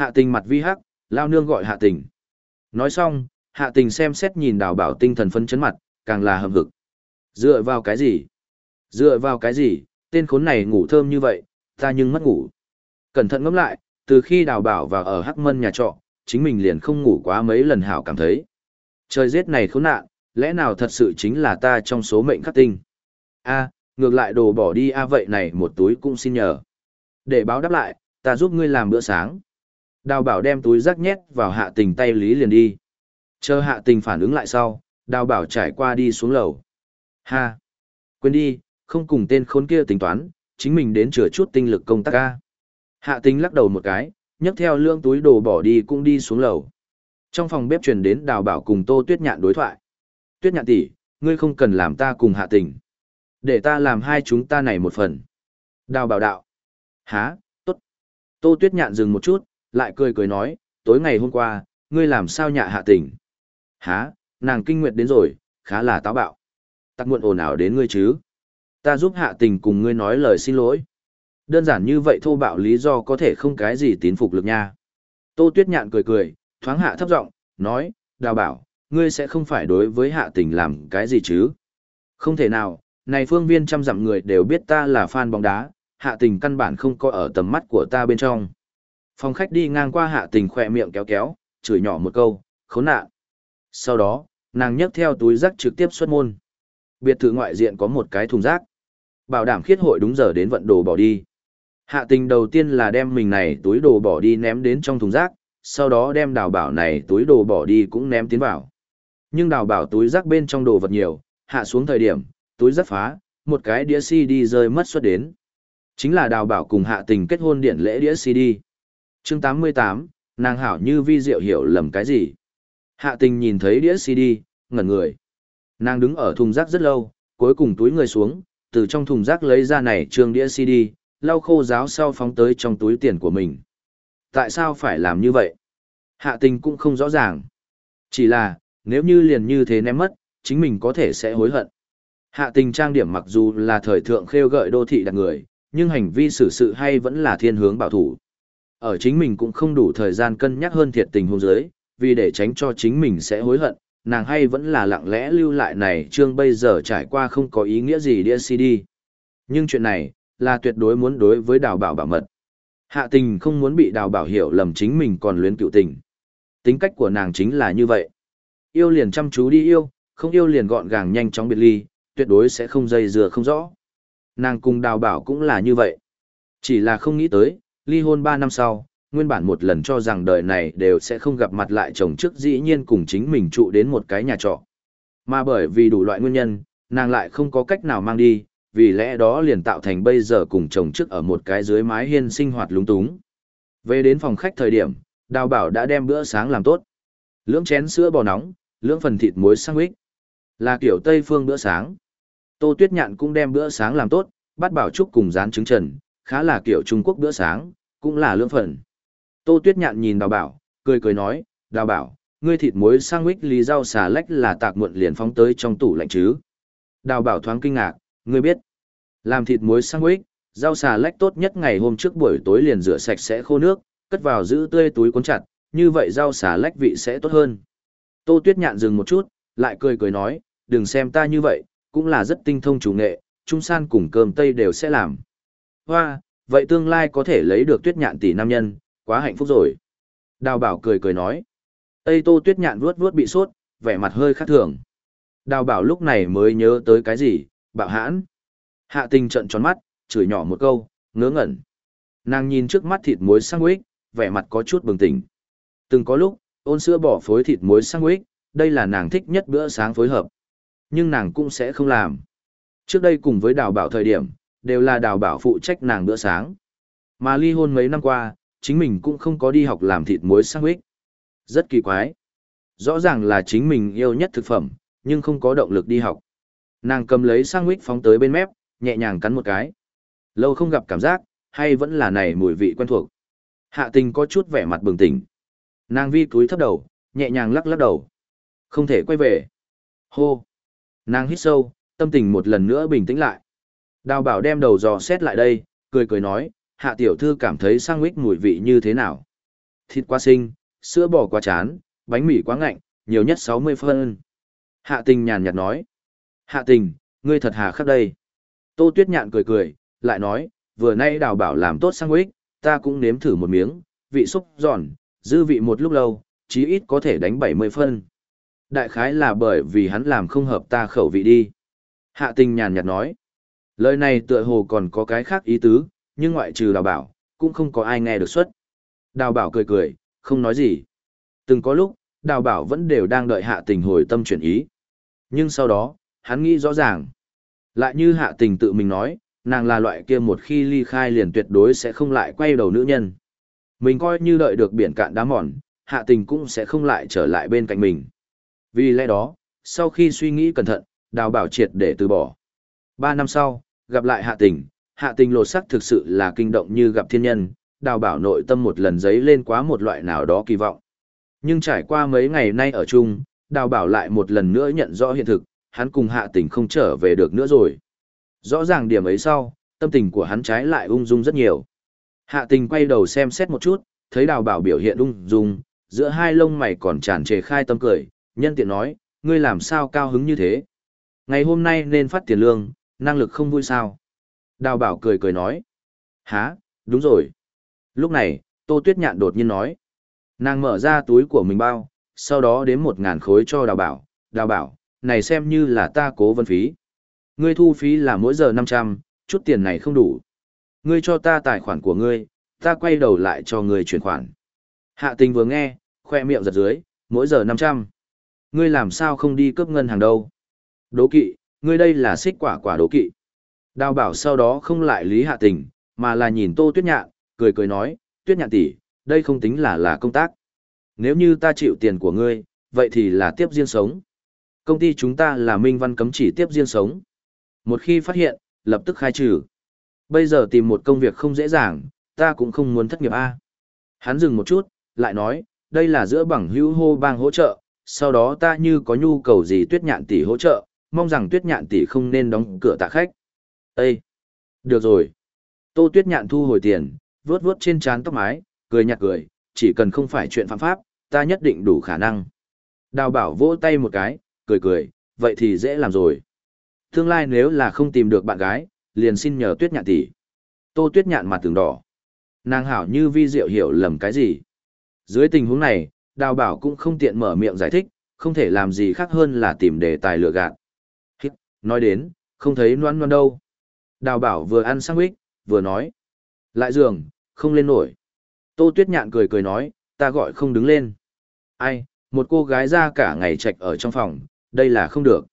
Hạ tình mặt vi hắc, lao nương gọi hạ tình. Nói xong, hạ tình xem xét nhìn đào bảo tinh thần phân chấn mặt, càng là hầm hực. Dựa vào cái gì? Dựa vào cái gì? Tên khốn này ngủ thơm như vậy, ta nhưng mất ngủ. Cẩn thận ngẫm lại, từ khi đào bảo vào ở hắc mân nhà trọ, chính mình liền không ngủ quá mấy lần hảo cảm thấy. Trời giết này khốn nạn, lẽ nào thật sự chính là ta trong số mệnh khắc tinh? A, ngược lại đồ bỏ đi a vậy này một túi cũng xin nhờ. Để báo đáp lại, ta giúp ngươi làm bữa sáng. Đào bảo đem túi rác nhét vào hạ tình tay lý liền đi. Chờ hạ tình phản ứng lại sau, đào bảo trải qua đi xuống lầu. Ha! Quên đi, không cùng tên khốn kia tính toán, chính mình đến chữa chút tinh lực công tác ca. Hạ tình lắc đầu một cái, nhấc theo lương túi đồ bỏ đi cũng đi xuống lầu. Trong phòng bếp truyền đến đào bảo cùng tô tuyết nhạn đối thoại. Tuyết nhạn tỷ, ngươi không cần làm ta cùng hạ tình. Để ta làm hai chúng ta này một phần. Đào bảo đạo. Há, tốt. Tô tuyết nhạn dừng một chút, lại cười cười nói, tối ngày hôm qua, ngươi làm sao nhạ hạ tình. Há, nàng kinh nguyệt đến rồi, khá là táo bạo. Tắc muộn ồn ào đến ngươi chứ. Ta giúp hạ tình cùng ngươi nói lời xin lỗi. Đơn giản như vậy thô bạo lý do có thể không cái gì tín phục lực nha. Tô Tuyết Nhạn cười cười, thoáng hạ thấp giọng, nói, đào bảo, ngươi sẽ không phải đối với hạ tình làm cái gì chứ. Không thể nào, này phương viên trăm dặm người đều biết ta là fan bóng đá, hạ tình căn bản không có ở tầm mắt của ta bên trong. Phòng khách đi ngang qua hạ tình khỏe miệng kéo kéo, chửi nhỏ một câu, khốn nạn. Sau đó, nàng nhấc theo túi rác trực tiếp xuất môn. Biệt thự ngoại diện có một cái thùng rác. Bảo đảm khiết hội đúng giờ đến vận đồ bỏ đi. Hạ tình đầu tiên là đem mình này túi đồ bỏ đi ném đến trong thùng rác, sau đó đem đào bảo này túi đồ bỏ đi cũng ném tiến vào. Nhưng đào bảo túi rác bên trong đồ vật nhiều, hạ xuống thời điểm, túi rác phá, một cái đĩa CD rơi mất xuất đến. Chính là đào bảo cùng hạ tình kết hôn điện lễ đĩa CD chương 88, nàng hảo như vi diệu hiểu lầm cái gì. Hạ tình nhìn thấy đĩa CD, ngẩn người. Nàng đứng ở thùng rác rất lâu, cuối cùng túi người xuống, từ trong thùng rác lấy ra này trương đĩa CD, lau khô giáo sau phóng tới trong túi tiền của mình. Tại sao phải làm như vậy? Hạ tình cũng không rõ ràng. Chỉ là, nếu như liền như thế ném mất, chính mình có thể sẽ hối hận. Hạ tình trang điểm mặc dù là thời thượng khêu gợi đô thị đặc người, nhưng hành vi xử sự hay vẫn là thiên hướng bảo thủ. Ở chính mình cũng không đủ thời gian cân nhắc hơn thiệt tình hôn giới, vì để tránh cho chính mình sẽ hối hận, nàng hay vẫn là lặng lẽ lưu lại này chương bây giờ trải qua không có ý nghĩa gì đĩa CD. Nhưng chuyện này, là tuyệt đối muốn đối với đào bảo bảo mật. Hạ tình không muốn bị đào bảo hiểu lầm chính mình còn luyến cựu tình. Tính cách của nàng chính là như vậy. Yêu liền chăm chú đi yêu, không yêu liền gọn gàng nhanh chóng biệt ly, tuyệt đối sẽ không dây dừa không rõ. Nàng cùng đào bảo cũng là như vậy. Chỉ là không nghĩ tới, ly hôn 3 năm sau, nguyên bản một lần cho rằng đời này đều sẽ không gặp mặt lại chồng trước dĩ nhiên cùng chính mình trụ đến một cái nhà trọ. Mà bởi vì đủ loại nguyên nhân, nàng lại không có cách nào mang đi, vì lẽ đó liền tạo thành bây giờ cùng chồng trước ở một cái dưới mái hiên sinh hoạt lúng túng. Về đến phòng khách thời điểm, đào bảo đã đem bữa sáng làm tốt. Lưỡng chén sữa bò nóng, lưỡng phần thịt muối sandwich. Là kiểu Tây phương bữa sáng. Tô Tuyết Nhạn cũng đem bữa sáng làm tốt, bắt bảo trúc cùng rán trứng trần, khá là kiểu Trung Quốc bữa sáng, cũng là lưỡng phần. Tô Tuyết Nhạn nhìn đào bảo, cười cười nói, đào bảo, ngươi thịt muối sandwich lý rau xà lách là tạc muộn liền phóng tới trong tủ lạnh chứ. Đào bảo thoáng kinh ngạc, Ngươi biết, làm thịt muối sandwich, rau xà lách tốt nhất ngày hôm trước buổi tối liền rửa sạch sẽ khô nước, cất vào giữ tươi túi cuốn chặt, như vậy rau xà lách vị sẽ tốt hơn. Tô Tuyết nhạn dừng một chút, lại cười cười nói, đừng xem ta như vậy, cũng là rất tinh thông chủ nghệ, trung san cùng cơm tây đều sẽ làm. Hoa, vậy tương lai có thể lấy được Tuyết nhạn tỷ nam nhân, quá hạnh phúc rồi. Đào bảo cười cười nói. Tây Tô Tuyết nhạn vuốt vuốt bị sốt, vẻ mặt hơi khác thường. Đào bảo lúc này mới nhớ tới cái gì, bạo hãn. Hạ tình trận tròn mắt, chửi nhỏ một câu, ngớ ngẩn. Nàng nhìn trước mắt thịt muối sang sandwich, vẻ mặt có chút bừng tỉnh. Từng có lúc, ôn sữa bỏ phối thịt muối sang sandwich, đây là nàng thích nhất bữa sáng phối hợp. Nhưng nàng cũng sẽ không làm. Trước đây cùng với đào bảo thời điểm, đều là đào bảo phụ trách nàng bữa sáng. Mà ly hôn mấy năm qua, chính mình cũng không có đi học làm thịt muối sang huyết. Rất kỳ quái. Rõ ràng là chính mình yêu nhất thực phẩm, nhưng không có động lực đi học. Nàng cầm lấy sang huyết phóng tới bên mép, nhẹ nhàng cắn một cái. Lâu không gặp cảm giác, hay vẫn là này mùi vị quen thuộc. Hạ tình có chút vẻ mặt bừng tỉnh. Nàng vi túi thấp đầu, nhẹ nhàng lắc lắc đầu. Không thể quay về. Hô. Nàng hít sâu, tâm tình một lần nữa bình tĩnh lại. Đào bảo đem đầu dò xét lại đây, cười cười nói, hạ tiểu thư cảm thấy sang huyết mùi vị như thế nào. thịt quá sinh, sữa bò quá chán, bánh mì quá ngạnh, nhiều nhất 60 phân. Hạ tình nhàn nhạt nói. Hạ tình, ngươi thật hà khắc đây. Tô Tuyết Nhạn cười cười, lại nói, vừa nay đào bảo làm tốt sang huyết, ta cũng nếm thử một miếng, vị xúc giòn, dư vị một lúc lâu, chí ít có thể đánh 70 phân. Đại khái là bởi vì hắn làm không hợp ta khẩu vị đi. Hạ tình nhàn nhạt nói. Lời này tựa hồ còn có cái khác ý tứ, nhưng ngoại trừ đào bảo, cũng không có ai nghe được xuất. Đào bảo cười cười, không nói gì. Từng có lúc, đào bảo vẫn đều đang đợi hạ tình hồi tâm chuyển ý. Nhưng sau đó, hắn nghĩ rõ ràng. Lại như hạ tình tự mình nói, nàng là loại kia một khi ly khai liền tuyệt đối sẽ không lại quay đầu nữ nhân. Mình coi như đợi được biển cạn đá mòn, hạ tình cũng sẽ không lại trở lại bên cạnh mình. Vì lẽ đó, sau khi suy nghĩ cẩn thận, đào bảo triệt để từ bỏ. Ba năm sau, gặp lại hạ tình, hạ tình lột sắc thực sự là kinh động như gặp thiên nhân, đào bảo nội tâm một lần giấy lên quá một loại nào đó kỳ vọng. Nhưng trải qua mấy ngày nay ở chung, đào bảo lại một lần nữa nhận rõ hiện thực, hắn cùng hạ tình không trở về được nữa rồi. Rõ ràng điểm ấy sau, tâm tình của hắn trái lại ung dung rất nhiều. Hạ tình quay đầu xem xét một chút, thấy đào bảo biểu hiện ung dung, giữa hai lông mày còn tràn trề khai tâm cười, nhân tiện nói, ngươi làm sao cao hứng như thế. Ngày hôm nay nên phát tiền lương, năng lực không vui sao. Đào bảo cười cười nói, há, đúng rồi. Lúc này, Tô Tuyết Nhạn đột nhiên nói, nàng mở ra túi của mình bao, sau đó đếm một ngàn khối cho đào bảo, đào bảo, này xem như là ta cố vân phí. Ngươi thu phí là mỗi giờ 500, chút tiền này không đủ. Ngươi cho ta tài khoản của ngươi, ta quay đầu lại cho ngươi chuyển khoản. Hạ tình vừa nghe, khoe miệng giật dưới, mỗi giờ 500. Ngươi làm sao không đi cướp ngân hàng đâu? Đố kỵ, ngươi đây là xích quả quả đố kỵ. Đào bảo sau đó không lại lý hạ tình, mà là nhìn tô tuyết nhạn, cười cười nói, tuyết nhạn tỷ, đây không tính là là công tác. Nếu như ta chịu tiền của ngươi, vậy thì là tiếp riêng sống. Công ty chúng ta là minh văn cấm chỉ tiếp riêng sống. Một khi phát hiện, lập tức khai trừ. Bây giờ tìm một công việc không dễ dàng, ta cũng không muốn thất nghiệp A. Hắn dừng một chút, lại nói, đây là giữa bằng hữu hô bang hỗ trợ, sau đó ta như có nhu cầu gì tuyết nhạn tỷ hỗ trợ, mong rằng tuyết nhạn tỷ không nên đóng cửa tạ khách. Ê! Được rồi. Tô tuyết nhạn thu hồi tiền, vuốt vuốt trên trán tóc mái, cười nhạt cười, chỉ cần không phải chuyện phạm pháp, ta nhất định đủ khả năng. Đào bảo vỗ tay một cái, cười cười, vậy thì dễ làm rồi. Tương lai nếu là không tìm được bạn gái, liền xin nhờ tuyết nhạn tỷ. Tô tuyết nhạn mặt tường đỏ. Nàng hảo như vi diệu hiểu lầm cái gì. Dưới tình huống này, đào bảo cũng không tiện mở miệng giải thích, không thể làm gì khác hơn là tìm đề tài lừa gạt. Nói đến, không thấy noan noan đâu. Đào bảo vừa ăn sandwich, vừa nói. Lại giường, không lên nổi. Tô tuyết nhạn cười cười nói, ta gọi không đứng lên. Ai, một cô gái ra cả ngày trạch ở trong phòng, đây là không được.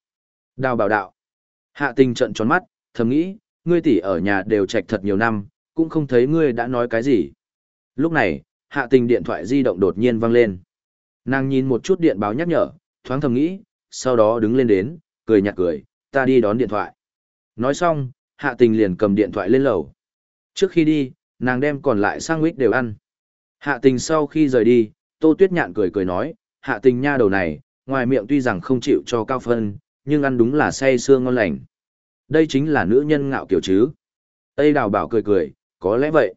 Đào bảo đạo. Hạ tình trận tròn mắt, thầm nghĩ, ngươi tỷ ở nhà đều trạch thật nhiều năm, cũng không thấy ngươi đã nói cái gì. Lúc này, hạ tình điện thoại di động đột nhiên vang lên. Nàng nhìn một chút điện báo nhắc nhở, thoáng thầm nghĩ, sau đó đứng lên đến, cười nhạt cười, ta đi đón điện thoại. Nói xong, hạ tình liền cầm điện thoại lên lầu. Trước khi đi, nàng đem còn lại sang đều ăn. Hạ tình sau khi rời đi, tô tuyết nhạn cười cười nói, hạ tình nha đầu này, ngoài miệng tuy rằng không chịu cho cao phân, nhưng ăn đúng là say xương ngon lành. Đây chính là nữ nhân ngạo kiểu chứ. Tây đào bảo cười cười, có lẽ vậy.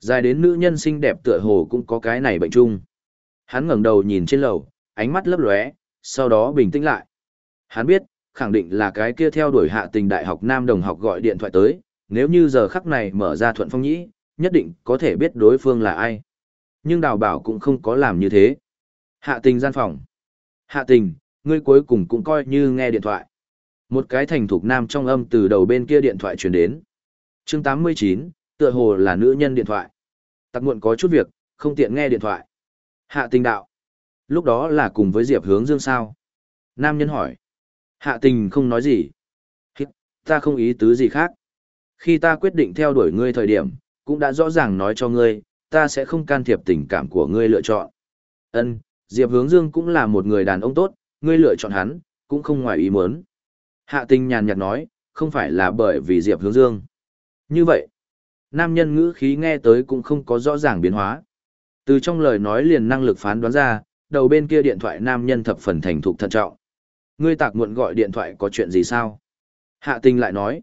Dài đến nữ nhân xinh đẹp tựa hồ cũng có cái này bệnh chung. Hắn ngẩng đầu nhìn trên lầu, ánh mắt lấp lóe, sau đó bình tĩnh lại. Hắn biết, khẳng định là cái kia theo đuổi hạ tình đại học nam đồng học gọi điện thoại tới, nếu như giờ khắc này mở ra thuận phong nhĩ, nhất định có thể biết đối phương là ai. Nhưng đào bảo cũng không có làm như thế. Hạ tình gian phòng. Hạ tình, ngươi cuối cùng cũng coi như nghe điện thoại. Một cái thành thục nam trong âm từ đầu bên kia điện thoại truyền đến. chương 89, tựa hồ là nữ nhân điện thoại. Tặc muộn có chút việc, không tiện nghe điện thoại. Hạ tình đạo. Lúc đó là cùng với Diệp hướng dương sao. Nam nhân hỏi. Hạ tình không nói gì. Ta không ý tứ gì khác. Khi ta quyết định theo đuổi ngươi thời điểm, cũng đã rõ ràng nói cho ngươi, ta sẽ không can thiệp tình cảm của ngươi lựa chọn. Ân, Diệp Hướng Dương cũng là một người đàn ông tốt, ngươi lựa chọn hắn, cũng không ngoài ý muốn. Hạ tình nhàn nhạt nói, không phải là bởi vì Diệp Hướng Dương. Như vậy, nam nhân ngữ khí nghe tới cũng không có rõ ràng biến hóa. Từ trong lời nói liền năng lực phán đoán ra, đầu bên kia điện thoại nam nhân thập phần thành thục thận trọng. Ngươi tạc muộn gọi điện thoại có chuyện gì sao? Hạ tình lại nói,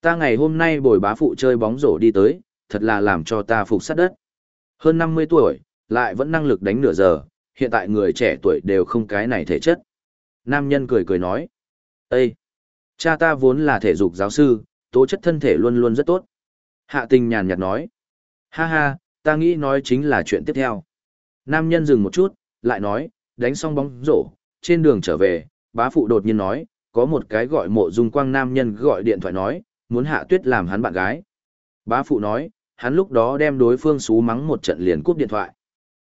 ta ngày hôm nay bồi bá phụ chơi bóng rổ đi tới, thật là làm cho ta phục sát đất. Hơn 50 tuổi, lại vẫn năng lực đánh nửa giờ, hiện tại người trẻ tuổi đều không cái này thể chất. Nam nhân cười cười nói. Ê! Cha ta vốn là thể dục giáo sư, tố chất thân thể luôn luôn rất tốt. Hạ tình nhàn nhạt nói. Ha ha, ta nghĩ nói chính là chuyện tiếp theo. Nam nhân dừng một chút, lại nói, đánh xong bóng rổ, trên đường trở về, bá phụ đột nhiên nói, có một cái gọi mộ dung quang nam nhân gọi điện thoại nói, muốn hạ tuyết làm hắn bạn gái. Bá phụ nói, hắn lúc đó đem đối phương xú mắng một trận liền cúp điện thoại.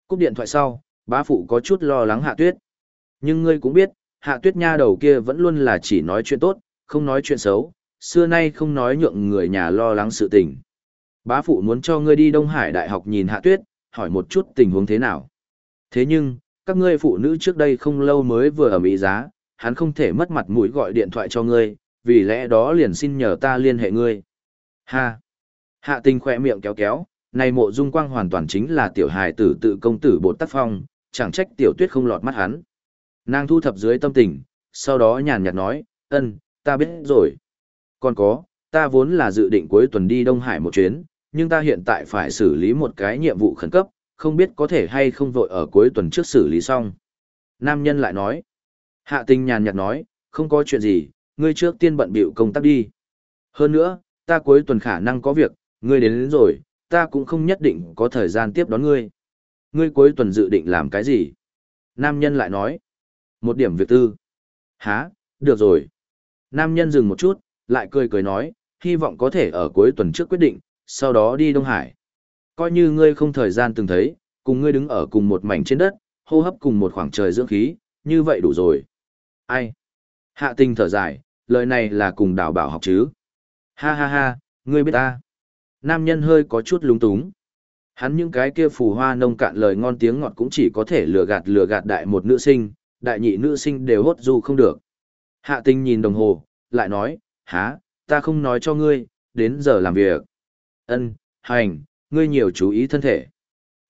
Cúp điện thoại sau, bá phụ có chút lo lắng hạ tuyết. Nhưng ngươi cũng biết, hạ tuyết nha đầu kia vẫn luôn là chỉ nói chuyện tốt, không nói chuyện xấu, xưa nay không nói nhượng người nhà lo lắng sự tình. Bá phụ muốn cho ngươi đi Đông Hải Đại học nhìn hạ tuyết, hỏi một chút tình huống thế nào. Thế nhưng, các ngươi phụ nữ trước đây không lâu mới vừa ở Mỹ giá, hắn không thể mất mặt mũi gọi điện thoại cho ngươi, vì lẽ đó liền xin nhờ ta liên hệ ngươi. Ha! Hạ tình khỏe miệng kéo kéo, này mộ dung quang hoàn toàn chính là tiểu hài tử tự công tử bột tác phong, chẳng trách tiểu tuyết không lọt mắt hắn. Nàng thu thập dưới tâm tình, sau đó nhàn nhạt nói, ân, ta biết rồi. Còn có, ta vốn là dự định cuối tuần đi Đông Hải một chuyến, nhưng ta hiện tại phải xử lý một cái nhiệm vụ khẩn cấp, không biết có thể hay không vội ở cuối tuần trước xử lý xong. Nam nhân lại nói, hạ tình nhàn nhạt nói, không có chuyện gì, ngươi trước tiên bận bịu công tác đi. Hơn nữa, ta cuối tuần khả năng có việc, ngươi đến, đến rồi, ta cũng không nhất định có thời gian tiếp đón ngươi. Ngươi cuối tuần dự định làm cái gì? Nam nhân lại nói, một điểm việc tư. Hả, được rồi. Nam nhân dừng một chút, lại cười cười nói, hy vọng có thể ở cuối tuần trước quyết định, sau đó đi Đông Hải. Coi như ngươi không thời gian từng thấy, cùng ngươi đứng ở cùng một mảnh trên đất, hô hấp cùng một khoảng trời dưỡng khí, như vậy đủ rồi. Ai? Hạ tình thở dài, lời này là cùng đào bảo học chứ. Ha ha ha, ngươi biết ta. Nam nhân hơi có chút lúng túng. Hắn những cái kia phù hoa nông cạn lời ngon tiếng ngọt cũng chỉ có thể lừa gạt lừa gạt đại một nữ sinh, đại nhị nữ sinh đều hốt du không được. Hạ tình nhìn đồng hồ, lại nói, há, ta không nói cho ngươi, đến giờ làm việc. Ân, hành, ngươi nhiều chú ý thân thể.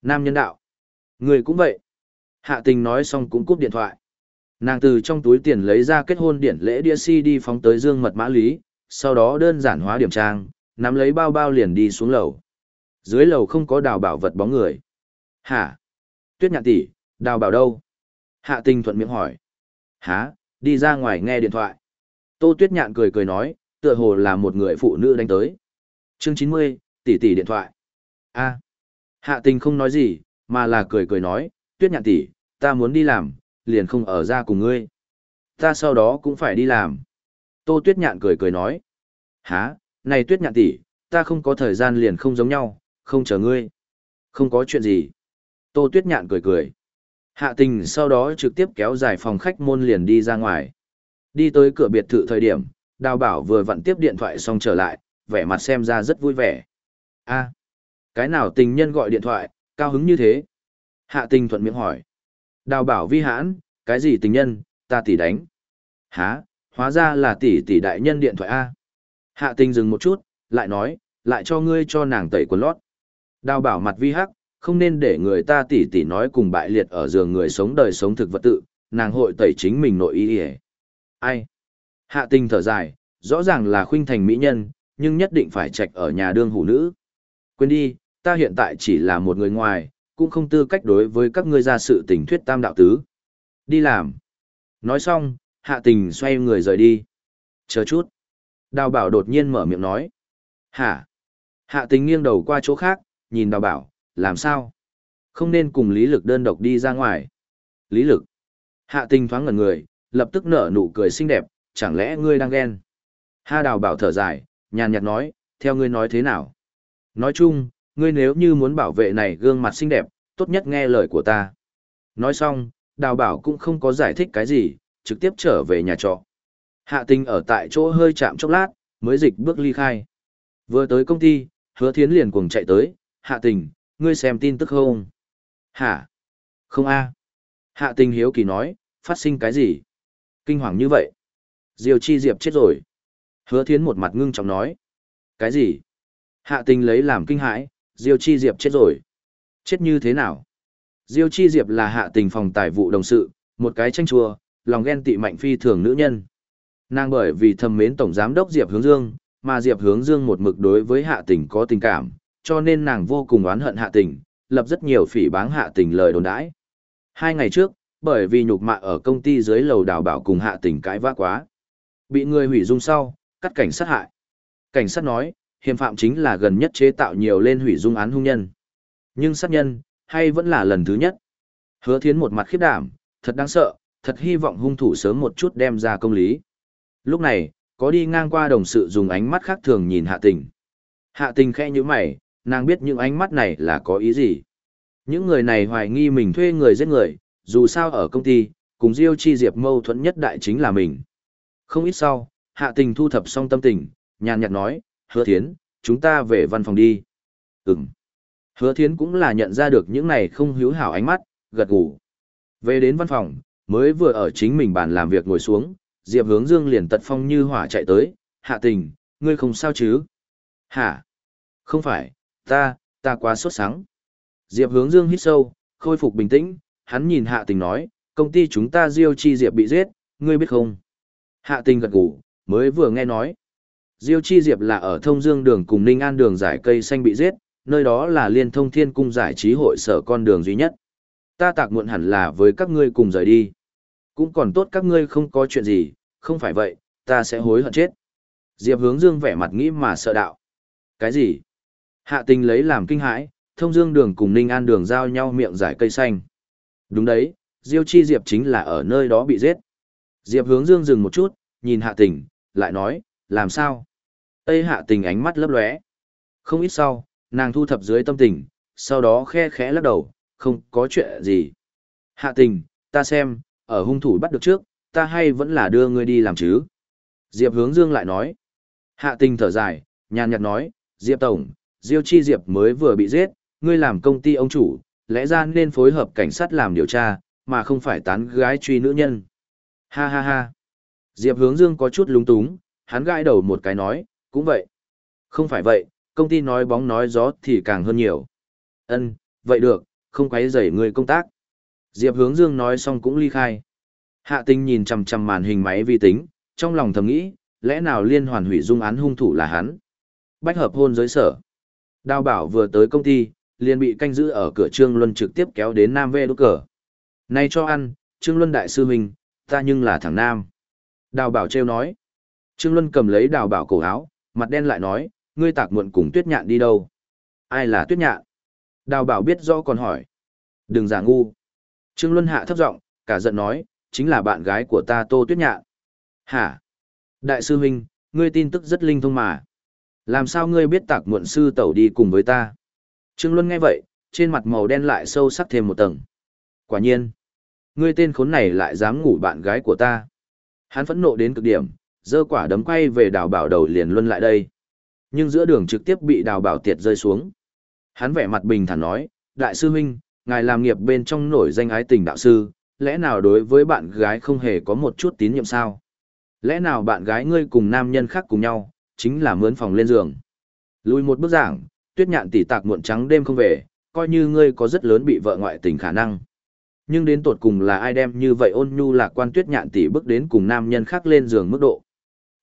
Nam nhân đạo. Ngươi cũng vậy. Hạ tình nói xong cũng cúp điện thoại. Nàng từ trong túi tiền lấy ra kết hôn điển lễ đĩa CD phóng tới dương mật mã lý, sau đó đơn giản hóa điểm trang, nắm lấy bao bao liền đi xuống lầu. Dưới lầu không có đào bảo vật bóng người. Hả? Tuyết nhạn tỷ, đào bảo đâu? Hạ tình thuận miệng hỏi. Hả? Đi ra ngoài nghe điện thoại. Tô Tuyết nhạn cười cười nói, tựa hồ là một người phụ nữ đánh tới. Chương chín mươi, tỷ tỷ điện thoại. A. Hạ tình không nói gì, mà là cười cười nói, Tuyết nhạn tỷ, ta muốn đi làm, liền không ở ra cùng ngươi. Ta sau đó cũng phải đi làm. Tô Tuyết nhạn cười cười nói. Hả, này Tuyết nhạn tỷ, ta không có thời gian liền không giống nhau, không chờ ngươi. Không có chuyện gì. Tô Tuyết nhạn cười cười. Hạ tình sau đó trực tiếp kéo dài phòng khách môn liền đi ra ngoài. Đi tới cửa biệt thự thời điểm, đào bảo vừa vặn tiếp điện thoại xong trở lại, vẻ mặt xem ra rất vui vẻ. a cái nào tình nhân gọi điện thoại, cao hứng như thế? Hạ tình thuận miệng hỏi. Đào bảo vi hãn, cái gì tình nhân, ta tỷ đánh. Hả, hóa ra là tỷ tỷ đại nhân điện thoại A. Hạ tình dừng một chút, lại nói, lại cho ngươi cho nàng tẩy quần lót. Đào bảo mặt vi hắc, không nên để người ta tỷ tỷ nói cùng bại liệt ở giường người sống đời sống thực vật tự, nàng hội tẩy chính mình nội ý hề. Ai? Hạ tình thở dài, rõ ràng là khuynh thành mỹ nhân, nhưng nhất định phải trạch ở nhà đương hủ nữ. Quên đi, ta hiện tại chỉ là một người ngoài, cũng không tư cách đối với các ngươi ra sự tình thuyết tam đạo tứ. Đi làm. Nói xong, hạ tình xoay người rời đi. Chờ chút. Đào bảo đột nhiên mở miệng nói. Hả? Hạ tình nghiêng đầu qua chỗ khác, nhìn đào bảo, làm sao? Không nên cùng lý lực đơn độc đi ra ngoài. Lý lực. Hạ tình thoáng ngẩn người, lập tức nở nụ cười xinh đẹp, chẳng lẽ ngươi đang ghen? Ha đào bảo thở dài, nhàn nhạt nói, theo ngươi nói thế nào? Nói chung, ngươi nếu như muốn bảo vệ này gương mặt xinh đẹp, tốt nhất nghe lời của ta. Nói xong, đào bảo cũng không có giải thích cái gì, trực tiếp trở về nhà trọ. Hạ tình ở tại chỗ hơi chạm chốc lát, mới dịch bước ly khai. Vừa tới công ty, hứa thiến liền cuồng chạy tới, hạ tình, ngươi xem tin tức không? Hả? Không a Hạ tình hiếu kỳ nói, phát sinh cái gì? Kinh hoàng như vậy. Diêu chi diệp chết rồi. Hứa thiến một mặt ngưng trọng nói. Cái gì? Hạ tình lấy làm kinh hãi, Diêu chi diệp chết rồi. Chết như thế nào? Diêu chi diệp là hạ tình phòng tài vụ đồng sự, một cái tranh chua, lòng ghen tị mạnh phi thường nữ nhân. Nàng bởi vì thầm mến tổng giám đốc Diệp Hướng Dương, mà Diệp Hướng Dương một mực đối với hạ tình có tình cảm, cho nên nàng vô cùng oán hận hạ tình, lập rất nhiều phỉ báng hạ tình lời đồn đãi. Hai ngày trước, bởi vì nhục mạ ở công ty dưới lầu đào bảo cùng hạ tình cãi vã quá. Bị người hủy dung sau, cắt cảnh sát hại. Cảnh sát nói, hiểm phạm chính là gần nhất chế tạo nhiều lên hủy dung án hung nhân. Nhưng sát nhân, hay vẫn là lần thứ nhất. Hứa thiến một mặt khiếp đảm, thật đáng sợ, thật hy vọng hung thủ sớm một chút đem ra công lý. Lúc này, có đi ngang qua đồng sự dùng ánh mắt khác thường nhìn hạ tình. Hạ tình khẽ như mày, nàng biết những ánh mắt này là có ý gì. Những người này hoài nghi mình thuê người giết người, dù sao ở công ty, cùng Diêu Chi Diệp mâu thuẫn nhất đại chính là mình. Không ít sau, hạ tình thu thập xong tâm tình, nhàn nhạt nói, hứa thiến, chúng ta về văn phòng đi. Ừm. Hứa thiến cũng là nhận ra được những này không hữu hảo ánh mắt, gật gù. Về đến văn phòng, mới vừa ở chính mình bàn làm việc ngồi xuống, Diệp hướng dương liền tật phong như hỏa chạy tới, hạ tình, ngươi không sao chứ? Hả? Không phải, ta, ta quá sốt sắng. Diệp hướng dương hít sâu, khôi phục bình tĩnh, hắn nhìn hạ tình nói, công ty chúng ta Diêu Chi Diệp bị giết, ngươi biết không? Hạ tình gật gù, mới vừa nghe nói. Diêu Chi Diệp là ở thông dương đường cùng Ninh An đường giải cây xanh bị giết, nơi đó là liên thông thiên cung giải trí hội sở con đường duy nhất. Ta tạc muộn hẳn là với các ngươi cùng rời đi. Cũng còn tốt các ngươi không có chuyện gì, không phải vậy, ta sẽ hối hận chết. Diệp hướng dương vẻ mặt nghĩ mà sợ đạo. Cái gì? Hạ tình lấy làm kinh hãi, thông dương đường cùng Ninh An đường giao nhau miệng giải cây xanh. Đúng đấy, Diêu Chi Diệp chính là ở nơi đó bị giết. Diệp hướng dương dừng một chút, nhìn hạ tình, lại nói, làm sao? Tây hạ tình ánh mắt lấp lóe. Không ít sau, nàng thu thập dưới tâm tình, sau đó khe khẽ lắc đầu, không có chuyện gì. Hạ tình, ta xem, ở hung thủ bắt được trước, ta hay vẫn là đưa ngươi đi làm chứ? Diệp hướng dương lại nói. Hạ tình thở dài, nhàn nhạt nói, Diệp Tổng, Diêu Chi Diệp mới vừa bị giết, ngươi làm công ty ông chủ, lẽ ra nên phối hợp cảnh sát làm điều tra, mà không phải tán gái truy nữ nhân. Ha ha ha. Diệp hướng dương có chút lúng túng, hắn gãi đầu một cái nói, cũng vậy. Không phải vậy, công ty nói bóng nói gió thì càng hơn nhiều. Ân, vậy được, không quấy rầy người công tác. Diệp hướng dương nói xong cũng ly khai. Hạ tinh nhìn chằm chằm màn hình máy vi tính, trong lòng thầm nghĩ, lẽ nào liên hoàn hủy dung án hung thủ là hắn? Bách hợp hôn giới sở. Đào bảo vừa tới công ty, liền bị canh giữ ở cửa Trương Luân trực tiếp kéo đến Nam Vê đốt cờ. Này cho ăn, Trương Luân đại sư huynh, ta nhưng là thằng Nam. Đào bảo trêu nói. Trương Luân cầm lấy đào bảo cổ áo, mặt đen lại nói, ngươi tạc muộn cùng tuyết nhạn đi đâu? Ai là tuyết nhạn? Đào bảo biết rõ còn hỏi. Đừng giả ngu. Trương Luân hạ thấp giọng, cả giận nói, chính là bạn gái của ta Tô Tuyết Nhạn. Hả? Đại sư huynh, ngươi tin tức rất linh thông mà. Làm sao ngươi biết tạc muộn sư tẩu đi cùng với ta? Trương Luân nghe vậy, trên mặt màu đen lại sâu sắc thêm một tầng. Quả nhiên, ngươi tên khốn này lại dám ngủ bạn gái của ta. Hắn phẫn nộ đến cực điểm, giơ quả đấm quay về đào bảo đầu liền luân lại đây. Nhưng giữa đường trực tiếp bị đào bảo tiệt rơi xuống. Hắn vẻ mặt bình thản nói, đại sư huynh, ngài làm nghiệp bên trong nổi danh ái tình đạo sư, lẽ nào đối với bạn gái không hề có một chút tín nhiệm sao? Lẽ nào bạn gái ngươi cùng nam nhân khác cùng nhau, chính là mướn phòng lên giường? Lùi một bước giảng, tuyết nhạn tỷ tạc muộn trắng đêm không về, coi như ngươi có rất lớn bị vợ ngoại tình khả năng. Nhưng đến tột cùng là ai đem như vậy ôn nhu lạc quan tuyết nhạn tỷ bước đến cùng nam nhân khác lên giường mức độ.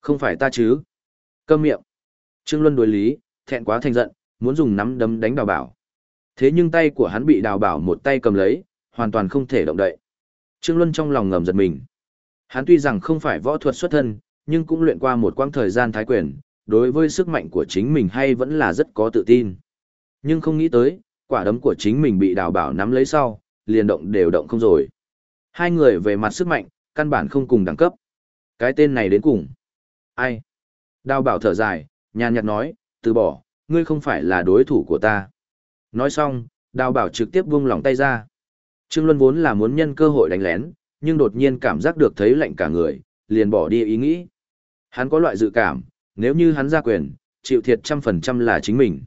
Không phải ta chứ? Câm miệng. Trương Luân đối lý, thẹn quá thành giận, muốn dùng nắm đấm đánh đào bảo. Thế nhưng tay của hắn bị đào bảo một tay cầm lấy, hoàn toàn không thể động đậy. Trương Luân trong lòng ngầm giật mình. Hắn tuy rằng không phải võ thuật xuất thân, nhưng cũng luyện qua một quãng thời gian thái quyền, đối với sức mạnh của chính mình hay vẫn là rất có tự tin. Nhưng không nghĩ tới, quả đấm của chính mình bị đào bảo nắm lấy sau, liền động đều động không rồi. Hai người về mặt sức mạnh, căn bản không cùng đẳng cấp. Cái tên này đến cùng. Ai? Đào bảo thở dài, nhàn nhạt nói, từ bỏ, ngươi không phải là đối thủ của ta. Nói xong, đào bảo trực tiếp buông lỏng tay ra. Trương Luân vốn là muốn nhân cơ hội đánh lén, nhưng đột nhiên cảm giác được thấy lạnh cả người, liền bỏ đi ý nghĩ. Hắn có loại dự cảm, nếu như hắn ra quyền, chịu thiệt trăm phần trăm là chính mình.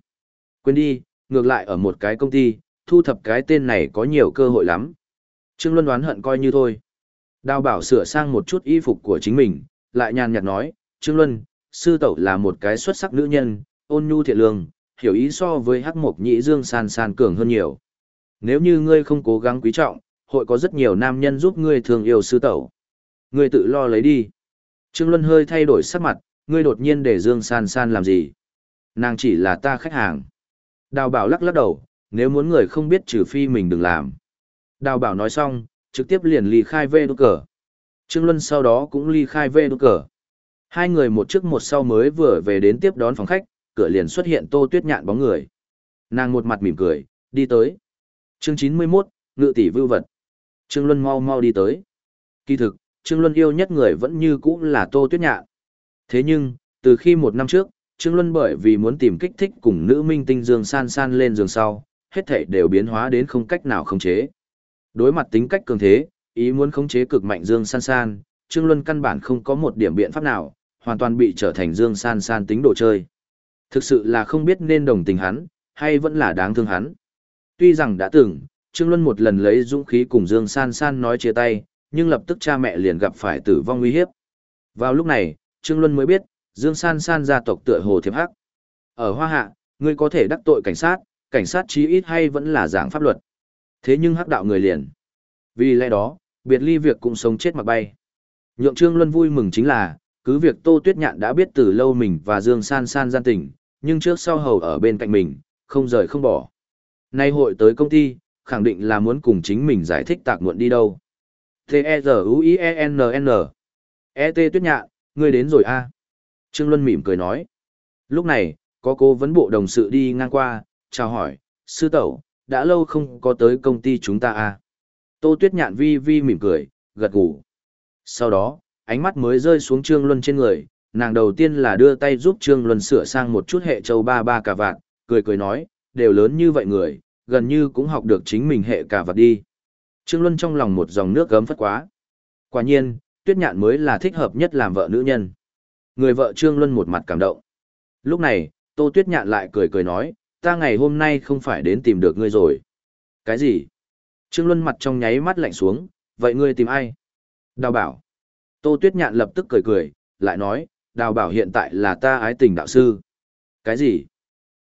Quên đi, ngược lại ở một cái công ty, thu thập cái tên này có nhiều cơ hội lắm. Trương Luân đoán hận coi như thôi. Đào bảo sửa sang một chút y phục của chính mình, lại nhàn nhạt nói, Trương Luân, sư tẩu là một cái xuất sắc nữ nhân, ôn nhu thiện lương, hiểu ý so với hắc mộc nhĩ dương san san cường hơn nhiều. Nếu như ngươi không cố gắng quý trọng, hội có rất nhiều nam nhân giúp ngươi thường yêu sư tẩu. Ngươi tự lo lấy đi. Trương Luân hơi thay đổi sắc mặt, ngươi đột nhiên để Dương San San làm gì? Nàng chỉ là ta khách hàng. Đào bảo lắc lắc đầu, nếu muốn người không biết trừ phi mình đừng làm. Đào bảo nói xong, trực tiếp liền ly khai về đốt cờ. Trương Luân sau đó cũng ly khai về đốt cờ. Hai người một trước một sau mới vừa về đến tiếp đón phòng khách, cửa liền xuất hiện tô tuyết nhạn bóng người. Nàng một mặt mỉm cười, đi tới. Chương 91, ngự tỷ vưu vật. Trương Luân mau mau đi tới. Kỳ thực, Trương Luân yêu nhất người vẫn như cũ là Tô Tuyết Nhạn. Thế nhưng, từ khi một năm trước, Trương Luân bởi vì muốn tìm kích thích cùng nữ minh tinh Dương San San lên giường sau, hết thảy đều biến hóa đến không cách nào khống chế. Đối mặt tính cách cường thế, ý muốn khống chế cực mạnh Dương San San, Trương Luân căn bản không có một điểm biện pháp nào, hoàn toàn bị trở thành Dương San San tính đồ chơi. Thực sự là không biết nên đồng tình hắn, hay vẫn là đáng thương hắn. Tuy rằng đã từng, Trương Luân một lần lấy dũng khí cùng Dương San San nói chia tay, nhưng lập tức cha mẹ liền gặp phải tử vong nguy hiếp. Vào lúc này, Trương Luân mới biết, Dương San San gia tộc tựa hồ thiệp hắc. Ở Hoa Hạ, ngươi có thể đắc tội cảnh sát, cảnh sát chí ít hay vẫn là giảng pháp luật. Thế nhưng hắc đạo người liền. Vì lẽ đó, biệt ly việc cũng sống chết mặc bay. Nhượng Trương Luân vui mừng chính là, cứ việc Tô Tuyết Nhạn đã biết từ lâu mình và Dương San San gian tình, nhưng trước sau hầu ở bên cạnh mình, không rời không bỏ. Nay hội tới công ty, khẳng định là muốn cùng chính mình giải thích tạc muộn đi đâu. T-E-Z-U-I-E-N-N E-T Tuyết Nhạn, ngươi đến rồi a Trương Luân mỉm cười nói. Lúc này, có cô vấn bộ đồng sự đi ngang qua, chào hỏi, sư tẩu, đã lâu không có tới công ty chúng ta a Tô Tuyết Nhạn vi vi mỉm cười, gật gù. Sau đó, ánh mắt mới rơi xuống Trương Luân trên người, nàng đầu tiên là đưa tay giúp Trương Luân sửa sang một chút hệ châu ba ba cả vạn, cười cười nói, đều lớn như vậy người, gần như cũng học được chính mình hệ cả vạn đi. Trương Luân trong lòng một dòng nước gấm phất quá. Quả nhiên, Tuyết Nhạn mới là thích hợp nhất làm vợ nữ nhân. Người vợ Trương Luân một mặt cảm động. Lúc này, Tô Tuyết Nhạn lại cười cười nói, ta ngày hôm nay không phải đến tìm được ngươi rồi. Cái gì? Trương Luân mặt trong nháy mắt lạnh xuống, vậy ngươi tìm ai? Đào bảo. Tô Tuyết Nhạn lập tức cười cười, lại nói, đào bảo hiện tại là ta ái tình đạo sư. Cái gì?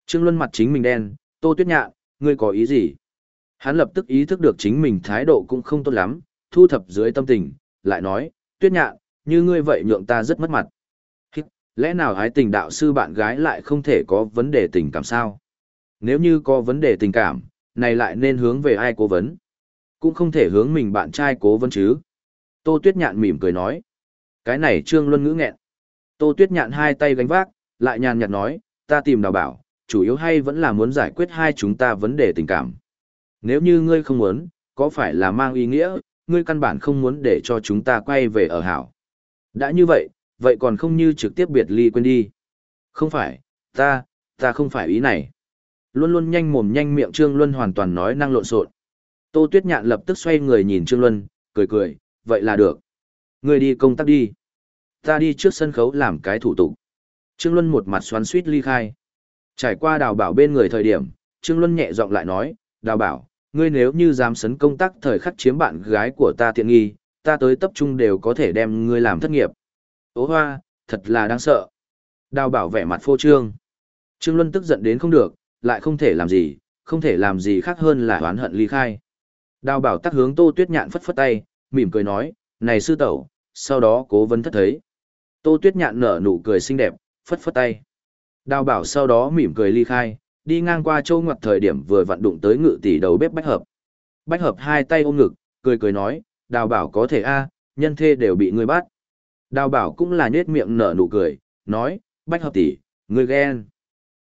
Trương Luân mặt chính mình đen, Tô Tuyết Nhạn, ngươi có ý gì? Hắn lập tức ý thức được chính mình thái độ cũng không tốt lắm, thu thập dưới tâm tình, lại nói, Tuyết Nhạn, như ngươi vậy nhượng ta rất mất mặt. Lẽ nào ái tình đạo sư bạn gái lại không thể có vấn đề tình cảm sao? Nếu như có vấn đề tình cảm, này lại nên hướng về ai cố vấn? Cũng không thể hướng mình bạn trai cố vấn chứ. Tô Tuyết Nhạn mỉm cười nói. Cái này Trương Luân ngữ nghẹn. Tô Tuyết Nhạn hai tay gánh vác, lại nhàn nhạt nói, ta tìm đào bảo, chủ yếu hay vẫn là muốn giải quyết hai chúng ta vấn đề tình cảm. Nếu như ngươi không muốn, có phải là mang ý nghĩa, ngươi căn bản không muốn để cho chúng ta quay về ở hảo. Đã như vậy, vậy còn không như trực tiếp biệt ly quên đi. Không phải, ta, ta không phải ý này. Luôn luôn nhanh mồm nhanh miệng Trương Luân hoàn toàn nói năng lộn xộn. Tô Tuyết Nhạn lập tức xoay người nhìn Trương Luân, cười cười, vậy là được. Ngươi đi công tác đi. Ta đi trước sân khấu làm cái thủ tục. Trương Luân một mặt xoắn suýt ly khai. Trải qua đào bảo bên người thời điểm, Trương Luân nhẹ giọng lại nói, đào bảo, ngươi nếu như dám sấn công tác thời khắc chiếm bạn gái của ta tiện nghi, ta tới tập trung đều có thể đem ngươi làm thất nghiệp. Ố hoa, thật là đáng sợ. Đào bảo vẻ mặt phô trương. Trương Luân tức giận đến không được, lại không thể làm gì, không thể làm gì khác hơn là oán hận ly khai. Đào bảo tắc hướng tô tuyết nhạn phất phất tay, mỉm cười nói, này sư tẩu, sau đó cố vấn thất thấy. Tô tuyết nhạn nở nụ cười xinh đẹp, phất phất tay. Đào bảo sau đó mỉm cười ly khai, đi ngang qua châu ngoặt thời điểm vừa vặn đụng tới ngự tỷ đầu bếp bách hợp. Bách hợp hai tay ôm ngực, cười cười nói, đào bảo có thể a nhân thê đều bị ngươi bắt. Đào bảo cũng là nhết miệng nở nụ cười, nói, bách hợp tỷ, ngươi ghen.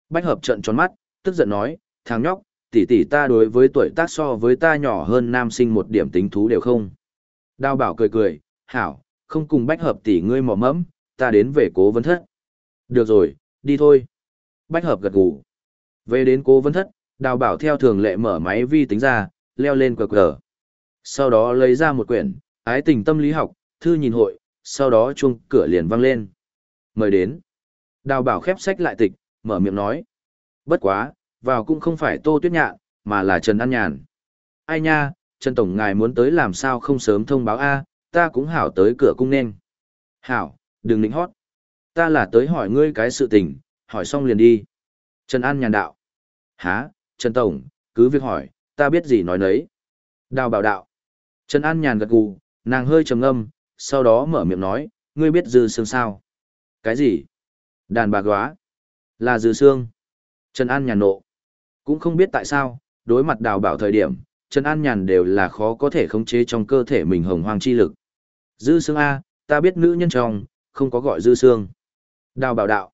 Bách hợp trận tròn mắt, tức giận nói, thằng nhóc, tỷ tỷ ta đối với tuổi tác so với ta nhỏ hơn nam sinh một điểm tính thú đều không. Đào bảo cười cười, hảo, không cùng bách hợp tỷ ngươi mò mẫm, ta đến về cố vấn thất. Được rồi, đi thôi. Bách hợp gật gù. Về đến cố vấn thất, đào bảo theo thường lệ mở máy vi tính ra, leo lên cờ cờ. Sau đó lấy ra một quyển, ái tình tâm lý học, thư nhìn hội, sau đó chuông cửa liền vang lên. Mời đến. Đào bảo khép sách lại tịch, mở miệng nói. Bất quá, vào cũng không phải tô tuyết nhạn, mà là Trần An Nhàn. Ai nha, Trần Tổng ngài muốn tới làm sao không sớm thông báo A, ta cũng hảo tới cửa cung nên. Hảo, đừng nịnh hót. Ta là tới hỏi ngươi cái sự tình, hỏi xong liền đi. Trần An nhàn đạo. Há, Trần Tổng, cứ việc hỏi, ta biết gì nói nấy. Đào bảo đạo. Trần An nhàn gật gù, nàng hơi trầm ngâm, sau đó mở miệng nói, ngươi biết dư xương sao? Cái gì? Đàn bà góa. Là dư xương. Trần An nhàn nộ. Cũng không biết tại sao, đối mặt đào bảo thời điểm, Trần An Nhàn đều là khó có thể khống chế trong cơ thể mình hồng hoang chi lực. Dư Sương A, ta biết nữ nhân trong, không có gọi dư Sương. Đào bảo đạo.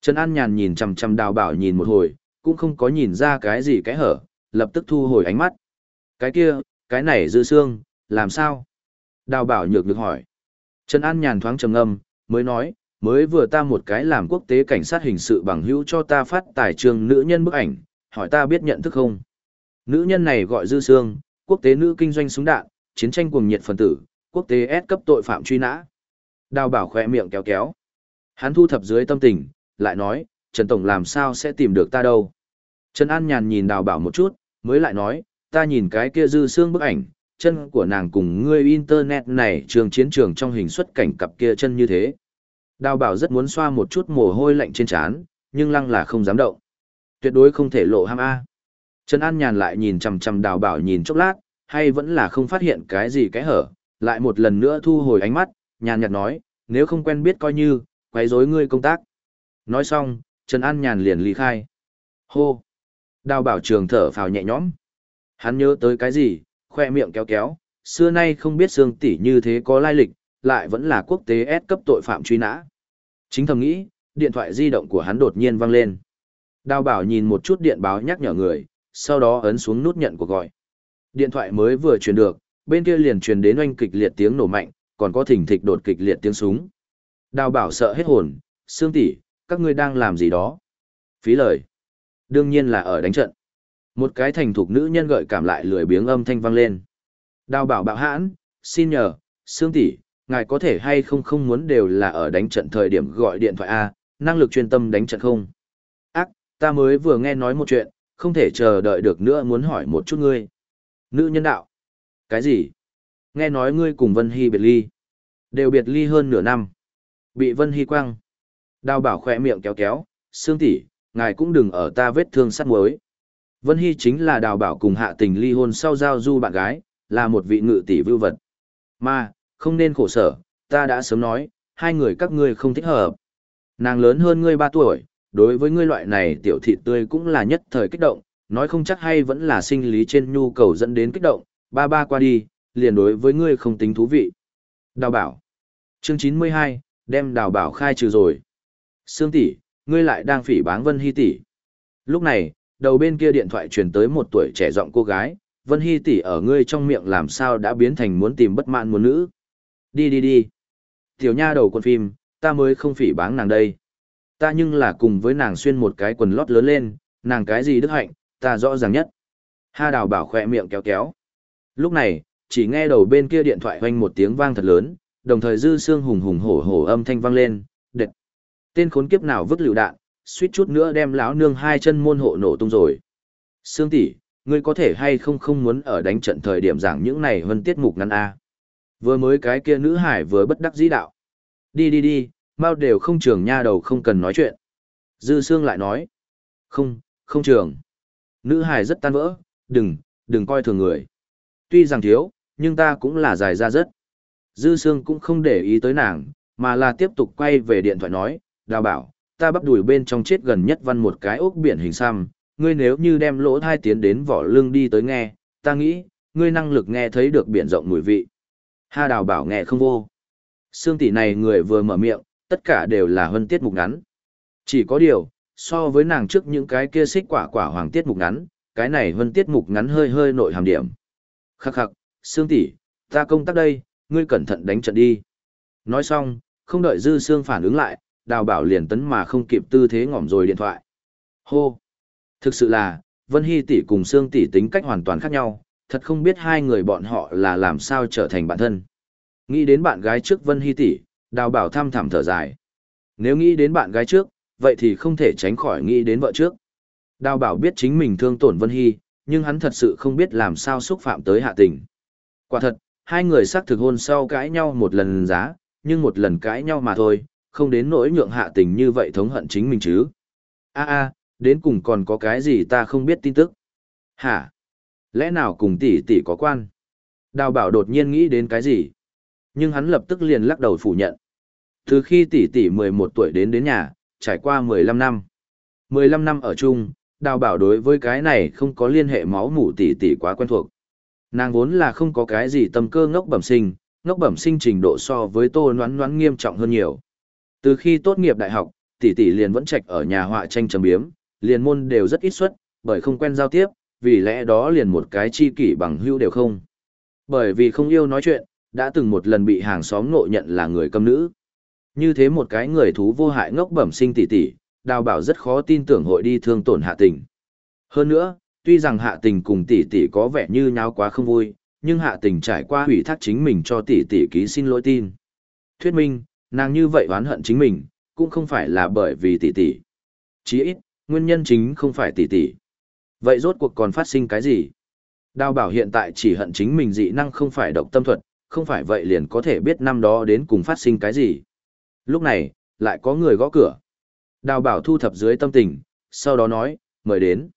Trần An Nhàn nhìn chằm chằm đào bảo nhìn một hồi, cũng không có nhìn ra cái gì cái hở, lập tức thu hồi ánh mắt. Cái kia, cái này dư Sương, làm sao? Đào bảo nhược được hỏi. Trần An Nhàn thoáng trầm ngâm, mới nói, mới vừa ta một cái làm quốc tế cảnh sát hình sự bằng hữu cho ta phát tài trường nữ nhân bức ảnh, hỏi ta biết nhận thức không? Nữ nhân này gọi Dư Sương, quốc tế nữ kinh doanh súng đạn, chiến tranh cuồng nhiệt phần tử, quốc tế S cấp tội phạm truy nã. Đào bảo khỏe miệng kéo kéo. Hắn thu thập dưới tâm tình, lại nói, Trần Tổng làm sao sẽ tìm được ta đâu. Trần An nhàn nhìn đào bảo một chút, mới lại nói, ta nhìn cái kia Dư Sương bức ảnh, chân của nàng cùng ngươi internet này trường chiến trường trong hình xuất cảnh cặp kia chân như thế. Đào bảo rất muốn xoa một chút mồ hôi lạnh trên trán, nhưng lăng là không dám động. Tuyệt đối không thể lộ ham A. Trần An Nhàn lại nhìn chằm chằm đào bảo nhìn chốc lát, hay vẫn là không phát hiện cái gì cái hở, lại một lần nữa thu hồi ánh mắt, nhàn nhạt nói, nếu không quen biết coi như, quấy rối ngươi công tác. Nói xong, Trần An Nhàn liền ly khai. Hô! Đào bảo trường thở phào nhẹ nhõm. Hắn nhớ tới cái gì, khoe miệng kéo kéo, xưa nay không biết xương tỷ như thế có lai lịch, lại vẫn là quốc tế S cấp tội phạm truy nã. Chính thầm nghĩ, điện thoại di động của hắn đột nhiên vang lên. Đào bảo nhìn một chút điện báo nhắc nhở người, sau đó ấn xuống nút nhận cuộc gọi. Điện thoại mới vừa truyền được, bên kia liền truyền đến oanh kịch liệt tiếng nổ mạnh, còn có thỉnh thịch đột kịch liệt tiếng súng. Đào bảo sợ hết hồn, xương tỷ, các ngươi đang làm gì đó? Phí lời. Đương nhiên là ở đánh trận. Một cái thành thục nữ nhân gợi cảm lại lười biếng âm thanh vang lên. Đào bảo bạo hãn, xin nhờ, xương tỷ, ngài có thể hay không không muốn đều là ở đánh trận thời điểm gọi điện thoại A, năng lực chuyên tâm đánh trận không? Ác, ta mới vừa nghe nói một chuyện, không thể chờ đợi được nữa muốn hỏi một chút ngươi. Nữ nhân đạo. Cái gì? Nghe nói ngươi cùng Vân Hy biệt ly. Đều biệt ly hơn nửa năm. Bị Vân Hy quăng. Đào bảo khỏe miệng kéo kéo, xương tỷ, ngài cũng đừng ở ta vết thương sắt muối. Vân Hy chính là đào bảo cùng hạ tình ly hôn sau giao du bạn gái, là một vị ngự tỷ vưu vật. Mà, không nên khổ sở, ta đã sớm nói, hai người các ngươi không thích hợp. Nàng lớn hơn ngươi ba tuổi, đối với ngươi loại này tiểu thị tươi cũng là nhất thời kích động, nói không chắc hay vẫn là sinh lý trên nhu cầu dẫn đến kích động, ba ba qua đi, liền đối với ngươi không tính thú vị. Đào bảo. Chương 92, đem đào bảo khai trừ rồi. Sương tỷ, ngươi lại đang phỉ báng Vân Hy tỷ. Lúc này, đầu bên kia điện thoại truyền tới một tuổi trẻ giọng cô gái, Vân Hy tỷ ở ngươi trong miệng làm sao đã biến thành muốn tìm bất mãn muốn nữ. Đi đi đi. Tiểu nha đầu quân phim, ta mới không phỉ báng nàng đây. Ta nhưng là cùng với nàng xuyên một cái quần lót lớn lên, nàng cái gì đức hạnh, ta rõ ràng nhất. Ha đào bảo khỏe miệng kéo kéo. Lúc này, chỉ nghe đầu bên kia điện thoại hoanh một tiếng vang thật lớn, đồng thời dư xương hùng hùng hổ hổ âm thanh vang lên, đệt. Tên khốn kiếp nào vứt lựu đạn, suýt chút nữa đem lão nương hai chân môn hộ nổ tung rồi. Sương tỷ, ngươi có thể hay không không muốn ở đánh trận thời điểm giảng những này hơn tiết mục ngắn a. Vừa mới cái kia nữ hải vừa bất đắc dĩ đạo. Đi đi đi, mau đều không trường nha đầu không cần nói chuyện. Dư Sương lại nói. Không, không trường. Nữ hài rất tan vỡ, đừng, đừng coi thường người. Tuy rằng thiếu, nhưng ta cũng là dài ra rất. Dư Sương cũng không để ý tới nàng, mà là tiếp tục quay về điện thoại nói, đào bảo, ta bắp đùi bên trong chết gần nhất văn một cái ốc biển hình xăm, ngươi nếu như đem lỗ thai tiến đến vỏ lưng đi tới nghe, ta nghĩ, ngươi năng lực nghe thấy được biển rộng mùi vị. Ha đào bảo nghe không vô. Sương tỷ này người vừa mở miệng, tất cả đều là hân tiết mục ngắn. Chỉ có điều, so với nàng trước những cái kia xích quả quả hoàng tiết mục ngắn, cái này hân tiết mục ngắn hơi hơi nội hàm điểm. Khắc khắc, Sương tỷ, ta công tác đây, ngươi cẩn thận đánh trận đi. Nói xong, không đợi Dư Sương phản ứng lại, đào bảo liền tấn mà không kịp tư thế ngỏm rồi điện thoại. Hô! Thực sự là, Vân Hy tỷ cùng Sương tỷ tính cách hoàn toàn khác nhau, thật không biết hai người bọn họ là làm sao trở thành bạn thân. Nghĩ đến bạn gái trước Vân Hy tỷ, đào bảo thăm thẳm thở dài. Nếu nghĩ đến bạn gái trước, vậy thì không thể tránh khỏi nghĩ đến vợ trước. Đào bảo biết chính mình thương tổn Vân Hy, nhưng hắn thật sự không biết làm sao xúc phạm tới hạ tình. Quả thật, hai người xác thực hôn sau cãi nhau một lần giá, nhưng một lần cãi nhau mà thôi, không đến nỗi nhượng hạ tình như vậy thống hận chính mình chứ. a a đến cùng còn có cái gì ta không biết tin tức. Hả? Lẽ nào cùng tỷ tỷ có quan? Đào bảo đột nhiên nghĩ đến cái gì? Nhưng hắn lập tức liền lắc đầu phủ nhận. Từ khi tỷ tỷ 11 tuổi đến đến nhà, trải qua 15 năm. 15 năm ở chung, Đào bảo đối với cái này không có liên hệ máu mủ tỷ tỷ quá quen thuộc. Nàng vốn là không có cái gì tâm cơ ngốc bẩm sinh, ngốc bẩm sinh trình độ so với tô noán noán nghiêm trọng hơn nhiều. Từ khi tốt nghiệp đại học, tỷ tỷ liền vẫn trạch ở nhà họa tranh trầm biếm, liền môn đều rất ít xuất, bởi không quen giao tiếp, vì lẽ đó liền một cái chi kỷ bằng hữu đều không. Bởi vì không yêu nói chuyện, đã từng một lần bị hàng xóm ngộ nhận là người câm nữ. Như thế một cái người thú vô hại ngốc bẩm sinh tỷ tỷ, đào bảo rất khó tin tưởng hội đi thương tổn hạ tình. Hơn nữa, tuy rằng hạ tình cùng tỷ tỷ có vẻ như nháo quá không vui, nhưng hạ tình trải qua hủy thác chính mình cho tỷ tỷ ký xin lỗi tin. Thuyết minh, nàng như vậy oán hận chính mình, cũng không phải là bởi vì tỷ tỷ. Chỉ ít, nguyên nhân chính không phải tỷ tỷ. Vậy rốt cuộc còn phát sinh cái gì? Đào bảo hiện tại chỉ hận chính mình dị năng không phải độc tâm thuật, không phải vậy liền có thể biết năm đó đến cùng phát sinh cái gì. Lúc này, lại có người gõ cửa. Đào bảo thu thập dưới tâm tình, sau đó nói, mời đến.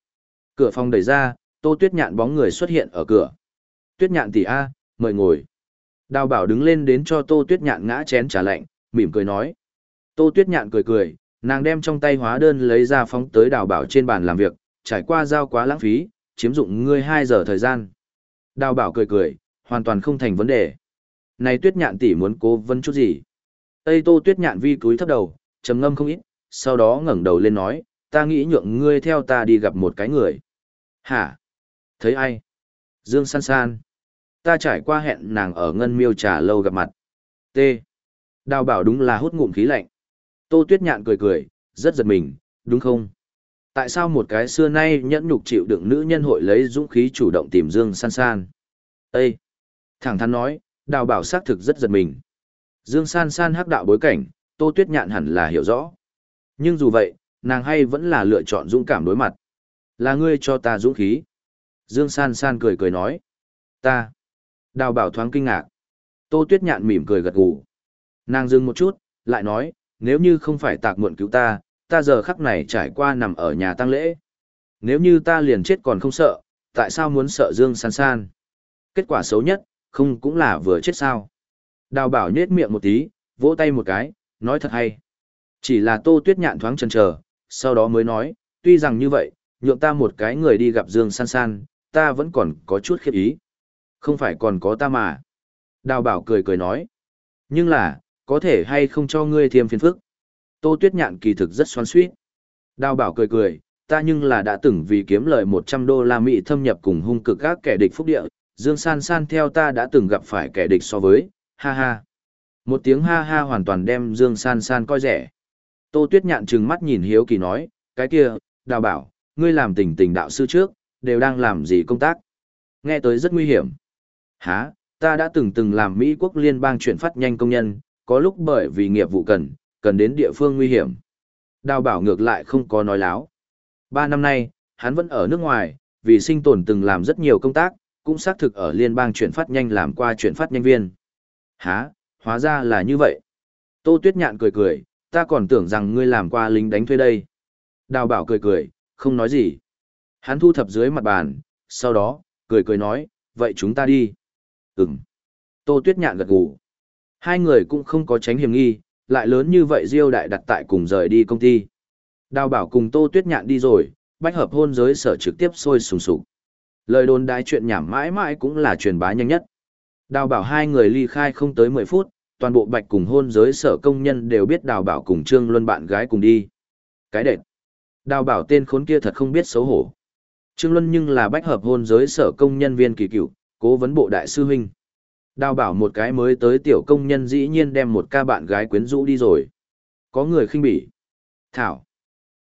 Cửa phòng đẩy ra, tô tuyết nhạn bóng người xuất hiện ở cửa. Tuyết nhạn tỷ A, mời ngồi. Đào bảo đứng lên đến cho tô tuyết nhạn ngã chén trà lạnh, mỉm cười nói. Tô tuyết nhạn cười cười, nàng đem trong tay hóa đơn lấy ra phóng tới đào bảo trên bàn làm việc, trải qua giao quá lãng phí, chiếm dụng ngươi 2 giờ thời gian. Đào bảo cười cười, hoàn toàn không thành vấn đề. Này tuyết nhạn tỷ muốn cố vấn chút gì? Tây tô tuyết nhạn vi cúi thấp đầu, trầm ngâm không ít, sau đó ngẩng đầu lên nói, ta nghĩ nhượng ngươi theo ta đi gặp một cái người. Hả? Thấy ai? Dương san san. Ta trải qua hẹn nàng ở ngân miêu trà lâu gặp mặt. T. Đào bảo đúng là hút ngụm khí lạnh. Tô tuyết nhạn cười cười, rất giật mình, đúng không? Tại sao một cái xưa nay nhẫn nhục chịu đựng nữ nhân hội lấy dũng khí chủ động tìm Dương san san? Ê! Thẳng thắn nói, đào bảo xác thực rất giật mình. Dương san san hắc đạo bối cảnh, tô tuyết nhạn hẳn là hiểu rõ. Nhưng dù vậy, nàng hay vẫn là lựa chọn dũng cảm đối mặt. Là ngươi cho ta dũng khí. Dương san san cười cười nói. Ta. Đào bảo thoáng kinh ngạc. Tô tuyết nhạn mỉm cười gật gù. Nàng dừng một chút, lại nói, nếu như không phải tạc muộn cứu ta, ta giờ khắc này trải qua nằm ở nhà tăng lễ. Nếu như ta liền chết còn không sợ, tại sao muốn sợ Dương san san? Kết quả xấu nhất, không cũng là vừa chết sao? Đào bảo nhết miệng một tí, vỗ tay một cái, nói thật hay. Chỉ là tô tuyết nhạn thoáng chần chờ, sau đó mới nói, tuy rằng như vậy, nhượng ta một cái người đi gặp Dương san san, ta vẫn còn có chút khiếp ý. Không phải còn có ta mà. Đào bảo cười cười nói. Nhưng là, có thể hay không cho ngươi thêm phiền phức. Tô tuyết nhạn kỳ thực rất xoan suýt. Đào bảo cười cười, ta nhưng là đã từng vì kiếm lời 100 đô la Mỹ thâm nhập cùng hung cực các kẻ địch phúc địa, Dương San San theo ta đã từng gặp phải kẻ địch so với, ha ha. Một tiếng ha ha hoàn toàn đem Dương San San coi rẻ. Tô Tuyết Nhạn trừng mắt nhìn Hiếu Kỳ nói, cái kia, đào bảo, ngươi làm tình tình đạo sư trước, đều đang làm gì công tác? Nghe tới rất nguy hiểm. Hả, ta đã từng từng làm Mỹ quốc liên bang chuyển phát nhanh công nhân, có lúc bởi vì nghiệp vụ cần, cần đến địa phương nguy hiểm. Đào bảo ngược lại không có nói láo. Ba năm nay, hắn vẫn ở nước ngoài, vì sinh tồn từng làm rất nhiều công tác, cũng xác thực ở liên bang chuyển phát nhanh làm qua chuyển phát nhanh viên. Hả, hóa ra là như vậy. Tô Tuyết Nhạn cười cười, ta còn tưởng rằng ngươi làm qua lính đánh thuê đây. Đào bảo cười cười, không nói gì. Hắn thu thập dưới mặt bàn, sau đó, cười cười nói, vậy chúng ta đi. Ừm. Tô Tuyết Nhạn gật gù. Hai người cũng không có tránh hiểm nghi, lại lớn như vậy Diêu đại đặt tại cùng rời đi công ty. Đào bảo cùng Tô Tuyết Nhạn đi rồi, bách hợp hôn giới sở trực tiếp sôi sùng sục. Lời đồn đại chuyện nhảm mãi mãi cũng là truyền bá nhanh nhất. Đào bảo hai người ly khai không tới 10 phút, toàn bộ bạch cùng hôn giới sở công nhân đều biết đào bảo cùng Trương Luân bạn gái cùng đi. Cái đệt. Đào bảo tên khốn kia thật không biết xấu hổ. Trương Luân nhưng là bách hợp hôn giới sở công nhân viên kỳ cựu, cố vấn bộ đại sư huynh. Đào bảo một cái mới tới tiểu công nhân dĩ nhiên đem một ca bạn gái quyến rũ đi rồi. Có người khinh bỉ. Thảo.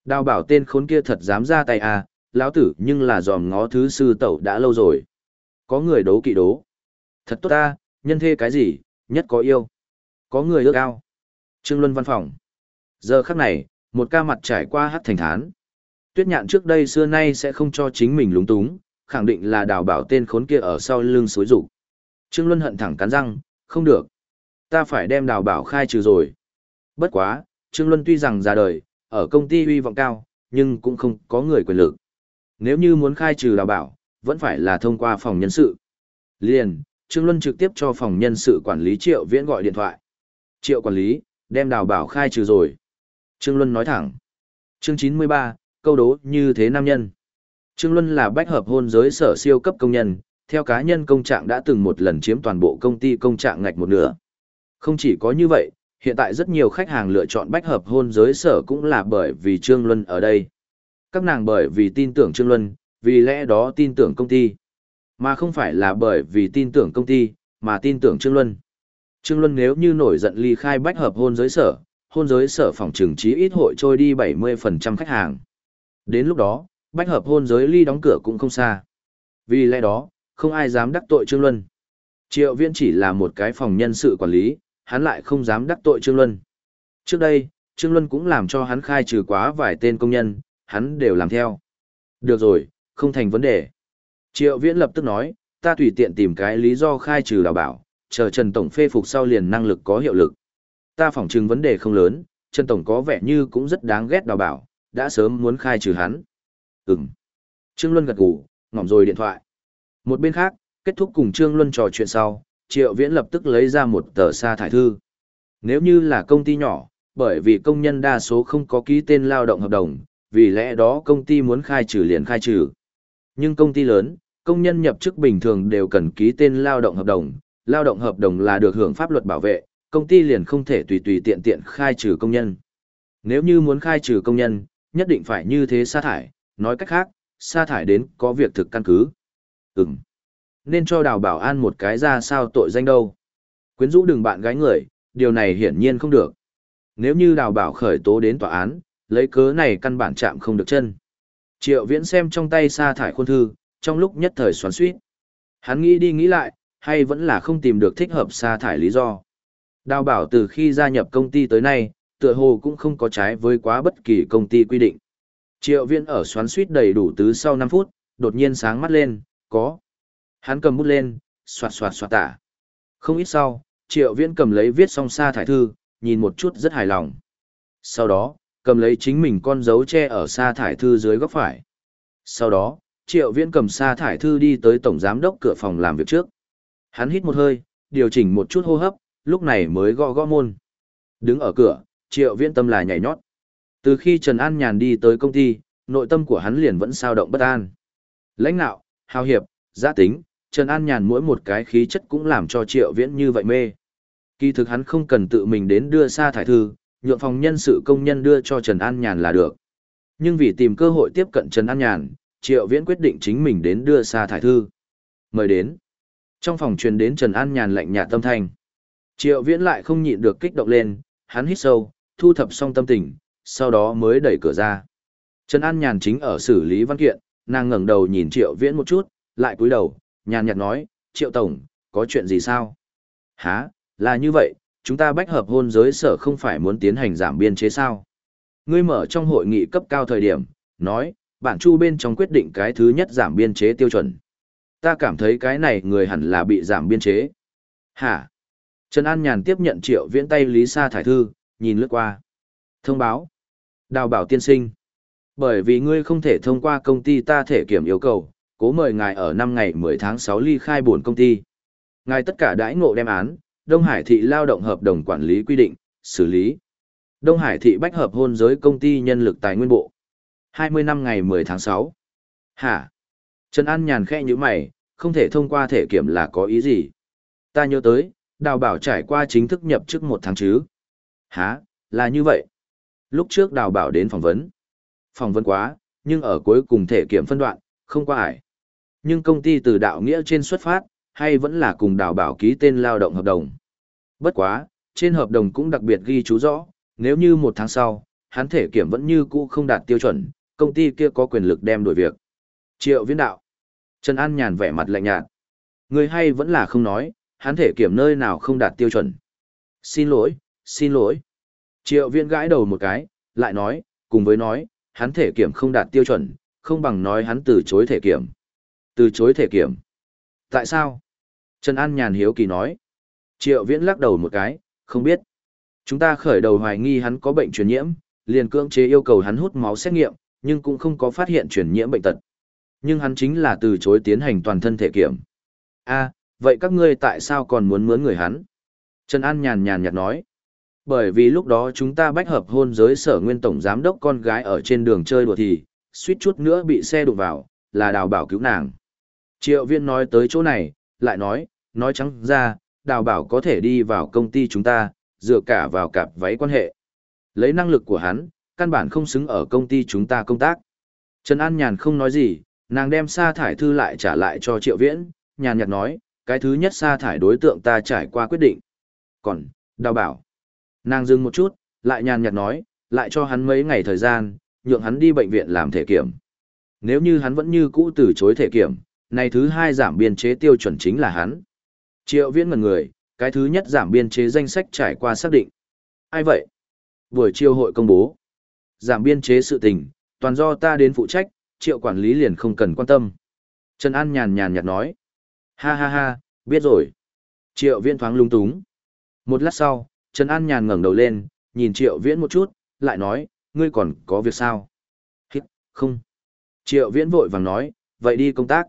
Đào bảo tên khốn kia thật dám ra tay à, lão tử nhưng là dòm ngó thứ sư tẩu đã lâu rồi. Có người đấu kỵ đố. Thật tốt ta, nhân thê cái gì, nhất có yêu. Có người ước ao. Trương Luân văn phòng. Giờ khắc này, một ca mặt trải qua hát thành thán. Tuyết nhạn trước đây xưa nay sẽ không cho chính mình lúng túng, khẳng định là đào bảo tên khốn kia ở sau lưng suối rủ. Trương Luân hận thẳng cắn răng, không được. Ta phải đem đào bảo khai trừ rồi. Bất quá, Trương Luân tuy rằng ra đời, ở công ty uy vọng cao, nhưng cũng không có người quyền lực. Nếu như muốn khai trừ đào bảo, vẫn phải là thông qua phòng nhân sự. Liền, Trương Luân trực tiếp cho phòng nhân sự quản lý Triệu Viễn gọi điện thoại. Triệu quản lý, đem đào bảo khai trừ rồi. Trương Luân nói thẳng. Chương 93, câu đố như thế nam nhân. Trương Luân là bách hợp hôn giới sở siêu cấp công nhân, theo cá nhân công trạng đã từng một lần chiếm toàn bộ công ty công trạng ngạch một nửa. Không chỉ có như vậy, hiện tại rất nhiều khách hàng lựa chọn bách hợp hôn giới sở cũng là bởi vì Trương Luân ở đây. Các nàng bởi vì tin tưởng Trương Luân, vì lẽ đó tin tưởng công ty. Mà không phải là bởi vì tin tưởng công ty, mà tin tưởng Trương Luân. Trương Luân nếu như nổi giận ly khai bách hợp hôn giới sở, hôn giới sở phòng trừng trí ít hội trôi đi 70% khách hàng. Đến lúc đó, bách hợp hôn giới ly đóng cửa cũng không xa. Vì lẽ đó, không ai dám đắc tội Trương Luân. Triệu Viễn chỉ là một cái phòng nhân sự quản lý, hắn lại không dám đắc tội Trương Luân. Trước đây, Trương Luân cũng làm cho hắn khai trừ quá vài tên công nhân, hắn đều làm theo. Được rồi, không thành vấn đề. Triệu Viễn lập tức nói, ta tùy tiện tìm cái lý do khai trừ đào bảo, chờ Trần Tổng phê phục sau liền năng lực có hiệu lực. Ta phỏng chừng vấn đề không lớn, Trần Tổng có vẻ như cũng rất đáng ghét đào bảo, đã sớm muốn khai trừ hắn. Ừm. Trương Luân gật gù, ngỏm rồi điện thoại. Một bên khác, kết thúc cùng Trương Luân trò chuyện sau, Triệu Viễn lập tức lấy ra một tờ sa thải thư. Nếu như là công ty nhỏ, bởi vì công nhân đa số không có ký tên lao động hợp đồng, vì lẽ đó công ty muốn khai trừ liền khai trừ. Nhưng công ty lớn, công nhân nhập chức bình thường đều cần ký tên lao động hợp đồng, lao động hợp đồng là được hưởng pháp luật bảo vệ, công ty liền không thể tùy tùy tiện tiện khai trừ công nhân. Nếu như muốn khai trừ công nhân, nhất định phải như thế sa thải, nói cách khác, sa thải đến có việc thực căn cứ. Ừm. Nên cho đào bảo an một cái ra sao tội danh đâu. Quyến rũ đừng bạn gái người, điều này hiển nhiên không được. Nếu như đào bảo khởi tố đến tòa án, lấy cớ này căn bản chạm không được chân. Triệu viễn xem trong tay sa thải khuôn thư, trong lúc nhất thời xoắn suýt. Hắn nghĩ đi nghĩ lại, hay vẫn là không tìm được thích hợp sa thải lý do. Đào bảo từ khi gia nhập công ty tới nay, tựa hồ cũng không có trái với quá bất kỳ công ty quy định. Triệu Viên ở xoắn suýt đầy đủ tứ sau 5 phút, đột nhiên sáng mắt lên, có. Hắn cầm bút lên, xoạt xoạt xoạt tả. Không ít sau, triệu viễn cầm lấy viết xong sa thải thư, nhìn một chút rất hài lòng. Sau đó, cầm lấy chính mình con dấu che ở sa thải thư dưới góc phải. Sau đó, triệu viễn cầm sa thải thư đi tới tổng giám đốc cửa phòng làm việc trước. Hắn hít một hơi, điều chỉnh một chút hô hấp, lúc này mới gõ gõ môn. Đứng ở cửa, triệu viễn tâm là nhảy nhót. Từ khi Trần An Nhàn đi tới công ty, nội tâm của hắn liền vẫn sao động bất an. Lãnh nạo, hào hiệp, gia tính, Trần An Nhàn mỗi một cái khí chất cũng làm cho triệu viễn như vậy mê. Kỳ thực hắn không cần tự mình đến đưa sa thải thư, nhượng phòng nhân sự công nhân đưa cho Trần An Nhàn là được. Nhưng vì tìm cơ hội tiếp cận Trần An Nhàn, Triệu Viễn quyết định chính mình đến đưa sa thải thư. Mời đến. Trong phòng truyền đến Trần An Nhàn lạnh nhạt tâm thanh. Triệu Viễn lại không nhịn được kích động lên, hắn hít sâu, thu thập xong tâm tình, sau đó mới đẩy cửa ra. Trần An Nhàn chính ở xử lý văn kiện, nàng ngẩng đầu nhìn Triệu Viễn một chút, lại cúi đầu, nhàn nhạt nói, Triệu Tổng, có chuyện gì sao? Hả, là như vậy, chúng ta bách hợp hôn giới sở không phải muốn tiến hành giảm biên chế sao? Ngươi mở trong hội nghị cấp cao thời điểm, nói, bản chu bên trong quyết định cái thứ nhất giảm biên chế tiêu chuẩn. Ta cảm thấy cái này người hẳn là bị giảm biên chế. Hả? Trần An Nhàn tiếp nhận triệu viễn tay Lý Sa Thải Thư, nhìn lướt qua. Thông báo. Đào bảo tiên sinh. Bởi vì ngươi không thể thông qua công ty ta thể kiểm yêu cầu, cố mời ngài ở năm ngày 10 tháng 6 ly khai buồn công ty. Ngài tất cả đãi ngộ đem án, Đông Hải thị lao động hợp đồng quản lý quy định, xử lý. Đông Hải thị bách hợp hôn giới công ty nhân lực tài nguyên bộ. 20 năm ngày 10 tháng 6. Hả? Trần An nhàn khẽ như mày, không thể thông qua thể kiểm là có ý gì? Ta nhớ tới, đào bảo trải qua chính thức nhập chức một tháng chứ. Hả? Là như vậy. Lúc trước đào bảo đến phỏng vấn. Phỏng vấn quá, nhưng ở cuối cùng thể kiểm phân đoạn, không qua ải. Nhưng công ty từ đạo nghĩa trên xuất phát, hay vẫn là cùng đào bảo ký tên lao động hợp đồng. Bất quá, trên hợp đồng cũng đặc biệt ghi chú rõ, nếu như một tháng sau, hắn thể kiểm vẫn như cũ không đạt tiêu chuẩn, công ty kia có quyền lực đem đổi việc. Triệu viễn đạo. Trần An nhàn vẻ mặt lạnh nhạt. Người hay vẫn là không nói, hắn thể kiểm nơi nào không đạt tiêu chuẩn. Xin lỗi, xin lỗi. Triệu viễn gãi đầu một cái, lại nói, cùng với nói, hắn thể kiểm không đạt tiêu chuẩn, không bằng nói hắn từ chối thể kiểm. Từ chối thể kiểm. Tại sao? Trần An nhàn hiếu kỳ nói. Triệu viễn lắc đầu một cái, không biết. Chúng ta khởi đầu hoài nghi hắn có bệnh truyền nhiễm, liền cưỡng chế yêu cầu hắn hút máu xét nghiệm, nhưng cũng không có phát hiện truyền nhiễm bệnh tật. Nhưng hắn chính là từ chối tiến hành toàn thân thể kiểm. a vậy các ngươi tại sao còn muốn mướn người hắn? Trần An nhàn nhàn nhạt nói. Bởi vì lúc đó chúng ta bách hợp hôn giới sở nguyên tổng giám đốc con gái ở trên đường chơi đùa thì, suýt chút nữa bị xe đụng vào, là đào bảo cứu nàng. Triệu viên nói tới chỗ này, lại nói, nói trắng ra, đào bảo có thể đi vào công ty chúng ta, dựa cả vào cặp váy quan hệ. Lấy năng lực của hắn, căn bản không xứng ở công ty chúng ta công tác. Trần An Nhàn không nói gì, nàng đem sa thải thư lại trả lại cho Triệu Viễn, nhàn nhạt nói, cái thứ nhất sa thải đối tượng ta trải qua quyết định. Còn, đào bảo. Nàng dừng một chút, lại nhàn nhạt nói, lại cho hắn mấy ngày thời gian, nhượng hắn đi bệnh viện làm thể kiểm. Nếu như hắn vẫn như cũ từ chối thể kiểm, này thứ hai giảm biên chế tiêu chuẩn chính là hắn. Triệu viễn ngần người, cái thứ nhất giảm biên chế danh sách trải qua xác định. Ai vậy? Buổi chiều hội công bố. Giảm biên chế sự tình, toàn do ta đến phụ trách, triệu quản lý liền không cần quan tâm. Trần An nhàn nhàn nhạt nói. Ha ha ha, biết rồi. Triệu viễn thoáng lung túng. Một lát sau, Trần An nhàn ngẩng đầu lên, nhìn triệu viễn một chút, lại nói, ngươi còn có việc sao? Hít, không. Triệu viễn vội vàng nói, vậy đi công tác.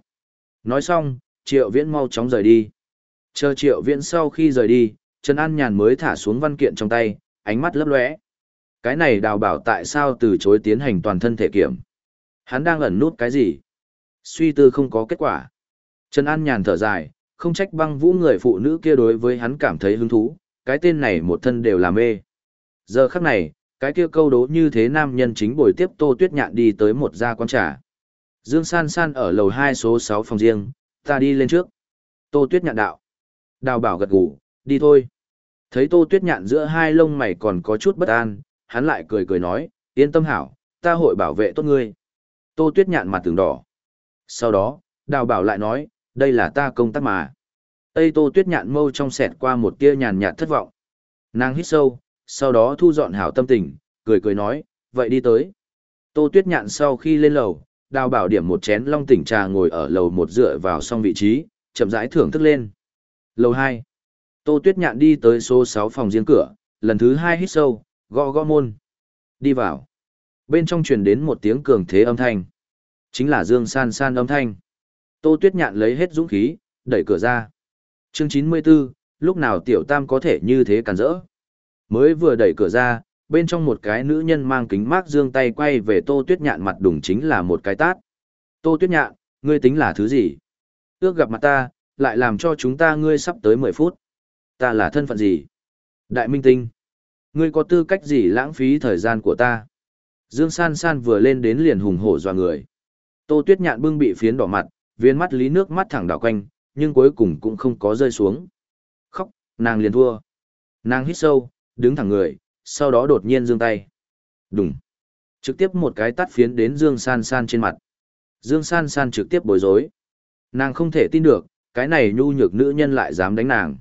Nói xong, triệu viễn mau chóng rời đi. Chờ triệu viễn sau khi rời đi, Trần An Nhàn mới thả xuống văn kiện trong tay, ánh mắt lấp lóe. Cái này đào bảo tại sao từ chối tiến hành toàn thân thể kiểm. Hắn đang ẩn nút cái gì? Suy tư không có kết quả. Trần An Nhàn thở dài, không trách băng vũ người phụ nữ kia đối với hắn cảm thấy hứng thú, cái tên này một thân đều là mê. Giờ khắc này, cái kia câu đố như thế nam nhân chính buổi tiếp Tô Tuyết Nhạn đi tới một gia quán trà. Dương San San ở lầu hai số sáu phòng riêng, ta đi lên trước. Tô Tuyết Nhạn đạo. Đào bảo gật gù, đi thôi. Thấy Tô Tuyết Nhạn giữa hai lông mày còn có chút bất an, hắn lại cười cười nói, yên tâm hảo, ta hội bảo vệ tốt ngươi. Tô Tuyết Nhạn mặt tường đỏ. Sau đó, đào bảo lại nói, đây là ta công tác mà. Tây Tô Tuyết Nhạn mâu trong sẹt qua một tia nhàn nhạt thất vọng. Nàng hít sâu, sau đó thu dọn hảo tâm tình, cười cười nói, vậy đi tới. Tô Tuyết Nhạn sau khi lên lầu, đào bảo điểm một chén long tỉnh trà ngồi ở lầu một dựa vào xong vị trí, chậm rãi thưởng thức lên. Lầu hai, Tô Tuyết Nhạn đi tới số sáu phòng riêng cửa, lần thứ hai hít sâu, gõ gõ môn. Đi vào. Bên trong truyền đến một tiếng cường thế âm thanh. Chính là Dương San San âm thanh. Tô Tuyết Nhạn lấy hết dũng khí, đẩy cửa ra. Chương chín mươi 94, lúc nào tiểu tam có thể như thế cản rỡ. Mới vừa đẩy cửa ra, bên trong một cái nữ nhân mang kính mát dương tay quay về Tô Tuyết Nhạn mặt đùng chính là một cái tát. Tô Tuyết Nhạn, ngươi tính là thứ gì? Ước gặp mặt ta, lại làm cho chúng ta ngươi sắp tới 10 phút. Ta là thân phận gì? Đại minh tinh. Ngươi có tư cách gì lãng phí thời gian của ta? Dương San San vừa lên đến liền hùng hổ dọa người. Tô Tuyết Nhạn bưng bị phiến đỏ mặt, viên mắt lý nước mắt thẳng đảo quanh, nhưng cuối cùng cũng không có rơi xuống. Khóc, nàng liền thua. Nàng hít sâu, đứng thẳng người, sau đó đột nhiên giương tay. Đùng. Trực tiếp một cái tắt phiến đến Dương San San trên mặt. Dương San San trực tiếp bối rối. Nàng không thể tin được, cái này nhu nhược nữ nhân lại dám đánh nàng.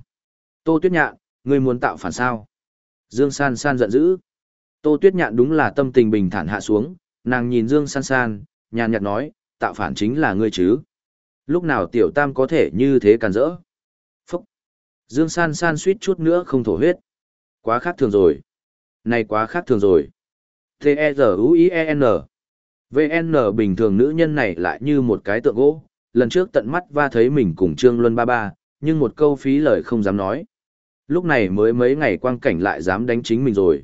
Tô Tuyết Nhạn, ngươi muốn tạo phản sao? Dương San San giận dữ. Tô Tuyết Nhạn đúng là tâm tình bình thản hạ xuống, nàng nhìn Dương San San, nhàn nhạt nói, tạo phản chính là ngươi chứ. Lúc nào tiểu tam có thể như thế càn rỡ? Phúc! Dương San San suýt chút nữa không thổ huyết. Quá khác thường rồi. Này quá khác thường rồi. T-E-Z-U-I-E-N. VN bình thường nữ nhân này lại như một cái tượng gỗ, lần trước tận mắt va thấy mình cùng Trương Luân ba ba, nhưng một câu phí lời không dám nói. Lúc này mới mấy ngày quang cảnh lại dám đánh chính mình rồi.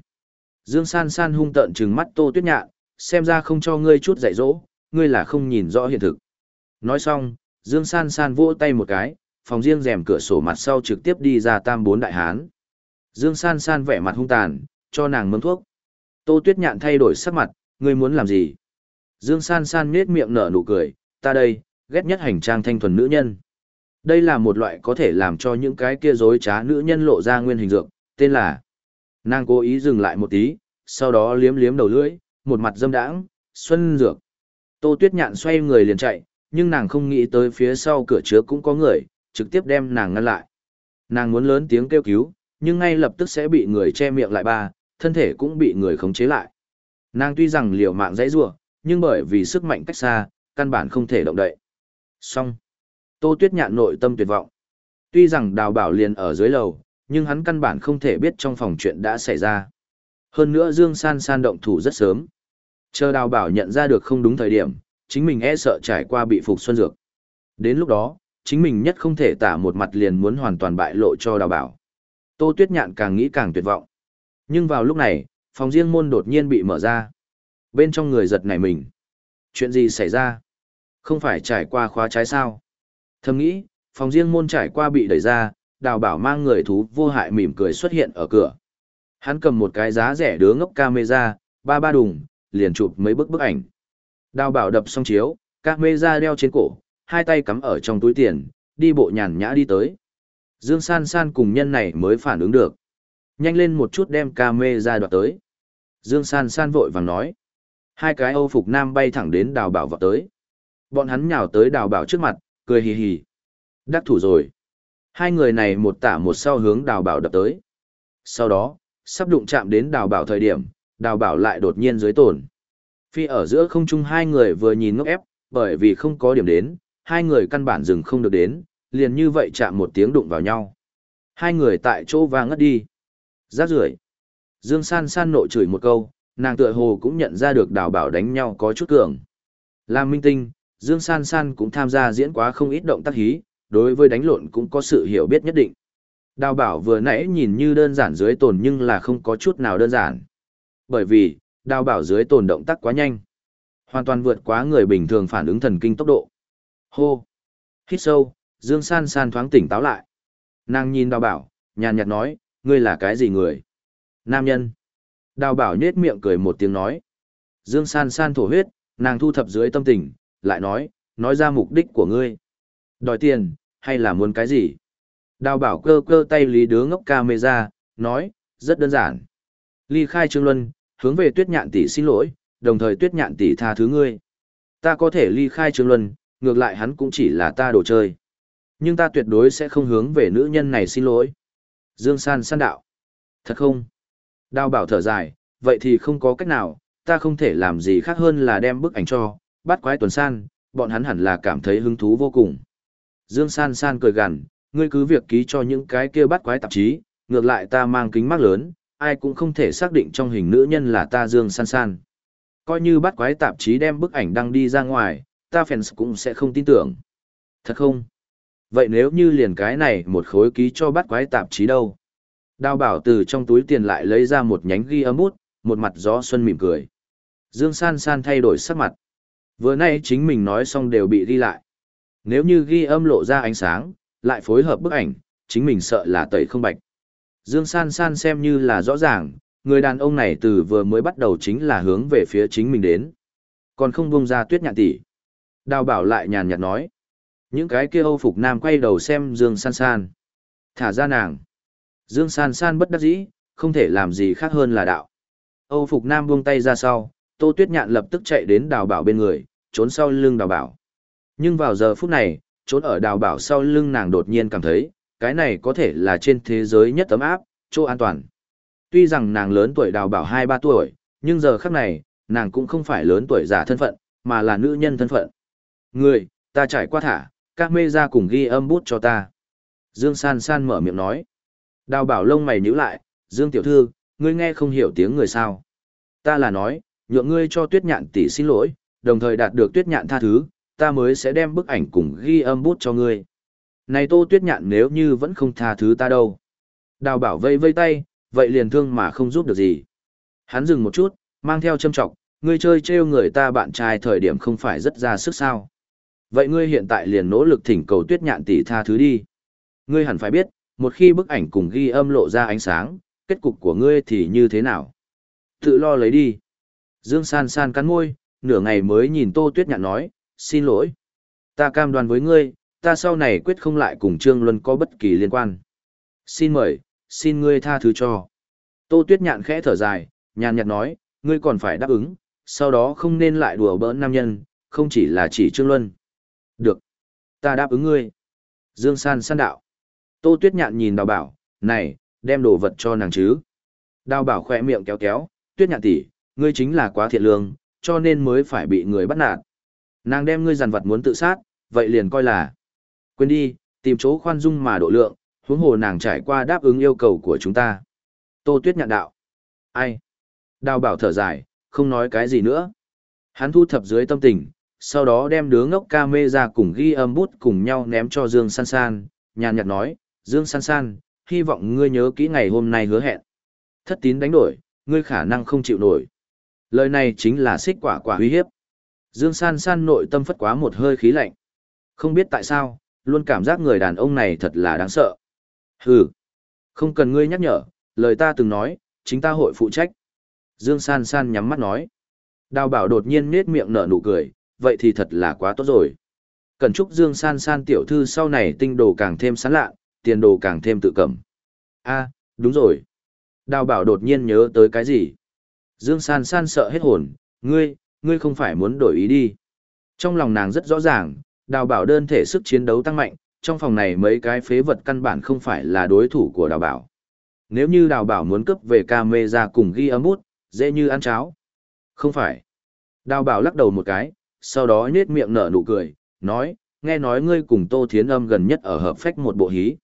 Dương San San hung tợn trừng mắt Tô Tuyết Nhạn, xem ra không cho ngươi chút dạy dỗ, ngươi là không nhìn rõ hiện thực. Nói xong, Dương San San vỗ tay một cái, phòng riêng rèm cửa sổ mặt sau trực tiếp đi ra tam bốn đại hán. Dương San San vẻ mặt hung tàn, cho nàng mâm thuốc. Tô Tuyết Nhạn thay đổi sắc mặt, ngươi muốn làm gì? Dương San San nhếch miệng nở nụ cười, ta đây, ghét nhất hành trang thanh thuần nữ nhân. Đây là một loại có thể làm cho những cái kia dối trá nữ nhân lộ ra nguyên hình dược, tên là. Nàng cố ý dừng lại một tí, sau đó liếm liếm đầu lưỡi, một mặt dâm đãng, xuân dược. Tô Tuyết Nhạn xoay người liền chạy, nhưng nàng không nghĩ tới phía sau cửa chứa cũng có người, trực tiếp đem nàng ngăn lại. Nàng muốn lớn tiếng kêu cứu, nhưng ngay lập tức sẽ bị người che miệng lại ba, thân thể cũng bị người khống chế lại. Nàng tuy rằng liều mạng dãy rủa, nhưng bởi vì sức mạnh cách xa, căn bản không thể động đậy. Xong. Tô Tuyết Nhạn nội tâm tuyệt vọng. Tuy rằng đào bảo liền ở dưới lầu, nhưng hắn căn bản không thể biết trong phòng chuyện đã xảy ra. Hơn nữa Dương San San động thủ rất sớm. Chờ đào bảo nhận ra được không đúng thời điểm, chính mình e sợ trải qua bị phục xuân dược. Đến lúc đó, chính mình nhất không thể tả một mặt liền muốn hoàn toàn bại lộ cho đào bảo. Tô Tuyết Nhạn càng nghĩ càng tuyệt vọng. Nhưng vào lúc này, phòng riêng môn đột nhiên bị mở ra. Bên trong người giật nảy mình. Chuyện gì xảy ra? Không phải trải qua khóa trái sao? Thầm nghĩ, phòng riêng môn trải qua bị đẩy ra, đào bảo mang người thú vô hại mỉm cười xuất hiện ở cửa. Hắn cầm một cái giá rẻ đứa ngốc camera, ba ba đùng, liền chụp mấy bức bức ảnh. Đào bảo đập xong chiếu, camera đeo trên cổ, hai tay cắm ở trong túi tiền, đi bộ nhàn nhã đi tới. Dương San San cùng nhân này mới phản ứng được. Nhanh lên một chút đem camera đoạt tới. Dương San San vội vàng nói. Hai cái Âu phục nam bay thẳng đến đào bảo vào tới. Bọn hắn nhào tới đào bảo trước mặt, cười hì hì. Đắc thủ rồi. Hai người này một tả một sau hướng đào bảo đập tới. Sau đó, sắp đụng chạm đến đào bảo thời điểm, đào bảo lại đột nhiên dưới tổn. Phi ở giữa không trung hai người vừa nhìn ngốc ép, bởi vì không có điểm đến, hai người căn bản dừng không được đến, liền như vậy chạm một tiếng đụng vào nhau. Hai người tại chỗ vang ngất đi. Giác rưởi. Dương San San nội chửi một câu, nàng tựa hồ cũng nhận ra được đào bảo đánh nhau có chút cường. Làm minh tinh, Dương San San cũng tham gia diễn quá không ít động tác hí, đối với đánh lộn cũng có sự hiểu biết nhất định. Đào bảo vừa nãy nhìn như đơn giản dưới tồn nhưng là không có chút nào đơn giản. Bởi vì, đào bảo dưới tồn động tác quá nhanh. Hoàn toàn vượt quá người bình thường phản ứng thần kinh tốc độ. Hô! Hít sâu, Dương San San thoáng tỉnh táo lại. Nàng nhìn đào bảo, nhàn nhạt nói, ngươi là cái gì người? Nam nhân. Đào bảo nhết miệng cười một tiếng nói. Dương San San thổ huyết, nàng thu thập dưới tâm tình, lại nói, nói ra mục đích của ngươi. Đòi tiền, hay là muốn cái gì? Đào bảo cơ cơ tay lý đứa ngốc camera, nói, rất đơn giản. Ly khai Trương Luân, hướng về tuyết nhạn tỷ xin lỗi, đồng thời tuyết nhạn tỷ tha thứ ngươi. Ta có thể ly khai Trương Luân, ngược lại hắn cũng chỉ là ta đồ chơi. Nhưng ta tuyệt đối sẽ không hướng về nữ nhân này xin lỗi. Dương San san đạo. Thật không? Đào bảo thở dài, vậy thì không có cách nào, ta không thể làm gì khác hơn là đem bức ảnh cho, bắt quái tuần san, bọn hắn hẳn là cảm thấy hứng thú vô cùng. Dương san san cười gằn, ngươi cứ việc ký cho những cái kia bắt quái tạp chí, ngược lại ta mang kính mắt lớn, ai cũng không thể xác định trong hình nữ nhân là ta Dương san san. Coi như bắt quái tạp chí đem bức ảnh đăng đi ra ngoài, ta fans cũng sẽ không tin tưởng. Thật không? Vậy nếu như liền cái này một khối ký cho bắt quái tạp chí đâu? Đào bảo từ trong túi tiền lại lấy ra một nhánh ghi âm bút, một mặt gió xuân mỉm cười. Dương san san thay đổi sắc mặt. Vừa nay chính mình nói xong đều bị ghi lại. Nếu như ghi âm lộ ra ánh sáng, lại phối hợp bức ảnh, chính mình sợ là tẩy không bạch. Dương san san xem như là rõ ràng, người đàn ông này từ vừa mới bắt đầu chính là hướng về phía chính mình đến. Còn không buông ra tuyết nhạn tỷ. Đào bảo lại nhàn nhạt nói. Những cái kia Âu Phục Nam quay đầu xem Dương san san. Thả ra nàng. Dương san san bất đắc dĩ, không thể làm gì khác hơn là đạo. Âu Phục Nam buông tay ra sau, Tô Tuyết Nhạn lập tức chạy đến đào bảo bên người, trốn sau lưng đào bảo. Nhưng vào giờ phút này, trốn ở đào bảo sau lưng nàng đột nhiên cảm thấy, cái này có thể là trên thế giới nhất tấm áp, chỗ an toàn. Tuy rằng nàng lớn tuổi đào bảo 2-3 tuổi, nhưng giờ khắc này, nàng cũng không phải lớn tuổi giả thân phận, mà là nữ nhân thân phận. Người, ta trải qua thả, các mê ra cùng ghi âm bút cho ta. Dương San San mở miệng nói. Đào bảo lông mày nhíu lại, Dương Tiểu Thư, ngươi nghe không hiểu tiếng người sao. Ta là nói, nhượng ngươi cho tuyết nhạn tỷ xin lỗi, đồng thời đạt được tuyết nhạn tha thứ, ta mới sẽ đem bức ảnh cùng ghi âm bút cho ngươi. Này tô tuyết nhạn nếu như vẫn không tha thứ ta đâu. Đào bảo vây vây tay, vậy liền thương mà không giúp được gì. Hắn dừng một chút, mang theo châm trọng, ngươi chơi trêu người ta bạn trai thời điểm không phải rất ra sức sao. Vậy ngươi hiện tại liền nỗ lực thỉnh cầu tuyết nhạn tỷ tha thứ đi. Ngươi hẳn phải biết, một khi bức ảnh cùng ghi âm lộ ra ánh sáng, kết cục của ngươi thì như thế nào? Tự lo lấy đi. Dương san san cắn môi, nửa ngày mới nhìn Tô Tuyết Nhạn nói, xin lỗi. Ta cam đoan với ngươi, ta sau này quyết không lại cùng Trương Luân có bất kỳ liên quan. Xin mời, xin ngươi tha thứ cho. Tô Tuyết Nhạn khẽ thở dài, nhàn nhạt nói, ngươi còn phải đáp ứng, sau đó không nên lại đùa bỡn nam nhân, không chỉ là chỉ Trương Luân. Được. Ta đáp ứng ngươi. Dương san san đạo. Tô Tuyết Nhạn nhìn đào bảo, này, đem đồ vật cho nàng chứ. Đào bảo khỏe miệng kéo kéo, Tuyết Nhạn tỷ, ngươi chính là quá thiện lương, cho nên mới phải bị người bắt nạt. Nàng đem ngươi giàn vật muốn tự sát, vậy liền coi là. Quên đi, tìm chỗ khoan dung mà độ lượng, huống hồ nàng trải qua đáp ứng yêu cầu của chúng ta. Tô Tuyết Nhạn đạo. Ai? Đào bảo thở dài, không nói cái gì nữa. Hắn thu thập dưới tâm tình, sau đó đem đứa ngốc ca mê ra cùng ghi âm bút cùng nhau ném cho Dương San San, nhàn nhạt nói, Dương San San, hy vọng ngươi nhớ kỹ ngày hôm nay hứa hẹn. Thất tín đánh đổi, ngươi khả năng không chịu nổi. Lời này chính là xích quả quả uy hiếp. Dương san san nội tâm phất quá một hơi khí lạnh. Không biết tại sao, luôn cảm giác người đàn ông này thật là đáng sợ. Hừ, không cần ngươi nhắc nhở, lời ta từng nói, chính ta hội phụ trách. Dương san san nhắm mắt nói. Đào bảo đột nhiên nết miệng nở nụ cười, vậy thì thật là quá tốt rồi. Cần chúc Dương san san tiểu thư sau này tinh đồ càng thêm sán lạ, tiền đồ càng thêm tự cầm a đúng rồi. Đào bảo đột nhiên nhớ tới cái gì? Dương san san sợ hết hồn, ngươi, ngươi không phải muốn đổi ý đi. Trong lòng nàng rất rõ ràng, đào bảo đơn thể sức chiến đấu tăng mạnh, trong phòng này mấy cái phế vật căn bản không phải là đối thủ của đào bảo. Nếu như đào bảo muốn cướp về ca mê ra cùng ghi âm út, dễ như ăn cháo. Không phải. Đào bảo lắc đầu một cái, sau đó nết miệng nở nụ cười, nói, nghe nói ngươi cùng Tô Thiến Âm gần nhất ở hợp phách một bộ hí.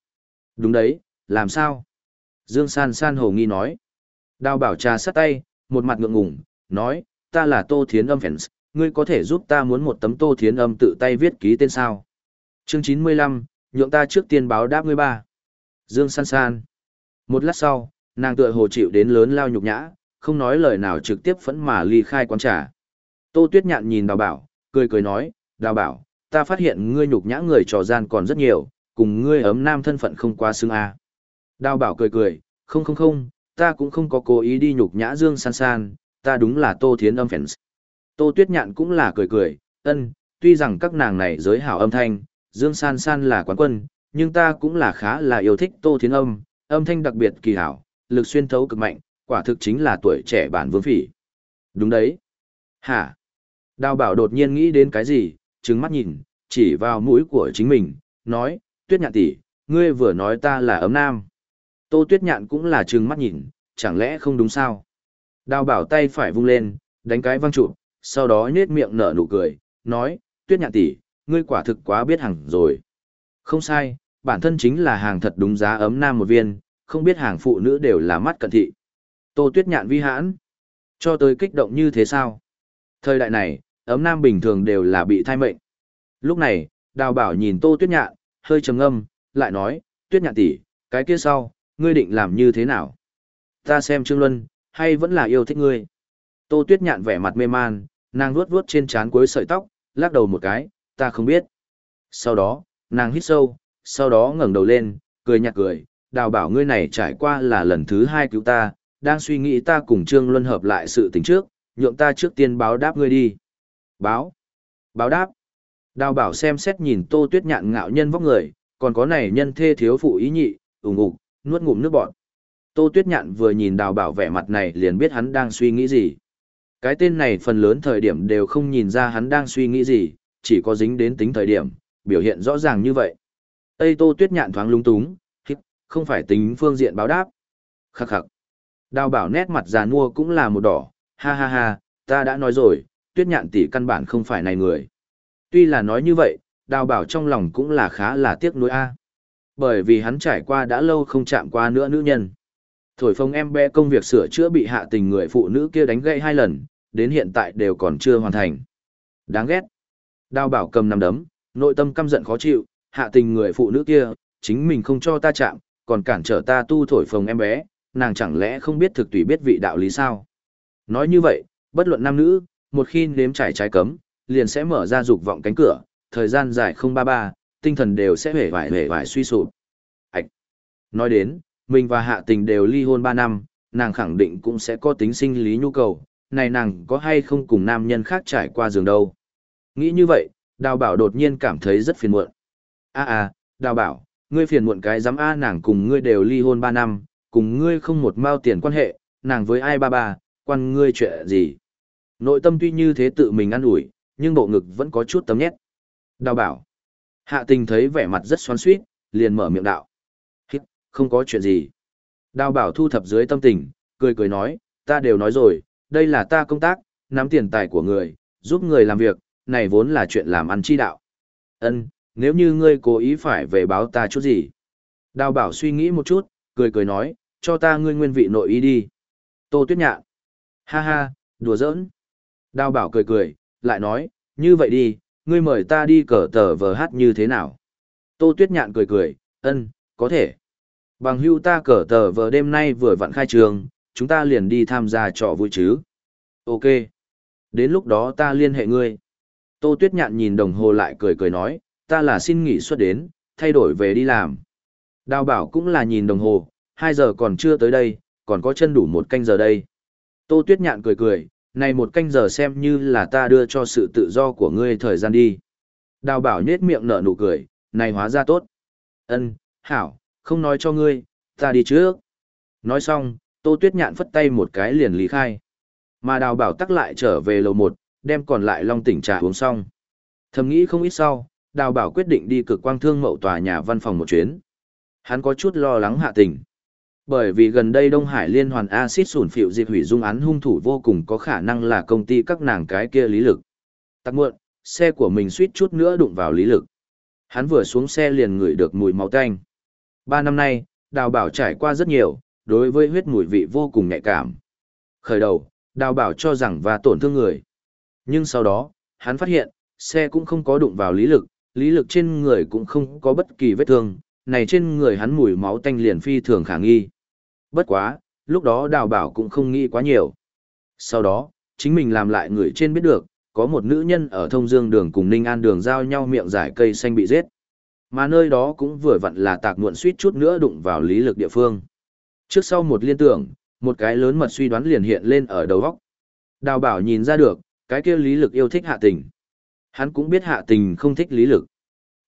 Đúng đấy, làm sao? Dương San San hồ nghi nói. Đào bảo trà sắt tay, một mặt ngượng ngùng, nói, ta là Tô Thiến Âm fans, ngươi có thể giúp ta muốn một tấm Tô Thiến Âm tự tay viết ký tên sao? Chương chín mươi lăm, nhượng ta trước tiên báo đáp ngươi ba. Dương San San. Một lát sau, nàng tựa hồ chịu đến lớn lao nhục nhã, không nói lời nào trực tiếp phẫn mà ly khai quán trà. Tô Tuyết Nhạn nhìn Đào Bảo, cười cười nói, Đào Bảo, ta phát hiện ngươi nhục nhã người trò gian còn rất nhiều, cùng ngươi ấm nam thân phận không quá xứng a. À. Đào Bảo cười cười, không không không, ta cũng không có cố ý đi nhục nhã Dương San San, ta đúng là Tô Thiến âm fans. Tô Tuyết Nhạn cũng là cười cười, ân, tuy rằng các nàng này giới hảo âm thanh, Dương San San là quán quân, nhưng ta cũng là khá là yêu thích Tô Thiến âm, âm thanh đặc biệt kỳ hảo, lực xuyên thấu cực mạnh, quả thực chính là tuổi trẻ bản vương phỉ. Đúng đấy. Hả? Đào bảo đột nhiên nghĩ đến cái gì, trừng mắt nhìn, chỉ vào mũi của chính mình, nói, tuyết nhạn tỷ, ngươi vừa nói ta là ấm nam. Tô tuyết nhạn cũng là trừng mắt nhìn, chẳng lẽ không đúng sao? Đào bảo tay phải vung lên, đánh cái văng trụ, sau đó nhết miệng nở nụ cười, nói, tuyết nhạn tỷ, ngươi quả thực quá biết hàng rồi. Không sai, bản thân chính là hàng thật đúng giá ấm nam một viên, không biết hàng phụ nữ đều là mắt cận thị. Tô tuyết nhạn vi hãn. Cho tới kích động như thế sao? Thời đại này, ấm nam bình thường đều là bị thai mệnh. Lúc này, đào bảo nhìn tô tuyết nhạn, hơi trầm ngâm, lại nói, tuyết nhạn tỷ, cái kia sau, ngươi định làm như thế nào? Ta xem Trương Luân, hay vẫn là yêu thích ngươi? Tô tuyết nhạn vẻ mặt mê man, nàng vuốt vuốt trên trán cuối sợi tóc, lắc đầu một cái, ta không biết. Sau đó, nàng hít sâu, sau đó ngẩng đầu lên, cười nhạt cười, đào bảo ngươi này trải qua là lần thứ hai cứu ta, đang suy nghĩ ta cùng Trương Luân hợp lại sự tình trước, nhượng ta trước tiên báo đáp ngươi đi. Báo. Báo đáp. Đào bảo xem xét nhìn tô tuyết nhạn ngạo nhân vóc người, còn có này nhân thê thiếu phụ ý nhị, ủng ục, nuốt ngụm nước bọt. Tô tuyết nhạn vừa nhìn đào bảo vẻ mặt này liền biết hắn đang suy nghĩ gì. Cái tên này phần lớn thời điểm đều không nhìn ra hắn đang suy nghĩ gì, chỉ có dính đến tính thời điểm, biểu hiện rõ ràng như vậy. Tây tô tuyết nhạn thoáng lung túng, không phải tính phương diện báo đáp. Khắc khắc. Đào bảo nét mặt già nua cũng là một đỏ, ha ha ha, ta đã nói rồi, tuyết nhạn tỷ căn bản không phải này người. Tuy là nói như vậy, đào bảo trong lòng cũng là khá là tiếc nuối a. Bởi vì hắn trải qua đã lâu không chạm qua nữa nữ nhân. Thổi phồng em bé công việc sửa chữa bị hạ tình người phụ nữ kia đánh gãy hai lần, đến hiện tại đều còn chưa hoàn thành. Đáng ghét. Đào bảo cầm nằm đấm, nội tâm căm giận khó chịu, hạ tình người phụ nữ kia, chính mình không cho ta chạm, còn cản trở ta tu thổi phồng em bé, nàng chẳng lẽ không biết thực tùy biết vị đạo lý sao? Nói như vậy, bất luận nam nữ, một khi nếm trải trái cấm, liền sẽ mở ra dục vọng cánh cửa, thời gian dài không ba ba, tinh thần đều sẽ hể vải hể vải suy sụp. Ảch! Nói đến, mình và hạ tình đều ly hôn 3 năm, nàng khẳng định cũng sẽ có tính sinh lý nhu cầu, này nàng có hay không cùng nam nhân khác trải qua giường đâu. Nghĩ như vậy, đào bảo đột nhiên cảm thấy rất phiền muộn. a à, đào bảo, ngươi phiền muộn cái dám a nàng cùng ngươi đều ly hôn 3 năm, cùng ngươi không một mao tiền quan hệ, nàng với ai ba ba, quan ngươi chuyện gì. Nội tâm tuy như thế tự mình ăn ủi nhưng bộ ngực vẫn có chút tấm nhét. Đào bảo. Hạ tình thấy vẻ mặt rất xoắn suýt, liền mở miệng đạo. Hít, không có chuyện gì. Đào bảo thu thập dưới tâm tình, cười cười nói, ta đều nói rồi, đây là ta công tác, nắm tiền tài của người, giúp người làm việc, này vốn là chuyện làm ăn chi đạo. Ân, nếu như ngươi cố ý phải về báo ta chút gì. Đào bảo suy nghĩ một chút, cười cười nói, cho ta ngươi nguyên vị nội ý đi. Tô tuyết nhạn. Ha ha, đùa giỡn. Đào bảo cười cười, lại nói, như vậy đi, ngươi mời ta đi cờ tờ vờ hát như thế nào? Tô Tuyết Nhạn cười cười, ân, có thể. Bằng hưu ta cờ tờ vờ đêm nay vừa vặn khai trường, chúng ta liền đi tham gia trò vui chứ. Ok. Đến lúc đó ta liên hệ ngươi. Tô Tuyết Nhạn nhìn đồng hồ lại cười cười nói, ta là xin nghỉ suất đến, thay đổi về đi làm. Đào bảo cũng là nhìn đồng hồ, 2 giờ còn chưa tới đây, còn có chân đủ một canh giờ đây. Tô Tuyết Nhạn cười cười, này một canh giờ xem như là ta đưa cho sự tự do của ngươi thời gian đi. Đào bảo nhết miệng nở nụ cười, này hóa ra tốt. Ân, hảo, không nói cho ngươi, ta đi trước. Nói xong, Tô Tuyết Nhạn phất tay một cái liền lý khai. Mà đào bảo tắc lại trở về lầu một, đem còn lại long tỉnh trà uống xong. Thầm nghĩ không ít sau, đào bảo quyết định đi cực quang thương mậu tòa nhà văn phòng một chuyến. Hắn có chút lo lắng hạ tình. Bởi vì gần đây Đông Hải liên hoàn axit sủn phịu diệt hủy dung án hung thủ vô cùng có khả năng là công ty các nàng cái kia lý lực. Tắc muộn, xe của mình suýt chút nữa đụng vào lý lực. Hắn vừa xuống xe liền ngửi được mùi máu tanh. Ba năm nay, đào bảo trải qua rất nhiều, đối với huyết mùi vị vô cùng nhạy cảm. Khởi đầu, đào bảo cho rằng và tổn thương người. Nhưng sau đó, hắn phát hiện, xe cũng không có đụng vào lý lực, lý lực trên người cũng không có bất kỳ vết thương, này trên người hắn mùi máu tanh liền phi thường khả nghi. Bất quá, lúc đó đào bảo cũng không nghĩ quá nhiều. Sau đó, chính mình làm lại người trên biết được, có một nữ nhân ở thông dương đường cùng Ninh An đường giao nhau miệng giải cây xanh bị giết. Mà nơi đó cũng vừa vặn là tạc muộn suýt chút nữa đụng vào lý lực địa phương. Trước sau một liên tưởng, một cái lớn mật suy đoán liền hiện lên ở đầu góc. Đào bảo nhìn ra được, cái kia lý lực yêu thích hạ tình. Hắn cũng biết hạ tình không thích lý lực.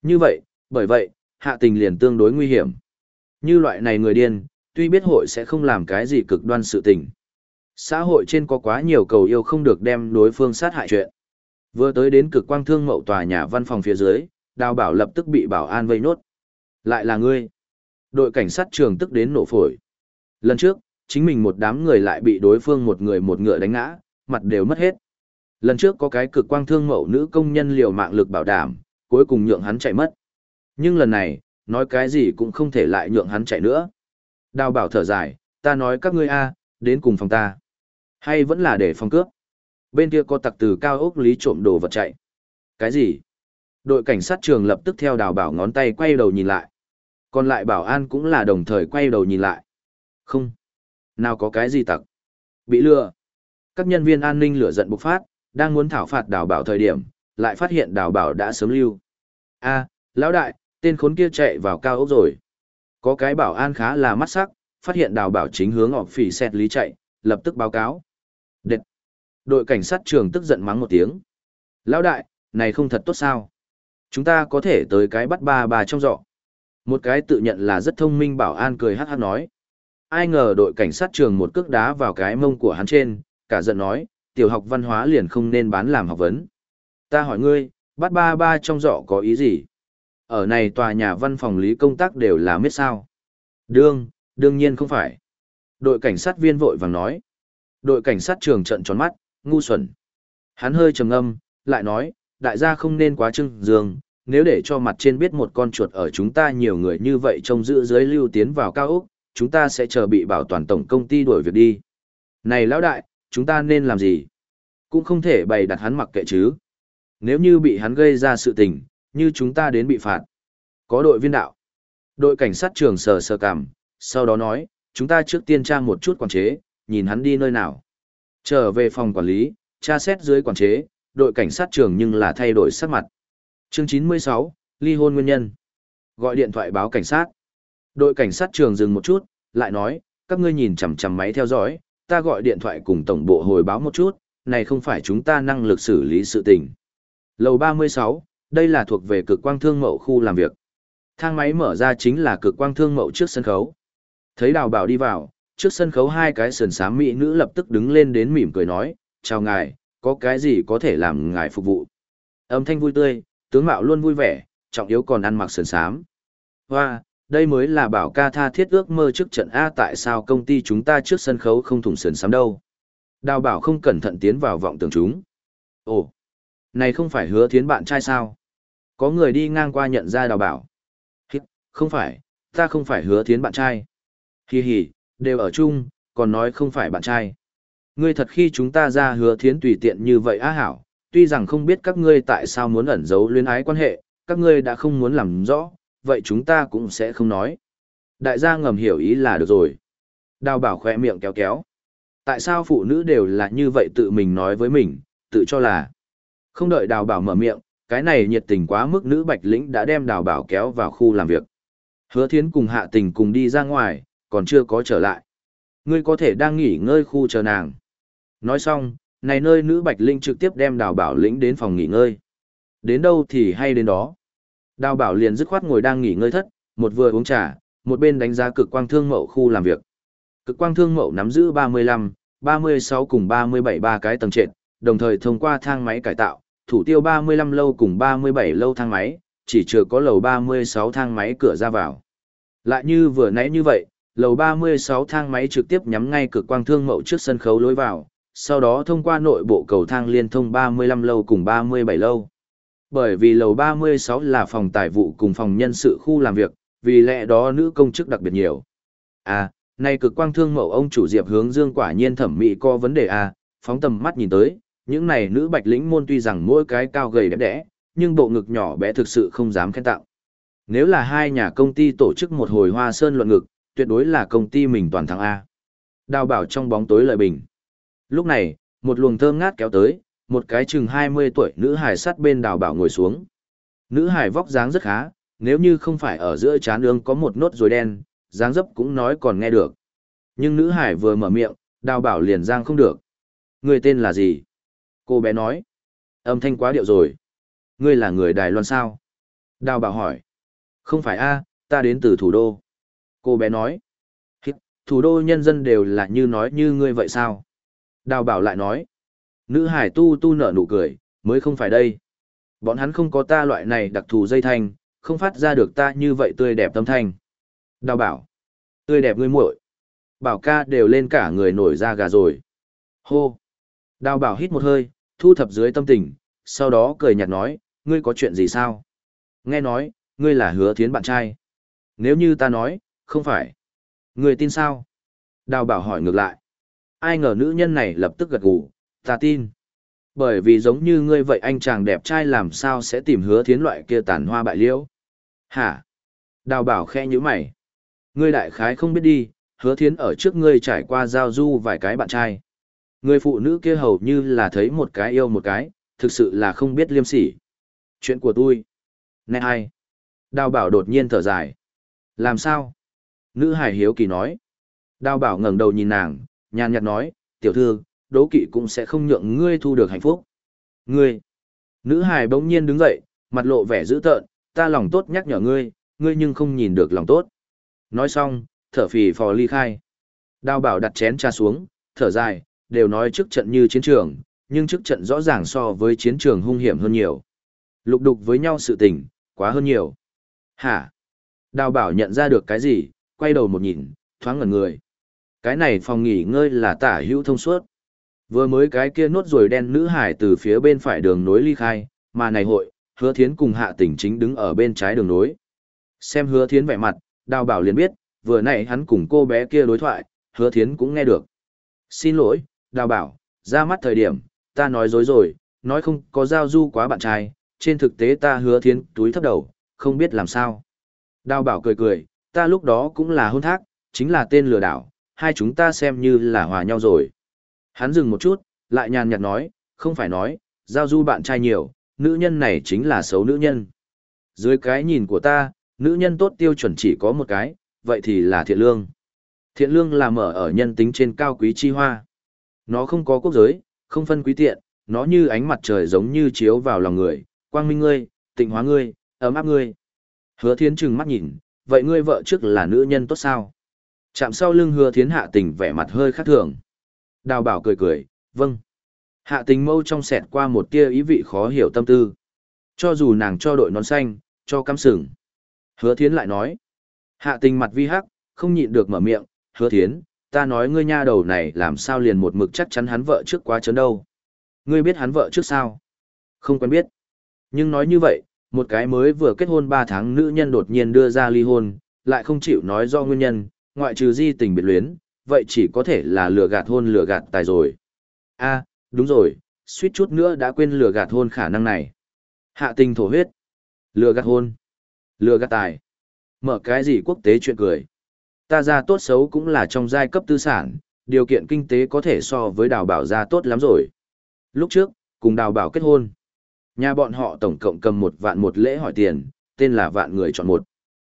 Như vậy, bởi vậy, hạ tình liền tương đối nguy hiểm. Như loại này người điên, tuy biết hội sẽ không làm cái gì cực đoan sự tình. Xã hội trên có quá nhiều cầu yêu không được đem đối phương sát hại chuyện. Vừa tới đến cực quang thương mậu tòa nhà văn phòng phía dưới, đào bảo lập tức bị bảo an vây nốt. Lại là ngươi. Đội cảnh sát trường tức đến nổ phổi. Lần trước, chính mình một đám người lại bị đối phương một người một ngựa đánh ngã, mặt đều mất hết. Lần trước có cái cực quang thương mậu nữ công nhân liều mạng lực bảo đảm, cuối cùng nhượng hắn chạy mất. Nhưng lần này, nói cái gì cũng không thể lại nhượng hắn chạy nữa. Đào bảo thở dài, ta nói các ngươi a, đến cùng phòng ta. Hay vẫn là để phòng cướp. Bên kia có tặc từ cao ốc lý trộm đồ vật chạy. Cái gì? Đội cảnh sát trường lập tức theo đào bảo ngón tay quay đầu nhìn lại. Còn lại bảo an cũng là đồng thời quay đầu nhìn lại. Không. Nào có cái gì tặc. Bị lừa. Các nhân viên an ninh lửa giận bộc phát, đang muốn thảo phạt đào bảo thời điểm, lại phát hiện đào bảo đã sớm lưu. a lão đại, tên khốn kia chạy vào cao ốc rồi. Có cái bảo an khá là mắt sắc, phát hiện đào bảo chính hướng ọc phỉ xét lý chạy, lập tức báo cáo. Đệt! Đội cảnh sát trường tức giận mắng một tiếng. Lão đại, này không thật tốt sao? Chúng ta có thể tới cái bắt ba bà trong dọ. Một cái tự nhận là rất thông minh bảo an cười hát hát nói. Ai ngờ đội cảnh sát trường một cước đá vào cái mông của hắn trên, cả giận nói, tiểu học văn hóa liền không nên bán làm học vấn. Ta hỏi ngươi, bắt ba ba trong dọ có ý gì? Ở này tòa nhà văn phòng lý công tác đều là miết sao? Đương, đương nhiên không phải. Đội cảnh sát viên vội vàng nói. Đội cảnh sát trường trận tròn mắt, ngu xuẩn. Hắn hơi trầm âm, lại nói, đại gia không nên quá trưng dương, nếu để cho mặt trên biết một con chuột ở chúng ta nhiều người như vậy trông giữ dưới lưu tiến vào cao ốc, chúng ta sẽ chờ bị bảo toàn tổng công ty đuổi việc đi. Này lão đại, chúng ta nên làm gì? Cũng không thể bày đặt hắn mặc kệ chứ. Nếu như bị hắn gây ra sự tình, như chúng ta đến bị phạt. Có đội viên đạo. Đội cảnh sát trường sờ sờ cảm, sau đó nói, chúng ta trước tiên tra một chút quản chế, nhìn hắn đi nơi nào. Trở về phòng quản lý, tra xét dưới quản chế, đội cảnh sát trường nhưng là thay đổi sắc mặt. Chương 96, ly hôn nguyên nhân. Gọi điện thoại báo cảnh sát. Đội cảnh sát trường dừng một chút, lại nói, các ngươi nhìn chằm chằm máy theo dõi, ta gọi điện thoại cùng tổng bộ hồi báo một chút, này không phải chúng ta năng lực xử lý sự tình. Lầu 36, đây là thuộc về cực quang thương mậu khu làm việc. Thang máy mở ra chính là cực quang thương mậu trước sân khấu. Thấy đào bảo đi vào, trước sân khấu hai cái sườn xám mỹ nữ lập tức đứng lên đến mỉm cười nói, chào ngài, có cái gì có thể làm ngài phục vụ. Âm thanh vui tươi, tướng mạo luôn vui vẻ, trọng yếu còn ăn mặc sườn xám. Hoa, đây mới là bảo ca tha thiết ước mơ trước trận A tại sao công ty chúng ta trước sân khấu không thủng sườn xám đâu. Đào bảo không cẩn thận tiến vào vọng tưởng chúng. Ồ, này không phải hứa thiến bạn trai sao? Có người đi ngang qua nhận ra đào bảo. Hít, không phải, ta không phải hứa thiến bạn trai. Hì hì, đều ở chung, còn nói không phải bạn trai. Ngươi thật khi chúng ta ra hứa thiến tùy tiện như vậy á hảo, tuy rằng không biết các ngươi tại sao muốn ẩn giấu luyến ái quan hệ, các ngươi đã không muốn làm rõ, vậy chúng ta cũng sẽ không nói. Đại gia ngầm hiểu ý là được rồi. Đào bảo khỏe miệng kéo kéo. Tại sao phụ nữ đều là như vậy tự mình nói với mình, tự cho là. Không đợi đào bảo mở miệng, cái này nhiệt tình quá mức nữ bạch lĩnh đã đem đào bảo kéo vào khu làm việc. Hứa thiến cùng hạ tình cùng đi ra ngoài, còn chưa có trở lại. Ngươi có thể đang nghỉ ngơi khu chờ nàng. Nói xong, này nơi nữ bạch linh trực tiếp đem đào bảo lĩnh đến phòng nghỉ ngơi. Đến đâu thì hay đến đó. Đào bảo liền dứt khoát ngồi đang nghỉ ngơi thất, một vừa uống trà, một bên đánh giá cực quang thương mậu khu làm việc. Cực quang thương mậu nắm giữ 35, 36 cùng 37 ba cái tầng trệt, đồng thời thông qua thang máy cải tạo, thủ tiêu 35 lâu cùng 37 lâu thang máy, chỉ chưa có lầu 36 thang máy cửa ra vào. Lại như vừa nãy như vậy, lầu 36 thang máy trực tiếp nhắm ngay cực quang thương mậu trước sân khấu lối vào, sau đó thông qua nội bộ cầu thang liên thông 35 lâu cùng 37 lâu. Bởi vì lầu 36 là phòng tài vụ cùng phòng nhân sự khu làm việc, vì lẽ đó nữ công chức đặc biệt nhiều. À, nay cực quang thương mậu ông chủ Diệp hướng dương quả nhiên thẩm mỹ có vấn đề à, phóng tầm mắt nhìn tới, những này nữ bạch lĩnh môn tuy rằng mỗi cái cao gầy đẹp đẽ, nhưng bộ ngực nhỏ bé thực sự không dám khen tặng. Nếu là hai nhà công ty tổ chức một hồi hoa sơn luận ngực, tuyệt đối là công ty mình toàn thắng A. Đào bảo trong bóng tối lợi bình. Lúc này, một luồng thơm ngát kéo tới, một cái chừng 20 tuổi nữ hải sát bên đào bảo ngồi xuống. Nữ hải vóc dáng rất khá, nếu như không phải ở giữa chán ương có một nốt rồi đen, dáng dấp cũng nói còn nghe được. Nhưng nữ hải vừa mở miệng, đào bảo liền giang không được. Người tên là gì? Cô bé nói. Âm thanh quá điệu rồi. Ngươi là người Đài Loan sao? Đào bảo hỏi. Không phải a, ta đến từ thủ đô. Cô bé nói. Hít, thủ đô nhân dân đều là như nói như ngươi vậy sao? Đào bảo lại nói. Nữ hải tu tu nở nụ cười, mới không phải đây. Bọn hắn không có ta loại này đặc thù dây thanh, không phát ra được ta như vậy tươi đẹp tâm thanh. Đào bảo. Tươi đẹp ngươi muội. Bảo ca đều lên cả người nổi da gà rồi. Hô. Đào bảo hít một hơi, thu thập dưới tâm tình, sau đó cười nhạt nói, ngươi có chuyện gì sao? Nghe nói, ngươi là hứa thiến bạn trai. Nếu như ta nói, không phải. Ngươi tin sao? Đào bảo hỏi ngược lại. Ai ngờ nữ nhân này lập tức gật gù, ta tin. Bởi vì giống như ngươi vậy anh chàng đẹp trai làm sao sẽ tìm hứa thiến loại kia tàn hoa bại liễu. Hả? Đào bảo khe như mày. Ngươi đại khái không biết đi, hứa thiến ở trước ngươi trải qua giao du vài cái bạn trai. Người phụ nữ kia hầu như là thấy một cái yêu một cái, thực sự là không biết liêm sỉ. Chuyện của tôi. Nè ai? Đào bảo đột nhiên thở dài. Làm sao? Nữ hải hiếu kỳ nói. Đào bảo ngẩng đầu nhìn nàng, nhàn nhạt nói, tiểu thư, đố kỵ cũng sẽ không nhượng ngươi thu được hạnh phúc. Ngươi! Nữ hải bỗng nhiên đứng dậy, mặt lộ vẻ dữ tợn, ta lòng tốt nhắc nhở ngươi, ngươi nhưng không nhìn được lòng tốt. Nói xong, thở phì phò ly khai. Đào bảo đặt chén trà xuống, thở dài, đều nói trước trận như chiến trường, nhưng trước trận rõ ràng so với chiến trường hung hiểm hơn nhiều. Lục đục với nhau sự tình, quá hơn nhiều. Hả? Đào bảo nhận ra được cái gì, quay đầu một nhìn, thoáng ngẩn người. Cái này phòng nghỉ ngơi là tả hữu thông suốt. Vừa mới cái kia nốt ruồi đen nữ hải từ phía bên phải đường nối ly khai, mà này hội, hứa thiến cùng hạ tỉnh chính đứng ở bên trái đường nối. Xem hứa thiến vẻ mặt, đào bảo liền biết, vừa nãy hắn cùng cô bé kia đối thoại, hứa thiến cũng nghe được. Xin lỗi, đào bảo, ra mắt thời điểm, ta nói dối rồi, nói không có giao du quá bạn trai, trên thực tế ta hứa thiến túi thấp đầu, không biết làm sao. Đào bảo cười cười, ta lúc đó cũng là hôn thác, chính là tên lừa đảo, hai chúng ta xem như là hòa nhau rồi. Hắn dừng một chút, lại nhàn nhạt nói, không phải nói, giao du bạn trai nhiều, nữ nhân này chính là xấu nữ nhân. Dưới cái nhìn của ta, nữ nhân tốt tiêu chuẩn chỉ có một cái, vậy thì là thiện lương. Thiện lương là mở ở nhân tính trên cao quý chi hoa. Nó không có quốc giới, không phân quý tiện, nó như ánh mặt trời giống như chiếu vào lòng người, quang minh ngươi, tịnh hóa ngươi, ấm áp ngươi. Hứa thiến trừng mắt nhìn, vậy ngươi vợ trước là nữ nhân tốt sao? Chạm sau lưng hứa thiến hạ tình vẻ mặt hơi khác thường. Đào bảo cười cười, vâng. Hạ tình mâu trong sẹt qua một tia ý vị khó hiểu tâm tư. Cho dù nàng cho đội nón xanh, cho cắm sừng. Hứa thiến lại nói. Hạ tình mặt vi hắc, không nhịn được mở miệng, hứa thiến, ta nói ngươi nha đầu này làm sao liền một mực chắc chắn hắn vợ trước quá chấn đâu. Ngươi biết hắn vợ trước sao? Không quen biết. Nhưng nói như vậy, một cái mới vừa kết hôn 3 tháng nữ nhân đột nhiên đưa ra ly hôn, lại không chịu nói do nguyên nhân, ngoại trừ di tình biệt luyến, vậy chỉ có thể là lừa gạt hôn lừa gạt tài rồi. a đúng rồi, suýt chút nữa đã quên lừa gạt hôn khả năng này. Hạ tình thổ huyết. Lừa gạt hôn. Lừa gạt tài. Mở cái gì quốc tế chuyện cười. Ta ra tốt xấu cũng là trong giai cấp tư sản, điều kiện kinh tế có thể so với đào bảo ra tốt lắm rồi. Lúc trước, cùng đào bảo kết hôn. Nhà bọn họ tổng cộng cầm một vạn một lễ hỏi tiền, tên là vạn người chọn một.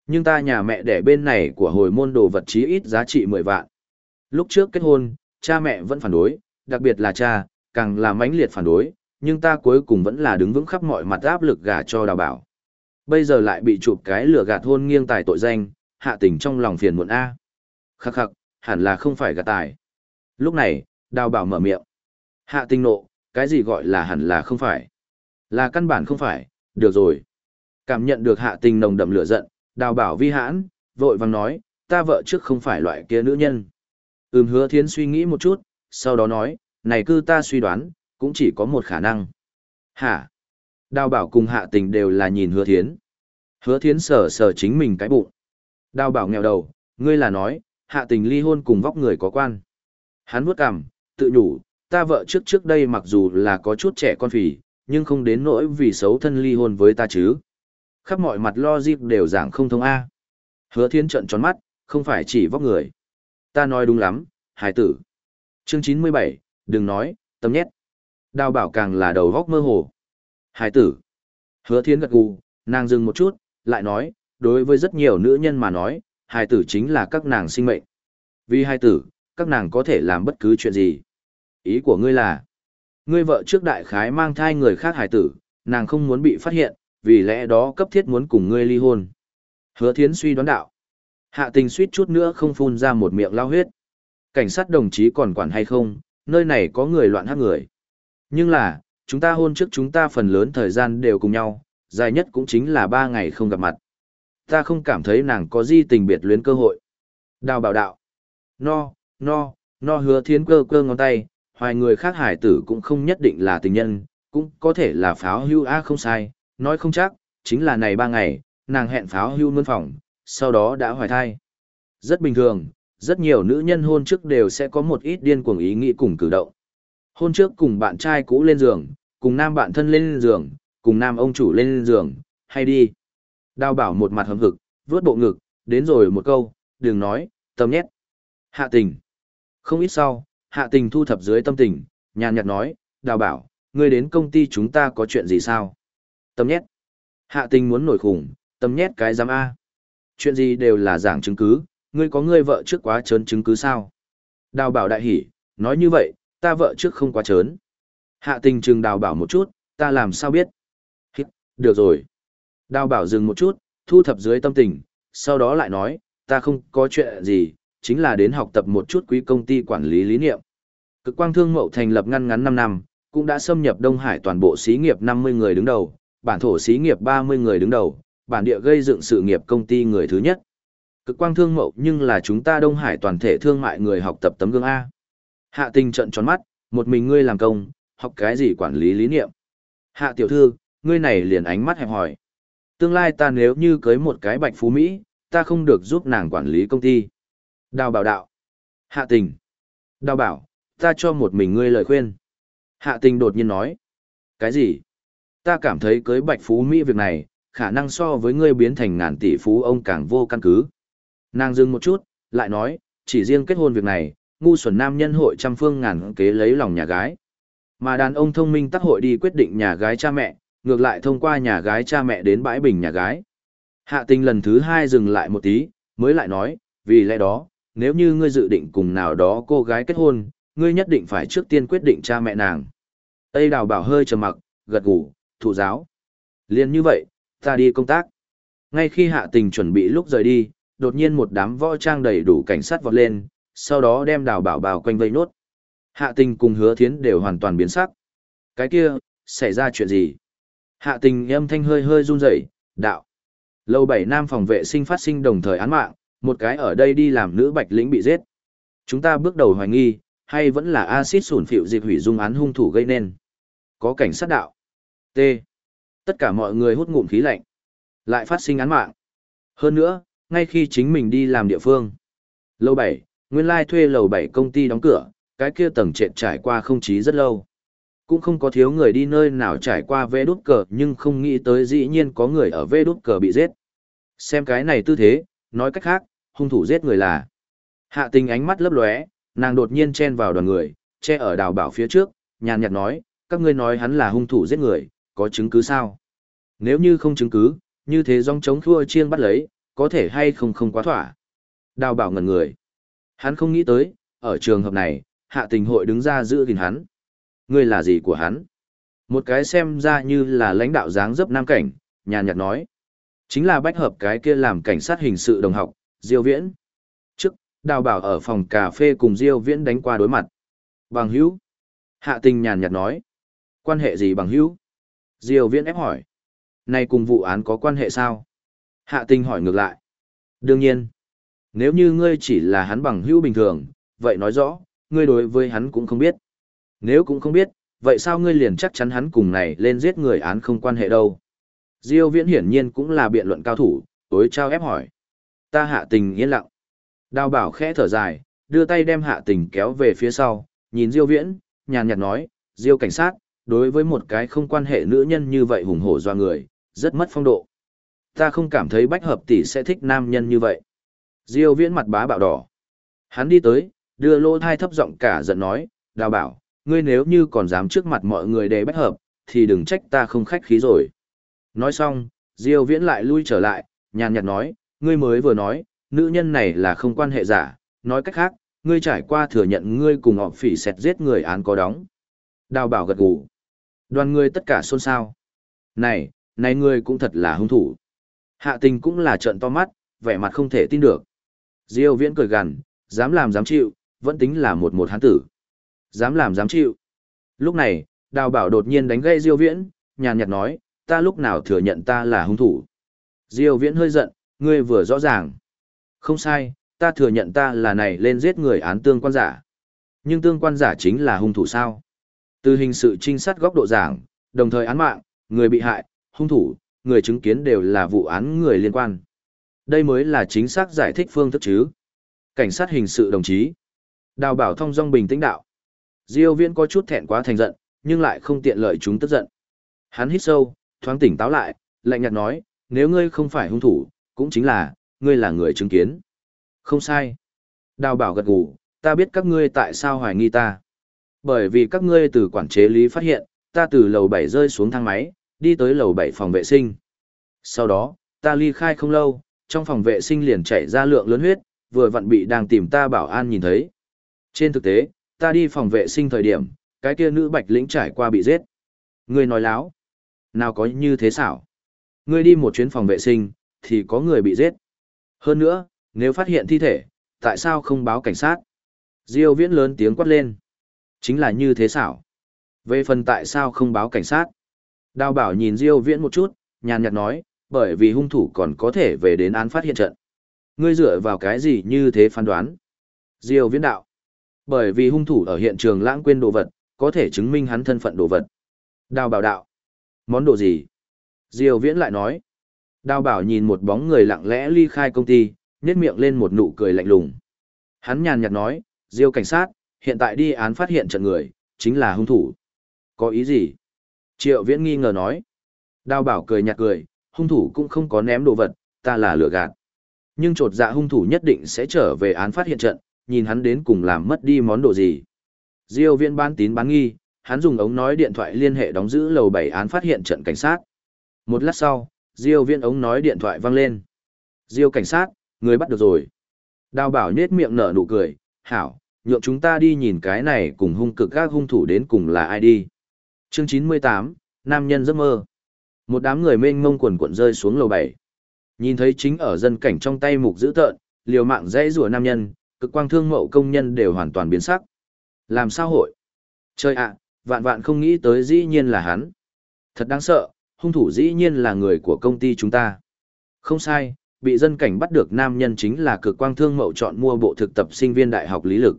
Nhưng ta nhà mẹ đẻ bên này của hồi môn đồ vật chí ít giá trị 10 vạn. Lúc trước kết hôn, cha mẹ vẫn phản đối, đặc biệt là cha, càng là mãnh liệt phản đối, nhưng ta cuối cùng vẫn là đứng vững khắp mọi mặt áp lực gả cho đào bảo. Bây giờ lại bị chụp cái lửa gạt hôn nghiêng tài tội danh, hạ tình trong lòng phiền muộn A. Khắc khắc, hẳn là không phải gạt tài. Lúc này, đào bảo mở miệng. Hạ tình nộ, cái gì gọi là hẳn là không phải. Là căn bản không phải, được rồi. Cảm nhận được hạ tình nồng đậm lửa giận, đào bảo vi hãn, vội vàng nói, ta vợ trước không phải loại kia nữ nhân. Ừm hứa thiến suy nghĩ một chút, sau đó nói, này cư ta suy đoán, cũng chỉ có một khả năng. Hả? Đào bảo cùng hạ tình đều là nhìn hứa thiến. Hứa thiến sờ sờ chính mình cái bụng. Đào bảo nghèo đầu, ngươi là nói, hạ tình ly hôn cùng vóc người có quan. Hắn vuốt cằm, tự nhủ, ta vợ trước trước đây mặc dù là có chút trẻ con phì, nhưng không đến nỗi vì xấu thân ly hôn với ta chứ. Khắp mọi mặt lo dịp đều giảng không thông A. Hứa thiên trận tròn mắt, không phải chỉ vóc người. Ta nói đúng lắm, hải tử. Chương 97, đừng nói, tâm nhét. Đào bảo càng là đầu vóc mơ hồ. Hải tử. Hứa thiên gật gù, nàng dừng một chút, lại nói, đối với rất nhiều nữ nhân mà nói, hải tử chính là các nàng sinh mệnh. Vì hải tử, các nàng có thể làm bất cứ chuyện gì. Ý của ngươi là, ngươi vợ trước đại khái mang thai người khác hải tử, nàng không muốn bị phát hiện, vì lẽ đó cấp thiết muốn cùng ngươi ly hôn. Hứa thiến suy đoán đạo. Hạ tình suýt chút nữa không phun ra một miệng lao huyết. Cảnh sát đồng chí còn quản hay không, nơi này có người loạn hát người. Nhưng là, chúng ta hôn trước chúng ta phần lớn thời gian đều cùng nhau, dài nhất cũng chính là ba ngày không gặp mặt. Ta không cảm thấy nàng có di tình biệt luyến cơ hội. Đào bảo đạo. No, no, no hứa thiến cơ cơ ngón tay, hoài người khác hải tử cũng không nhất định là tình nhân, cũng có thể là pháo hưu a không sai, nói không chắc, chính là này ba ngày, nàng hẹn pháo hưu mươn phòng, sau đó đã hoài thai. Rất bình thường, rất nhiều nữ nhân hôn trước đều sẽ có một ít điên cuồng ý nghĩ cùng cử động. Hôn trước cùng bạn trai cũ lên giường, cùng nam bạn thân lên giường, cùng nam ông chủ lên giường, hay đi. Đào bảo một mặt hầm hực, vướt bộ ngực, đến rồi một câu, đừng nói, tâm nhét. Hạ tình. Không ít sau, hạ tình thu thập dưới tâm tình, nhàn nhạt nói, đào bảo, ngươi đến công ty chúng ta có chuyện gì sao? Tâm nhét. Hạ tình muốn nổi khủng, tâm nhét cái giám A. Chuyện gì đều là giảng chứng cứ, ngươi có ngươi vợ trước quá trớn chứng cứ sao? Đào bảo đại hỉ, nói như vậy, ta vợ trước không quá trớn. Hạ tình trừng đào bảo một chút, ta làm sao biết? Hít, được rồi. Đào bảo dừng một chút, thu thập dưới tâm tình, sau đó lại nói, ta không có chuyện gì, chính là đến học tập một chút quý công ty quản lý lý niệm. Cực quang thương mậu thành lập ngăn ngắn 5 năm, cũng đã xâm nhập Đông Hải toàn bộ xí nghiệp 50 người đứng đầu, bản thổ xí nghiệp 30 người đứng đầu, bản địa gây dựng sự nghiệp công ty người thứ nhất. Cực quang thương mậu nhưng là chúng ta Đông Hải toàn thể thương mại người học tập tấm gương A. Hạ tình trận tròn mắt, một mình ngươi làm công, học cái gì quản lý lý niệm. Hạ tiểu thư, ngươi này liền ánh mắt hẹp hỏi. Tương lai ta nếu như cưới một cái bạch phú Mỹ, ta không được giúp nàng quản lý công ty. Đào bảo đạo. Hạ tình. Đào bảo, ta cho một mình ngươi lời khuyên. Hạ tình đột nhiên nói. Cái gì? Ta cảm thấy cưới bạch phú Mỹ việc này, khả năng so với ngươi biến thành ngàn tỷ phú ông càng vô căn cứ. Nàng dừng một chút, lại nói, chỉ riêng kết hôn việc này, ngu xuẩn nam nhân hội trăm phương ngàn kế lấy lòng nhà gái. Mà đàn ông thông minh tác hội đi quyết định nhà gái cha mẹ, ngược lại thông qua nhà gái cha mẹ đến bãi bình nhà gái. Hạ tình lần thứ hai dừng lại một tí, mới lại nói, vì lẽ đó, nếu như ngươi dự định cùng nào đó cô gái kết hôn, ngươi nhất định phải trước tiên quyết định cha mẹ nàng. Tây đào bảo hơi trầm mặc, gật gù, thụ giáo. Liên như vậy, ta đi công tác. Ngay khi hạ tình chuẩn bị lúc rời đi, đột nhiên một đám võ trang đầy đủ cảnh sát vọt lên, sau đó đem đào bảo bảo quanh vây nốt. Hạ tình cùng hứa thiến đều hoàn toàn biến sắc. Cái kia, xảy ra chuyện gì? Hạ tình âm thanh hơi hơi run rẩy, đạo. Lâu bảy nam phòng vệ sinh phát sinh đồng thời án mạng, một cái ở đây đi làm nữ bạch lĩnh bị giết. Chúng ta bước đầu hoài nghi, hay vẫn là axit sủn phịu dịp hủy dung án hung thủ gây nên. Có cảnh sát đạo. T. Tất cả mọi người hút ngụm khí lạnh. Lại phát sinh án mạng. Hơn nữa, ngay khi chính mình đi làm địa phương. Lâu bảy, nguyên lai thuê lầu bảy công ty đóng cửa, cái kia tầng trệt trải qua không chí rất lâu. Cũng không có thiếu người đi nơi nào trải qua vê đút cờ nhưng không nghĩ tới dĩ nhiên có người ở vê đút cờ bị giết. Xem cái này tư thế, nói cách khác, hung thủ giết người là. Hạ tình ánh mắt lấp lóe, nàng đột nhiên chen vào đoàn người, che ở đào bảo phía trước, nhàn nhạt nói, các ngươi nói hắn là hung thủ giết người, có chứng cứ sao? Nếu như không chứng cứ, như thế dòng chống thua chiên bắt lấy, có thể hay không không quá thỏa. Đào bảo ngẩn người. Hắn không nghĩ tới, ở trường hợp này, hạ tình hội đứng ra giữ gìn hắn. Ngươi là gì của hắn? Một cái xem ra như là lãnh đạo dáng dấp nam cảnh, nhàn nhạt nói. Chính là bách hợp cái kia làm cảnh sát hình sự đồng học, Diêu Viễn. Trước, đào bảo ở phòng cà phê cùng Diêu Viễn đánh qua đối mặt. Bằng hữu. Hạ tình nhàn nhạt nói. Quan hệ gì bằng hữu? Diêu Viễn ép hỏi. Này cùng vụ án có quan hệ sao? Hạ tình hỏi ngược lại. Đương nhiên. Nếu như ngươi chỉ là hắn bằng hữu bình thường, vậy nói rõ, ngươi đối với hắn cũng không biết. Nếu cũng không biết, vậy sao ngươi liền chắc chắn hắn cùng này lên giết người án không quan hệ đâu? Diêu Viễn hiển nhiên cũng là biện luận cao thủ, tối trao ép hỏi. Ta hạ tình yên lặng. Đào bảo khẽ thở dài, đưa tay đem hạ tình kéo về phía sau, nhìn Diêu Viễn, nhàn nhạt nói, Diêu cảnh sát, đối với một cái không quan hệ nữ nhân như vậy hùng hổ doa người, rất mất phong độ. Ta không cảm thấy bách hợp tỷ sẽ thích nam nhân như vậy. Diêu Viễn mặt bá bạo đỏ. Hắn đi tới, đưa lô thai thấp giọng cả giận nói, đào bảo, ngươi nếu như còn dám trước mặt mọi người để bách hợp, thì đừng trách ta không khách khí rồi. Nói xong, Diêu Viễn lại lui trở lại, nhàn nhạt nói, ngươi mới vừa nói, nữ nhân này là không quan hệ giả, nói cách khác, ngươi trải qua thừa nhận ngươi cùng họ phỉ xẹt giết người án có đóng. Đào bảo gật gù. Đoàn người tất cả xôn xao. Này, này ngươi cũng thật là hung thủ. Hạ tình cũng là trợn to mắt, vẻ mặt không thể tin được. Diêu Viễn cười gằn, dám làm dám chịu, vẫn tính là một một hán tử. Dám làm dám chịu. Lúc này, đào bảo đột nhiên đánh gây Diêu Viễn, nhàn nhạt nói, ta lúc nào thừa nhận ta là hung thủ. Diêu Viễn hơi giận, ngươi vừa rõ ràng. Không sai, ta thừa nhận ta là này lên giết người án tương quan giả. Nhưng tương quan giả chính là hung thủ sao? Từ hình sự trinh sát góc độ giảng, đồng thời án mạng, người bị hại, hung thủ, người chứng kiến đều là vụ án người liên quan. Đây mới là chính xác giải thích phương thức chứ. Cảnh sát hình sự đồng chí. Đào bảo thông dong bình tĩnh đạo. Diêu viễn có chút thẹn quá thành giận, nhưng lại không tiện lợi chúng tức giận. Hắn hít sâu, thoáng tỉnh táo lại, lạnh nhạt nói, nếu ngươi không phải hung thủ, cũng chính là, ngươi là người chứng kiến. Không sai. Đào bảo gật gù, ta biết các ngươi tại sao hoài nghi ta. Bởi vì các ngươi từ quản chế lý phát hiện, ta từ lầu 7 rơi xuống thang máy, đi tới lầu 7 phòng vệ sinh. Sau đó, ta ly khai không lâu, trong phòng vệ sinh liền chảy ra lượng lớn huyết, vừa vặn bị đang tìm ta bảo an nhìn thấy. Trên thực tế, ta đi phòng vệ sinh thời điểm, cái kia nữ bạch lĩnh trải qua bị giết. Ngươi nói láo. Nào có như thế xảo. Ngươi đi một chuyến phòng vệ sinh, thì có người bị giết. Hơn nữa, nếu phát hiện thi thể, tại sao không báo cảnh sát? Diêu viễn lớn tiếng quát lên. Chính là như thế xảo. Về phần tại sao không báo cảnh sát? Đào bảo nhìn Diêu viễn một chút, nhàn nhạt nói, bởi vì hung thủ còn có thể về đến án phát hiện trận. Ngươi dựa vào cái gì như thế phán đoán? Diêu viễn đạo. Bởi vì hung thủ ở hiện trường lãng quên đồ vật, có thể chứng minh hắn thân phận đồ vật. Đào bảo đạo. Món đồ gì? Diều viễn lại nói. Đào bảo nhìn một bóng người lặng lẽ ly khai công ty, nhét miệng lên một nụ cười lạnh lùng. Hắn nhàn nhạt nói, Diêu cảnh sát, hiện tại đi án phát hiện trận người, chính là hung thủ. Có ý gì? Triệu viễn nghi ngờ nói. Đào bảo cười nhạt cười, hung thủ cũng không có ném đồ vật, ta là lừa gạt. Nhưng trột dạ hung thủ nhất định sẽ trở về án phát hiện trận, nhìn hắn đến cùng làm mất đi món đồ gì. Diêu Viên bán tín bán nghi, hắn dùng ống nói điện thoại liên hệ đóng giữ lầu 7 án phát hiện trận cảnh sát. Một lát sau, Diêu Viên ống nói điện thoại vang lên. Diêu cảnh sát, người bắt được rồi. Đào bảo nết miệng nở nụ cười, hảo, nhượng chúng ta đi nhìn cái này cùng hung cực các hung thủ đến cùng là ai đi. Chương 98, Nam nhân giấc mơ. Một đám người mênh mông quần cuộn rơi xuống lầu 7. Nhìn thấy chính ở dân cảnh trong tay mục giữ tợn, liều mạng dãy rùa nam nhân, cực quang thương mậu công nhân đều hoàn toàn biến sắc. Làm sao hội? Trời ạ, vạn vạn không nghĩ tới dĩ nhiên là hắn. Thật đáng sợ, hung thủ dĩ nhiên là người của công ty chúng ta. Không sai, bị dân cảnh bắt được nam nhân chính là cực quang thương mậu chọn mua bộ thực tập sinh viên đại học lý lực.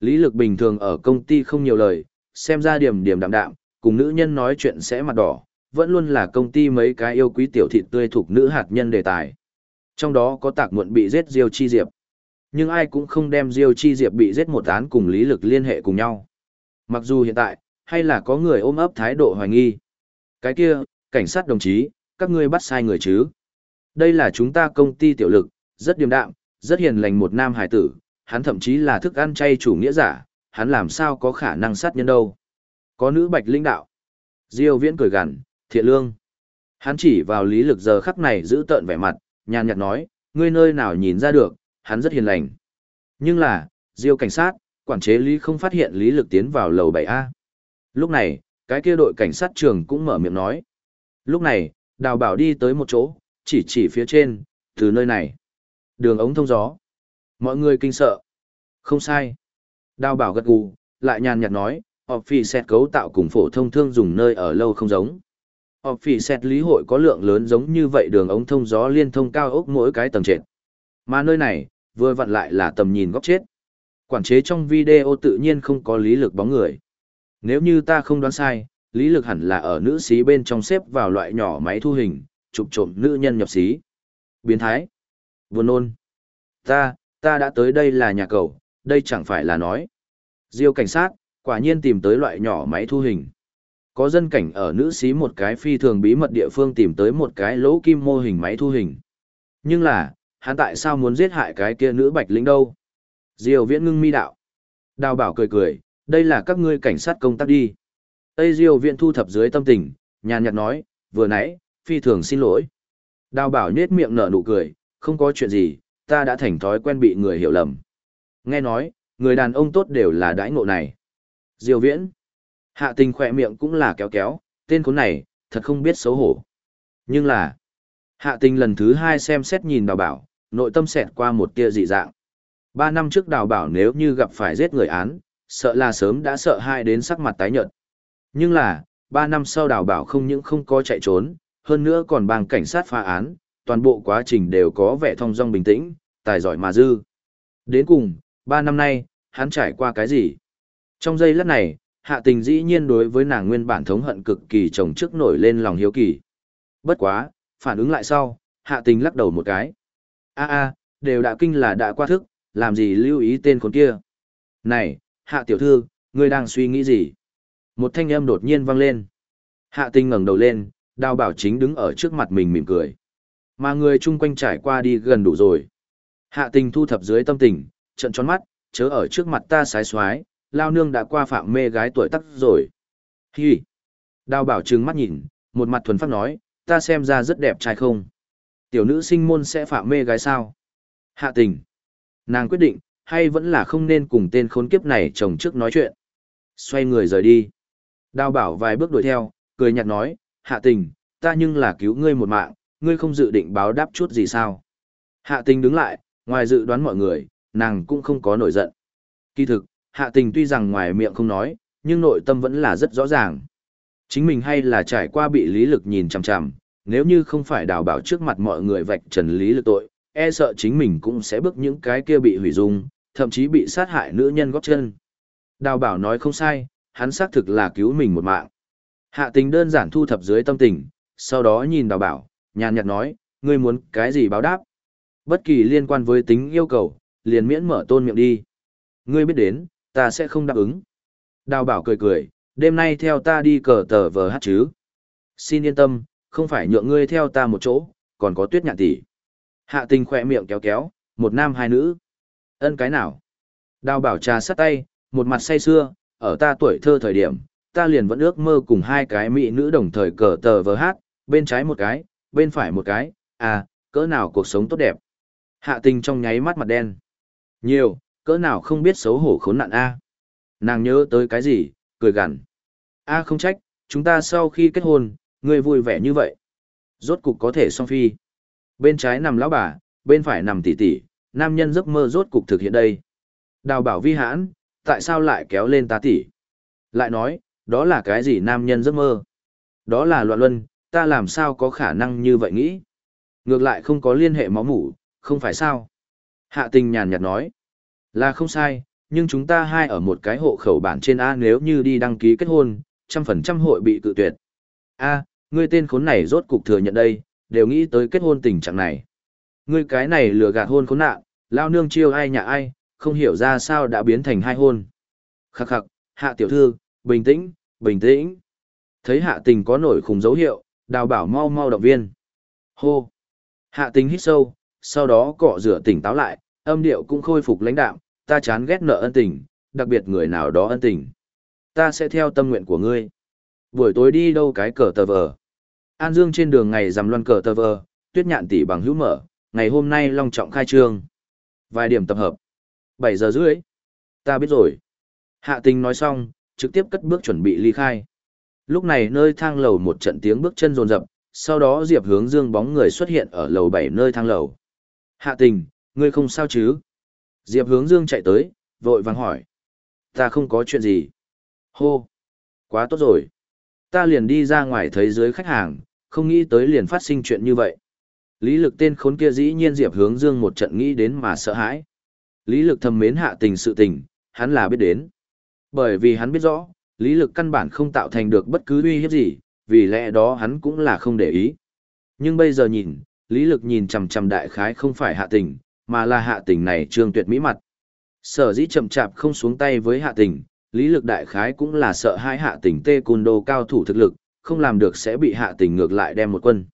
Lý lực bình thường ở công ty không nhiều lời, xem ra điểm điểm đạm đạm, cùng nữ nhân nói chuyện sẽ mặt đỏ, vẫn luôn là công ty mấy cái yêu quý tiểu thịt tươi thuộc nữ hạt nhân đề tài. Trong đó có tạc muộn bị giết Diêu Chi Diệp. Nhưng ai cũng không đem Diêu Chi Diệp bị giết một án cùng lý lực liên hệ cùng nhau. Mặc dù hiện tại, hay là có người ôm ấp thái độ hoài nghi. Cái kia, cảnh sát đồng chí, các ngươi bắt sai người chứ. Đây là chúng ta công ty tiểu lực, rất điềm đạm, rất hiền lành một nam hải tử, hắn thậm chí là thức ăn chay chủ nghĩa giả, hắn làm sao có khả năng sát nhân đâu. Có nữ bạch linh đạo. Diêu viễn cười gằn, Thiện lương. Hắn chỉ vào lý lực giờ khắc này giữ tợn vẻ mặt, nhàn nhạt nói, ngươi nơi nào nhìn ra được, hắn rất hiền lành. Nhưng là, diêu cảnh sát, quản chế lý không phát hiện lý lực tiến vào lầu 7A. Lúc này, cái kia đội cảnh sát trường cũng mở miệng nói. Lúc này, đào bảo đi tới một chỗ, chỉ chỉ phía trên, từ nơi này. Đường ống thông gió. Mọi người kinh sợ. Không sai. Đào bảo gật gù, lại nhàn nhạt nói, họp phì xét cấu tạo cùng phổ thông thương dùng nơi ở lâu không giống. Họp phì xét lý hội có lượng lớn giống như vậy đường ống thông gió liên thông cao ốc mỗi cái tầng trệt. Mà nơi này, vừa vặn lại là tầm nhìn góc chết. Quản chế trong video tự nhiên không có lý lực bóng người. Nếu như ta không đoán sai, lý lực hẳn là ở nữ sĩ bên trong xếp vào loại nhỏ máy thu hình, chụp trộm nữ nhân nhập sĩ. Biến thái. Buồn nôn. Ta, ta đã tới đây là nhà cầu, đây chẳng phải là nói. Diêu cảnh sát, quả nhiên tìm tới loại nhỏ máy thu hình. Có dân cảnh ở nữ sĩ một cái phi thường bí mật địa phương tìm tới một cái lỗ kim mô hình máy thu hình. Nhưng là, hắn tại sao muốn giết hại cái kia nữ bạch lĩnh đâu? Diêu viễn ngưng mi đạo. Đào bảo cười cười, đây là các ngươi cảnh sát công tác đi. Tây Diêu viễn thu thập dưới tâm tình, nhàn nhạt nói, vừa nãy, phi thường xin lỗi. Đào bảo nhết miệng nở nụ cười, không có chuyện gì, ta đã thành thói quen bị người hiểu lầm. Nghe nói, người đàn ông tốt đều là đãi ngộ này. Diêu viễn. Hạ tình khỏe miệng cũng là kéo kéo, tên khốn này, thật không biết xấu hổ. Nhưng là, hạ tình lần thứ hai xem xét nhìn đào bảo, nội tâm xẹt qua một tia dị dạng. Ba năm trước đào bảo nếu như gặp phải giết người án, sợ là sớm đã sợ hai đến sắc mặt tái nhợt. Nhưng là, ba năm sau đào bảo không những không có chạy trốn, hơn nữa còn bằng cảnh sát phá án, toàn bộ quá trình đều có vẻ thong dong bình tĩnh, tài giỏi mà dư. Đến cùng, ba năm nay, hắn trải qua cái gì? Trong giây lát này, hạ tình dĩ nhiên đối với nàng nguyên bản thống hận cực kỳ chồng trước nổi lên lòng hiếu kỳ. Bất quá, phản ứng lại sau, hạ tình lắc đầu một cái a a đều đã kinh là đã qua thức, làm gì lưu ý tên con kia. Này, hạ tiểu thư, ngươi đang suy nghĩ gì? Một thanh âm đột nhiên vang lên. Hạ Tinh ngẩng đầu lên, đào bảo chính đứng ở trước mặt mình mỉm cười. Mà người chung quanh trải qua đi gần đủ rồi. Hạ Tinh thu thập dưới tâm tình, trận tròn mắt, chớ ở trước mặt ta sái soái lao nương đã qua phạm mê gái tuổi tắc rồi. Hi! Đào bảo trừng mắt nhìn, một mặt thuần phát nói, ta xem ra rất đẹp trai không? Tiểu nữ sinh môn sẽ phạm mê gái sao? Hạ tình! Nàng quyết định, hay vẫn là không nên cùng tên khốn kiếp này chồng trước nói chuyện. Xoay người rời đi. Đào bảo vài bước đuổi theo, cười nhạt nói, hạ tình, ta nhưng là cứu ngươi một mạng, ngươi không dự định báo đáp chút gì sao? Hạ tình đứng lại, ngoài dự đoán mọi người, nàng cũng không có nổi giận. Kỳ thực, hạ tình tuy rằng ngoài miệng không nói, nhưng nội tâm vẫn là rất rõ ràng. Chính mình hay là trải qua bị lý lực nhìn chằm chằm, nếu như không phải đào bảo trước mặt mọi người vạch trần lý lực tội, e sợ chính mình cũng sẽ bước những cái kia bị hủy dung, thậm chí bị sát hại nữ nhân góp chân. Đào bảo nói không sai, hắn xác thực là cứu mình một mạng. Hạ tình đơn giản thu thập dưới tâm tình, sau đó nhìn đào bảo, nhàn nhạt nói, ngươi muốn cái gì báo đáp. Bất kỳ liên quan với tính yêu cầu, liền miễn mở tôn miệng đi. Ngươi biết đến, ta sẽ không đáp ứng. Đào bảo cười cười, đêm nay theo ta đi cờ tờ vờ hát chứ. Xin yên tâm, không phải nhượng ngươi theo ta một chỗ, còn có tuyết nhạn tỷ. Hạ tình khỏe miệng kéo kéo, một nam hai nữ. Ân cái nào? Đào bảo trà sắt tay, một mặt say xưa, ở ta tuổi thơ thời điểm, ta liền vẫn ước mơ cùng hai cái mỹ nữ đồng thời cờ tờ vờ hát, bên trái một cái, bên phải một cái, à, cỡ nào cuộc sống tốt đẹp. Hạ tình trong nháy mắt mặt đen. Nhiều, cỡ nào không biết xấu hổ khốn nạn a Nàng nhớ tới cái gì, cười gằn. a không trách, chúng ta sau khi kết hôn, ngươi vui vẻ như vậy. Rốt cục có thể song phi. Bên trái nằm lão bà, bên phải nằm tỷ tỷ, nam nhân giấc mơ rốt cục thực hiện đây. Đào bảo vi hãn, tại sao lại kéo lên ta tỷ? Lại nói, đó là cái gì nam nhân giấc mơ? Đó là loạn luân, ta làm sao có khả năng như vậy nghĩ? Ngược lại không có liên hệ máu mủ, không phải sao? Hạ tình nhàn nhạt nói. Là không sai, nhưng chúng ta hai ở một cái hộ khẩu bản trên A nếu như đi đăng ký kết hôn, trăm phần trăm hội bị cự tuyệt. A, ngươi tên khốn này rốt cục thừa nhận đây, đều nghĩ tới kết hôn tình trạng này. Ngươi cái này lừa gạt hôn khốn nạn, lao nương chiêu ai nhà ai, không hiểu ra sao đã biến thành hai hôn. Khắc khắc, hạ tiểu thư, bình tĩnh, bình tĩnh. Thấy hạ tình có nổi khủng dấu hiệu, đào bảo mau mau động viên. Hô. Hạ tình hít sâu, sau đó cọ rửa tỉnh táo lại, âm điệu cũng khôi phục lãnh đạm, ta chán ghét nợ ân tình, đặc biệt người nào đó ân tình. Ta sẽ theo tâm nguyện của ngươi. Buổi tối đi đâu cái cờ tờ vờ. An Dương trên đường ngày rằm loan cờ tờ vờ, tuyết nhạn tỷ bằng hữu mở, ngày hôm nay long trọng khai trương. Vài điểm tập hợp. 7 giờ rưỡi. Ta biết rồi. Hạ tình nói xong, trực tiếp cất bước chuẩn bị ly khai. Lúc này nơi thang lầu một trận tiếng bước chân rồn rập, sau đó Diệp hướng dương bóng người xuất hiện ở lầu 7 nơi thang lầu. Hạ tình, ngươi không sao chứ? Diệp hướng dương chạy tới, vội vàng hỏi. Ta không có chuyện gì. Hô! Quá tốt rồi. Ta liền đi ra ngoài thấy dưới khách hàng, không nghĩ tới liền phát sinh chuyện như vậy. Lý lực tên khốn kia dĩ nhiên Diệp hướng dương một trận nghĩ đến mà sợ hãi. Lý lực thầm mến hạ tình sự tình, hắn là biết đến. Bởi vì hắn biết rõ, lý lực căn bản không tạo thành được bất cứ uy hiếp gì, vì lẽ đó hắn cũng là không để ý. Nhưng bây giờ nhìn, lý lực nhìn chằm chằm đại khái không phải hạ tình, mà là hạ tình này trương tuyệt mỹ mặt. Sở dĩ chậm chạp không xuống tay với hạ tình, lý lực đại khái cũng là sợ hai hạ tình tê côn đô cao thủ thực lực, không làm được sẽ bị hạ tình ngược lại đem một quân.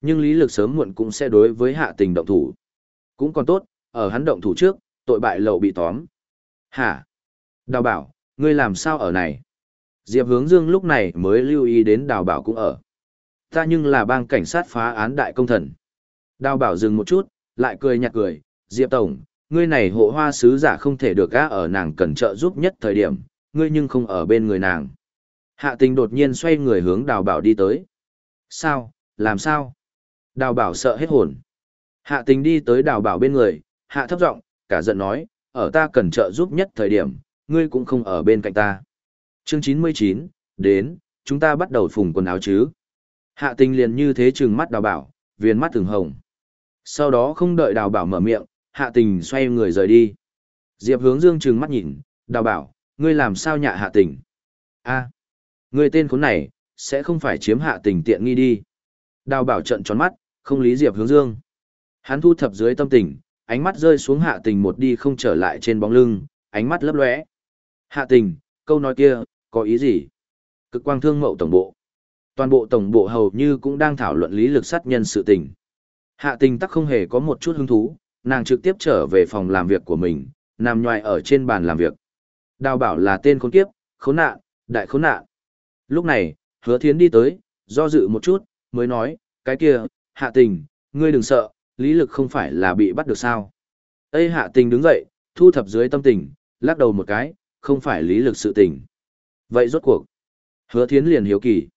Nhưng lý lực sớm muộn cũng sẽ đối với hạ tình động thủ. Cũng còn tốt, ở hắn động thủ trước, tội bại lậu bị tóm. Hả? Đào bảo, ngươi làm sao ở này? Diệp hướng dương lúc này mới lưu ý đến đào bảo cũng ở. Ta nhưng là bang cảnh sát phá án đại công thần. Đào bảo dừng một chút, lại cười nhạt cười. Diệp Tổng, ngươi này hộ hoa sứ giả không thể được gã ở nàng cần trợ giúp nhất thời điểm, ngươi nhưng không ở bên người nàng. Hạ tình đột nhiên xoay người hướng đào bảo đi tới. Sao, làm sao? Đào bảo sợ hết hồn. Hạ tình đi tới đào bảo bên người, hạ thấp giọng, cả giận nói, ở ta cần trợ giúp nhất thời điểm, ngươi cũng không ở bên cạnh ta. Chương 99, đến, chúng ta bắt đầu phùng quần áo chứ. Hạ tình liền như thế trừng mắt đào bảo, viền mắt từng hồng. Sau đó không đợi đào bảo mở miệng, hạ tình xoay người rời đi. Diệp hướng dương trừng mắt nhìn, đào bảo, ngươi làm sao nhạ hạ tình? a Người tên khốn này, sẽ không phải chiếm hạ tình tiện nghi đi. Đào bảo trận tròn mắt, không lý Diệp hướng dương. Hắn thu thập dưới tâm tình, ánh mắt rơi xuống hạ tình một đi không trở lại trên bóng lưng, ánh mắt lấp lóe. Hạ tình, câu nói kia, có ý gì? Cực quang thương mậu tổng bộ. Toàn bộ tổng bộ hầu như cũng đang thảo luận lý lực sát nhân sự tình. Hạ tình tắc không hề có một chút hứng thú, nàng trực tiếp trở về phòng làm việc của mình, nằm nhoài ở trên bàn làm việc. Đào bảo là tên khốn kiếp, khốn nạn, đại khốn nạn. Lúc này, hứa thiến đi tới, do dự một chút, mới nói, cái kia, hạ tình, ngươi đừng sợ, lý lực không phải là bị bắt được sao. Ây hạ tình đứng dậy, thu thập dưới tâm tình, lắc đầu một cái, không phải lý lực sự tình. Vậy rốt cuộc, hứa thiến liền hiếu kỳ.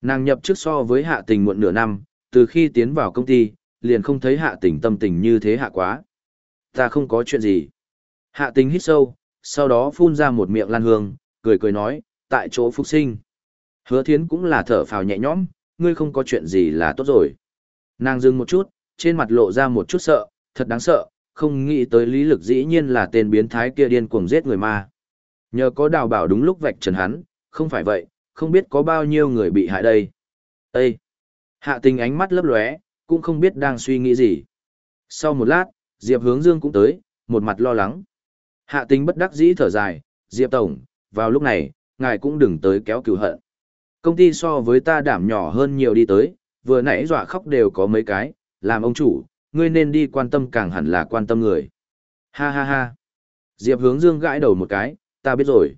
Nàng nhập trước so với hạ tình muộn nửa năm, từ khi tiến vào công ty, liền không thấy hạ tình tâm tình như thế hạ quá. Ta không có chuyện gì. Hạ tình hít sâu, sau đó phun ra một miệng lan hương, cười cười nói, tại chỗ phục sinh. Hứa thiến cũng là thở phào nhẹ nhõm, ngươi không có chuyện gì là tốt rồi. Nàng dừng một chút, trên mặt lộ ra một chút sợ, thật đáng sợ, không nghĩ tới lý lực dĩ nhiên là tên biến thái kia điên cuồng giết người ma. Nhờ có đào bảo đúng lúc vạch trần hắn, không phải vậy, không biết có bao nhiêu người bị hại đây. Ê! Hạ tình ánh mắt lấp lóe, cũng không biết đang suy nghĩ gì. Sau một lát, Diệp hướng dương cũng tới, một mặt lo lắng. Hạ tình bất đắc dĩ thở dài, Diệp Tổng, vào lúc này, ngài cũng đừng tới kéo cửu hận. Công ty so với ta đảm nhỏ hơn nhiều đi tới, vừa nãy dọa khóc đều có mấy cái, làm ông chủ, ngươi nên đi quan tâm càng hẳn là quan tâm người. Ha ha ha. Diệp hướng dương gãi đầu một cái, ta biết rồi.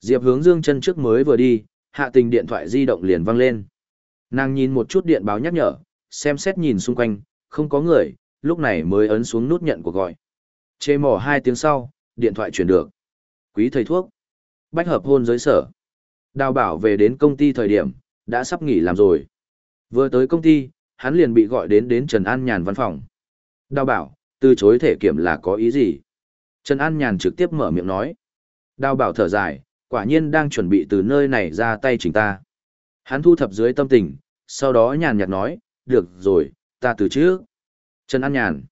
Diệp hướng dương chân trước mới vừa đi, hạ tình điện thoại di động liền văng lên. Nàng nhìn một chút điện báo nhắc nhở, xem xét nhìn xung quanh, không có người, lúc này mới ấn xuống nút nhận cuộc gọi. Chê mỏ hai tiếng sau, điện thoại chuyển được. Quý thầy thuốc. Bách hợp hôn giới sở. Đào bảo về đến công ty thời điểm, đã sắp nghỉ làm rồi. Vừa tới công ty, hắn liền bị gọi đến đến Trần An Nhàn văn phòng. Đào bảo, từ chối thể kiểm là có ý gì? Trần An Nhàn trực tiếp mở miệng nói. Đào bảo thở dài, quả nhiên đang chuẩn bị từ nơi này ra tay chỉnh ta. Hắn thu thập dưới tâm tình, sau đó nhàn nhạt nói, được rồi, ta từ trước. Trần An Nhàn.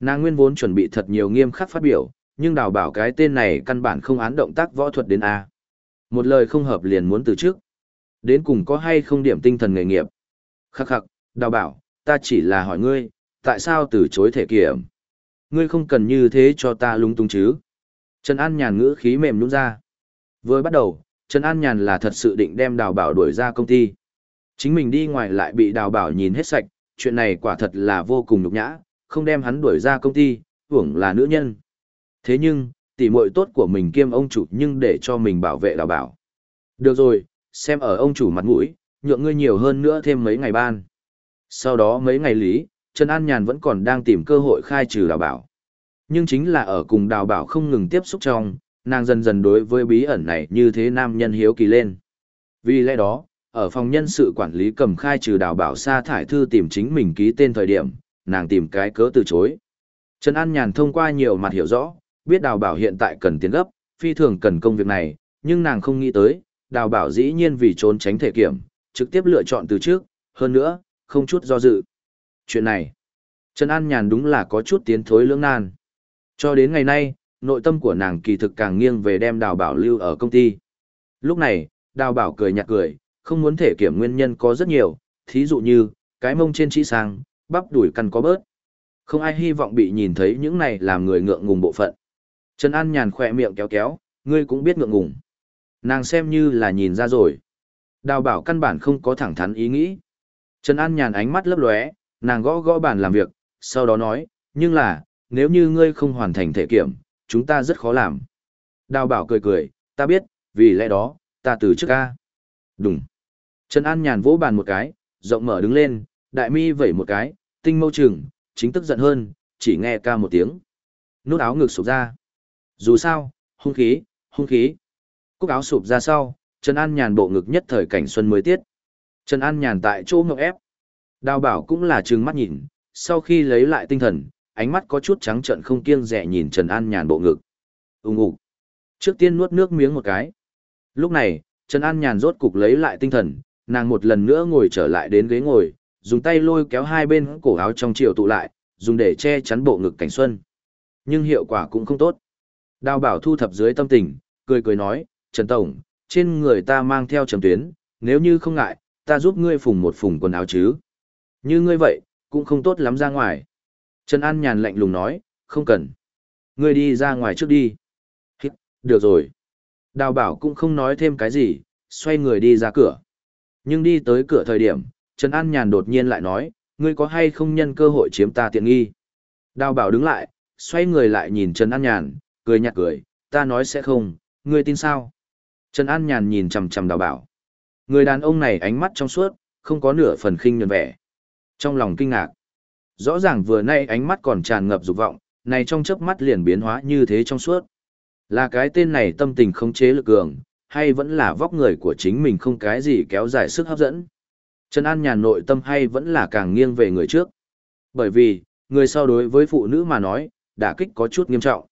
Nàng nguyên vốn chuẩn bị thật nhiều nghiêm khắc phát biểu, nhưng đào bảo cái tên này căn bản không án động tác võ thuật đến A. Một lời không hợp liền muốn từ trước. Đến cùng có hay không điểm tinh thần nghề nghiệp. Khắc khắc, đào bảo, ta chỉ là hỏi ngươi, tại sao từ chối thể kiểm? Ngươi không cần như thế cho ta lung tung chứ. Trần An Nhàn ngữ khí mềm nhũn ra. Vừa bắt đầu, Trần An Nhàn là thật sự định đem đào bảo đuổi ra công ty. Chính mình đi ngoài lại bị đào bảo nhìn hết sạch, chuyện này quả thật là vô cùng nhục nhã, không đem hắn đuổi ra công ty, hưởng là nữ nhân. Thế nhưng, tỉ muội tốt của mình kiêm ông chủ nhưng để cho mình bảo vệ đào bảo. Được rồi, xem ở ông chủ mặt mũi, nhượng ngươi nhiều hơn nữa thêm mấy ngày ban. Sau đó mấy ngày lý, Trần An Nhàn vẫn còn đang tìm cơ hội khai trừ đào bảo. Nhưng chính là ở cùng đào bảo không ngừng tiếp xúc trong, nàng dần dần đối với bí ẩn này như thế nam nhân hiếu kỳ lên. Vì lẽ đó, ở phòng nhân sự quản lý cầm khai trừ đào bảo sa thải thư tìm chính mình ký tên thời điểm, nàng tìm cái cớ từ chối. Trần An Nhàn thông qua nhiều mặt hiểu rõ, biết đào bảo hiện tại cần tiến gấp, phi thường cần công việc này, nhưng nàng không nghĩ tới, đào bảo dĩ nhiên vì trốn tránh thể kiểm, trực tiếp lựa chọn từ trước, hơn nữa, không chút do dự. Chuyện này, Trần An Nhàn đúng là có chút tiến thối lưỡng nan. Cho đến ngày nay, nội tâm của nàng kỳ thực càng nghiêng về đem đào bảo lưu ở công ty. Lúc này, đào bảo cười nhạt cười, không muốn thể kiểm nguyên nhân có rất nhiều, thí dụ như, cái mông trên chỉ sang, bắp đuổi căn có bớt. Không ai hy vọng bị nhìn thấy những này làm người ngượng ngùng bộ phận. Trần An nhàn khỏe miệng kéo kéo, ngươi cũng biết ngượng ngùng. Nàng xem như là nhìn ra rồi. Đào bảo căn bản không có thẳng thắn ý nghĩ. Trần An nhàn ánh mắt lấp lóe, nàng gõ gõ bàn làm việc, sau đó nói, nhưng là, nếu như ngươi không hoàn thành thể kiểm, chúng ta rất khó làm. Đào bảo cười cười, ta biết, vì lẽ đó, ta từ trước ca. Đúng. Trần An nhàn vỗ bàn một cái, rộng mở đứng lên, đại mi vẩy một cái, tinh mâu trừng, chính tức giận hơn, chỉ nghe ca một tiếng. Nút áo ngực sụp ra. Dù sao, hung khí, hung khí. Cúc áo sụp ra sau, Trần An nhàn bộ ngực nhất thời cảnh xuân mới tiết. Trần An nhàn tại chỗ ngọc ép. Đào bảo cũng là trừng mắt nhìn, sau khi lấy lại tinh thần, ánh mắt có chút trắng trợn không kiêng dè nhìn Trần An nhàn bộ ngực. Úng ủ. Trước tiên nuốt nước miếng một cái. Lúc này, Trần An nhàn rốt cục lấy lại tinh thần, nàng một lần nữa ngồi trở lại đến ghế ngồi, dùng tay lôi kéo hai bên cổ áo trong chiều tụ lại, dùng để che chắn bộ ngực cảnh xuân. Nhưng hiệu quả cũng không tốt. Đào bảo thu thập dưới tâm tình, cười cười nói, Trần Tổng, trên người ta mang theo trầm tuyến, nếu như không ngại, ta giúp ngươi phùng một phùng quần áo chứ. Như ngươi vậy, cũng không tốt lắm ra ngoài. Trần An nhàn lạnh lùng nói, không cần. Ngươi đi ra ngoài trước đi. Hít, được rồi. Đào bảo cũng không nói thêm cái gì, xoay người đi ra cửa. Nhưng đi tới cửa thời điểm, Trần An nhàn đột nhiên lại nói, ngươi có hay không nhân cơ hội chiếm ta tiện nghi. Đào bảo đứng lại, xoay người lại nhìn Trần An nhàn, cười nhạt cười, ta nói sẽ không, ngươi tin sao? Trần An nhàn nhìn chằm chằm đào bảo. Người đàn ông này ánh mắt trong suốt, không có nửa phần khinh nhường vẻ. Trong lòng kinh ngạc, rõ ràng vừa nay ánh mắt còn tràn ngập dục vọng, này trong chớp mắt liền biến hóa như thế trong suốt. Là cái tên này tâm tình không chế lực cường, hay vẫn là vóc người của chính mình không cái gì kéo dài sức hấp dẫn. Trần An nhàn nội tâm hay vẫn là càng nghiêng về người trước. Bởi vì, người sau đối với phụ nữ mà nói, đả kích có chút nghiêm trọng.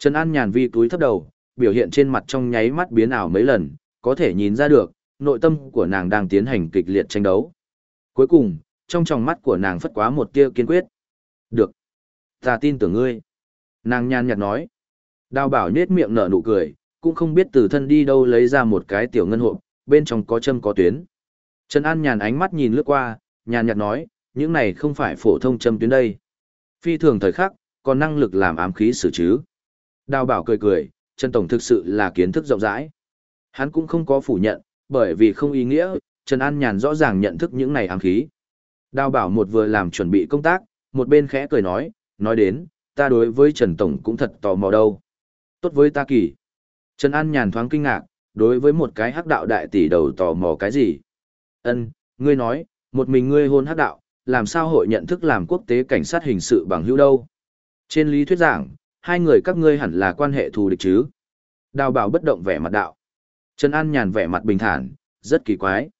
Trần An nhàn vi túi thấp đầu, biểu hiện trên mặt trong nháy mắt biến ảo mấy lần, có thể nhìn ra được, nội tâm của nàng đang tiến hành kịch liệt tranh đấu. Cuối cùng, trong tròng mắt của nàng phất quá một tia kiên quyết. Được. Ta tin tưởng ngươi. Nàng nhàn nhạt nói. Đào bảo nết miệng nở nụ cười, cũng không biết từ thân đi đâu lấy ra một cái tiểu ngân hộp, bên trong có châm có tuyến. Trần An nhàn ánh mắt nhìn lướt qua, nhàn nhạt nói, những này không phải phổ thông châm tuyến đây. Phi thường thời khắc, còn năng lực làm ám khí xử chứ. Đào bảo cười cười, Trần Tổng thực sự là kiến thức rộng rãi. Hắn cũng không có phủ nhận, bởi vì không ý nghĩa, Trần An Nhàn rõ ràng nhận thức những này ám khí. Đào bảo một vừa làm chuẩn bị công tác, một bên khẽ cười nói, nói đến, ta đối với Trần Tổng cũng thật tò mò đâu. Tốt với ta kỳ. Trần An Nhàn thoáng kinh ngạc, đối với một cái hắc đạo đại tỷ đầu tò mò cái gì? Ân, ngươi nói, một mình ngươi hôn hắc đạo, làm sao hội nhận thức làm quốc tế cảnh sát hình sự bằng hữu đâu? Trên lý thuyết giảng, hai người các ngươi hẳn là quan hệ thù địch chứ? Đào bảo bất động vẻ mặt đạo. Trần An nhàn vẻ mặt bình thản, rất kỳ quái.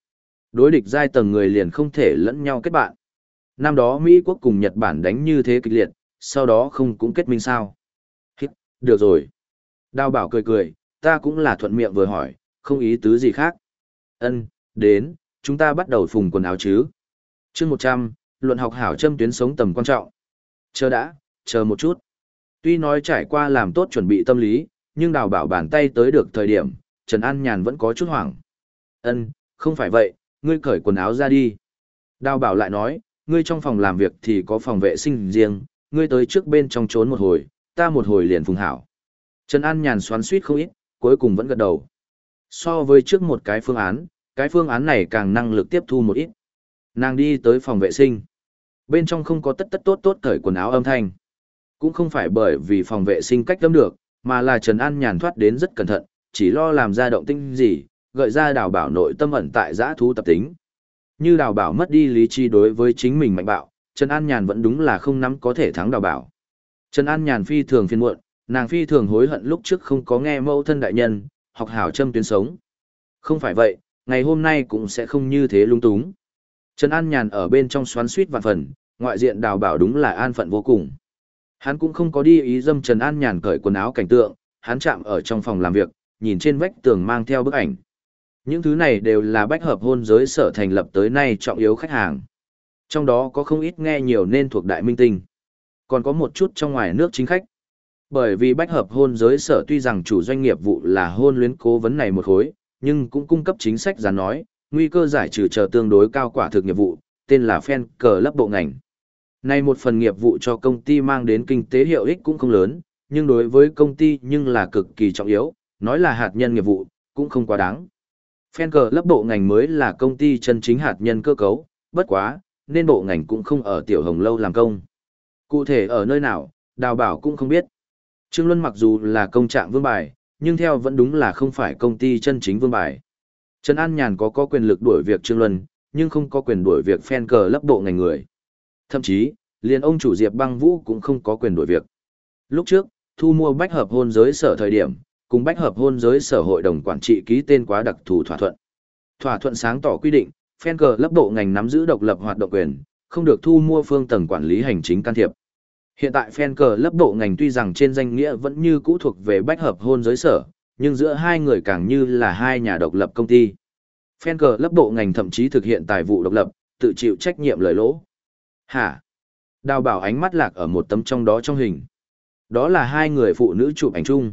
Đối địch giai tầng người liền không thể lẫn nhau kết bạn. Năm đó Mỹ quốc cùng Nhật Bản đánh như thế kịch liệt, sau đó không cũng kết minh sao? Hít, được rồi. Đào bảo cười cười, ta cũng là thuận miệng vừa hỏi, không ý tứ gì khác. Ân, đến, chúng ta bắt đầu phùng quần áo chứ. chương 100, luận học hảo châm tuyến sống tầm quan trọng. Chờ đã, chờ một chút. Tuy nói trải qua làm tốt chuẩn bị tâm lý, nhưng đào bảo bàn tay tới được thời điểm, Trần An Nhàn vẫn có chút hoảng. Ân, không phải vậy, ngươi cởi quần áo ra đi. Đào bảo lại nói, ngươi trong phòng làm việc thì có phòng vệ sinh riêng, ngươi tới trước bên trong trốn một hồi, ta một hồi liền phùng hảo. Trần An Nhàn xoắn suýt không ít, cuối cùng vẫn gật đầu. So với trước một cái phương án, cái phương án này càng năng lực tiếp thu một ít. Nàng đi tới phòng vệ sinh. Bên trong không có tất tất tốt tốt cởi quần áo âm thanh. Cũng không phải bởi vì phòng vệ sinh cách tâm được, mà là Trần An nhàn thoát đến rất cẩn thận, chỉ lo làm ra động tinh gì, gợi ra đào bảo nội tâm ẩn tại giã thú tập tính. Như đào bảo mất đi lý trí đối với chính mình mạnh bạo, Trần An Nhàn vẫn đúng là không nắm có thể thắng đào bảo. Trần An Nhàn phi thường phiền muộn, nàng phi thường hối hận lúc trước không có nghe mẫu thân đại nhân, học hảo châm tuyến sống. Không phải vậy, ngày hôm nay cũng sẽ không như thế lung túng. Trần An Nhàn ở bên trong xoắn suýt vạn phần, ngoại diện đào bảo đúng là an phận vô cùng. Hắn cũng không có đi ý dâm Trần An Nhàn cởi quần áo cảnh tượng, hắn chạm ở trong phòng làm việc, nhìn trên vách tường mang theo bức ảnh. Những thứ này đều là bách hợp hôn giới sở thành lập tới nay trọng yếu khách hàng. Trong đó có không ít nghe nhiều nên thuộc đại minh tinh. Còn có một chút trong ngoài nước chính khách. Bởi vì bách hợp hôn giới sở tuy rằng chủ doanh nghiệp vụ là hôn luyến cố vấn này một khối, nhưng cũng cung cấp chính sách gián nói, nguy cơ giải trừ chờ tương đối cao quả thực nghiệp vụ, tên là fan cờ lấp bộ ngành nay một phần nghiệp vụ cho công ty mang đến kinh tế hiệu ích cũng không lớn, nhưng đối với công ty nhưng là cực kỳ trọng yếu, nói là hạt nhân nghiệp vụ, cũng không quá đáng. phen cờ lấp bộ ngành mới là công ty chân chính hạt nhân cơ cấu, bất quá, nên bộ ngành cũng không ở tiểu hồng lâu làm công. Cụ thể ở nơi nào, đào bảo cũng không biết. Trương Luân mặc dù là công trạng vương bài, nhưng theo vẫn đúng là không phải công ty chân chính vương bài. Trần An Nhàn có có quyền lực đuổi việc Trương Luân, nhưng không có quyền đuổi việc fan cờ lấp bộ ngành người. Thậm chí, liền ông chủ Diệp Băng Vũ cũng không có quyền đuổi việc. Lúc trước, thu mua bách hợp hôn giới sở thời điểm, cùng bách hợp hôn giới sở hội đồng quản trị ký tên quá đặc thù thỏa thuận. Thỏa thuận sáng tỏ quy định, phen cờ lấp bộ ngành nắm giữ độc lập hoạt động quyền, không được thu mua phương tầng quản lý hành chính can thiệp. Hiện tại phen cờ lấp bộ ngành tuy rằng trên danh nghĩa vẫn như cũ thuộc về bách hợp hôn giới sở, nhưng giữa hai người càng như là hai nhà độc lập công ty. Phen cờ lấp bộ ngành thậm chí thực hiện tài vụ độc lập, tự chịu trách nhiệm lời lỗ. Hả? Đào bảo ánh mắt lạc ở một tấm trong đó trong hình. Đó là hai người phụ nữ chụp ảnh chung.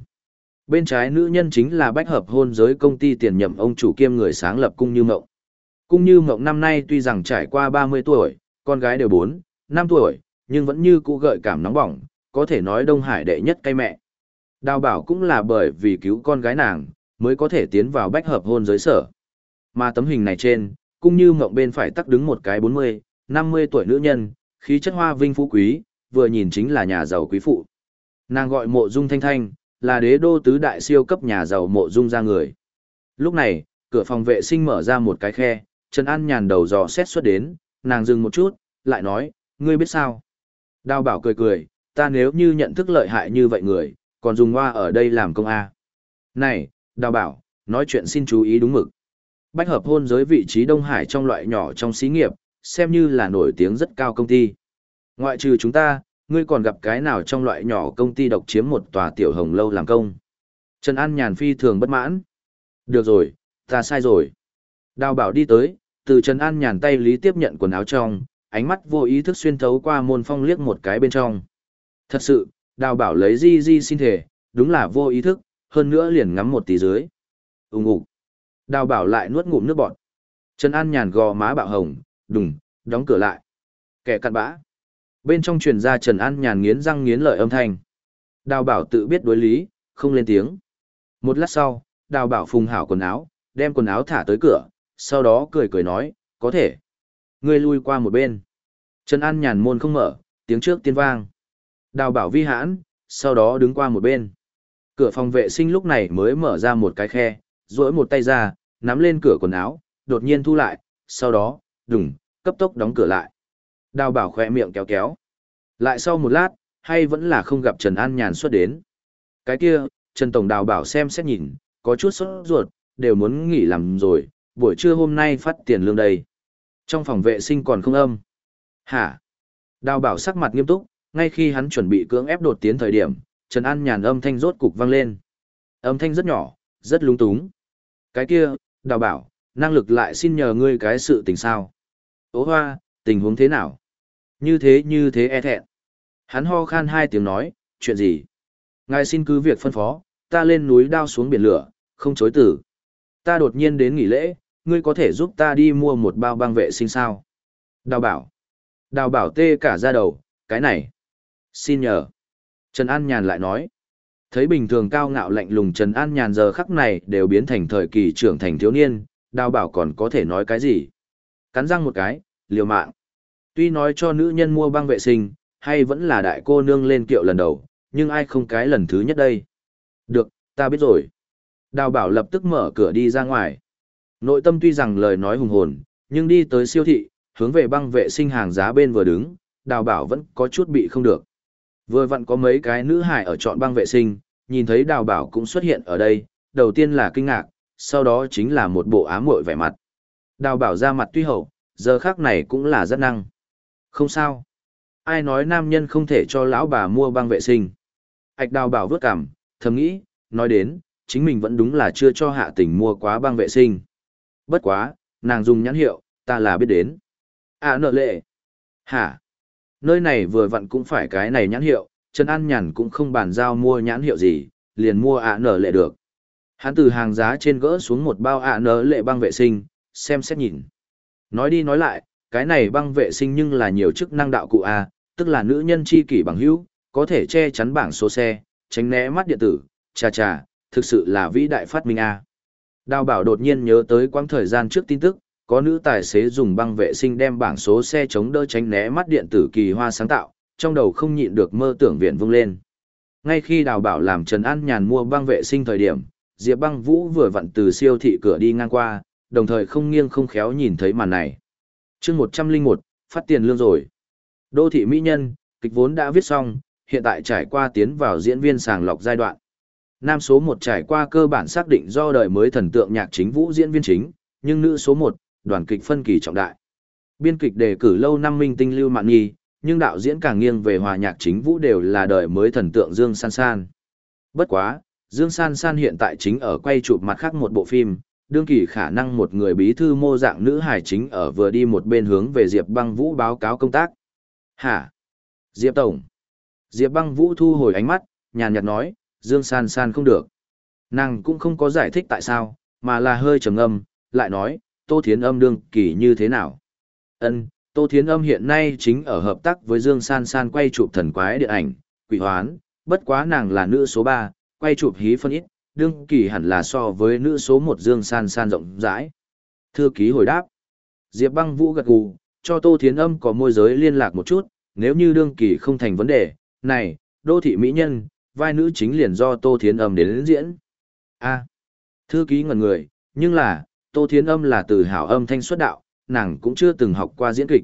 Bên trái nữ nhân chính là bách hợp hôn giới công ty tiền nhậm ông chủ kiêm người sáng lập Cung Như Mộng. Cung Như Mộng năm nay tuy rằng trải qua 30 tuổi, con gái đều 4, 5 tuổi, nhưng vẫn như cũ gợi cảm nóng bỏng, có thể nói Đông Hải đệ nhất cây mẹ. Đào bảo cũng là bởi vì cứu con gái nàng, mới có thể tiến vào bách hợp hôn giới sở. Mà tấm hình này trên, Cung Như Mộng bên phải tắc đứng một cái 40, 50 tuổi nữ nhân, khí chất hoa vinh phú quý, vừa nhìn chính là nhà giàu quý phụ. Nàng gọi mộ dung thanh thanh, là đế đô tứ đại siêu cấp nhà giàu mộ dung ra người. Lúc này, cửa phòng vệ sinh mở ra một cái khe, Trần An nhàn đầu dò xét xuất đến, nàng dừng một chút, lại nói, ngươi biết sao? Đào bảo cười cười, ta nếu như nhận thức lợi hại như vậy người, còn dùng hoa ở đây làm công A. Này, đào bảo, nói chuyện xin chú ý đúng mực. Bách hợp hôn giới vị trí Đông Hải trong loại nhỏ trong xí nghiệp, xem như là nổi tiếng rất cao công ty. Ngoại trừ chúng ta, ngươi còn gặp cái nào trong loại nhỏ công ty độc chiếm một tòa tiểu hồng lâu làm công. Trần An nhàn phi thường bất mãn. Được rồi, ta sai rồi. Đào bảo đi tới, từ Trần An nhàn tay lý tiếp nhận quần áo trong, ánh mắt vô ý thức xuyên thấu qua môn phong liếc một cái bên trong. Thật sự, đào bảo lấy di di xin thể, đúng là vô ý thức, hơn nữa liền ngắm một tí dưới. Úng ủ. Đào bảo lại nuốt ngụm nước bọt. Trần An nhàn gò má bạo hồng, đùng, đóng cửa lại. Kẻ cặn bã. Bên trong truyền ra Trần An nhàn nghiến răng nghiến lợi âm thanh. Đào bảo tự biết đối lý, không lên tiếng. Một lát sau, đào bảo phùng hảo quần áo, đem quần áo thả tới cửa, sau đó cười cười nói, có thể. Ngươi lui qua một bên. Trần An nhàn môn không mở, tiếng trước tiên vang. Đào bảo vi hãn, sau đó đứng qua một bên. Cửa phòng vệ sinh lúc này mới mở ra một cái khe, duỗi một tay ra, nắm lên cửa quần áo, đột nhiên thu lại, sau đó, đùng, cấp tốc đóng cửa lại. Đào bảo khỏe miệng kéo kéo. Lại sau một lát, hay vẫn là không gặp Trần An Nhàn xuất đến. Cái kia, Trần Tổng đào bảo xem xét nhìn, có chút sốt ruột, đều muốn nghỉ làm rồi, buổi trưa hôm nay phát tiền lương đây. Trong phòng vệ sinh còn không âm. Hả? Đào bảo sắc mặt nghiêm túc, ngay khi hắn chuẩn bị cưỡng ép đột tiến thời điểm, Trần An Nhàn âm thanh rốt cục vang lên. Âm thanh rất nhỏ, rất lúng túng. Cái kia, đào bảo, năng lực lại xin nhờ ngươi cái sự tình sao. Ố hoa, tình huống thế nào? Như thế như thế e thẹn. Hắn ho khan hai tiếng nói, chuyện gì? Ngài xin cứ việc phân phó, ta lên núi đao xuống biển lửa, không chối từ. Ta đột nhiên đến nghỉ lễ, ngươi có thể giúp ta đi mua một bao băng vệ sinh sao? Đào bảo. Đào bảo tê cả ra đầu, cái này. Xin nhờ. Trần An Nhàn lại nói. Thấy bình thường cao ngạo lạnh lùng Trần An Nhàn giờ khắc này đều biến thành thời kỳ trưởng thành thiếu niên, đào bảo còn có thể nói cái gì? Cắn răng một cái, liều mạng. Tuy nói cho nữ nhân mua băng vệ sinh, hay vẫn là đại cô nương lên kiệu lần đầu, nhưng ai không cái lần thứ nhất đây. Được, ta biết rồi. Đào bảo lập tức mở cửa đi ra ngoài. Nội tâm tuy rằng lời nói hùng hồn, nhưng đi tới siêu thị, hướng về băng vệ sinh hàng giá bên vừa đứng, đào bảo vẫn có chút bị không được. Vừa vặn có mấy cái nữ hải ở chọn băng vệ sinh, nhìn thấy đào bảo cũng xuất hiện ở đây, đầu tiên là kinh ngạc, sau đó chính là một bộ ám muội vẻ mặt. Đào bảo ra mặt tuy hậu, giờ khác này cũng là rất năng. Không sao. Ai nói nam nhân không thể cho lão bà mua băng vệ sinh. Ảch đào bảo vớt cảm, thầm nghĩ, nói đến, chính mình vẫn đúng là chưa cho hạ tình mua quá băng vệ sinh. Bất quá, nàng dùng nhãn hiệu, ta là biết đến. À nợ lệ. Hả? Nơi này vừa vặn cũng phải cái này nhãn hiệu, Trần An Nhàn cũng không bàn giao mua nhãn hiệu gì, liền mua à, ạ nở lệ được. Hắn từ hàng giá trên gỡ xuống một bao à, ạ nở lệ băng vệ sinh, xem xét nhìn. Nói đi nói lại, cái này băng vệ sinh nhưng là nhiều chức năng đạo cụ A, tức là nữ nhân chi kỷ bằng hữu, có thể che chắn bảng số xe, tránh né mắt điện tử, chà chà, thực sự là vĩ đại phát minh A. Đào bảo đột nhiên nhớ tới quãng thời gian trước tin tức, có nữ tài xế dùng băng vệ sinh đem bảng số xe chống đỡ tránh né mắt điện tử kỳ hoa sáng tạo, trong đầu không nhịn được mơ tưởng viện vung lên. Ngay khi đào bảo làm Trần An nhàn mua băng vệ sinh thời điểm, Diệp băng vũ vừa vặn từ siêu thị cửa đi ngang qua, đồng thời không nghiêng không khéo nhìn thấy màn này. chương 101, phát tiền lương rồi. Đô thị Mỹ Nhân, kịch vốn đã viết xong, hiện tại trải qua tiến vào diễn viên sàng lọc giai đoạn. Nam số 1 trải qua cơ bản xác định do đời mới thần tượng nhạc chính vũ diễn viên chính, nhưng nữ số 1, đoàn kịch phân kỳ trọng đại. Biên kịch đề cử lâu năm minh tinh Lưu Mạn Nhi, nhưng đạo diễn càng nghiêng về hòa nhạc chính vũ đều là đời mới thần tượng Dương San San. Bất quá, Dương San San hiện tại chính ở quay chụp mặt khác một bộ phim, đương kỳ khả năng một người bí thư mô dạng nữ hải chính ở vừa đi một bên hướng về Diệp Băng Vũ báo cáo công tác. Hả? Diệp Tổng. Diệp Băng Vũ thu hồi ánh mắt, nhàn nhạt nói, Dương San San không được. Nàng cũng không có giải thích tại sao, mà là hơi trầm ngâm, lại nói, Tô Thiến Âm đương kỳ như thế nào. Ân, Tô Thiến Âm hiện nay chính ở hợp tác với Dương San San quay chụp thần quái điện ảnh, quỷ hoán, bất quá nàng là nữ số 3, quay chụp hí phân ít, đương kỳ hẳn là so với nữ số một Dương San San rộng rãi. Thư ký hồi đáp. Diệp băng vũ gật gù, cho Tô Thiến Âm có môi giới liên lạc một chút, nếu như đương kỳ không thành vấn đề, này, đô thị mỹ nhân, vai nữ chính liền do Tô Thiến Âm đến, đến diễn. A. thư ký ngẩn người, nhưng là, Tô Thiến Âm là từ hảo âm thanh xuất đạo, nàng cũng chưa từng học qua diễn kịch.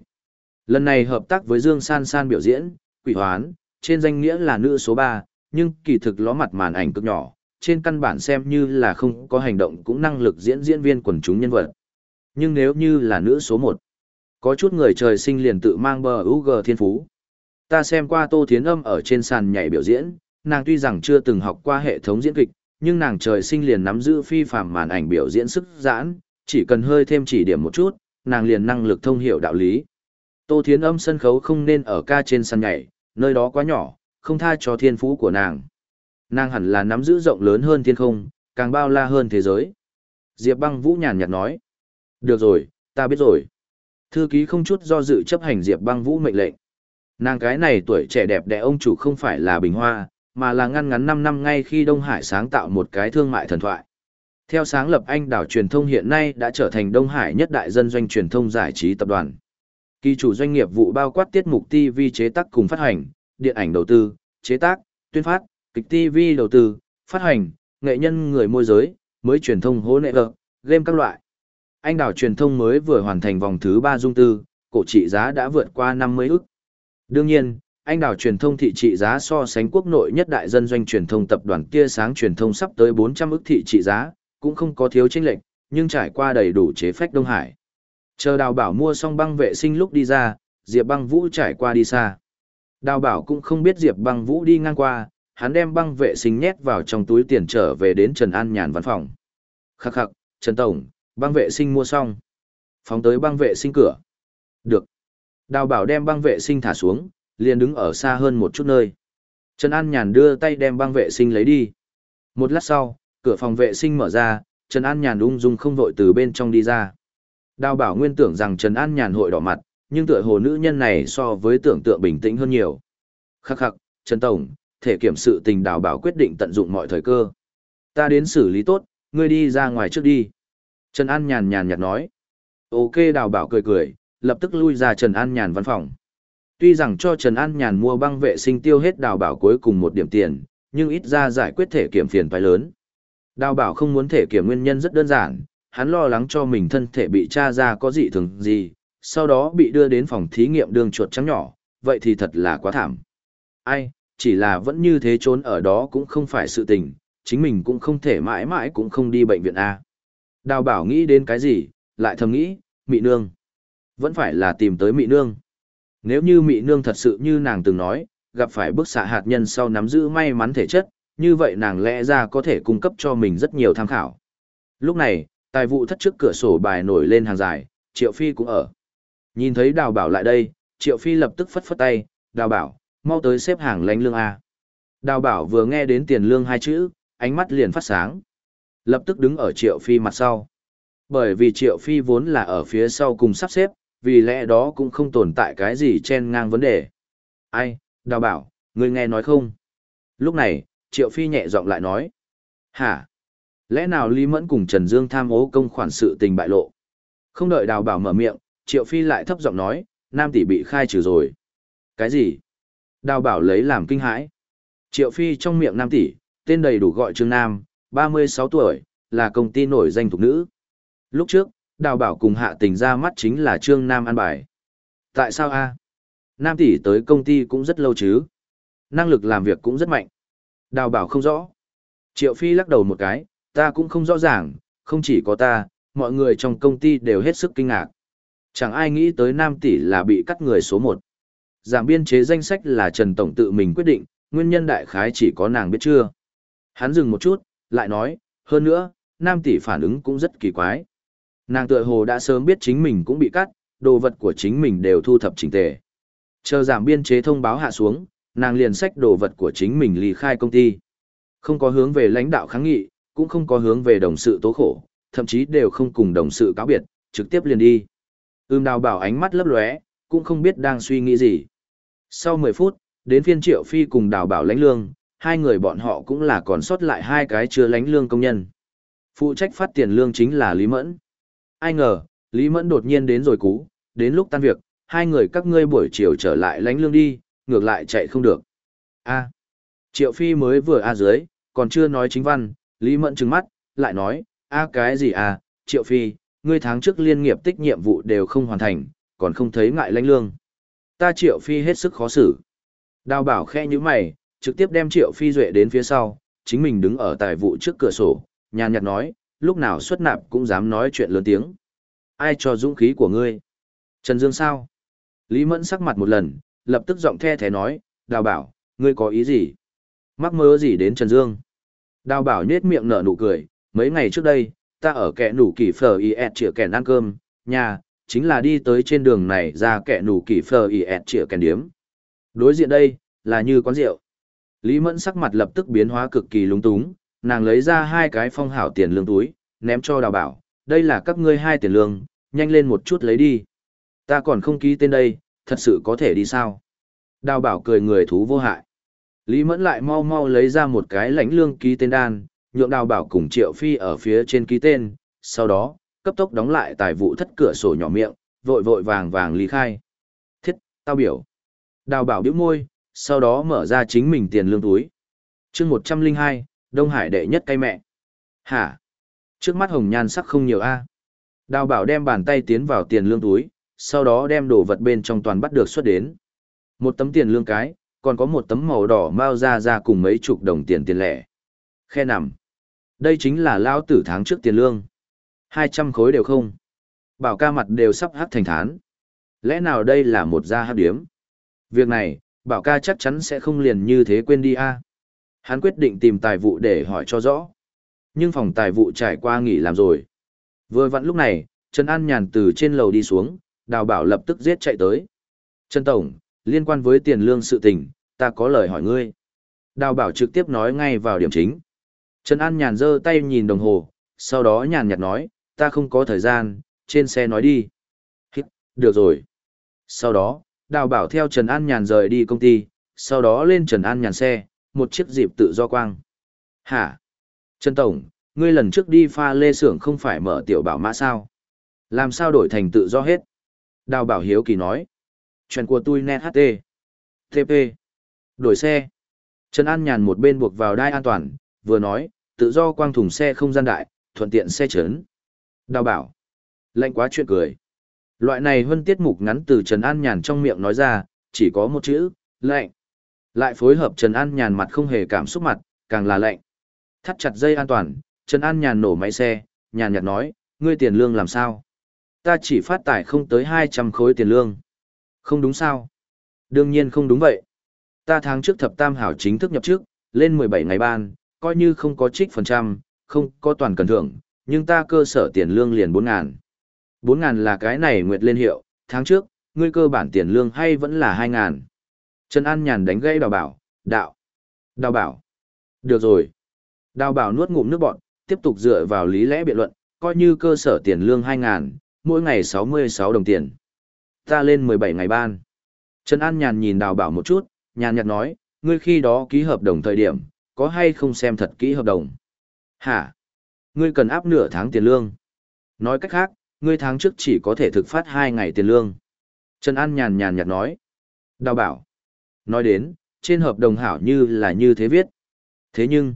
Lần này hợp tác với Dương San San biểu diễn, quỷ hoán, trên danh nghĩa là nữ số 3, nhưng kỳ thực ló mặt màn ảnh cực nhỏ, trên căn bản xem như là không có hành động cũng năng lực diễn diễn viên quần chúng nhân vật. Nhưng nếu như là nữ số 1, có chút người trời sinh liền tự mang bờ UG thiên phú. Ta xem qua Tô Thiến Âm ở trên sàn nhảy biểu diễn, nàng tuy rằng chưa từng học qua hệ thống diễn kịch, nhưng nàng trời sinh liền nắm giữ phi phàm màn ảnh biểu diễn sức giãn, chỉ cần hơi thêm chỉ điểm một chút, nàng liền năng lực thông hiểu đạo lý. Tô Thiến Âm sân khấu không nên ở ca trên sàn nhảy, nơi đó quá nhỏ, không tha cho thiên phú của nàng. Nàng hẳn là nắm giữ rộng lớn hơn thiên không, càng bao la hơn thế giới. Diệp băng vũ nhàn nhạt nói. Được rồi, ta biết rồi. Thư ký không chút do dự chấp hành Diệp băng vũ mệnh lệnh. Nàng cái này tuổi trẻ đẹp đẽ ông chủ không phải là bình hoa, mà là ngăn ngắn 5 năm ngay khi Đông Hải sáng tạo một cái thương mại thần thoại. Theo sáng lập anh đảo truyền thông hiện nay đã trở thành Đông Hải nhất đại dân doanh truyền thông giải trí tập đoàn. Kỳ chủ doanh nghiệp vụ bao quát tiết mục TV chế tác cùng phát hành, điện ảnh đầu tư, chế tác, tuyên phát, kịch TV đầu tư, phát hành, nghệ nhân người môi giới, mới truyền thông hố nệ vợ, game các loại. Anh đảo truyền thông mới vừa hoàn thành vòng thứ 3 dung tư, cổ trị giá đã vượt qua 50 ức. Đương nhiên, anh đảo truyền thông thị trị giá so sánh quốc nội nhất đại dân doanh truyền thông tập đoàn kia sáng truyền thông sắp tới 400 ức thị trị giá, cũng không có thiếu chênh lệch, nhưng trải qua đầy đủ chế phách Đông Hải. Chờ đào bảo mua xong băng vệ sinh lúc đi ra, Diệp băng vũ trải qua đi xa. Đào bảo cũng không biết Diệp băng vũ đi ngang qua, hắn đem băng vệ sinh nhét vào trong túi tiền trở về đến Trần An Nhàn văn phòng. Khắc khắc, Trần Tổng, băng vệ sinh mua xong. Phóng tới băng vệ sinh cửa. Được. Đào bảo đem băng vệ sinh thả xuống, liền đứng ở xa hơn một chút nơi. Trần An Nhàn đưa tay đem băng vệ sinh lấy đi. Một lát sau, cửa phòng vệ sinh mở ra, Trần An Nhàn ung dung không vội từ bên trong đi ra. Đào bảo nguyên tưởng rằng Trần An Nhàn hội đỏ mặt, nhưng tựa hồ nữ nhân này so với tưởng tượng bình tĩnh hơn nhiều. Khắc khắc, Trần Tổng, thể kiểm sự tình đào bảo quyết định tận dụng mọi thời cơ. Ta đến xử lý tốt, ngươi đi ra ngoài trước đi. Trần An nhàn nhàn nhạt nói. Ok đào bảo cười cười, lập tức lui ra Trần An nhàn văn phòng. Tuy rằng cho Trần An nhàn mua băng vệ sinh tiêu hết đào bảo cuối cùng một điểm tiền, nhưng ít ra giải quyết thể kiểm phiền phải lớn. Đào bảo không muốn thể kiểm nguyên nhân rất đơn giản, hắn lo lắng cho mình thân thể bị tra ra có dị thường gì, sau đó bị đưa đến phòng thí nghiệm đường chuột trắng nhỏ, vậy thì thật là quá thảm. Ai, chỉ là vẫn như thế trốn ở đó cũng không phải sự tình, chính mình cũng không thể mãi mãi cũng không đi bệnh viện A. Đào bảo nghĩ đến cái gì, lại thầm nghĩ, mị nương. Vẫn phải là tìm tới mị nương. Nếu như mị nương thật sự như nàng từng nói, gặp phải bức xạ hạt nhân sau nắm giữ may mắn thể chất, như vậy nàng lẽ ra có thể cung cấp cho mình rất nhiều tham khảo. Lúc này, tài vụ thất trước cửa sổ bài nổi lên hàng dài, Triệu Phi cũng ở. Nhìn thấy đào bảo lại đây, Triệu Phi lập tức phất phất tay, đào bảo, mau tới xếp hàng lánh lương A. Đào bảo vừa nghe đến tiền lương hai chữ, ánh mắt liền phát sáng. Lập tức đứng ở Triệu Phi mặt sau. Bởi vì Triệu Phi vốn là ở phía sau cùng sắp xếp, vì lẽ đó cũng không tồn tại cái gì chen ngang vấn đề. Ai, đào bảo, người nghe nói không? Lúc này, Triệu Phi nhẹ giọng lại nói. Hả? Lẽ nào Lý Mẫn cùng Trần Dương tham ô công khoản sự tình bại lộ? Không đợi đào bảo mở miệng, Triệu Phi lại thấp giọng nói, Nam tỷ bị khai trừ rồi. Cái gì? Đào bảo lấy làm kinh hãi. Triệu Phi trong miệng Nam tỷ, tên đầy đủ gọi Trương Nam, 36 tuổi, là công ty nổi danh thuộc nữ. Lúc trước, đào bảo cùng hạ tình ra mắt chính là Trương Nam an bài. Tại sao a? Nam tỷ tới công ty cũng rất lâu chứ. Năng lực làm việc cũng rất mạnh. Đào bảo không rõ. Triệu Phi lắc đầu một cái, ta cũng không rõ ràng, không chỉ có ta, mọi người trong công ty đều hết sức kinh ngạc. Chẳng ai nghĩ tới Nam tỷ là bị cắt người số 1. Giảm biên chế danh sách là Trần Tổng tự mình quyết định, nguyên nhân đại khái chỉ có nàng biết chưa. Hắn dừng một chút, lại nói, hơn nữa, Nam tỷ phản ứng cũng rất kỳ quái. Nàng tựa hồ đã sớm biết chính mình cũng bị cắt, đồ vật của chính mình đều thu thập chỉnh tề. Chờ giảm biên chế thông báo hạ xuống, nàng liền sách đồ vật của chính mình ly khai công ty. Không có hướng về lãnh đạo kháng nghị, cũng không có hướng về đồng sự tố khổ, thậm chí đều không cùng đồng sự cáo biệt, trực tiếp liền đi. Ưm đào bảo ánh mắt lấp lóe, cũng không biết đang suy nghĩ gì. Sau 10 phút, đến phiên triệu phi cùng đào bảo lãnh lương, hai người bọn họ cũng là còn sót lại hai cái chưa lãnh lương công nhân. Phụ trách phát tiền lương chính là Lý Mẫn. Ai ngờ, Lý Mẫn đột nhiên đến rồi cú, đến lúc tan việc, hai người các ngươi buổi chiều trở lại lãnh lương đi, ngược lại chạy không được. A. Triệu Phi mới vừa a dưới, còn chưa nói chính văn, Lý Mẫn trừng mắt, lại nói, a cái gì à, Triệu Phi, ngươi tháng trước liên nghiệp tích nhiệm vụ đều không hoàn thành, còn không thấy ngại lãnh lương. Ta Triệu Phi hết sức khó xử. Đào bảo khe như mày, trực tiếp đem Triệu Phi duệ đến phía sau, chính mình đứng ở tài vụ trước cửa sổ, nhàn nhạt nói, lúc nào xuất nạp cũng dám nói chuyện lớn tiếng. Ai cho dũng khí của ngươi? Trần Dương sao? Lý Mẫn sắc mặt một lần, lập tức giọng the thế nói, đào bảo, ngươi có ý gì? Mắc mơ gì đến Trần Dương? Đào bảo nhết miệng nở nụ cười, mấy ngày trước đây, ta ở kẻ nủ kỳ phở y ẹt chĩa kẻ ăn cơm, nhà, chính là đi tới trên đường này ra kẻ nủ kỳ phờ y ẹt chĩa kèn điếm. Đối diện đây, là như quán rượu. Lý Mẫn sắc mặt lập tức biến hóa cực kỳ lúng túng, nàng lấy ra hai cái phong hảo tiền lương túi, ném cho đào bảo, đây là các ngươi hai tiền lương, nhanh lên một chút lấy đi. Ta còn không ký tên đây, thật sự có thể đi sao? Đào bảo cười người thú vô hại. Lý Mẫn lại mau mau lấy ra một cái lãnh lương ký tên đan, nhượng đào bảo cùng Triệu Phi ở phía trên ký tên, sau đó, cấp tốc đóng lại tài vụ thất cửa sổ nhỏ miệng, vội vội vàng vàng lý khai. Thiết, tao biểu. Đào bảo biểu môi, sau đó mở ra chính mình tiền lương túi. chương 102, Đông Hải đệ nhất cây mẹ. Hả? Trước mắt hồng nhan sắc không nhiều a Đào bảo đem bàn tay tiến vào tiền lương túi, sau đó đem đồ vật bên trong toàn bắt được xuất đến. Một tấm tiền lương cái, còn có một tấm màu đỏ mao ra ra cùng mấy chục đồng tiền tiền lẻ. Khe nằm. Đây chính là lao tử tháng trước tiền lương. 200 khối đều không. Bảo ca mặt đều sắp hát thành thán. Lẽ nào đây là một gia hát điếm? Việc này, bảo ca chắc chắn sẽ không liền như thế quên đi a. Hắn quyết định tìm tài vụ để hỏi cho rõ. Nhưng phòng tài vụ trải qua nghỉ làm rồi. Vừa vặn lúc này, Trần An Nhàn từ trên lầu đi xuống, đào bảo lập tức giết chạy tới. Trần Tổng, liên quan với tiền lương sự tình, ta có lời hỏi ngươi. Đào bảo trực tiếp nói ngay vào điểm chính. Trần An nhàn giơ tay nhìn đồng hồ, sau đó nhàn nhạt nói, ta không có thời gian, trên xe nói đi. Hít, được rồi. Sau đó, đào bảo theo Trần An nhàn rời đi công ty, sau đó lên Trần An nhàn xe, một chiếc dịp tự do quang. Hả? Trần Tổng, ngươi lần trước đi pha lê xưởng không phải mở tiểu bảo mã sao? Làm sao đổi thành tự do hết? Đào bảo hiếu kỳ nói. Chuyện của tôi net HT. TP. Đổi xe. Trần An nhàn một bên buộc vào đai an toàn, vừa nói, tự do quang thùng xe không gian đại, thuận tiện xe chấn. Đào bảo. Lạnh quá chuyện cười. Loại này hơn tiết mục ngắn từ Trần An Nhàn trong miệng nói ra, chỉ có một chữ, lạnh. Lại phối hợp Trần An Nhàn mặt không hề cảm xúc mặt, càng là lạnh. Thắt chặt dây an toàn, Trần An Nhàn nổ máy xe, nhàn nhạt nói, ngươi tiền lương làm sao? Ta chỉ phát tải không tới 200 khối tiền lương. Không đúng sao? Đương nhiên không đúng vậy. Ta tháng trước thập tam hảo chính thức nhập trước, lên 17 ngày ban, coi như không có trích phần trăm, không có toàn cần thưởng, nhưng ta cơ sở tiền lương liền 4 ngàn. 4 ngàn là cái này nguyệt lên hiệu, tháng trước, ngươi cơ bản tiền lương hay vẫn là 2 ngàn. Trần An Nhàn đánh gây đào bảo, đạo. Đào bảo. Được rồi. Đào bảo nuốt ngụm nước bọn, tiếp tục dựa vào lý lẽ biện luận, coi như cơ sở tiền lương 2 ngàn, mỗi ngày 66 đồng tiền. Ta lên 17 ngày ban. Trần An Nhàn nhìn đào bảo một chút, nhàn nhạt nói, ngươi khi đó ký hợp đồng thời điểm, có hay không xem thật kỹ hợp đồng? Hả? Ngươi cần áp nửa tháng tiền lương. Nói cách khác, ngươi tháng trước chỉ có thể thực phát 2 ngày tiền lương. Trần An nhàn nhàn nhạt nói. Đào bảo. Nói đến, trên hợp đồng hảo như là như thế viết. Thế nhưng,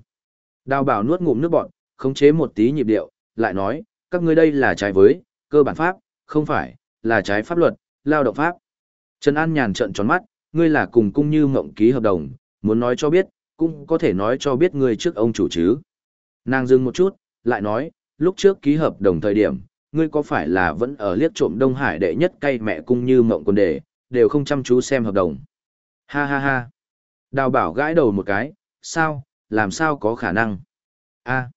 đào bảo nuốt ngụm nước bọn, khống chế một tí nhịp điệu, lại nói, các ngươi đây là trái với, cơ bản pháp, không phải, là trái pháp luật, lao động pháp. Trần An nhàn trợn tròn mắt, ngươi là cùng cung như mộng ký hợp đồng, muốn nói cho biết, cũng có thể nói cho biết ngươi trước ông chủ chứ. Nàng dừng một chút, lại nói, lúc trước ký hợp đồng thời điểm, ngươi có phải là vẫn ở liếc trộm Đông Hải đệ nhất cây mẹ cung như mộng quần đề, đều không chăm chú xem hợp đồng. Ha ha ha. Đào bảo gãi đầu một cái, sao, làm sao có khả năng? a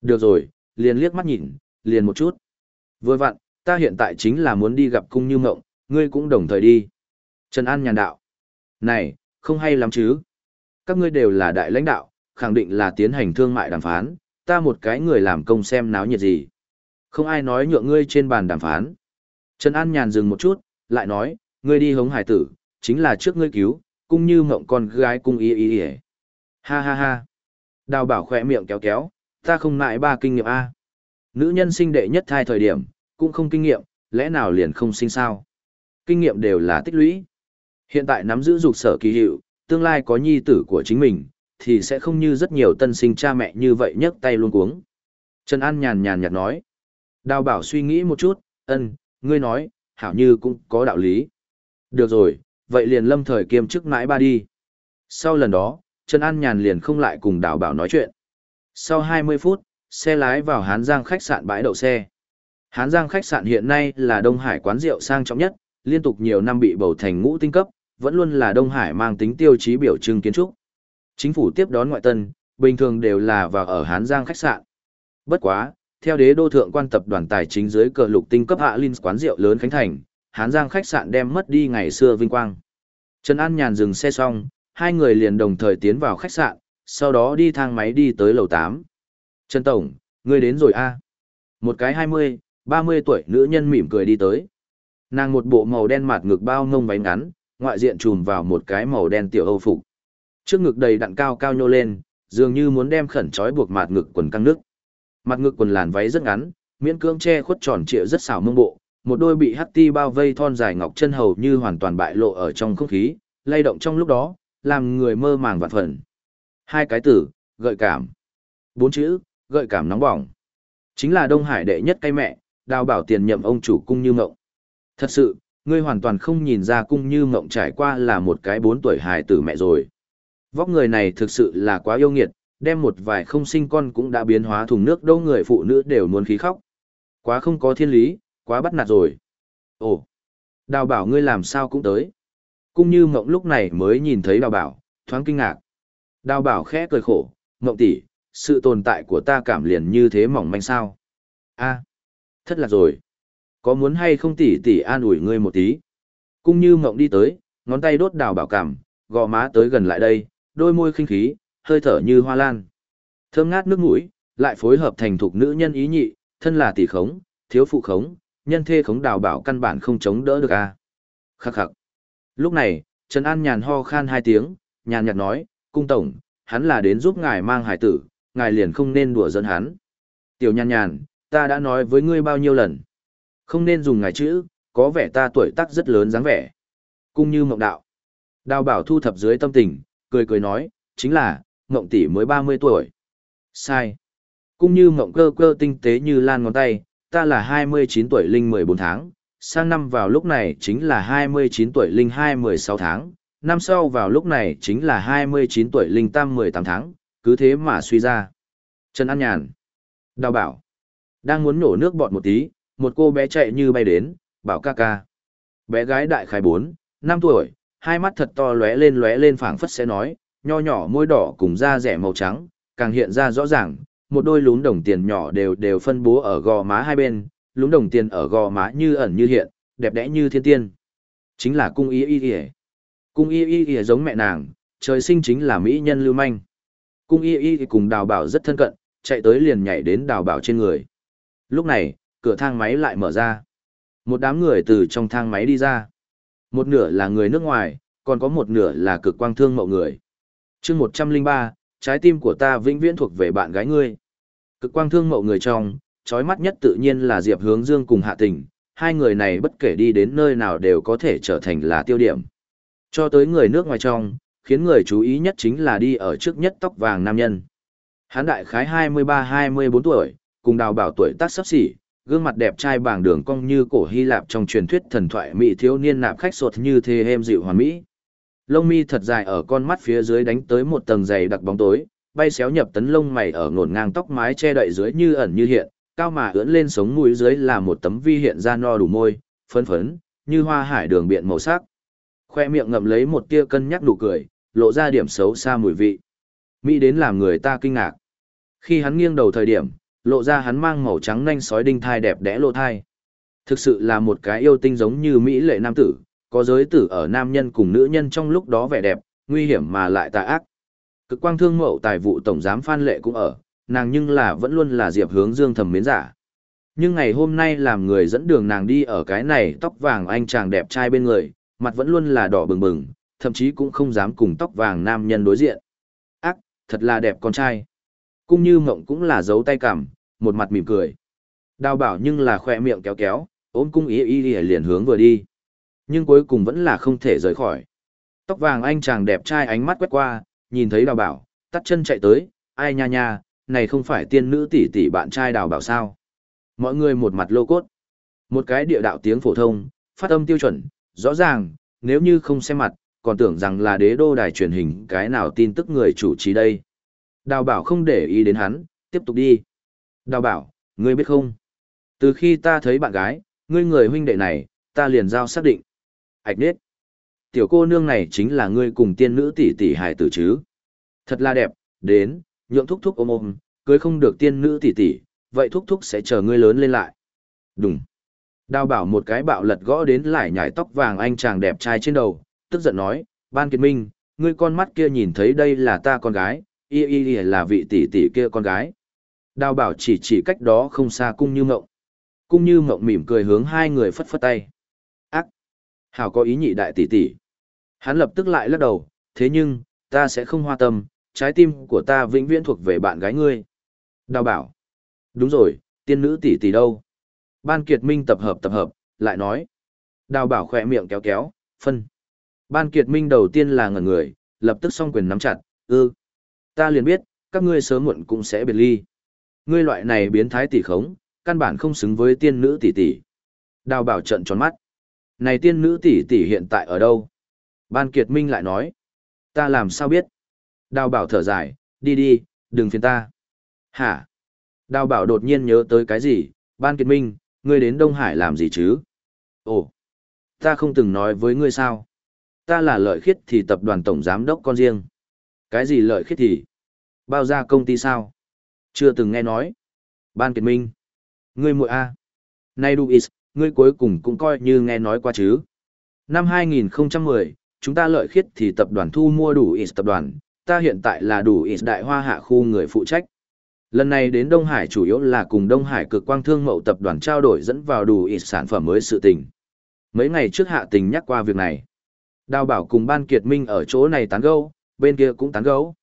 được rồi, liền liếc mắt nhìn, liền một chút. Vừa vặn, ta hiện tại chính là muốn đi gặp cung như mộng, ngươi cũng đồng thời đi. Trần An nhàn đạo. Này, không hay lắm chứ. Các ngươi đều là đại lãnh đạo, khẳng định là tiến hành thương mại đàm phán, ta một cái người làm công xem náo nhiệt gì. Không ai nói nhượng ngươi trên bàn đàm phán. Trần An nhàn dừng một chút, lại nói, ngươi đi hống hải tử, chính là trước ngươi cứu, cũng như mộng con gái cung y y y. Ha ha ha. Đào bảo khỏe miệng kéo kéo, ta không ngại ba kinh nghiệm A. Nữ nhân sinh đệ nhất thai thời điểm, cũng không kinh nghiệm, lẽ nào liền không sinh sao? Kinh nghiệm đều là tích lũy. Hiện tại nắm giữ dục sở kỳ hiệu, tương lai có nhi tử của chính mình, thì sẽ không như rất nhiều tân sinh cha mẹ như vậy nhấc tay luôn cuống. Trần An nhàn nhàn nhạt nói. Đào bảo suy nghĩ một chút, ân, ngươi nói, hảo như cũng có đạo lý. Được rồi, vậy liền lâm thời kiêm chức mãi ba đi. Sau lần đó, Trần An nhàn liền không lại cùng đào bảo nói chuyện. Sau 20 phút, xe lái vào Hán Giang khách sạn bãi đậu xe. Hán Giang khách sạn hiện nay là Đông Hải quán rượu sang trọng nhất, liên tục nhiều năm bị bầu thành ngũ tinh cấp, vẫn luôn là Đông Hải mang tính tiêu chí biểu trưng kiến trúc. Chính phủ tiếp đón ngoại tân, bình thường đều là vào ở Hán Giang khách sạn. Bất quá, theo đế đô thượng quan tập đoàn tài chính dưới cờ lục tinh cấp hạ linh quán rượu lớn khánh thành, Hán Giang khách sạn đem mất đi ngày xưa vinh quang. Trần An nhàn dừng xe xong, hai người liền đồng thời tiến vào khách sạn, sau đó đi thang máy đi tới lầu 8. Trần Tổng, ngươi đến rồi a Một cái 20, 30 tuổi nữ nhân mỉm cười đi tới. Nàng một bộ màu đen mặt ngực bao ngông váy ngắn, ngoại diện trùm vào một cái màu đen tiểu âu phục. Trước ngực đầy đặn cao cao nhô lên, dường như muốn đem khẩn trói buộc mặt ngực quần căng nước. Mặt ngực quần làn váy rất ngắn, miễn cưỡng che khuất tròn trịa rất xảo mông bộ, một đôi bị hắc ti bao vây thon dài ngọc chân hầu như hoàn toàn bại lộ ở trong không khí, lay động trong lúc đó, làm người mơ màng vạn phần. Hai cái tử, gợi cảm. Bốn chữ, gợi cảm nóng bỏng. Chính là Đông Hải đệ nhất cây mẹ, đào bảo tiền nhậm ông chủ cung như ngộng. Thật sự, ngươi hoàn toàn không nhìn ra cung như ngộng trải qua là một cái bốn tuổi hài tử mẹ rồi. Vóc người này thực sự là quá yêu nghiệt, đem một vài không sinh con cũng đã biến hóa thùng nước đâu người phụ nữ đều muốn khí khóc. Quá không có thiên lý, quá bắt nạt rồi. Ồ, đào bảo ngươi làm sao cũng tới. Cung như mộng lúc này mới nhìn thấy đào bảo, thoáng kinh ngạc. Đào bảo khẽ cười khổ, mộng tỷ, sự tồn tại của ta cảm liền như thế mỏng manh sao. a thất lạc rồi. Có muốn hay không tỷ tỷ an ủi ngươi một tí? Cung như mộng đi tới, ngón tay đốt đào bảo cảm, gò má tới gần lại đây, đôi môi khinh khí, hơi thở như hoa lan. Thơm ngát nước mũi, lại phối hợp thành thục nữ nhân ý nhị, thân là tỷ khống, thiếu phụ khống, nhân thê khống đào bảo căn bản không chống đỡ được a. À. Khắc khắc. Lúc này, Trần An nhàn ho khan hai tiếng, nhàn nhạt nói, cung tổng, hắn là đến giúp ngài mang hải tử, ngài liền không nên đùa giỡn hắn. Tiểu nhàn nhàn, ta đã nói với ngươi bao nhiêu lần. Không nên dùng ngài chữ, có vẻ ta tuổi tác rất lớn dáng vẻ. Cung như mộng đạo. Đào bảo thu thập dưới tâm tình, cười cười nói, chính là, mộng tỷ mới 30 tuổi. Sai. Cũng như mộng cơ cơ tinh tế như lan ngón tay, ta là 29 tuổi linh 14 tháng, sang năm vào lúc này chính là 29 tuổi linh 2 16 tháng, năm sau vào lúc này chính là 29 tuổi linh tam 18 tháng, cứ thế mà suy ra. Trần An Nhàn. Đào bảo. Đang muốn nổ nước bọt một tí, một cô bé chạy như bay đến, bảo ca ca. Bé gái đại khai 4, 5 tuổi, hai mắt thật to lóe lên lóe lên phảng phất sẽ nói, nho nhỏ môi đỏ cùng da rẻ màu trắng, càng hiện ra rõ ràng, một đôi lún đồng tiền nhỏ đều đều phân bố ở gò má hai bên, lún đồng tiền ở gò má như ẩn như hiện, đẹp đẽ như thiên tiên. Chính là cung y y y. Cung y y y giống mẹ nàng, trời sinh chính là mỹ nhân lưu manh. Cung y y cùng đào bảo rất thân cận, chạy tới liền nhảy đến đào bảo trên người. Lúc này, cửa thang máy lại mở ra. Một đám người từ trong thang máy đi ra. Một nửa là người nước ngoài, còn có một nửa là cực quang thương mậu người. chương 103, trái tim của ta vĩnh viễn thuộc về bạn gái ngươi. Cực quang thương mậu người trong, trói mắt nhất tự nhiên là Diệp Hướng Dương cùng Hạ Tình, hai người này bất kể đi đến nơi nào đều có thể trở thành là tiêu điểm. Cho tới người nước ngoài trong, khiến người chú ý nhất chính là đi ở trước nhất tóc vàng nam nhân. Hán đại khái 23-24 tuổi, cùng đào bảo tuổi tác sắp xỉ, gương mặt đẹp trai bảng đường cong như cổ Hy Lạp trong truyền thuyết thần thoại mỹ thiếu niên nạp khách sột như thê êm dịu hoàn mỹ. Lông mi thật dài ở con mắt phía dưới đánh tới một tầng dày đặc bóng tối, bay xéo nhập tấn lông mày ở ngổn ngang tóc mái che đậy dưới như ẩn như hiện, cao mà ưỡn lên sống mũi dưới là một tấm vi hiện ra no đủ môi, phấn phấn, như hoa hải đường biện màu sắc. Khoe miệng ngậm lấy một tia cân nhắc nụ cười, lộ ra điểm xấu xa mùi vị. Mỹ đến làm người ta kinh ngạc. Khi hắn nghiêng đầu thời điểm, lộ ra hắn mang màu trắng nanh sói đinh thai đẹp đẽ lộ thai. Thực sự là một cái yêu tinh giống như Mỹ lệ nam tử, có giới tử ở nam nhân cùng nữ nhân trong lúc đó vẻ đẹp, nguy hiểm mà lại tà ác. Cực quang thương mậu tài vụ tổng giám Phan Lệ cũng ở, nàng nhưng là vẫn luôn là Diệp Hướng Dương thầm mến giả. Nhưng ngày hôm nay làm người dẫn đường nàng đi ở cái này tóc vàng anh chàng đẹp trai bên người, mặt vẫn luôn là đỏ bừng bừng, thậm chí cũng không dám cùng tóc vàng nam nhân đối diện. Ác, thật là đẹp con trai. Cung như mộng cũng là giấu tay cảm, một mặt mỉm cười. Đào bảo nhưng là khoe miệng kéo kéo, ôm cung ý ý liền hướng vừa đi. Nhưng cuối cùng vẫn là không thể rời khỏi. Tóc vàng anh chàng đẹp trai ánh mắt quét qua, nhìn thấy đào bảo, tắt chân chạy tới, ai nha nha, này không phải tiên nữ tỷ tỷ bạn trai đào bảo sao. Mọi người một mặt lô cốt. Một cái địa đạo tiếng phổ thông, phát âm tiêu chuẩn, rõ ràng, nếu như không xem mặt, còn tưởng rằng là đế đô đài truyền hình cái nào tin tức người chủ trì đây. Đào bảo không để ý đến hắn, tiếp tục đi. Đào bảo, ngươi biết không? Từ khi ta thấy bạn gái, ngươi người huynh đệ này, ta liền giao xác định. Hạch nết. Tiểu cô nương này chính là ngươi cùng tiên nữ tỷ tỷ hài tử chứ. Thật là đẹp, đến, nhượng thúc thúc ôm ôm, cưới không được tiên nữ tỷ tỷ, vậy thúc thúc sẽ chờ ngươi lớn lên lại. Đúng. Đào bảo một cái bạo lật gõ đến lại nhảy tóc vàng anh chàng đẹp trai trên đầu, tức giận nói, ban kiệt minh, ngươi con mắt kia nhìn thấy đây là ta con gái, y y y là vị tỷ tỷ kia con gái. Đào bảo chỉ chỉ cách đó không xa cung như mộng. Cung như mộng mỉm cười hướng hai người phất phất tay. Ác! Hảo có ý nhị đại tỷ tỷ. Hắn lập tức lại lắc đầu, thế nhưng, ta sẽ không hoa tâm, trái tim của ta vĩnh viễn thuộc về bạn gái ngươi. Đào bảo. Đúng rồi, tiên nữ tỷ tỷ đâu? Ban Kiệt Minh tập hợp tập hợp, lại nói. Đào bảo khỏe miệng kéo kéo, phân. Ban Kiệt Minh đầu tiên là ngẩn người, lập tức song quyền nắm chặt, ư. Ta liền biết, các ngươi sớm muộn cũng sẽ biệt ly. Ngươi loại này biến thái tỷ khống, căn bản không xứng với tiên nữ tỷ tỷ. Đào bảo trận tròn mắt. Này tiên nữ tỷ tỷ hiện tại ở đâu? Ban Kiệt Minh lại nói. Ta làm sao biết? Đào bảo thở dài, đi đi, đừng phiền ta. Hả? Đào bảo đột nhiên nhớ tới cái gì? Ban Kiệt Minh, ngươi đến Đông Hải làm gì chứ? Ồ, ta không từng nói với ngươi sao? Ta là lợi khiết thì tập đoàn tổng giám đốc con riêng. Cái gì lợi khiết thì? Bao ra công ty sao? Chưa từng nghe nói. Ban Kiệt Minh. Ngươi muội A. Nay Duis, ngươi cuối cùng cũng coi như nghe nói qua chứ. Năm 2010, chúng ta lợi khiết thì tập đoàn thu mua đủ Is tập đoàn, ta hiện tại là đủ Is đại hoa hạ khu người phụ trách. Lần này đến Đông Hải chủ yếu là cùng Đông Hải cực quang thương mậu tập đoàn trao đổi dẫn vào đủ Is sản phẩm mới sự tình. Mấy ngày trước hạ tình nhắc qua việc này. Đào bảo cùng ban kiệt minh ở chỗ này tán gẫu, bên kia cũng tán gẫu.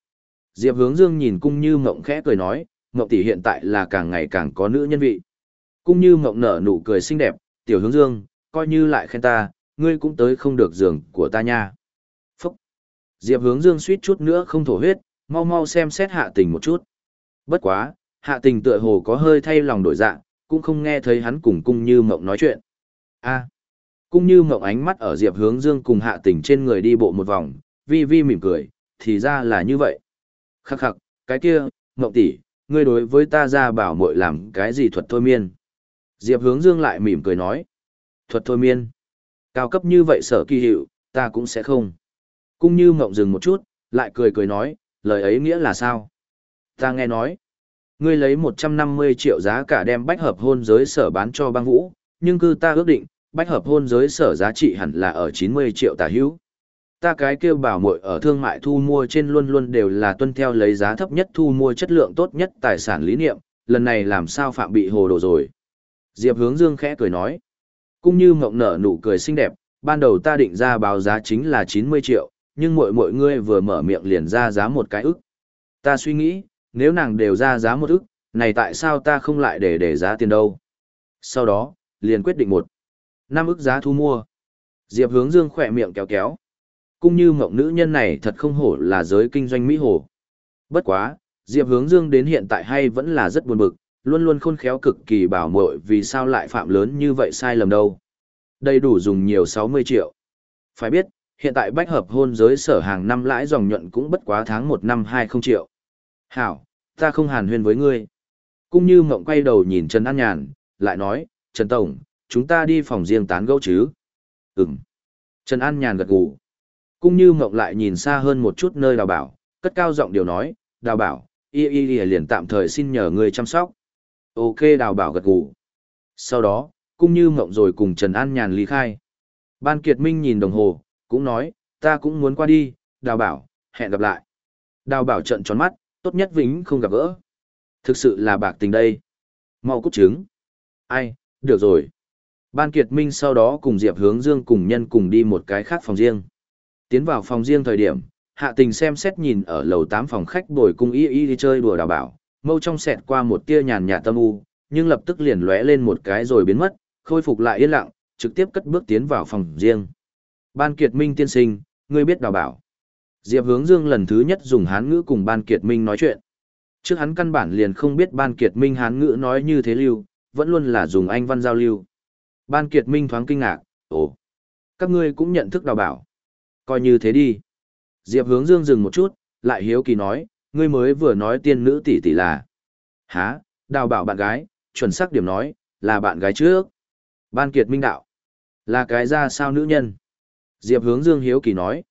Diệp hướng dương nhìn cung như mộng khẽ cười nói, Ngộng tỷ hiện tại là càng ngày càng có nữ nhân vị. cũng như Ngộng nở nụ cười xinh đẹp, tiểu hướng dương, coi như lại khen ta, ngươi cũng tới không được giường của ta nha. Phúc! Diệp hướng dương suýt chút nữa không thổ huyết, mau mau xem xét hạ tình một chút. Bất quá, hạ tình tựa hồ có hơi thay lòng đổi dạng, cũng không nghe thấy hắn cùng cung như mộng nói chuyện. a à. cung như mộng ánh mắt ở Diệp hướng dương cùng hạ tình trên người đi bộ một vòng, vi vi mỉm cười, thì ra là như vậy. Khắc khắc, cái kia, mộng tỷ, ngươi đối với ta ra bảo muội làm cái gì thuật thôi miên. Diệp hướng dương lại mỉm cười nói. Thuật thôi miên. Cao cấp như vậy sở kỳ hiệu, ta cũng sẽ không. Cung như mộng dừng một chút, lại cười cười nói, lời ấy nghĩa là sao? Ta nghe nói, ngươi lấy 150 triệu giá cả đem bách hợp hôn giới sở bán cho băng vũ, nhưng cư ta ước định, bách hợp hôn giới sở giá trị hẳn là ở 90 triệu tà hữu. Ta cái kêu bảo muội ở thương mại thu mua trên luôn luôn đều là tuân theo lấy giá thấp nhất thu mua chất lượng tốt nhất tài sản lý niệm, lần này làm sao phạm bị hồ đồ rồi. Diệp hướng dương khẽ cười nói, cũng như mộng nở nụ cười xinh đẹp, ban đầu ta định ra báo giá chính là 90 triệu, nhưng mỗi mỗi ngươi vừa mở miệng liền ra giá một cái ức. Ta suy nghĩ, nếu nàng đều ra giá một ức, này tại sao ta không lại để để giá tiền đâu? Sau đó, liền quyết định một năm ức giá thu mua. Diệp hướng dương khỏe miệng kéo kéo. Cũng như mộng nữ nhân này thật không hổ là giới kinh doanh Mỹ hồ. Bất quá, Diệp hướng dương đến hiện tại hay vẫn là rất buồn bực, luôn luôn khôn khéo cực kỳ bảo muội vì sao lại phạm lớn như vậy sai lầm đâu. Đầy đủ dùng nhiều 60 triệu. Phải biết, hiện tại bách hợp hôn giới sở hàng năm lãi dòng nhuận cũng bất quá tháng một năm hai không triệu. Hảo, ta không hàn huyên với ngươi. Cũng như mộng quay đầu nhìn Trần An Nhàn, lại nói, Trần Tổng, chúng ta đi phòng riêng tán gẫu chứ? Ừm. Trần An Nhàn gật gù. Cũng như mộng lại nhìn xa hơn một chút nơi đào bảo, cất cao giọng điều nói, đào bảo, y y y liền tạm thời xin nhờ người chăm sóc. Ok đào bảo gật gù. Sau đó, cũng như mộng rồi cùng Trần An Nhàn ly khai. Ban Kiệt Minh nhìn đồng hồ, cũng nói, ta cũng muốn qua đi, đào bảo, hẹn gặp lại. Đào bảo trận tròn mắt, tốt nhất vĩnh không gặp gỡ. Thực sự là bạc tình đây. Mau cút trứng. Ai, được rồi. Ban Kiệt Minh sau đó cùng Diệp Hướng Dương cùng nhân cùng đi một cái khác phòng riêng. Tiến vào phòng riêng thời điểm, hạ tình xem xét nhìn ở lầu 8 phòng khách bồi cung y y đi chơi đùa đào bảo, mâu trong sẹt qua một tia nhàn nhạt tâm u, nhưng lập tức liền lóe lên một cái rồi biến mất, khôi phục lại yên lặng, trực tiếp cất bước tiến vào phòng riêng. Ban Kiệt Minh tiên sinh, ngươi biết đào bảo. Diệp Hướng Dương lần thứ nhất dùng hán ngữ cùng Ban Kiệt Minh nói chuyện. Trước hắn căn bản liền không biết Ban Kiệt Minh hán ngữ nói như thế lưu, vẫn luôn là dùng anh văn giao lưu. Ban Kiệt Minh thoáng kinh ngạc, ồ, các ngươi cũng nhận thức đào bảo. Coi như thế đi. Diệp Hướng Dương dừng một chút, lại hiếu kỳ nói, ngươi mới vừa nói tiên nữ tỷ tỷ là. Hả, đào bảo bạn gái, chuẩn xác điểm nói, là bạn gái trước. Ban Kiệt Minh đạo. Là cái ra sao nữ nhân? Diệp hướng Dương Hiếu Kỳ nói,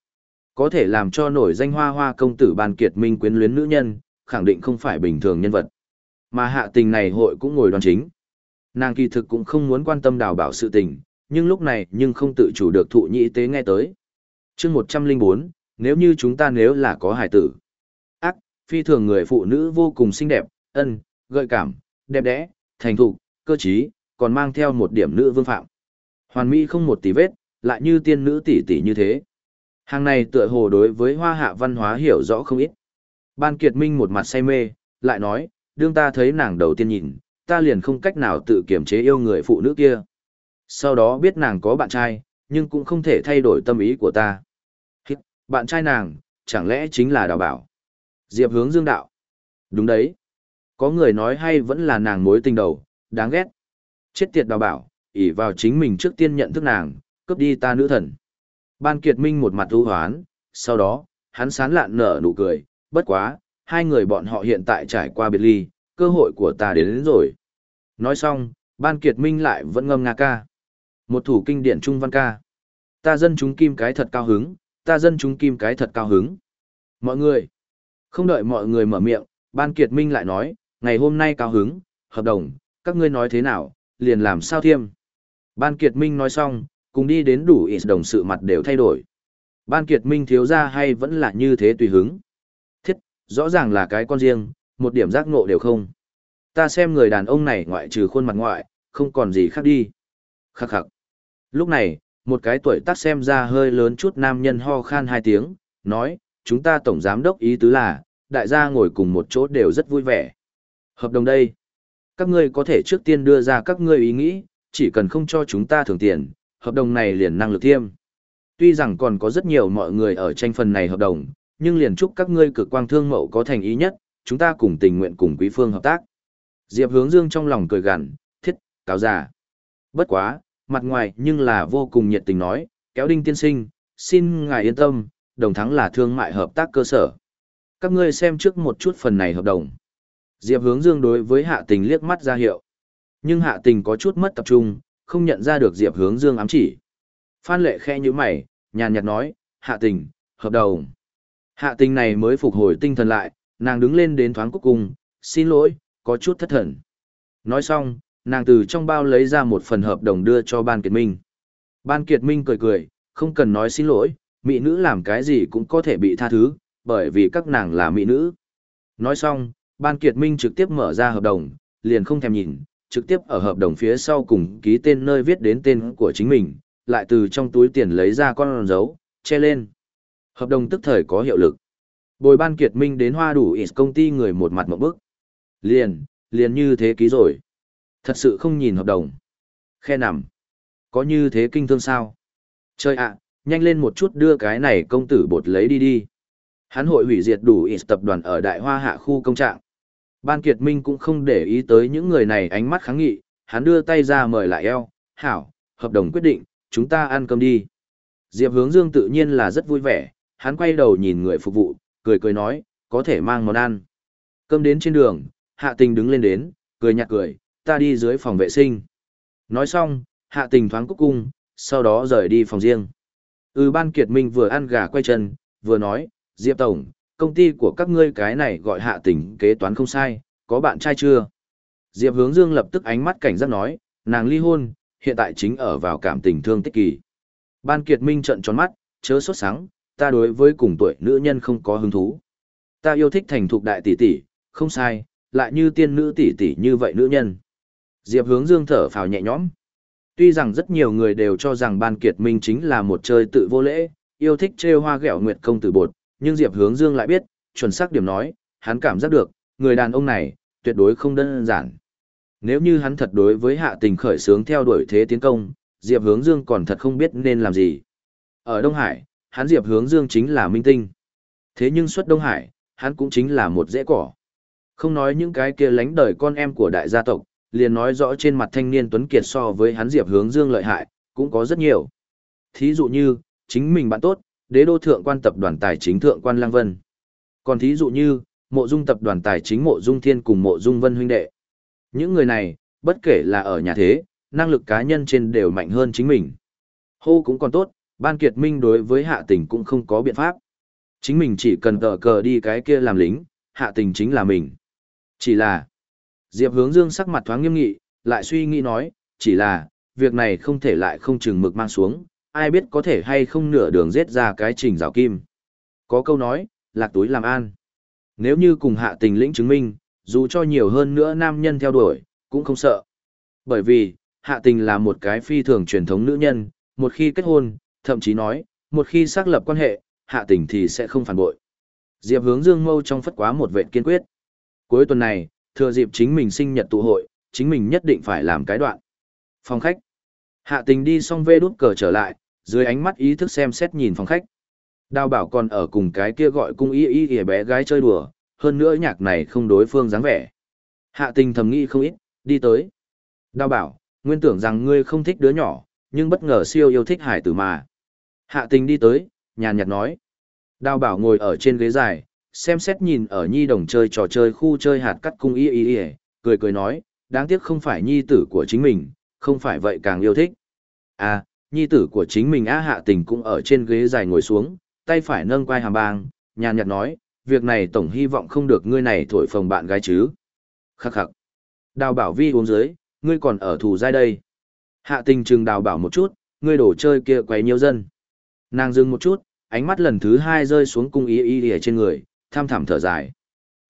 có thể làm cho nổi danh hoa hoa công tử ban kiệt minh quyến luyến nữ nhân, khẳng định không phải bình thường nhân vật. Mà hạ tình này hội cũng ngồi đoan chính. Nàng kỳ thực cũng không muốn quan tâm đào bảo sự tình, nhưng lúc này nhưng không tự chủ được thụ nhị tế nghe tới chương 104, nếu như chúng ta nếu là có hải tử. Ác, phi thường người phụ nữ vô cùng xinh đẹp, ân, gợi cảm, đẹp đẽ, thành thục, cơ trí, còn mang theo một điểm nữ vương phạm. Hoàn mỹ không một tí vết, lại như tiên nữ tỷ tỷ như thế. Hàng này tựa hồ đối với hoa hạ văn hóa hiểu rõ không ít. Ban Kiệt Minh một mặt say mê, lại nói, đương ta thấy nàng đầu tiên nhìn, ta liền không cách nào tự kiềm chế yêu người phụ nữ kia. Sau đó biết nàng có bạn trai, nhưng cũng không thể thay đổi tâm ý của ta. Hít, bạn trai nàng, chẳng lẽ chính là đào bảo? Diệp hướng dương đạo. Đúng đấy. Có người nói hay vẫn là nàng mối tình đầu, đáng ghét. Chết tiệt đào bảo, ỷ vào chính mình trước tiên nhận thức nàng, cướp đi ta nữ thần. Ban Kiệt Minh một mặt ưu hoán, sau đó, hắn sán lạn nở nụ cười, bất quá, hai người bọn họ hiện tại trải qua biệt ly, cơ hội của ta đến, đến rồi. Nói xong, Ban Kiệt Minh lại vẫn ngâm nga ca. Một thủ kinh điển trung văn ca. Ta dân chúng kim cái thật cao hứng, ta dân chúng kim cái thật cao hứng. Mọi người, không đợi mọi người mở miệng, Ban Kiệt Minh lại nói, ngày hôm nay cao hứng, hợp đồng, các ngươi nói thế nào, liền làm sao thiêm. Ban Kiệt Minh nói xong, cùng đi đến đủ ít đồng sự mặt đều thay đổi. Ban Kiệt Minh thiếu ra hay vẫn là như thế tùy hứng. Thiết, rõ ràng là cái con riêng, một điểm giác ngộ đều không. Ta xem người đàn ông này ngoại trừ khuôn mặt ngoại, không còn gì khác đi. Khắc khắc. Lúc này, một cái tuổi tác xem ra hơi lớn chút nam nhân ho khan hai tiếng, nói, chúng ta tổng giám đốc ý tứ là, đại gia ngồi cùng một chỗ đều rất vui vẻ. Hợp đồng đây. Các ngươi có thể trước tiên đưa ra các ngươi ý nghĩ, chỉ cần không cho chúng ta thưởng tiền, hợp đồng này liền năng lực thiêm. Tuy rằng còn có rất nhiều mọi người ở tranh phần này hợp đồng, nhưng liền chúc các ngươi cực quang thương mậu có thành ý nhất, chúng ta cùng tình nguyện cùng quý phương hợp tác. Diệp hướng dương trong lòng cười gằn, thiết, cáo già. Bất quá, mặt ngoài nhưng là vô cùng nhiệt tình nói, kéo đinh tiên sinh, xin ngài yên tâm, đồng thắng là thương mại hợp tác cơ sở. Các ngươi xem trước một chút phần này hợp đồng. Diệp hướng dương đối với hạ tình liếc mắt ra hiệu. Nhưng hạ tình có chút mất tập trung, không nhận ra được Diệp hướng dương ám chỉ. Phan lệ khe như mày, nhàn nhạt nói, hạ tình, hợp đồng. Hạ tình này mới phục hồi tinh thần lại, nàng đứng lên đến thoáng cuối cùng xin lỗi, có chút thất thần. Nói xong, nàng từ trong bao lấy ra một phần hợp đồng đưa cho Ban Kiệt Minh. Ban Kiệt Minh cười cười, không cần nói xin lỗi, mỹ nữ làm cái gì cũng có thể bị tha thứ, bởi vì các nàng là mỹ nữ. Nói xong, Ban Kiệt Minh trực tiếp mở ra hợp đồng, liền không thèm nhìn, trực tiếp ở hợp đồng phía sau cùng ký tên nơi viết đến tên của chính mình, lại từ trong túi tiền lấy ra con dấu, che lên. Hợp đồng tức thời có hiệu lực. Bồi Ban Kiệt Minh đến hoa đủ ít công ty người một mặt một bức. Liền, liền như thế ký rồi. Thật sự không nhìn hợp đồng. Khe nằm. Có như thế kinh thương sao? Chơi ạ, nhanh lên một chút đưa cái này công tử bột lấy đi đi. Hắn hội hủy diệt đủ ít tập đoàn ở Đại Hoa Hạ khu công trạng. Ban Kiệt Minh cũng không để ý tới những người này ánh mắt kháng nghị, hắn đưa tay ra mời lại eo, hảo, hợp đồng quyết định, chúng ta ăn cơm đi. Diệp Hướng Dương tự nhiên là rất vui vẻ, hắn quay đầu nhìn người phục vụ, cười cười nói, có thể mang món ăn. Cơm đến trên đường, Hạ Tình đứng lên đến, cười nhạt cười, ta đi dưới phòng vệ sinh. Nói xong, Hạ Tình thoáng cúc cung, sau đó rời đi phòng riêng. Ừ Ban Kiệt Minh vừa ăn gà quay chân, vừa nói, Diệp Tổng, công ty của các ngươi cái này gọi Hạ Tình kế toán không sai, có bạn trai chưa? Diệp Hướng Dương lập tức ánh mắt cảnh giác nói, nàng ly hôn, hiện tại chính ở vào cảm tình thương tích kỳ. Ban Kiệt Minh trận tròn mắt, chớ sốt sáng, ta đối với cùng tuổi nữ nhân không có hứng thú. Ta yêu thích thành thục đại tỷ tỷ, không sai, lại như tiên nữ tỷ tỷ như vậy nữ nhân. Diệp Hướng Dương thở phào nhẹ nhõm. Tuy rằng rất nhiều người đều cho rằng Ban Kiệt Minh chính là một chơi tự vô lễ, yêu thích trêu hoa ghẹo nguyệt công tử bột, nhưng Diệp Hướng Dương lại biết, chuẩn xác điểm nói, hắn cảm giác được, người đàn ông này, tuyệt đối không đơn giản. Nếu như hắn thật đối với hạ tình khởi sướng theo đuổi thế tiến công, Diệp Hướng Dương còn thật không biết nên làm gì. Ở Đông Hải, hắn Diệp Hướng Dương chính là minh tinh. Thế nhưng xuất Đông Hải, hắn cũng chính là một dễ cỏ. Không nói những cái kia lánh đời con em của đại gia tộc, liền nói rõ trên mặt thanh niên Tuấn Kiệt so với hắn Diệp Hướng Dương lợi hại, cũng có rất nhiều. Thí dụ như, chính mình bạn tốt, đế đô thượng quan tập đoàn tài chính thượng quan Lang Vân. Còn thí dụ như, mộ dung tập đoàn tài chính mộ dung thiên cùng mộ dung vân huynh đệ. Những người này, bất kể là ở nhà thế, năng lực cá nhân trên đều mạnh hơn chính mình. Hô cũng còn tốt, ban kiệt minh đối với hạ tình cũng không có biện pháp. Chính mình chỉ cần tờ cờ đi cái kia làm lính, hạ tình chính là mình. Chỉ là, Diệp hướng dương sắc mặt thoáng nghiêm nghị, lại suy nghĩ nói, chỉ là, việc này không thể lại không chừng mực mang xuống, ai biết có thể hay không nửa đường giết ra cái trình rào kim. Có câu nói, lạc túi làm an. Nếu như cùng hạ tình lĩnh chứng minh, dù cho nhiều hơn nữa nam nhân theo đuổi, cũng không sợ. Bởi vì, hạ tình là một cái phi thường truyền thống nữ nhân, một khi kết hôn, thậm chí nói, một khi xác lập quan hệ, hạ tình thì sẽ không phản bội. Diệp hướng dương mâu trong phất quá một vệ kiên quyết. Cuối tuần này, thừa dịp chính mình sinh nhật tụ hội, chính mình nhất định phải làm cái đoạn. Phòng khách. Hạ tình đi xong vê đút cờ trở lại, dưới ánh mắt ý thức xem xét nhìn phòng khách. Đào bảo còn ở cùng cái kia gọi cung y y kìa bé gái chơi đùa, hơn nữa nhạc này không đối phương dáng vẻ. Hạ tình thầm nghĩ không ít, đi tới. Đào bảo, nguyên tưởng rằng ngươi không thích đứa nhỏ, nhưng bất ngờ siêu yêu thích hải tử mà. Hạ tình đi tới, nhàn nhạt nói. Đào bảo ngồi ở trên ghế dài, xem xét nhìn ở nhi đồng chơi trò chơi khu chơi hạt cắt cung y y y, cười cười nói, đáng tiếc không phải nhi tử của chính mình, không phải vậy càng yêu thích. À, nhi tử của chính mình á hạ tình cũng ở trên ghế dài ngồi xuống, tay phải nâng quai hàm bang, nhàn nhạt nói, việc này tổng hy vọng không được ngươi này thổi phồng bạn gái chứ. Khắc khắc. Đào bảo vi uống dưới, ngươi còn ở thủ giai đây. Hạ tình trừng đào bảo một chút, ngươi đổ chơi kia quấy nhiều dân. Nàng dừng một chút, ánh mắt lần thứ hai rơi xuống cung ý y y trên người, tham thảm thở dài.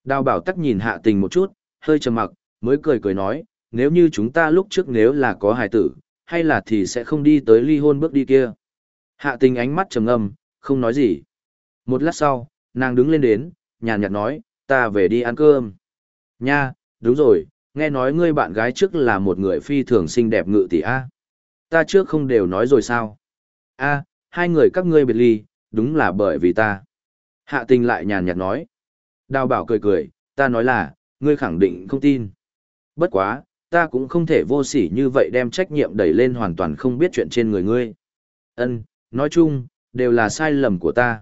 Đào bảo tắc nhìn hạ tình một chút, hơi trầm mặc, mới cười cười nói, nếu như chúng ta lúc trước nếu là có hài tử, hay là thì sẽ không đi tới ly hôn bước đi kia. Hạ tình ánh mắt trầm ngâm, không nói gì. Một lát sau, nàng đứng lên đến, nhàn nhạt nói, ta về đi ăn cơm. Nha, đúng rồi, nghe nói ngươi bạn gái trước là một người phi thường xinh đẹp ngự tỷ A. Ta trước không đều nói rồi sao? A, hai người các ngươi biệt ly, đúng là bởi vì ta. Hạ tình lại nhàn nhạt nói. Đào bảo cười cười, ta nói là, ngươi khẳng định không tin. Bất quá, ta cũng không thể vô sỉ như vậy đem trách nhiệm đẩy lên hoàn toàn không biết chuyện trên người ngươi. Ân, nói chung, đều là sai lầm của ta.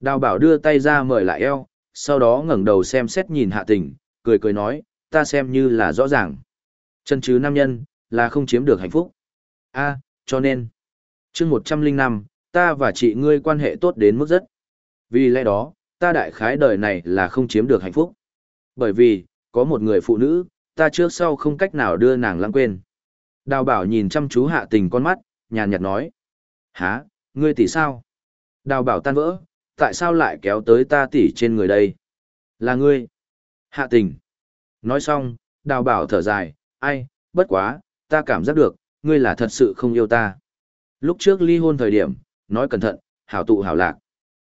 Đào bảo đưa tay ra mời lại eo, sau đó ngẩng đầu xem xét nhìn hạ tình, cười cười nói, ta xem như là rõ ràng. Chân chứ nam nhân, là không chiếm được hạnh phúc. a cho nên, chương một trăm linh năm, ta và chị ngươi quan hệ tốt đến mức rất. Vì lẽ đó, ta đại khái đời này là không chiếm được hạnh phúc. Bởi vì, có một người phụ nữ, ta trước sau không cách nào đưa nàng lãng quên. Đào bảo nhìn chăm chú hạ tình con mắt, nhàn nhạt nói. Hả, ngươi tỷ sao? Đào bảo tan vỡ, tại sao lại kéo tới ta tỷ trên người đây? Là ngươi. Hạ tình. Nói xong, đào bảo thở dài, ai, bất quá, ta cảm giác được, ngươi là thật sự không yêu ta. Lúc trước ly hôn thời điểm, nói cẩn thận, hảo tụ hảo lạc.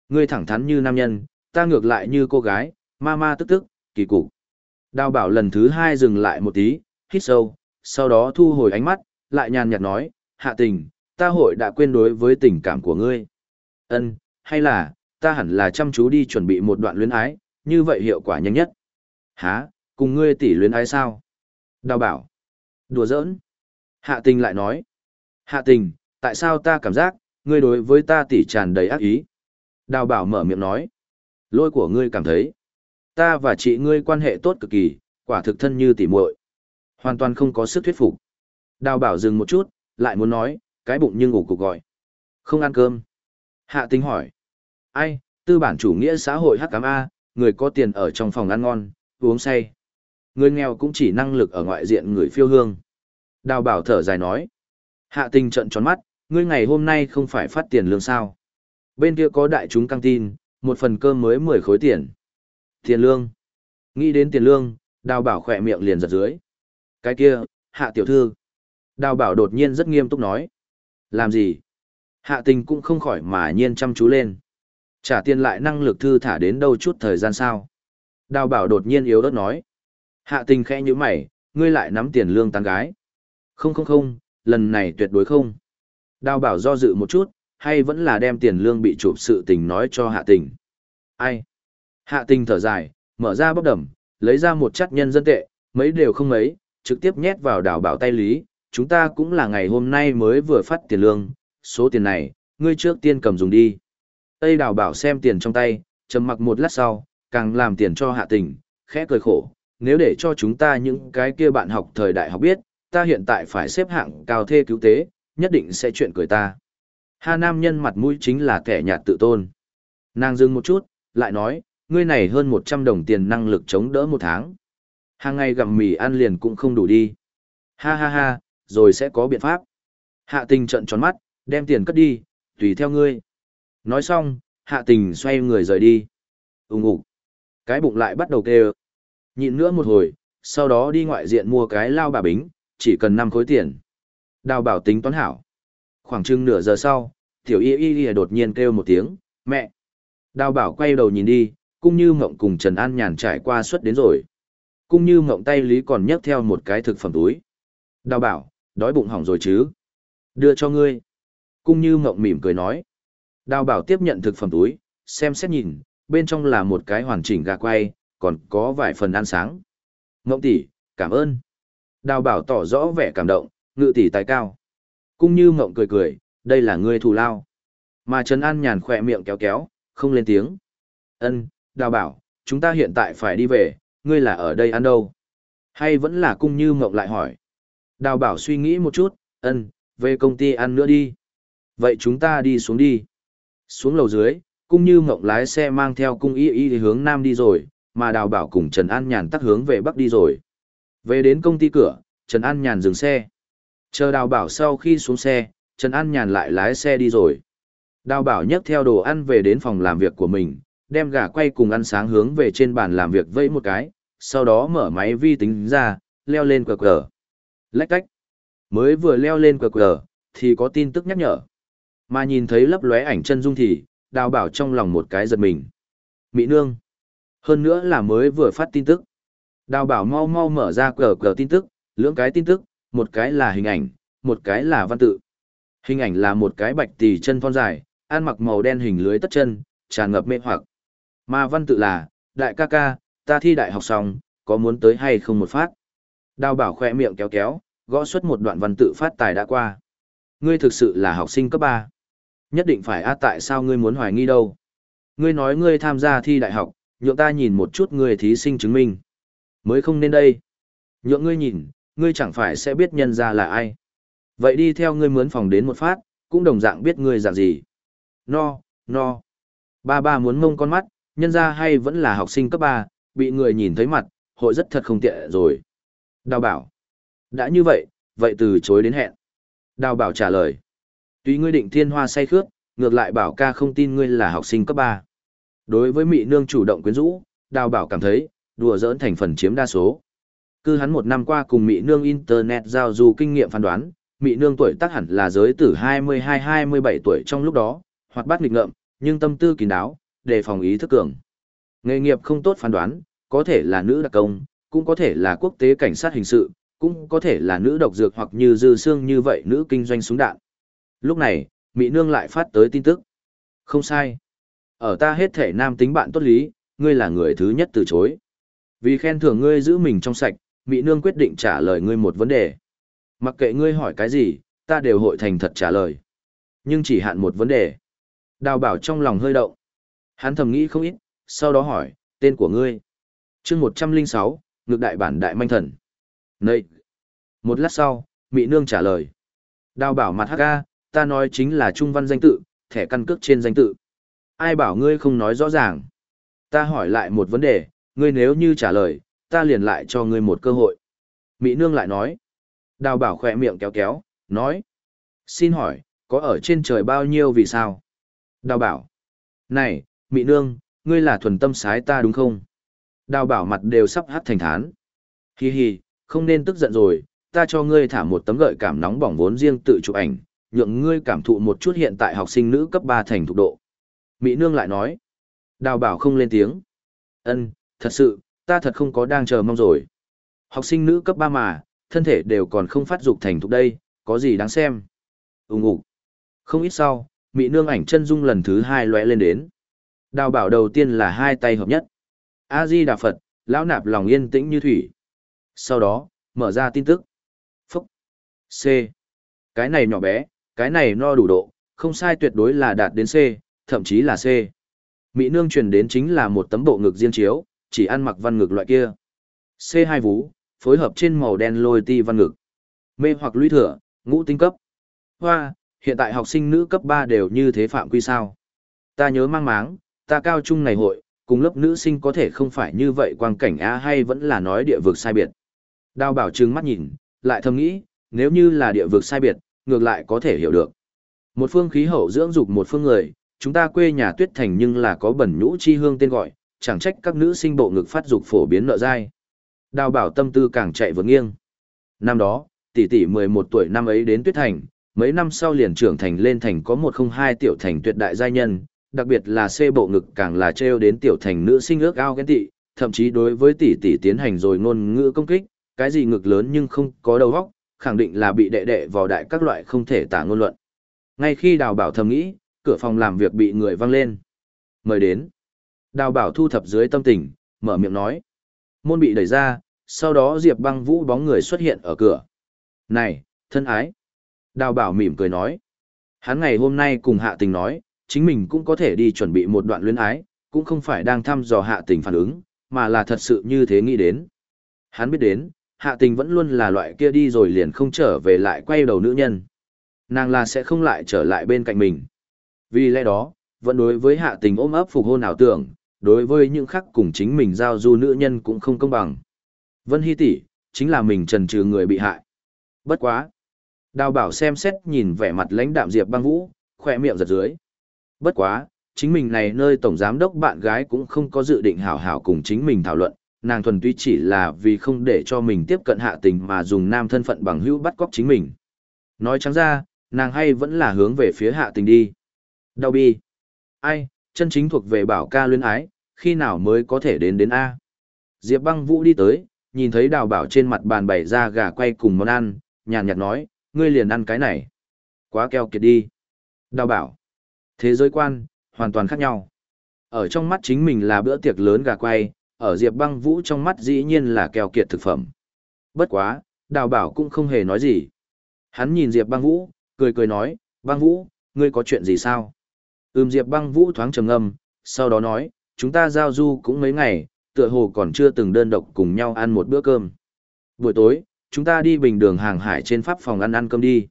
Ngươi thẳng thắn như nam nhân, ta ngược lại như cô gái, ma ma tức tức, kỳ cục. Đào bảo lần thứ hai dừng lại một tí, hít sâu, sau đó thu hồi ánh mắt, lại nhàn nhạt nói, hạ tình, ta hội đã quên đối với tình cảm của ngươi. Ân, hay là, ta hẳn là chăm chú đi chuẩn bị một đoạn luyến ái, như vậy hiệu quả nhanh nhất. Hả, cùng ngươi tỷ luyến ái sao? Đào bảo. Đùa giỡn. Hạ tình lại nói. Hạ tình, tại sao ta cảm giác, ngươi đối với ta tỷ tràn đầy ác ý? Đào bảo mở miệng nói. Lôi của ngươi cảm thấy. Ta và chị ngươi quan hệ tốt cực kỳ, quả thực thân như tỷ muội, Hoàn toàn không có sức thuyết phục. Đào bảo dừng một chút, lại muốn nói, cái bụng nhưng ngủ cục gọi. Không ăn cơm. Hạ Tinh hỏi. Ai, tư bản chủ nghĩa xã hội hắc cám A, người có tiền ở trong phòng ăn ngon, uống say. Người nghèo cũng chỉ năng lực ở ngoại diện người phiêu hương. Đào bảo thở dài nói. Hạ tình trận tròn mắt, ngươi ngày hôm nay không phải phát tiền lương sao. Bên kia có đại chúng căng tin, một phần cơm mới 10 khối tiền. Tiền lương. Nghĩ đến tiền lương, đào bảo khỏe miệng liền giật dưới. Cái kia, hạ tiểu thư. Đào bảo đột nhiên rất nghiêm túc nói. Làm gì? Hạ tình cũng không khỏi mà nhiên chăm chú lên. Trả tiền lại năng lực thư thả đến đâu chút thời gian sao? Đào bảo đột nhiên yếu đất nói. Hạ tình khẽ như mày, ngươi lại nắm tiền lương tán gái. Không không không, lần này tuyệt đối không. Đào bảo do dự một chút, hay vẫn là đem tiền lương bị chụp sự tình nói cho hạ tình. Ai? Hạ tình thở dài, mở ra bốc đầm, lấy ra một chất nhân dân tệ, mấy đều không mấy, trực tiếp nhét vào đào bảo tay lý. Chúng ta cũng là ngày hôm nay mới vừa phát tiền lương, số tiền này, ngươi trước tiên cầm dùng đi. Tây đào bảo xem tiền trong tay, trầm mặc một lát sau, càng làm tiền cho hạ tình, khẽ cười khổ. Nếu để cho chúng ta những cái kia bạn học thời đại học biết, ta hiện tại phải xếp hạng cao thê cứu tế, nhất định sẽ chuyện cười ta. Hà Nam nhân mặt mũi chính là kẻ nhạt tự tôn. Nàng dừng một chút, lại nói, ngươi này hơn 100 đồng tiền năng lực chống đỡ một tháng. Hàng ngày gặm mì ăn liền cũng không đủ đi. Ha ha ha, rồi sẽ có biện pháp. Hạ tình trận tròn mắt, đem tiền cất đi, tùy theo ngươi. Nói xong, hạ tình xoay người rời đi. Úng ủ. Cái bụng lại bắt đầu kêu. Nhịn nữa một hồi, sau đó đi ngoại diện mua cái lao bà bính, chỉ cần 5 khối tiền. Đào bảo tính toán hảo. Khoảng chừng nửa giờ sau, tiểu y y đột nhiên kêu một tiếng, mẹ. Đào bảo quay đầu nhìn đi, cũng như mộng cùng Trần An nhàn trải qua suất đến rồi. Cũng như mộng tay lý còn nhấc theo một cái thực phẩm túi. Đào bảo, đói bụng hỏng rồi chứ. Đưa cho ngươi. Cũng như mộng mỉm cười nói. Đào bảo tiếp nhận thực phẩm túi, xem xét nhìn, bên trong là một cái hoàn chỉnh gà quay, còn có vài phần ăn sáng. Mộng tỷ, cảm ơn. Đào bảo tỏ rõ vẻ cảm động, ngự tỷ tài cao. Cũng như mộng cười cười, đây là ngươi thù lao. Mà Trần An nhàn khỏe miệng kéo kéo, không lên tiếng. Ân, đào bảo, chúng ta hiện tại phải đi về, ngươi là ở đây ăn đâu? Hay vẫn là cung như mộng lại hỏi? Đào bảo suy nghĩ một chút, ân, về công ty ăn nữa đi. Vậy chúng ta đi xuống đi. Xuống lầu dưới, cung như mộng lái xe mang theo cung y y hướng nam đi rồi, mà đào bảo cùng Trần An Nhàn tắt hướng về bắc đi rồi. Về đến công ty cửa, Trần An Nhàn dừng xe. Chờ đào bảo sau khi xuống xe, Trần An Nhàn lại lái xe đi rồi. Đào bảo nhấc theo đồ ăn về đến phòng làm việc của mình, đem gà quay cùng ăn sáng hướng về trên bàn làm việc vẫy một cái, sau đó mở máy vi tính ra, leo lên cờ cờ. Lách cách. Mới vừa leo lên cờ cờ, thì có tin tức nhắc nhở. Mà nhìn thấy lấp lóe ảnh chân dung thì, đào bảo trong lòng một cái giật mình. Mỹ nương. Hơn nữa là mới vừa phát tin tức. Đào bảo mau mau mở ra cờ cờ tin tức, lưỡng cái tin tức, một cái là hình ảnh, một cái là văn tự. Hình ảnh là một cái bạch tỷ chân thon dài, ăn mặc màu đen hình lưới tất chân, tràn ngập mê hoặc. Mà văn tự là, đại ca ca, ta thi đại học xong, có muốn tới hay không một phát? Đào bảo khoe miệng kéo kéo, gõ xuất một đoạn văn tự phát tài đã qua. Ngươi thực sự là học sinh cấp 3. Nhất định phải a tại sao ngươi muốn hoài nghi đâu. Ngươi nói ngươi tham gia thi đại học, nhượng ta nhìn một chút ngươi thí sinh chứng minh. Mới không nên đây. Nhượng ngươi nhìn, ngươi chẳng phải sẽ biết nhân ra là ai. Vậy đi theo ngươi mướn phòng đến một phát, cũng đồng dạng biết ngươi dạng gì. No, no. Ba ba muốn mông con mắt, nhân ra hay vẫn là học sinh cấp 3, bị người nhìn thấy mặt, hội rất thật không tiện rồi. Đào bảo. Đã như vậy, vậy từ chối đến hẹn. Đào bảo trả lời. Tuy ngươi định thiên hoa say khước, ngược lại bảo ca không tin ngươi là học sinh cấp 3. Đối với mị nương chủ động quyến rũ, đào bảo cảm thấy, đùa giỡn thành phần chiếm đa số. cứ hắn một năm qua cùng mị nương internet giao du kinh nghiệm phán đoán, mị nương tuổi tác hẳn là giới từ 22-27 tuổi trong lúc đó, hoặc bát nghịch ngợm, nhưng tâm tư kín đáo, đề phòng ý thức cường. Nghề nghiệp không tốt phán đoán, có thể là nữ đặc công, cũng có thể là quốc tế cảnh sát hình sự, cũng có thể là nữ độc dược hoặc như dư xương như vậy nữ kinh doanh súng đạn. Lúc này, Mỹ Nương lại phát tới tin tức. Không sai. Ở ta hết thể nam tính bạn tốt lý, ngươi là người thứ nhất từ chối. Vì khen thưởng ngươi giữ mình trong sạch, Mỹ Nương quyết định trả lời ngươi một vấn đề. Mặc kệ ngươi hỏi cái gì, ta đều hội thành thật trả lời. Nhưng chỉ hạn một vấn đề. Đào bảo trong lòng hơi động. Hắn thầm nghĩ không ít, sau đó hỏi, tên của ngươi. chương 106, ngược đại bản đại manh thần. Nậy! Một lát sau, Mỹ Nương trả lời. Đào bảo mặt hắc ca, ta nói chính là trung văn danh tự, thẻ căn cước trên danh tự. Ai bảo ngươi không nói rõ ràng? Ta hỏi lại một vấn đề, ngươi nếu như trả lời, ta liền lại cho ngươi một cơ hội. Mỹ Nương lại nói. Đào bảo khỏe miệng kéo kéo, nói. Xin hỏi, có ở trên trời bao nhiêu vì sao? Đào bảo. Này, Mỹ Nương, ngươi là thuần tâm sái ta đúng không? Đào bảo mặt đều sắp hát thành thán. Hi hi, không nên tức giận rồi, ta cho ngươi thả một tấm gợi cảm nóng bỏng vốn riêng tự chụp ảnh, nhượng ngươi cảm thụ một chút hiện tại học sinh nữ cấp 3 thành thục độ. Mỹ Nương lại nói. Đào bảo không lên tiếng. Ân, thật sự, ta thật không có đang chờ mong rồi. Học sinh nữ cấp 3 mà, thân thể đều còn không phát dục thành thục đây, có gì đáng xem. Úng ủ. Không ít sau, Mỹ Nương ảnh chân dung lần thứ hai lóe lên đến. Đào bảo đầu tiên là hai tay hợp nhất. A-di Đà Phật, lão nạp lòng yên tĩnh như thủy. Sau đó, mở ra tin tức. Phúc. C. Cái này nhỏ bé, cái này no đủ độ, không sai tuyệt đối là đạt đến C, thậm chí là C. Mỹ nương truyền đến chính là một tấm bộ ngực riêng chiếu, chỉ ăn mặc văn ngực loại kia. C2 vú, phối hợp trên màu đen lôi ti văn ngực. Mê hoặc lũy thừa, ngũ tinh cấp. Hoa, hiện tại học sinh nữ cấp 3 đều như thế phạm quy sao. Ta nhớ mang máng, ta cao trung ngày hội, cùng lớp nữ sinh có thể không phải như vậy quang cảnh a hay vẫn là nói địa vực sai biệt. Đào bảo trừng mắt nhìn, lại thầm nghĩ, nếu như là địa vực sai biệt, ngược lại có thể hiểu được. Một phương khí hậu dưỡng dục một phương người, chúng ta quê nhà tuyết thành nhưng là có bẩn nhũ chi hương tên gọi, chẳng trách các nữ sinh bộ ngực phát dục phổ biến nợ dai. Đào bảo tâm tư càng chạy vượt nghiêng. Năm đó, tỷ tỷ 11 tuổi năm ấy đến tuyết thành, mấy năm sau liền trưởng thành lên thành có 102 tiểu thành tuyệt đại giai nhân, đặc biệt là C bộ ngực càng là treo đến tiểu thành nữ sinh ước ao ghen tị, thậm chí đối với tỷ tỷ tiến hành rồi ngôn ngữ công kích, cái gì ngực lớn nhưng không có đầu óc, khẳng định là bị đệ đệ vào đại các loại không thể tả ngôn luận. Ngay khi đào bảo thầm nghĩ, cửa phòng làm việc bị người văng lên. Mời đến. Đào bảo thu thập dưới tâm tình, mở miệng nói. Môn bị đẩy ra, sau đó Diệp băng vũ bóng người xuất hiện ở cửa. Này, thân ái. Đào bảo mỉm cười nói. Hắn ngày hôm nay cùng hạ tình nói, chính mình cũng có thể đi chuẩn bị một đoạn luyến ái, cũng không phải đang thăm dò hạ tình phản ứng, mà là thật sự như thế nghĩ đến. Hắn biết đến, hạ tình vẫn luôn là loại kia đi rồi liền không trở về lại quay đầu nữ nhân. Nàng là sẽ không lại trở lại bên cạnh mình. Vì lẽ đó, vẫn đối với hạ tình ôm ấp phục hôn ảo tưởng, đối với những khác cùng chính mình giao du nữ nhân cũng không công bằng. Vân Hy tỷ chính là mình trần trừ người bị hại. Bất quá. Đào bảo xem xét nhìn vẻ mặt lãnh đạm Diệp băng vũ, khỏe miệng giật dưới. Bất quá, chính mình này nơi tổng giám đốc bạn gái cũng không có dự định hảo hảo cùng chính mình thảo luận, nàng thuần túy chỉ là vì không để cho mình tiếp cận hạ tình mà dùng nam thân phận bằng hữu bắt cóc chính mình. Nói trắng ra, nàng hay vẫn là hướng về phía hạ tình đi. Đau bi. Ai, chân chính thuộc về bảo ca luyến ái, khi nào mới có thể đến đến A. Diệp băng vũ đi tới, nhìn thấy đào bảo trên mặt bàn bày ra gà quay cùng món ăn, nhàn nhạt nói, ngươi liền ăn cái này. Quá keo kiệt đi. Đào bảo. Thế giới quan, hoàn toàn khác nhau. Ở trong mắt chính mình là bữa tiệc lớn gà quay, ở Diệp băng vũ trong mắt dĩ nhiên là keo kiệt thực phẩm. Bất quá, đào bảo cũng không hề nói gì. Hắn nhìn Diệp băng vũ, cười cười nói, băng vũ, ngươi có chuyện gì sao? Ừm Diệp băng vũ thoáng trầm ngâm, sau đó nói, chúng ta giao du cũng mấy ngày, tựa hồ còn chưa từng đơn độc cùng nhau ăn một bữa cơm. Buổi tối, chúng ta đi bình đường hàng hải trên pháp phòng ăn ăn cơm đi.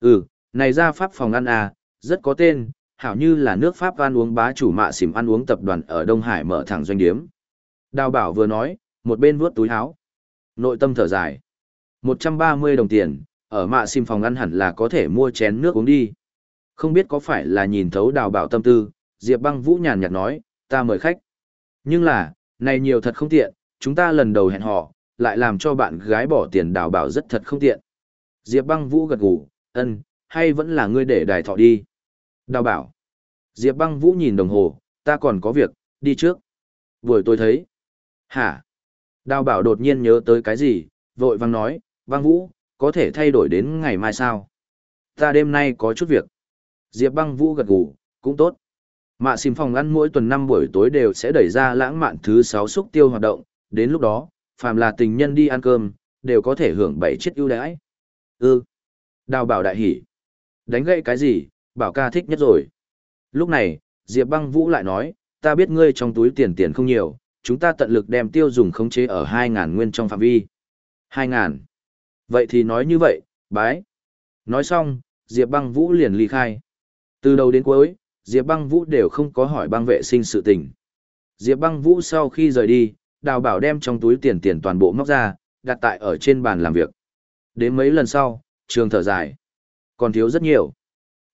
Ừ, này ra pháp phòng ăn à, rất có tên, hảo như là nước Pháp ăn uống bá chủ mạ xỉm ăn uống tập đoàn ở Đông Hải mở thẳng doanh điếm. Đào bảo vừa nói, một bên vuốt túi áo. Nội tâm thở dài. 130 đồng tiền, ở mạ xỉm phòng ăn hẳn là có thể mua chén nước uống đi. Không biết có phải là nhìn thấu đào bảo tâm tư, Diệp băng vũ nhàn nhạt nói, ta mời khách. Nhưng là, này nhiều thật không tiện, chúng ta lần đầu hẹn hò, lại làm cho bạn gái bỏ tiền đào bảo rất thật không tiện. Diệp băng vũ gật gù, ân, hay vẫn là ngươi để đài thọ đi. Đào bảo. Diệp băng vũ nhìn đồng hồ, ta còn có việc, đi trước. Vừa tôi thấy. Hả? Đào bảo đột nhiên nhớ tới cái gì, vội vang nói, băng vũ, có thể thay đổi đến ngày mai sao? Ta đêm nay có chút việc. Diệp băng vũ gật gù, cũng tốt. Mạ xìm phòng ăn mỗi tuần năm buổi tối đều sẽ đẩy ra lãng mạn thứ sáu xúc tiêu hoạt động, đến lúc đó, phàm là tình nhân đi ăn cơm, đều có thể hưởng bảy chiếc ưu đãi. Ư. Ừ. Đào bảo đại hỉ. Đánh gậy cái gì, bảo ca thích nhất rồi. Lúc này, Diệp băng vũ lại nói, ta biết ngươi trong túi tiền tiền không nhiều, chúng ta tận lực đem tiêu dùng khống chế ở 2.000 nguyên trong phạm vi. 2.000. Vậy thì nói như vậy, bái. Nói xong, Diệp băng vũ liền ly khai. Từ đầu đến cuối, Diệp băng vũ đều không có hỏi băng vệ sinh sự tình. Diệp băng vũ sau khi rời đi, đào bảo đem trong túi tiền tiền toàn bộ móc ra, đặt tại ở trên bàn làm việc. Đến mấy lần sau, trường thở dài. Còn thiếu rất nhiều.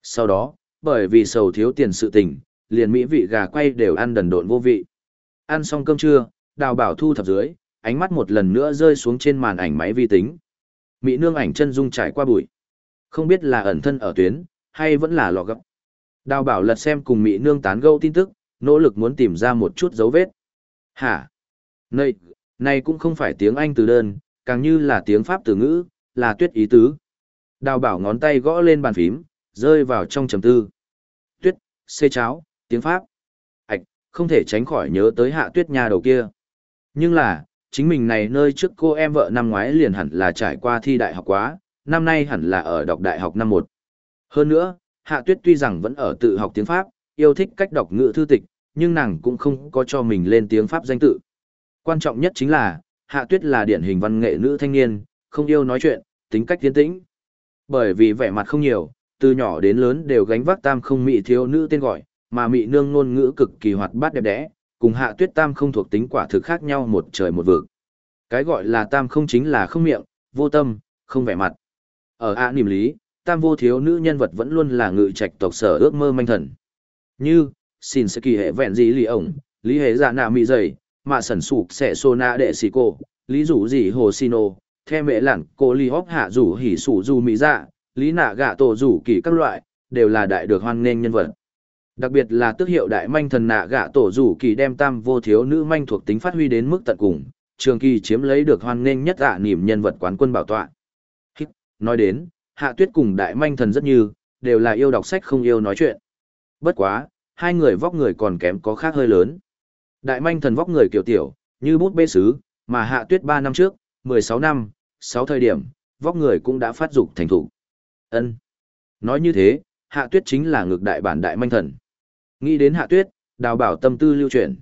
Sau đó, bởi vì sầu thiếu tiền sự tình, liền mỹ vị gà quay đều ăn đần độn vô vị. Ăn xong cơm trưa, đào bảo thu thập dưới, ánh mắt một lần nữa rơi xuống trên màn ảnh máy vi tính. Mỹ nương ảnh chân dung trải qua bụi. Không biết là ẩn thân ở tuyến, hay vẫn là lò gấp. Đào bảo lật xem cùng Mỹ nương tán gẫu tin tức, nỗ lực muốn tìm ra một chút dấu vết. Hả? Này, này cũng không phải tiếng Anh từ đơn, càng như là tiếng Pháp từ ngữ, là tuyết ý tứ. Đào bảo ngón tay gõ lên bàn phím, rơi vào trong trầm tư. Tuyết, xê cháo, tiếng Pháp. Ảch, không thể tránh khỏi nhớ tới hạ tuyết nhà đầu kia. Nhưng là, chính mình này nơi trước cô em vợ năm ngoái liền hẳn là trải qua thi đại học quá, năm nay hẳn là ở đọc đại học năm một. Hơn nữa, hạ tuyết tuy rằng vẫn ở tự học tiếng Pháp, yêu thích cách đọc ngữ thư tịch, nhưng nàng cũng không có cho mình lên tiếng Pháp danh tự. Quan trọng nhất chính là, hạ tuyết là điển hình văn nghệ nữ thanh niên, không yêu nói chuyện, tính cách tiến tĩnh. Bởi vì vẻ mặt không nhiều, từ nhỏ đến lớn đều gánh vác tam không mị thiếu nữ tên gọi, mà mị nương ngôn ngữ cực kỳ hoạt bát đẹp đẽ, cùng hạ tuyết tam không thuộc tính quả thực khác nhau một trời một vực. Cái gọi là tam không chính là không miệng, vô tâm, không vẻ mặt. Ở a niềm lý, tam vô thiếu nữ nhân vật vẫn luôn là ngự trạch tộc sở ước mơ manh thần. Như, xin sẽ kỳ hệ vẹn gì lì ổng, lý hệ dạ nạ mị dày, mà sẩn sụp sẽ xô nạ đệ xì cô, lý rủ gì hồ xì nô, mẹ lẳng cô ly hóc hạ rủ hỉ sủ dù mỹ dạ, lý nạ gạ tổ rủ kỳ các loại, đều là đại được hoan nghênh nhân vật. Đặc biệt là tước hiệu đại manh thần nạ gạ tổ rủ kỳ đem tam vô thiếu nữ manh thuộc tính phát huy đến mức tận cùng, trường kỳ chiếm lấy được hoan nghênh nhất ạ niềm nhân vật quán quân bảo tọa. Nói đến, hạ tuyết cùng đại manh thần rất như, đều là yêu đọc sách không yêu nói chuyện. Bất quá, hai người vóc người còn kém có khác hơi lớn. Đại manh thần vóc người kiểu tiểu, như bút bê sứ, mà hạ tuyết 3 năm trước, 16 năm, 6 thời điểm, vóc người cũng đã phát dục thành thủ. ân Nói như thế, hạ tuyết chính là ngược đại bản đại manh thần. Nghĩ đến hạ tuyết, đào bảo tâm tư lưu chuyển.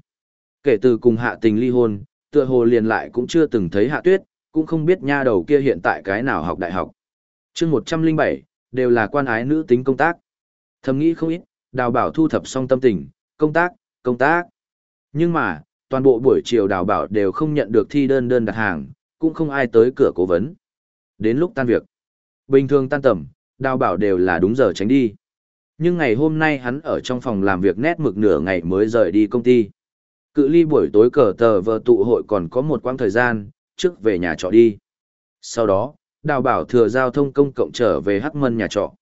Kể từ cùng hạ tình ly hôn, tựa hồ liền lại cũng chưa từng thấy hạ tuyết, cũng không biết nha đầu kia hiện tại cái nào học đại học chương 107, đều là quan ái nữ tính công tác. Thầm nghĩ không ít, đào bảo thu thập xong tâm tình, công tác, công tác. Nhưng mà, toàn bộ buổi chiều đào bảo đều không nhận được thi đơn đơn đặt hàng, cũng không ai tới cửa cố vấn. Đến lúc tan việc, bình thường tan tầm, đào bảo đều là đúng giờ tránh đi. Nhưng ngày hôm nay hắn ở trong phòng làm việc nét mực nửa ngày mới rời đi công ty. Cự ly buổi tối cờ tờ vờ tụ hội còn có một quãng thời gian, trước về nhà trọ đi. Sau đó, đào bảo thừa giao thông công cộng trở về hắc mân nhà trọ.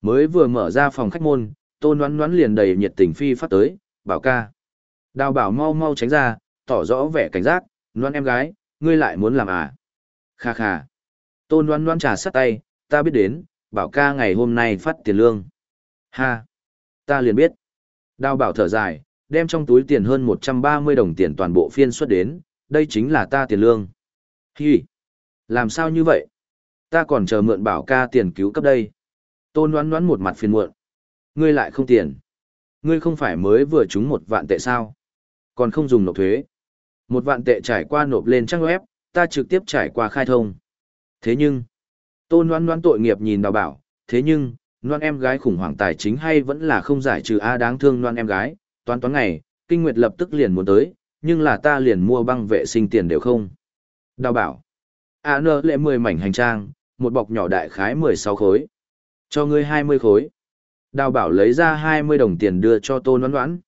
Mới vừa mở ra phòng khách môn, tôn đoán đoán liền đầy nhiệt tình phi phát tới, bảo ca. Đào bảo mau mau tránh ra, tỏ rõ vẻ cảnh giác, đoán em gái, ngươi lại muốn làm à? Kha kha. Tôn đoán đoán trà sắt tay, ta biết đến, bảo ca ngày hôm nay phát tiền lương. Ha. Ta liền biết. Đào bảo thở dài, đem trong túi tiền hơn 130 đồng tiền toàn bộ phiên xuất đến, đây chính là ta tiền lương. Hi. Làm sao như vậy? Ta còn chờ mượn bảo ca tiền cứu cấp đây. Tôn đoán đoán một mặt phiền muộn. Ngươi lại không tiền. Ngươi không phải mới vừa trúng một vạn tệ sao? Còn không dùng nộp thuế. Một vạn tệ trải qua nộp lên trang web, ta trực tiếp trải qua khai thông. Thế nhưng, tôn đoán đoán tội nghiệp nhìn đào bảo, thế nhưng, loan em gái khủng hoảng tài chính hay vẫn là không giải trừ A đáng thương loan em gái, toán toán ngày, kinh nguyệt lập tức liền muốn tới, nhưng là ta liền mua băng vệ sinh tiền đều không. Đào bảo, A nơ lệ 10 mảnh hành trang, một bọc nhỏ đại khái 16 khối. Cho ngươi 20 khối. Đào bảo lấy ra 20 đồng tiền đưa cho tôn đoán đoán.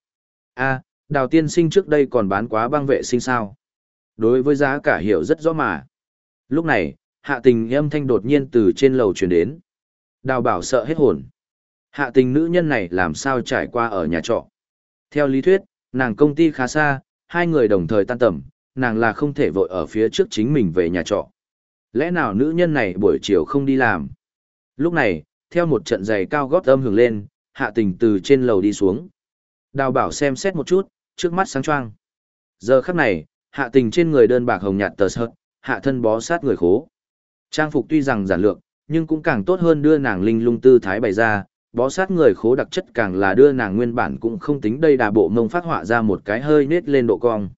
À, A, đào tiên sinh trước đây còn bán quá băng vệ sinh sao. Đối với giá cả hiểu rất rõ mà. Lúc này, hạ tình âm thanh đột nhiên từ trên lầu truyền đến. Đào bảo sợ hết hồn. Hạ tình nữ nhân này làm sao trải qua ở nhà trọ. Theo lý thuyết, nàng công ty khá xa, hai người đồng thời tan tầm, nàng là không thể vội ở phía trước chính mình về nhà trọ. Lẽ nào nữ nhân này buổi chiều không đi làm? Lúc này, theo một trận giày cao gót âm hưởng lên, hạ tình từ trên lầu đi xuống. Đào bảo xem xét một chút, trước mắt sáng choang. Giờ khắc này, hạ tình trên người đơn bạc hồng nhạt tờ sợt, hạ thân bó sát người khố. Trang phục tuy rằng giản lược, nhưng cũng càng tốt hơn đưa nàng linh lung tư thái bày ra, bó sát người khố đặc chất càng là đưa nàng nguyên bản cũng không tính đây đà bộ mông phát họa ra một cái hơi nết lên độ cong.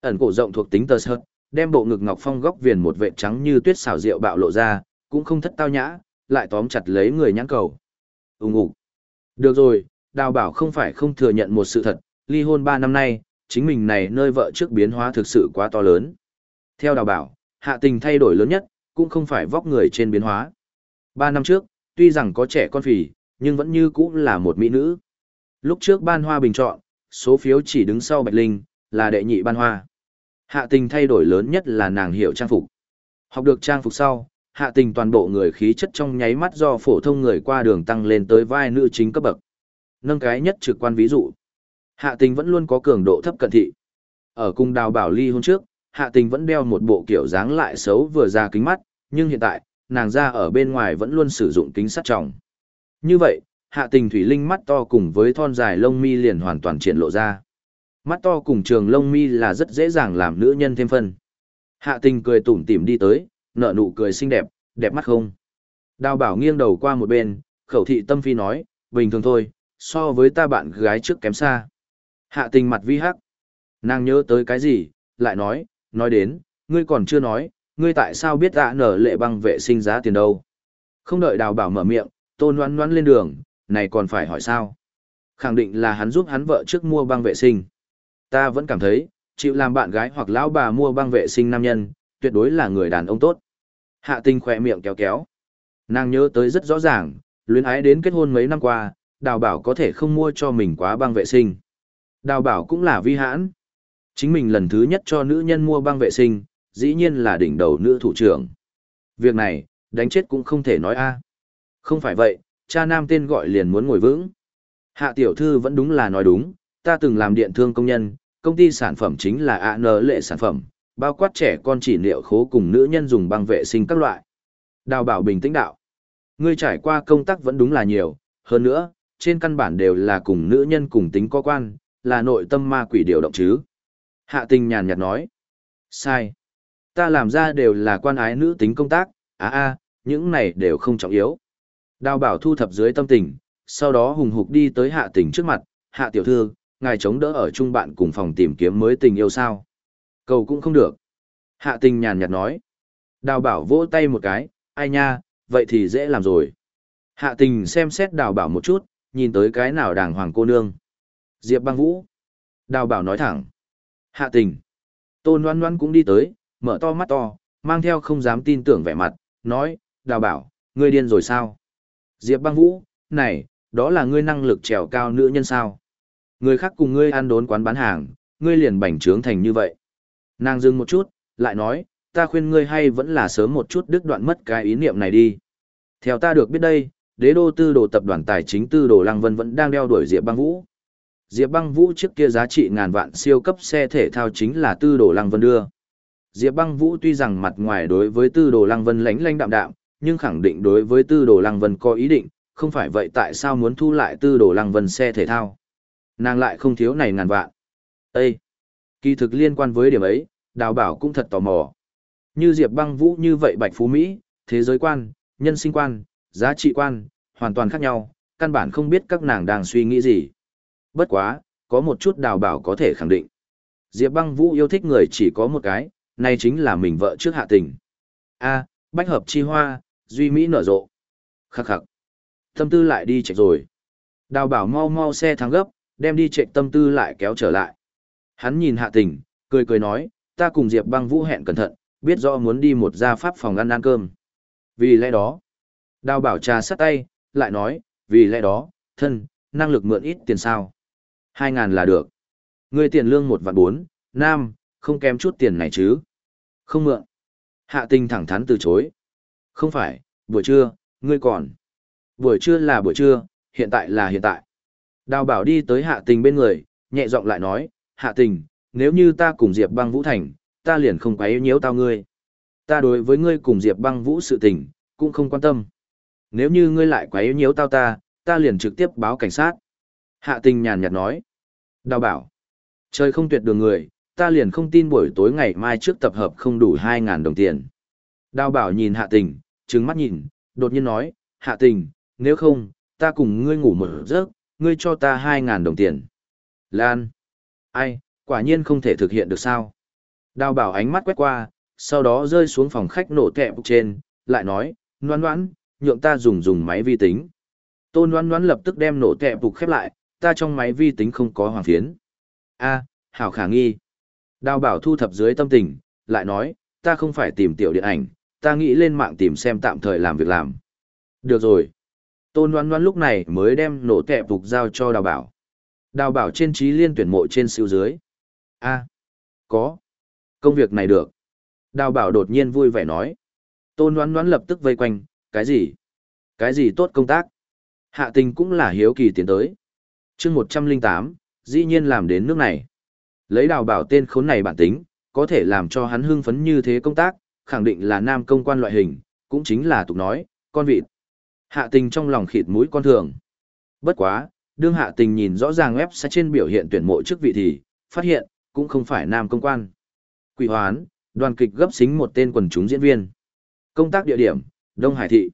Ẩn cổ rộng thuộc tính tờ sợt, đem bộ ngực ngọc phong góc viền một vệ trắng như tuyết xảo rượu bạo lộ ra, cũng không thất tao nhã, lại tóm chặt lấy người nhãn cầu. Ùng ục. Được rồi, đào bảo không phải không thừa nhận một sự thật, ly hôn 3 năm nay, chính mình này nơi vợ trước biến hóa thực sự quá to lớn. Theo đào bảo, hạ tình thay đổi lớn nhất, cũng không phải vóc người trên biến hóa. Ba năm trước, tuy rằng có trẻ con phì, nhưng vẫn như cũng là một mỹ nữ. Lúc trước ban hoa bình chọn, số phiếu chỉ đứng sau Bạch Linh, là đệ nhị ban hoa. Hạ tình thay đổi lớn nhất là nàng hiểu trang phục. Học được trang phục sau, hạ tình toàn bộ người khí chất trong nháy mắt do phổ thông người qua đường tăng lên tới vai nữ chính cấp bậc. Nâng cái nhất trực quan ví dụ. Hạ tình vẫn luôn có cường độ thấp cận thị. Ở cung đào bảo ly hôm trước, hạ tình vẫn đeo một bộ kiểu dáng lại xấu vừa ra kính mắt, nhưng hiện tại, nàng ra ở bên ngoài vẫn luôn sử dụng kính sắt trọng. Như vậy, hạ tình thủy linh mắt to cùng với thon dài lông mi liền hoàn toàn triển lộ ra. Mắt to cùng trường lông mi là rất dễ dàng làm nữ nhân thêm phân. Hạ tình cười tủm tỉm đi tới, nở nụ cười xinh đẹp, đẹp mắt không? Đào bảo nghiêng đầu qua một bên, khẩu thị tâm phi nói, bình thường thôi, so với ta bạn gái trước kém xa. Hạ tình mặt vi hắc. Nàng nhớ tới cái gì, lại nói, nói đến, ngươi còn chưa nói, ngươi tại sao biết tạ nở lệ băng vệ sinh giá tiền đâu? Không đợi đào bảo mở miệng, tôn oán oán lên đường, này còn phải hỏi sao? Khẳng định là hắn giúp hắn vợ trước mua băng vệ sinh. Ta vẫn cảm thấy, chịu làm bạn gái hoặc lão bà mua băng vệ sinh nam nhân, tuyệt đối là người đàn ông tốt. Hạ tinh khỏe miệng kéo kéo. Nàng nhớ tới rất rõ ràng, luyến ái đến kết hôn mấy năm qua, đào bảo có thể không mua cho mình quá băng vệ sinh. Đào bảo cũng là vi hãn. Chính mình lần thứ nhất cho nữ nhân mua băng vệ sinh, dĩ nhiên là đỉnh đầu nữ thủ trưởng. Việc này, đánh chết cũng không thể nói a. Không phải vậy, cha nam tên gọi liền muốn ngồi vững. Hạ tiểu thư vẫn đúng là nói đúng, ta từng làm điện thương công nhân, công ty sản phẩm chính là AN lệ sản phẩm, bao quát trẻ con chỉ liệu khố cùng nữ nhân dùng băng vệ sinh các loại. Đào bảo bình tĩnh đạo. Ngươi trải qua công tác vẫn đúng là nhiều, hơn nữa, trên căn bản đều là cùng nữ nhân cùng tính có quan, là nội tâm ma quỷ điều động chứ. Hạ tình nhàn nhạt nói. Sai. Ta làm ra đều là quan ái nữ tính công tác, á à, a, những này đều không trọng yếu. Đào bảo thu thập dưới tâm tình, sau đó hùng hục đi tới hạ tình trước mặt, hạ tiểu thư, ngài chống đỡ ở chung bạn cùng phòng tìm kiếm mới tình yêu sao. Cầu cũng không được. Hạ tình nhàn nhạt nói. Đào bảo vỗ tay một cái, ai nha, vậy thì dễ làm rồi. Hạ tình xem xét đào bảo một chút, nhìn tới cái nào đàng hoàng cô nương. Diệp băng vũ. Đào bảo nói thẳng. Hạ tình. Tôn Loan Loan cũng đi tới, mở to mắt to, mang theo không dám tin tưởng vẻ mặt, nói, đào bảo, ngươi điên rồi sao? Diệp băng vũ, này, đó là ngươi năng lực trèo cao nữ nhân sao? Người khác cùng ngươi ăn đốn quán bán hàng, ngươi liền bành trướng thành như vậy. Nàng dừng một chút, lại nói, ta khuyên ngươi hay vẫn là sớm một chút đứt đoạn mất cái ý niệm này đi. Theo ta được biết đây, đế đô tư đồ tập đoàn tài chính tư đồ Lăng Vân vẫn đang đeo đuổi Diệp băng vũ. Diệp băng vũ trước kia giá trị ngàn vạn siêu cấp xe thể thao chính là tư đồ Lăng Vân đưa. Diệp băng vũ tuy rằng mặt ngoài đối với tư đồ Lăng Vân lánh lánh đạm đạm, nhưng khẳng định đối với tư đồ Lăng Vân có ý định, không phải vậy tại sao muốn thu lại tư đồ Lăng Vân xe thể thao. Nàng lại không thiếu này ngàn vạn. Ê! Kỳ thực liên quan với điểm ấy, đào bảo cũng thật tò mò. Như Diệp băng vũ như vậy bạch phú Mỹ, thế giới quan, nhân sinh quan, giá trị quan, hoàn toàn khác nhau, căn bản không biết các nàng đang suy nghĩ gì. Bất quá, có một chút đào bảo có thể khẳng định. Diệp băng vũ yêu thích người chỉ có một cái, này chính là mình vợ trước hạ tình. A, bách hợp chi hoa, duy mỹ nở rộ. Khắc khắc. Tâm tư lại đi chạy rồi. Đào bảo mau mau xe thắng gấp, đem đi trệ tâm tư lại kéo trở lại. Hắn nhìn hạ tình, cười cười nói, ta cùng Diệp băng vũ hẹn cẩn thận, biết rõ muốn đi một gia pháp phòng ăn ăn cơm. Vì lẽ đó, đào bảo trà sắt tay, lại nói, vì lẽ đó, thân, năng lực mượn ít tiền sao. Hai ngàn là được. Ngươi tiền lương một vạn bốn, nam, không kém chút tiền này chứ. Không mượn. Hạ tình thẳng thắn từ chối. Không phải, buổi trưa, ngươi còn. Buổi trưa là buổi trưa, hiện tại là hiện tại. Đào bảo đi tới hạ tình bên người, nhẹ giọng lại nói, hạ tình, nếu như ta cùng Diệp băng vũ thành, ta liền không quấy nhiễu tao ngươi. Ta đối với ngươi cùng Diệp băng vũ sự tình, cũng không quan tâm. Nếu như ngươi lại quấy nhiễu tao ta, ta liền trực tiếp báo cảnh sát. Hạ tình nhàn nhạt nói. Đào bảo. Trời không tuyệt đường người, ta liền không tin buổi tối ngày mai trước tập hợp không đủ 2.000 đồng tiền. Đào bảo nhìn hạ tình, trừng mắt nhìn, đột nhiên nói, hạ tình, nếu không, ta cùng ngươi ngủ một giấc, ngươi cho ta 2.000 đồng tiền. Lan. Ai, quả nhiên không thể thực hiện được sao. Đào bảo ánh mắt quét qua, sau đó rơi xuống phòng khách nổ kẹp trên, lại nói, noan noan, nhượng ta dùng dùng máy vi tính. Tôn noan noan lập tức đem nổ kẹp bục khép lại, ta trong máy vi tính không có hoàng phiến. a hảo khả nghi. Đào bảo thu thập dưới tâm tình, lại nói, ta không phải tìm tiểu điện ảnh, ta nghĩ lên mạng tìm xem tạm thời làm việc làm. Được rồi. Tôn Loan Loan lúc này mới đem nổ tẹp phục giao cho đào bảo. Đào bảo trên trí liên tuyển mộ trên siêu dưới. a có. Công việc này được. Đào bảo đột nhiên vui vẻ nói. Tôn Loan Loan lập tức vây quanh, cái gì? Cái gì tốt công tác? Hạ tình cũng là hiếu kỳ tiến tới. chương 108, dĩ nhiên làm đến nước này. Lấy đào bảo tên khốn này bản tính, có thể làm cho hắn hưng phấn như thế công tác, khẳng định là nam công quan loại hình, cũng chính là tục nói, con vịt. Hạ tình trong lòng khịt mũi con thường. Bất quá, đương hạ tình nhìn rõ ràng web sẽ trên biểu hiện tuyển mộ chức vị thì, phát hiện, cũng không phải nam công quan. Quỷ hoán, đoàn kịch gấp xính một tên quần chúng diễn viên. Công tác địa điểm, Đông Hải Thị.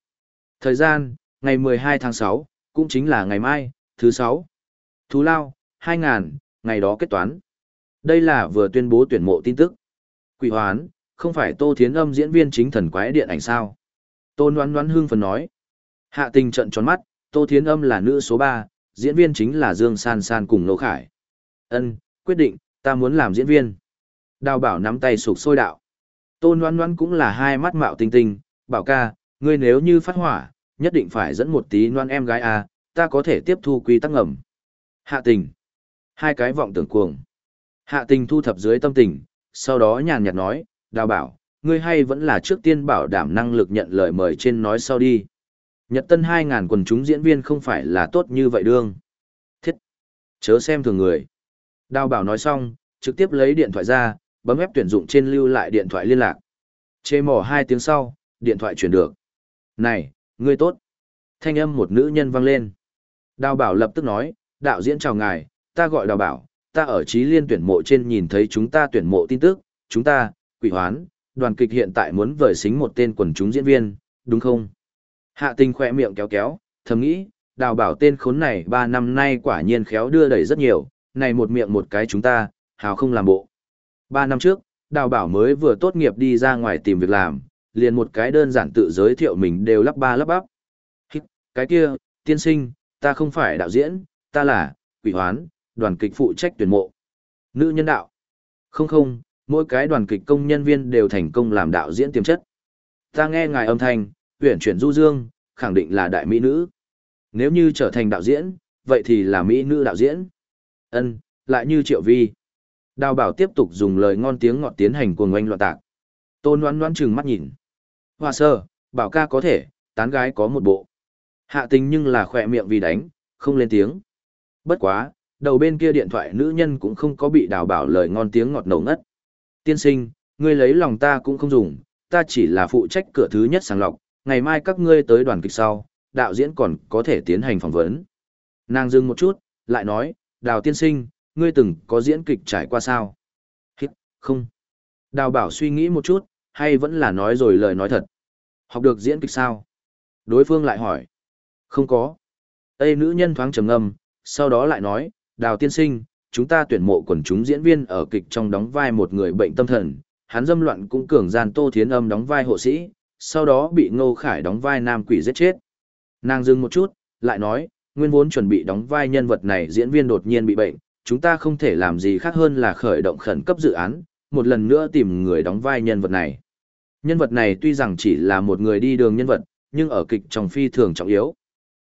Thời gian, ngày 12 tháng 6, cũng chính là ngày mai, thứ 6. Thú lao, 2.000, ngày đó kết toán. Đây là vừa tuyên bố tuyển mộ tin tức. Quỷ hoán, không phải Tô Thiến Âm diễn viên chính thần quái điện ảnh sao? Tôn Ngoan Ngoan hương phần nói. Hạ tình trận tròn mắt, Tô Thiến Âm là nữ số 3, diễn viên chính là Dương San San cùng Nô Khải. Ân, quyết định, ta muốn làm diễn viên. Đào bảo nắm tay sụp sôi đạo. Tôn Ngoan Ngoan cũng là hai mắt mạo tinh tinh, bảo ca, ngươi nếu như phát hỏa, nhất định phải dẫn một tí Ngoan em gái à, ta có thể tiếp thu quy tắc ngầm. Hạ tình. Hai cái vọng tưởng cuồng. Hạ tình thu thập dưới tâm tình, sau đó nhàn nhạt nói, đào bảo, ngươi hay vẫn là trước tiên bảo đảm năng lực nhận lời mời trên nói sau đi. Nhật tân 2.000 quần chúng diễn viên không phải là tốt như vậy đương. Thiết! Chớ xem thường người. Đào bảo nói xong, trực tiếp lấy điện thoại ra, bấm ép tuyển dụng trên lưu lại điện thoại liên lạc. Chê mỏ hai tiếng sau, điện thoại chuyển được. Này, ngươi tốt. Thanh âm một nữ nhân vang lên. Đào bảo lập tức nói, đạo diễn chào ngài, ta gọi đào bảo, ta ở trí liên tuyển mộ trên nhìn thấy chúng ta tuyển mộ tin tức, chúng ta, quỷ hoán, đoàn kịch hiện tại muốn vời xính một tên quần chúng diễn viên, đúng không? Hạ tình khỏe miệng kéo kéo, thầm nghĩ, đào bảo tên khốn này ba năm nay quả nhiên khéo đưa đẩy rất nhiều, này một miệng một cái chúng ta, hào không làm bộ. Ba năm trước, đào bảo mới vừa tốt nghiệp đi ra ngoài tìm việc làm, liền một cái đơn giản tự giới thiệu mình đều lắp ba lắp bắp. Cái kia, tiên sinh, ta không phải đạo diễn, ta là, quỷ hoán, đoàn kịch phụ trách tuyển mộ. Nữ nhân đạo. Không không, mỗi cái đoàn kịch công nhân viên đều thành công làm đạo diễn tiềm chất. Ta nghe ngài âm thanh, uyển chuyển du dương, khẳng định là đại mỹ nữ. Nếu như trở thành đạo diễn, vậy thì là mỹ nữ đạo diễn. Ân, lại như triệu vi. Đào bảo tiếp tục dùng lời ngon tiếng ngọt tiến hành cuồng oanh loạn tạc. Tôn đoán đoán chừng mắt nhìn. Hoa sơ, bảo ca có thể, tán gái có một bộ. Hạ tình nhưng là khỏe miệng vì đánh, không lên tiếng. Bất quá, đầu bên kia điện thoại nữ nhân cũng không có bị đào bảo lời ngon tiếng ngọt nổ ngất. Tiên sinh, ngươi lấy lòng ta cũng không dùng, ta chỉ là phụ trách cửa thứ nhất sàng lọc, ngày mai các ngươi tới đoàn kịch sau, đạo diễn còn có thể tiến hành phỏng vấn. Nàng dừng một chút, lại nói, đào tiên sinh, ngươi từng có diễn kịch trải qua sao? Hít, không. Đào bảo suy nghĩ một chút, hay vẫn là nói rồi lời nói thật? Học được diễn kịch sao? Đối phương lại hỏi. Không có. Tây nữ nhân thoáng trầm ngâm, sau đó lại nói, đào tiên sinh, chúng ta tuyển mộ quần chúng diễn viên ở kịch trong đóng vai một người bệnh tâm thần, hắn dâm loạn cũng cường gian tô thiến âm đóng vai hộ sĩ, sau đó bị ngô khải đóng vai nam quỷ giết chết. Nàng dừng một chút, lại nói, nguyên vốn chuẩn bị đóng vai nhân vật này diễn viên đột nhiên bị bệnh, chúng ta không thể làm gì khác hơn là khởi động khẩn cấp dự án, một lần nữa tìm người đóng vai nhân vật này. Nhân vật này tuy rằng chỉ là một người đi đường nhân vật, nhưng ở kịch trong phi thường trọng yếu.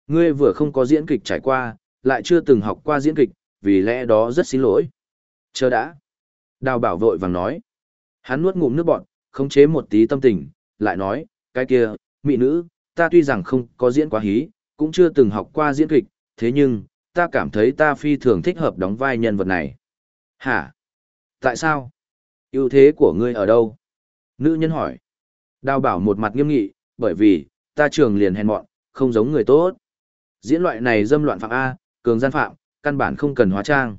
Ngươi vừa không có diễn kịch trải qua, lại chưa từng học qua diễn kịch, vì lẽ đó rất xin lỗi. Chờ đã. Đào bảo vội vàng nói. Hắn nuốt ngụm nước bọt, khống chế một tí tâm tình, lại nói, cái kia, mỹ nữ, ta tuy rằng không có diễn quá hí, cũng chưa từng học qua diễn kịch, thế nhưng, ta cảm thấy ta phi thường thích hợp đóng vai nhân vật này. Hả? Tại sao? ưu thế của ngươi ở đâu? Nữ nhân hỏi. Đào bảo một mặt nghiêm nghị, bởi vì, ta trường liền hèn mọn, không giống người tốt. Diễn loại này dâm loạn phạm A, cường gian phạm, căn bản không cần hóa trang.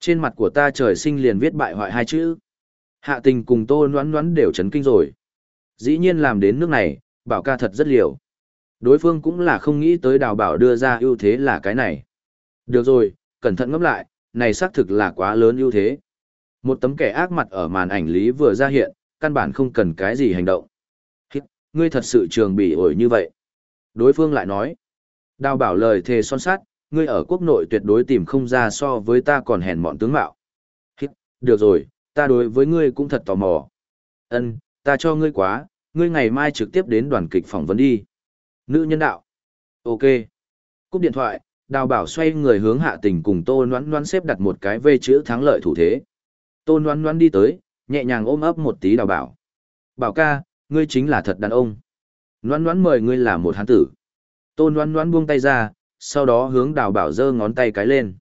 Trên mặt của ta trời sinh liền viết bại hoại hai chữ. Hạ tình cùng tô noán noán đều chấn kinh rồi. Dĩ nhiên làm đến nước này, bảo ca thật rất liều. Đối phương cũng là không nghĩ tới đào bảo đưa ra ưu thế là cái này. Được rồi, cẩn thận ngẫm lại, này xác thực là quá lớn ưu thế. Một tấm kẻ ác mặt ở màn ảnh lý vừa ra hiện, căn bản không cần cái gì hành động. Hít, ngươi thật sự trường bị ổi như vậy. Đối phương lại nói. Đào bảo lời thề son sát, ngươi ở quốc nội tuyệt đối tìm không ra so với ta còn hèn mọn tướng mạo. Hít, được rồi, ta đối với ngươi cũng thật tò mò. Ân, ta cho ngươi quá, ngươi ngày mai trực tiếp đến đoàn kịch phỏng vấn đi. Nữ nhân đạo. Ok. Cúp điện thoại, đào bảo xoay người hướng hạ tình cùng tô noãn noãn xếp đặt một cái vê chữ thắng lợi thủ thế. Tô noãn noãn đi tới, nhẹ nhàng ôm ấp một tí đào bảo. Bảo ca, ngươi chính là thật đàn ông. Noãn noãn mời ngươi làm một hán tử. Tô noãn noãn buông tay ra, sau đó hướng đào bảo giơ ngón tay cái lên.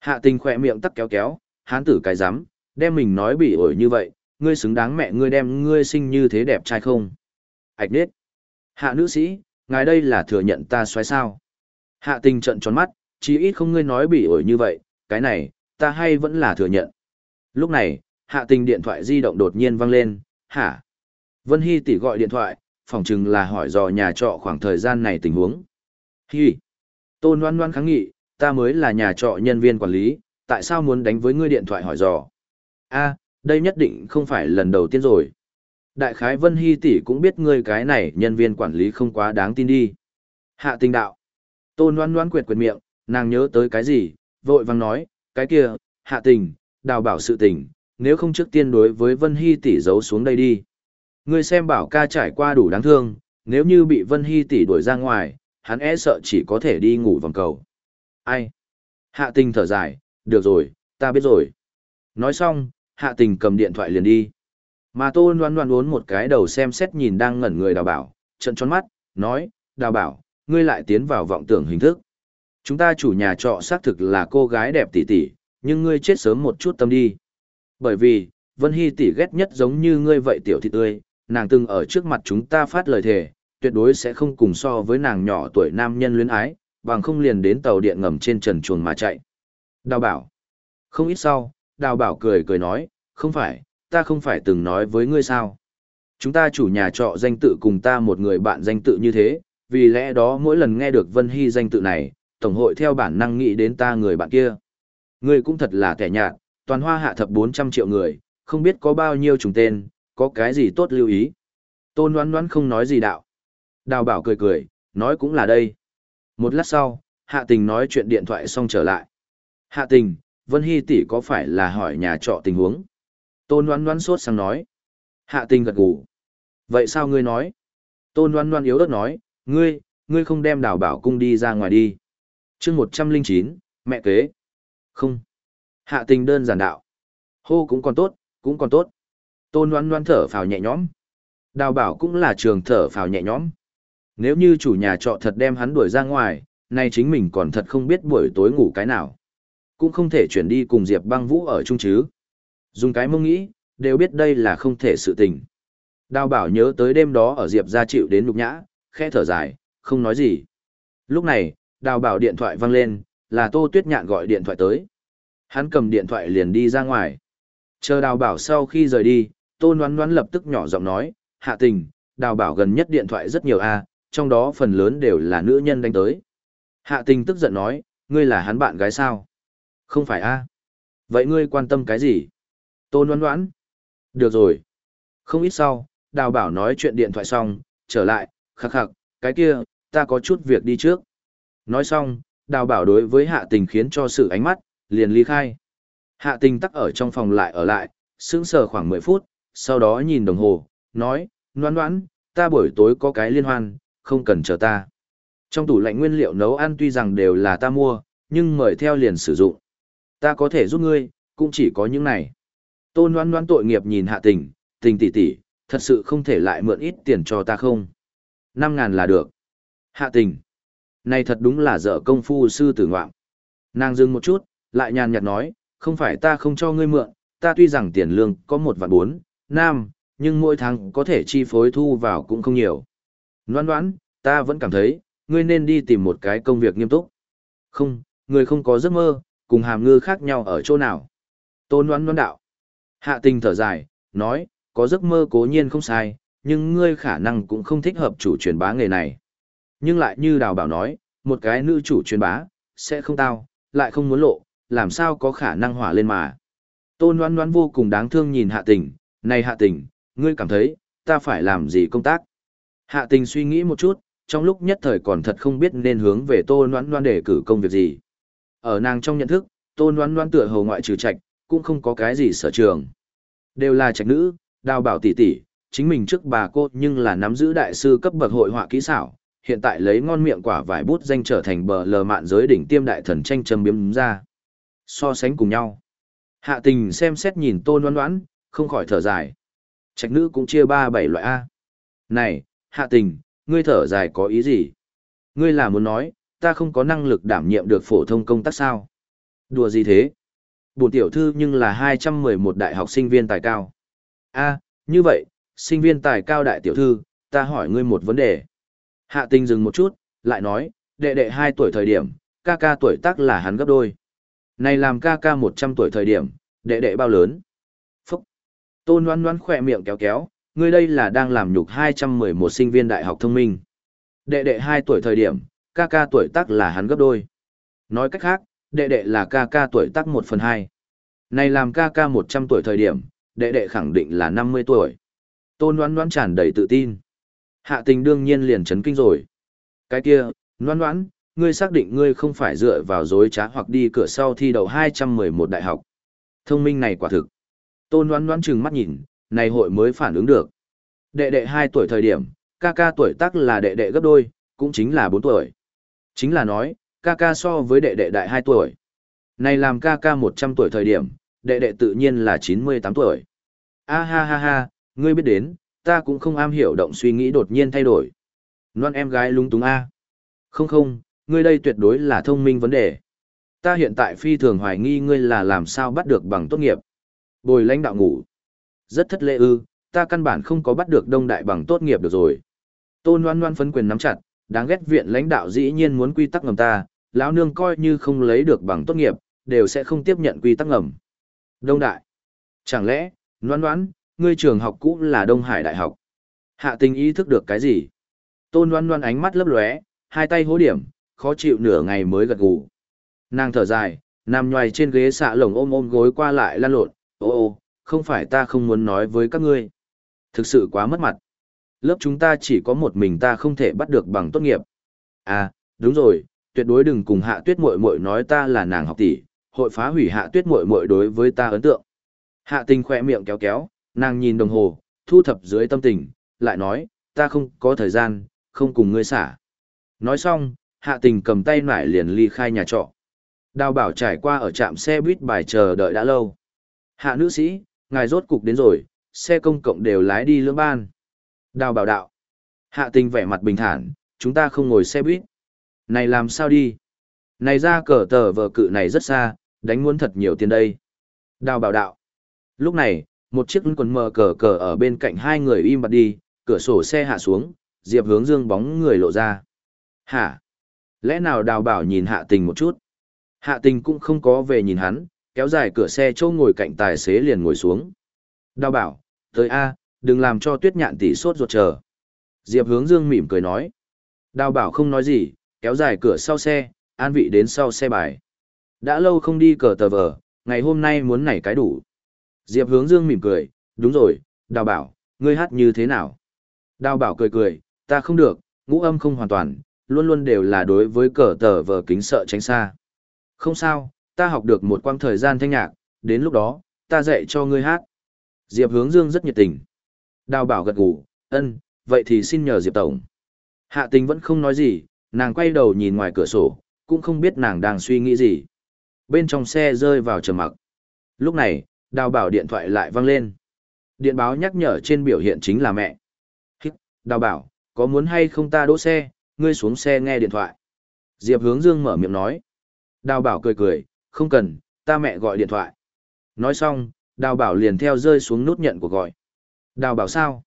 Hạ tình khỏe miệng tắc kéo kéo, hán tử cái rắm đem mình nói bị ổi như vậy, ngươi xứng đáng mẹ ngươi đem ngươi sinh như thế đẹp trai không? Ảch nết. Hạ nữ sĩ, ngài đây là thừa nhận ta xoáy sao? Hạ tình trận tròn mắt, chí ít không ngươi nói bị ổi như vậy, cái này, ta hay vẫn là thừa nhận. Lúc này, hạ tình điện thoại di động đột nhiên vang lên, hả? Vân Hy tỷ gọi điện thoại, phòng chừng là hỏi dò nhà trọ khoảng thời gian này tình huống. Hi! Tôn Loan Loan kháng nghị, ta mới là nhà trọ nhân viên quản lý, tại sao muốn đánh với ngươi điện thoại hỏi dò? A, đây nhất định không phải lần đầu tiên rồi. Đại khái Vân Hy tỷ cũng biết ngươi cái này nhân viên quản lý không quá đáng tin đi. Hạ tình đạo. Tôn noan noan quyệt quyệt miệng, nàng nhớ tới cái gì, vội vàng nói, cái kia, hạ tình, đào bảo sự tình, nếu không trước tiên đối với Vân Hy tỷ giấu xuống đây đi. Ngươi xem bảo ca trải qua đủ đáng thương, nếu như bị Vân Hy tỷ đuổi ra ngoài, hắn e sợ chỉ có thể đi ngủ vòng cầu. Ai? Hạ tình thở dài, được rồi, ta biết rồi. Nói xong, hạ tình cầm điện thoại liền đi. Mà Tô Loan Loan uốn một cái đầu xem xét nhìn đang ngẩn người đào bảo, trận tròn mắt, nói, đào bảo, ngươi lại tiến vào vọng tưởng hình thức. Chúng ta chủ nhà trọ xác thực là cô gái đẹp tỷ tỷ, nhưng ngươi chết sớm một chút tâm đi. Bởi vì, Vân Hy tỷ ghét nhất giống như ngươi vậy tiểu thị tươi, nàng từng ở trước mặt chúng ta phát lời thề, tuyệt đối sẽ không cùng so với nàng nhỏ tuổi nam nhân luyến ái, bằng không liền đến tàu điện ngầm trên trần chuồng mà chạy. Đào bảo. Không ít sau, đào bảo cười cười nói, không phải, ta không phải từng nói với ngươi sao. Chúng ta chủ nhà trọ danh tự cùng ta một người bạn danh tự như thế, vì lẽ đó mỗi lần nghe được Vân Hy danh tự này, Tổng hội theo bản năng nghĩ đến ta người bạn kia. Ngươi cũng thật là kẻ nhạt, toàn hoa hạ thập 400 triệu người, không biết có bao nhiêu trùng tên, có cái gì tốt lưu ý. Tôn đoán đoán không nói gì đạo. Đào bảo cười cười, nói cũng là đây. Một lát sau, hạ tình nói chuyện điện thoại xong trở lại. Hạ tình, Vân Hy tỷ có phải là hỏi nhà trọ tình huống? Tôn Loan Loan sốt sang nói. Hạ tình gật gù. Vậy sao ngươi nói? Tôn Loan Loan yếu ớt nói, ngươi, ngươi không đem đào bảo cung đi ra ngoài đi. chương một trăm linh chín, mẹ kế. Không. Hạ tình đơn giản đạo. Hô cũng còn tốt, cũng còn tốt. Tôn Loan Loan thở phào nhẹ nhõm. Đào bảo cũng là trường thở phào nhẹ nhõm. Nếu như chủ nhà trọ thật đem hắn đuổi ra ngoài, nay chính mình còn thật không biết buổi tối ngủ cái nào. Cũng không thể chuyển đi cùng Diệp băng vũ ở chung chứ. Dùng cái mông nghĩ, đều biết đây là không thể sự tình. Đào bảo nhớ tới đêm đó ở Diệp ra chịu đến nhục nhã, khẽ thở dài, không nói gì. Lúc này, đào bảo điện thoại văng lên, là Tô Tuyết Nhạn gọi điện thoại tới. Hắn cầm điện thoại liền đi ra ngoài. Chờ đào bảo sau khi rời đi, Tô Ngoan Ngoan lập tức nhỏ giọng nói, hạ tình, đào bảo gần nhất điện thoại rất nhiều a, trong đó phần lớn đều là nữ nhân đánh tới. Hạ tình tức giận nói, ngươi là hắn bạn gái sao? Không phải a. Vậy ngươi quan tâm cái gì? Tôn đoán đoán Được rồi. Không ít sau, đào bảo nói chuyện điện thoại xong, trở lại, khắc khắc, cái kia, ta có chút việc đi trước. Nói xong, đào bảo đối với hạ tình khiến cho sự ánh mắt, liền ly khai. Hạ tình tắc ở trong phòng lại ở lại, sững sờ khoảng 10 phút, sau đó nhìn đồng hồ, nói, đoán đoán ta buổi tối có cái liên hoan, không cần chờ ta. Trong tủ lạnh nguyên liệu nấu ăn tuy rằng đều là ta mua, nhưng mời theo liền sử dụng. Ta có thể giúp ngươi, cũng chỉ có những này. Tôn Loan Loan tội nghiệp nhìn hạ tình, tình tỷ tỷ, thật sự không thể lại mượn ít tiền cho ta không. Năm ngàn là được. Hạ tình. Này thật đúng là dở công phu sư tử ngoạm. Nàng dừng một chút, lại nhàn nhạt nói, không phải ta không cho ngươi mượn, ta tuy rằng tiền lương có một vạn bốn, nam, nhưng mỗi tháng có thể chi phối thu vào cũng không nhiều. Loan đoán, ta vẫn cảm thấy, ngươi nên đi tìm một cái công việc nghiêm túc. Không, người không có giấc mơ, cùng hàm ngư khác nhau ở chỗ nào. Tôn đoán đoán đạo. Hạ tình thở dài, nói, có giấc mơ cố nhiên không sai, nhưng ngươi khả năng cũng không thích hợp chủ truyền bá nghề này. Nhưng lại như đào bảo nói, một cái nữ chủ truyền bá, sẽ không tao, lại không muốn lộ, làm sao có khả năng hỏa lên mà. Tôn đoán đoán vô cùng đáng thương nhìn hạ tình, này hạ tình, ngươi cảm thấy, ta phải làm gì công tác? Hạ tình suy nghĩ một chút, trong lúc nhất thời còn thật không biết nên hướng về tôn đoán đoán để cử công việc gì. Ở nàng trong nhận thức, tôn đoán đoán tựa hầu ngoại trừ trạch, cũng không có cái gì sở trường. Đều là trạch nữ, đào bảo tỷ tỷ, chính mình trước bà cô nhưng là nắm giữ đại sư cấp bậc hội họa kỹ xảo, hiện tại lấy ngon miệng quả vải bút danh trở thành bờ lờ mạn giới đỉnh tiêm đại thần tranh châm biếm ra. So sánh cùng nhau. Hạ tình xem xét nhìn tôn đoán đoán, không khỏi thở dài. Trạch nữ cũng chia ba bảy loại A. Này, hạ tình, ngươi thở dài có ý gì? Ngươi là muốn nói, ta không có năng lực đảm nhiệm được phổ thông công tác sao? Đùa gì thế? Bổn tiểu thư nhưng là 211 đại học sinh viên tài cao. A, như vậy, sinh viên tài cao đại tiểu thư, ta hỏi ngươi một vấn đề. Hạ Tinh dừng một chút, lại nói, đệ đệ 2 tuổi thời điểm, ca ca tuổi tác là hắn gấp đôi. Này làm ca ca 100 tuổi thời điểm, đệ đệ bao lớn? Phúc! Tôn Loan Loan khỏe miệng kéo kéo, ngươi đây là đang làm nhục 211 sinh viên đại học thông minh. Đệ đệ 2 tuổi thời điểm, ca ca tuổi tác là hắn gấp đôi. Nói cách khác, đệ đệ là ca ca tuổi tác 1 phần 2. Này làm ca ca 100 tuổi thời điểm, đệ đệ khẳng định là 50 tuổi. Tôn Loan Loan tràn đầy tự tin. Hạ tình đương nhiên liền chấn kinh rồi. Cái kia, Loan Loan, ngươi xác định ngươi không phải dựa vào dối trá hoặc đi cửa sau thi đầu 211 đại học. Thông minh này quả thực. Tôn đoán đoán chừng mắt nhìn, này hội mới phản ứng được. Đệ đệ 2 tuổi thời điểm, ca ca tuổi tác là đệ đệ gấp đôi, cũng chính là 4 tuổi. Chính là nói, ca ca so với đệ đệ đại 2 tuổi. Này làm ca ca 100 tuổi thời điểm, đệ đệ tự nhiên là 98 tuổi. A ha ha ha, ngươi biết đến, ta cũng không am hiểu động suy nghĩ đột nhiên thay đổi. Loan em gái lung túng A. Không không, ngươi đây tuyệt đối là thông minh vấn đề. Ta hiện tại phi thường hoài nghi ngươi là làm sao bắt được bằng tốt nghiệp. Bồi lãnh đạo ngủ. Rất thất lễ ư, ta căn bản không có bắt được đông đại bằng tốt nghiệp được rồi. Tôn Loan Loan phấn quyền nắm chặt, đáng ghét viện lãnh đạo dĩ nhiên muốn quy tắc ngầm ta, lão nương coi như không lấy được bằng tốt nghiệp, đều sẽ không tiếp nhận quy tắc ngầm. Đông đại. Chẳng lẽ, noan noan, ngươi trường học cũ là Đông Hải Đại học. Hạ tình ý thức được cái gì? Tôn noan noan ánh mắt lấp lóe, hai tay hố điểm, khó chịu nửa ngày mới gật gù. Nàng thở dài, nằm nhoài trên ghế xạ lồng ôm ôm gối qua lại lăn lộn, ô ô, không phải ta không muốn nói với các ngươi. Thực sự quá mất mặt. Lớp chúng ta chỉ có một mình ta không thể bắt được bằng tốt nghiệp. À, đúng rồi, tuyệt đối đừng cùng hạ tuyết muội muội nói ta là nàng học tỷ, hội phá hủy hạ tuyết muội muội đối với ta ấn tượng. Hạ tình khỏe miệng kéo kéo, nàng nhìn đồng hồ, thu thập dưới tâm tình, lại nói, ta không có thời gian, không cùng ngươi xả. Nói xong, hạ tình cầm tay nải liền ly khai nhà trọ. Đào bảo trải qua ở trạm xe buýt bài chờ đợi đã lâu. Hạ nữ sĩ, ngài rốt cục đến rồi, xe công cộng đều lái đi lưỡng ban. Đào bảo đạo. Hạ tình vẻ mặt bình thản, chúng ta không ngồi xe buýt. Này làm sao đi? Này ra cờ tờ vờ cự này rất xa, đánh muốn thật nhiều tiền đây. Đào bảo đạo. Lúc này, một chiếc quần mờ cờ cờ ở bên cạnh hai người im bặt đi, cửa sổ xe hạ xuống, Diệp hướng dương bóng người lộ ra. Hả? Lẽ nào đào bảo nhìn hạ tình một chút? Hạ tình cũng không có về nhìn hắn, kéo dài cửa xe châu ngồi cạnh tài xế liền ngồi xuống. Đào bảo, Tới A, đừng làm cho tuyết nhạn tỷ sốt ruột chờ. Diệp hướng dương mỉm cười nói. Đào bảo không nói gì, kéo dài cửa sau xe, an vị đến sau xe bài. Đã lâu không đi cờ tờ vờ, ngày hôm nay muốn nảy cái đủ. Diệp hướng dương mỉm cười, đúng rồi, đào bảo, ngươi hát như thế nào? Đào bảo cười cười, ta không được, ngũ âm không hoàn toàn, luôn luôn đều là đối với cờ tờ vờ kính sợ tránh xa. Không sao, ta học được một quãng thời gian thanh nhạc, đến lúc đó, ta dạy cho ngươi hát. Diệp hướng dương rất nhiệt tình. Đào bảo gật gù, ân, vậy thì xin nhờ Diệp Tổng. Hạ tình vẫn không nói gì, nàng quay đầu nhìn ngoài cửa sổ, cũng không biết nàng đang suy nghĩ gì. Bên trong xe rơi vào trầm mặc. Lúc này, đào bảo điện thoại lại vang lên. Điện báo nhắc nhở trên biểu hiện chính là mẹ. Hít, đào bảo, có muốn hay không ta đỗ xe, ngươi xuống xe nghe điện thoại. Diệp hướng dương mở miệng nói. Đào bảo cười cười, không cần, ta mẹ gọi điện thoại. Nói xong, đào bảo liền theo rơi xuống nút nhận của gọi. Đào bảo sao?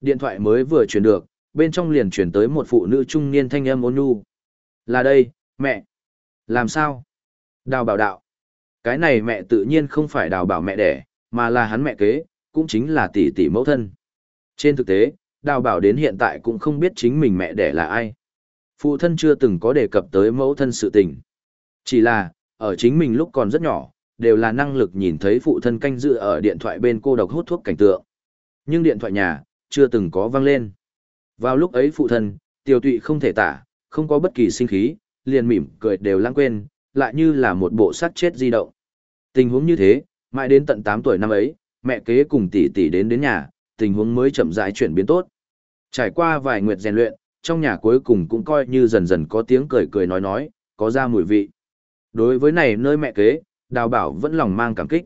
Điện thoại mới vừa truyền được, bên trong liền chuyển tới một phụ nữ trung niên thanh âm ôn nhu. Là đây, mẹ. Làm sao? Đào bảo đạo. Cái này mẹ tự nhiên không phải đào bảo mẹ đẻ, mà là hắn mẹ kế, cũng chính là tỷ tỷ mẫu thân. Trên thực tế, đào bảo đến hiện tại cũng không biết chính mình mẹ đẻ là ai. Phụ thân chưa từng có đề cập tới mẫu thân sự tình. Chỉ là, ở chính mình lúc còn rất nhỏ, đều là năng lực nhìn thấy phụ thân canh dự ở điện thoại bên cô độc hút thuốc cảnh tượng. Nhưng điện thoại nhà, chưa từng có vang lên. Vào lúc ấy phụ thân, tiểu tụy không thể tả, không có bất kỳ sinh khí, liền mỉm cười đều lãng quên, lại như là một bộ sát chết di động. Tình huống như thế, mãi đến tận 8 tuổi năm ấy, mẹ kế cùng tỷ tỷ đến đến nhà, tình huống mới chậm rãi chuyển biến tốt. Trải qua vài nguyệt rèn luyện, trong nhà cuối cùng cũng coi như dần dần có tiếng cười cười nói nói, có ra mùi vị. Đối với này nơi mẹ kế, đào bảo vẫn lòng mang cảm kích.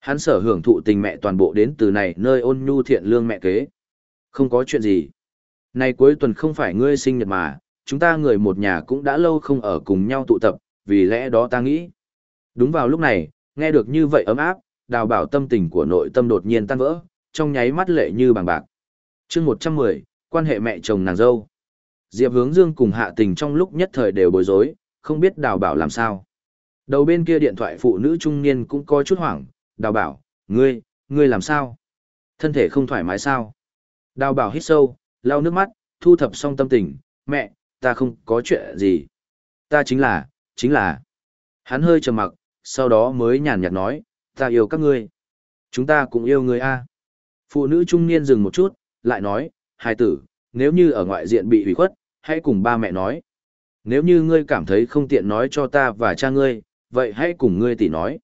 Hắn sở hưởng thụ tình mẹ toàn bộ đến từ này nơi ôn nhu thiện lương mẹ kế. Không có chuyện gì. Này cuối tuần không phải ngươi sinh nhật mà, chúng ta người một nhà cũng đã lâu không ở cùng nhau tụ tập, vì lẽ đó ta nghĩ. Đúng vào lúc này, nghe được như vậy ấm áp, đào bảo tâm tình của nội tâm đột nhiên tan vỡ, trong nháy mắt lệ như bằng bạc. chương 110, quan hệ mẹ chồng nàng dâu. Diệp hướng dương cùng hạ tình trong lúc nhất thời đều bối rối, không biết đào bảo làm sao. Đầu bên kia điện thoại phụ nữ trung niên cũng có chút hoảng, đào bảo, ngươi, ngươi làm sao? Thân thể không thoải mái sao? Đào bảo hít sâu, lau nước mắt, thu thập xong tâm tình, mẹ, ta không có chuyện gì. Ta chính là, chính là. Hắn hơi trầm mặc, sau đó mới nhàn nhạt nói, ta yêu các ngươi. Chúng ta cũng yêu người a. Phụ nữ trung niên dừng một chút, lại nói, hai tử, nếu như ở ngoại diện bị hủy khuất, hãy cùng ba mẹ nói. Nếu như ngươi cảm thấy không tiện nói cho ta và cha ngươi, vậy hãy cùng ngươi tỷ nói.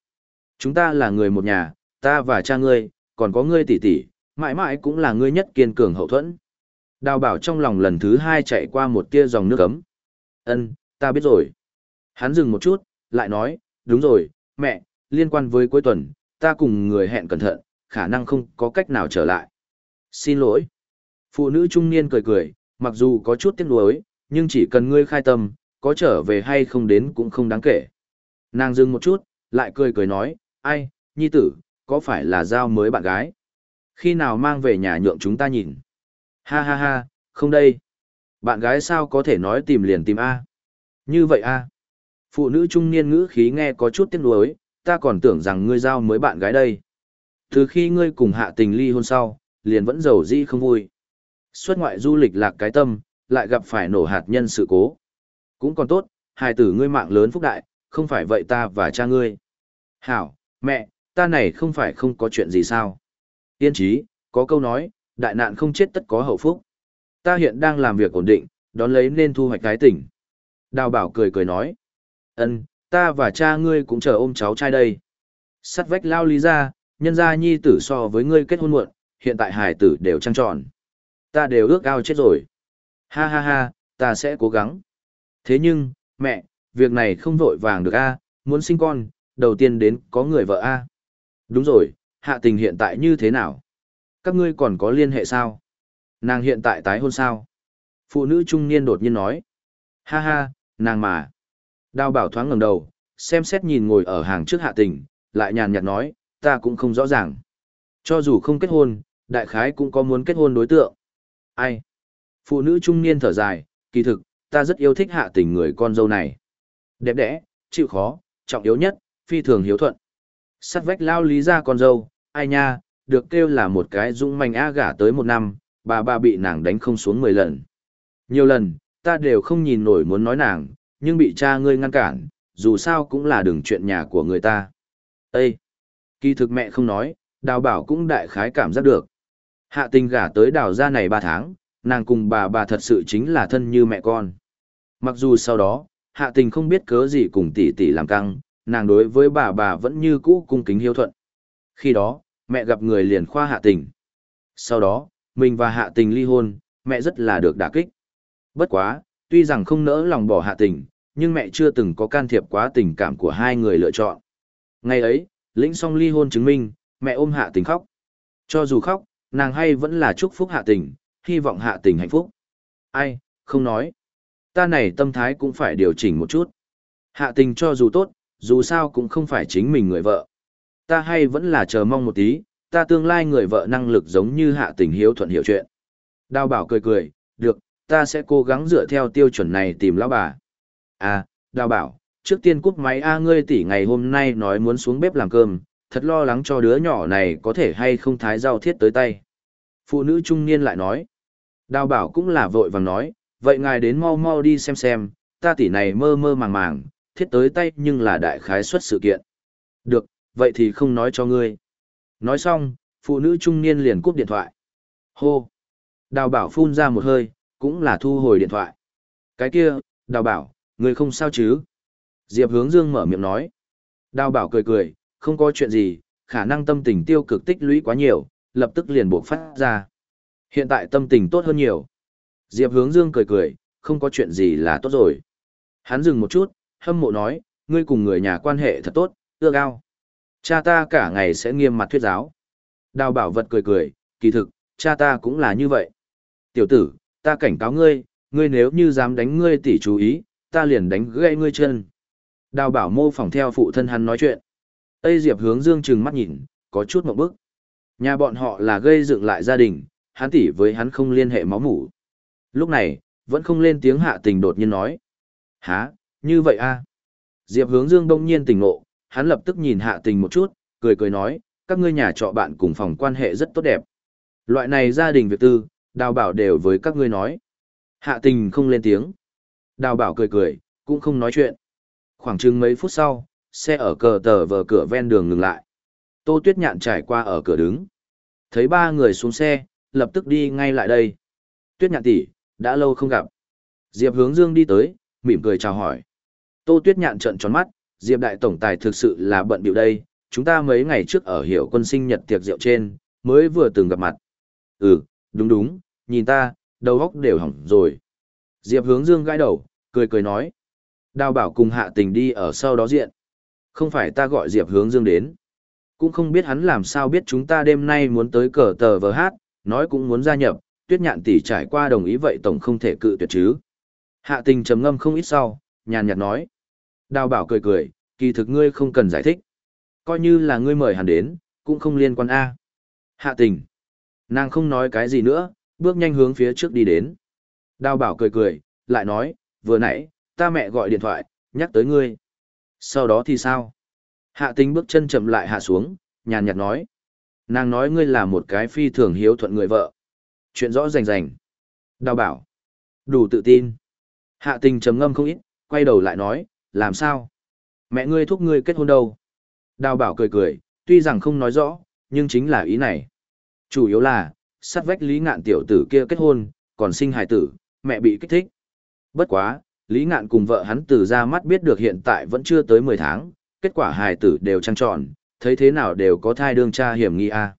Chúng ta là người một nhà, ta và cha ngươi, còn có ngươi tỷ tỷ, mãi mãi cũng là ngươi nhất kiên cường hậu thuẫn. Đào bảo trong lòng lần thứ hai chạy qua một tia dòng nước ấm. Ân, ta biết rồi. Hắn dừng một chút, lại nói, đúng rồi, mẹ, liên quan với cuối tuần, ta cùng người hẹn cẩn thận, khả năng không có cách nào trở lại. Xin lỗi. Phụ nữ trung niên cười cười, mặc dù có chút tiếc nuối, nhưng chỉ cần ngươi khai tâm, có trở về hay không đến cũng không đáng kể. Nàng dừng một chút, lại cười cười nói, ai, nhi tử, có phải là giao mới bạn gái? Khi nào mang về nhà nhượng chúng ta nhìn? Ha ha ha, không đây. Bạn gái sao có thể nói tìm liền tìm A? Như vậy A. Phụ nữ trung niên ngữ khí nghe có chút tiếc nuối, ta còn tưởng rằng ngươi giao mới bạn gái đây. Từ khi ngươi cùng hạ tình ly hôn sau, liền vẫn giàu di không vui. Xuất ngoại du lịch lạc cái tâm, lại gặp phải nổ hạt nhân sự cố. Cũng còn tốt, hai tử ngươi mạng lớn phúc đại, không phải vậy ta và cha ngươi. Hảo, mẹ, ta này không phải không có chuyện gì sao. Yên trí, có câu nói, đại nạn không chết tất có hậu phúc. Ta hiện đang làm việc ổn định, đón lấy nên thu hoạch cái tỉnh. Đào bảo cười cười nói. ân ta và cha ngươi cũng chờ ôm cháu trai đây. Sắt vách lao lý ra, nhân gia nhi tử so với ngươi kết hôn muộn, hiện tại hải tử đều trăng tròn. Ta đều ước ao chết rồi. Ha ha ha, ta sẽ cố gắng. Thế nhưng, mẹ, việc này không vội vàng được a muốn sinh con, đầu tiên đến có người vợ a Đúng rồi, hạ tình hiện tại như thế nào? Các ngươi còn có liên hệ sao? Nàng hiện tại tái hôn sao? Phụ nữ trung niên đột nhiên nói. Ha ha, nàng mà. Đào bảo thoáng ngẩng đầu, xem xét nhìn ngồi ở hàng trước hạ tình, lại nhàn nhạt nói, ta cũng không rõ ràng. Cho dù không kết hôn, đại khái cũng có muốn kết hôn đối tượng. Ai? Phụ nữ trung niên thở dài, kỳ thực, ta rất yêu thích hạ tình người con dâu này. Đẹp đẽ, chịu khó, trọng yếu nhất, phi thường hiếu thuận. Sắt vách lao lý ra con dâu, ai nha, được kêu là một cái dũng manh á gả tới một năm, bà bà bị nàng đánh không xuống mười lần. Nhiều lần, ta đều không nhìn nổi muốn nói nàng, nhưng bị cha ngươi ngăn cản, dù sao cũng là đường chuyện nhà của người ta. Ê! Kỳ thực mẹ không nói, đào bảo cũng đại khái cảm giác được. Hạ tình gả tới đào gia này ba tháng, nàng cùng bà bà thật sự chính là thân như mẹ con. Mặc dù sau đó, hạ tình không biết cớ gì cùng tỷ tỷ làm căng, nàng đối với bà bà vẫn như cũ cung kính hiếu thuận. Khi đó, mẹ gặp người liền khoa hạ tình. Sau đó, mình và hạ tình ly hôn, mẹ rất là được đả kích. Bất quá, tuy rằng không nỡ lòng bỏ hạ tình, nhưng mẹ chưa từng có can thiệp quá tình cảm của hai người lựa chọn. Ngày ấy, lĩnh xong ly hôn chứng minh, mẹ ôm hạ tình khóc. Cho dù khóc, nàng hay vẫn là chúc phúc hạ tình, hy vọng hạ tình hạnh phúc. Ai, không nói. Ta này tâm thái cũng phải điều chỉnh một chút. Hạ tình cho dù tốt, dù sao cũng không phải chính mình người vợ. Ta hay vẫn là chờ mong một tí, ta tương lai người vợ năng lực giống như hạ tình hiếu thuận hiểu chuyện. Đào bảo cười cười, được, ta sẽ cố gắng dựa theo tiêu chuẩn này tìm lão bà. À, đào bảo, trước tiên cúp máy A ngươi tỷ ngày hôm nay nói muốn xuống bếp làm cơm, thật lo lắng cho đứa nhỏ này có thể hay không thái rau thiết tới tay. Phụ nữ trung niên lại nói. Đào bảo cũng là vội vàng nói, vậy ngài đến mau mau đi xem xem, ta tỷ này mơ mơ màng màng, thiết tới tay nhưng là đại khái suất sự kiện. Được, vậy thì không nói cho ngươi. Nói xong, phụ nữ trung niên liền cúp điện thoại. Hô! Đào bảo phun ra một hơi, cũng là thu hồi điện thoại. Cái kia, đào bảo, ngươi không sao chứ? Diệp hướng dương mở miệng nói. Đào bảo cười cười, không có chuyện gì, khả năng tâm tình tiêu cực tích lũy quá nhiều, lập tức liền buộc phát ra. Hiện tại tâm tình tốt hơn nhiều. Diệp hướng dương cười cười, không có chuyện gì là tốt rồi. Hắn dừng một chút, hâm mộ nói, ngươi cùng người nhà quan hệ thật tốt, ưa cao. Cha ta cả ngày sẽ nghiêm mặt thuyết giáo. Đào bảo vật cười cười, kỳ thực, cha ta cũng là như vậy. Tiểu tử, ta cảnh cáo ngươi, ngươi nếu như dám đánh ngươi tỷ chú ý, ta liền đánh gãy ngươi chân. Đào bảo mô phỏng theo phụ thân hắn nói chuyện. Tây Diệp hướng dương trừng mắt nhìn, có chút một bức. Nhà bọn họ là gây dựng lại gia đình, hắn tỷ với hắn không liên hệ máu mủ. Lúc này, vẫn không lên tiếng hạ tình đột nhiên nói. Hả, như vậy a Diệp hướng dương đông nhiên tỉnh ngộ, hắn lập tức nhìn hạ tình một chút, cười cười nói, các ngươi nhà trọ bạn cùng phòng quan hệ rất tốt đẹp. Loại này gia đình việc tư, đào bảo đều với các ngươi nói. Hạ tình không lên tiếng. Đào bảo cười cười, cũng không nói chuyện. Khoảng chừng mấy phút sau, xe ở cờ tờ vờ cửa ven đường ngừng lại. Tô Tuyết Nhạn trải qua ở cửa đứng. Thấy ba người xuống xe, lập tức đi ngay lại đây. Tuyết Nhạn tỷ, đã lâu không gặp. Diệp Hướng Dương đi tới, mỉm cười chào hỏi. Tô Tuyết Nhạn trợn tròn mắt, Diệp đại tổng tài thực sự là bận bịu đây, chúng ta mấy ngày trước ở hiểu quân sinh nhật tiệc rượu trên, mới vừa từng gặp mặt. Ừ, đúng đúng, nhìn ta, đầu óc đều hỏng rồi. Diệp Hướng Dương gãi đầu, cười cười nói. Đào bảo cùng hạ tình đi ở sau đó diện. Không phải ta gọi Diệp Hướng Dương đến. Cũng không biết hắn làm sao biết chúng ta đêm nay muốn tới cờ tờ vờ hát, nói cũng muốn gia nhập, tuyết nhạn tỷ trải qua đồng ý vậy tổng không thể cự tuyệt chứ. Hạ tình trầm ngâm không ít sau, nhàn nhạt nói. Đào bảo cười cười, kỳ thực ngươi không cần giải thích. Coi như là ngươi mời hắn đến, cũng không liên quan A. Hạ tình. Nàng không nói cái gì nữa, bước nhanh hướng phía trước đi đến. Đào bảo cười cười, lại nói, vừa nãy, ta mẹ gọi điện thoại, nhắc tới ngươi. Sau đó thì sao? Hạ tình bước chân chậm lại hạ xuống, nhàn nhạt nói. Nàng nói ngươi là một cái phi thường hiếu thuận người vợ. Chuyện rõ rành rành. Đào bảo. Đủ tự tin. Hạ tình trầm ngâm không ít, quay đầu lại nói, làm sao? Mẹ ngươi thúc ngươi kết hôn đâu? Đào bảo cười cười, tuy rằng không nói rõ, nhưng chính là ý này. Chủ yếu là, sát vách lý ngạn tiểu tử kia kết hôn, còn sinh hài tử, mẹ bị kích thích. Bất quá, lý ngạn cùng vợ hắn từ ra mắt biết được hiện tại vẫn chưa tới 10 tháng, kết quả hài tử đều trăng tròn, thấy thế nào đều có thai đương cha hiểm nghi a.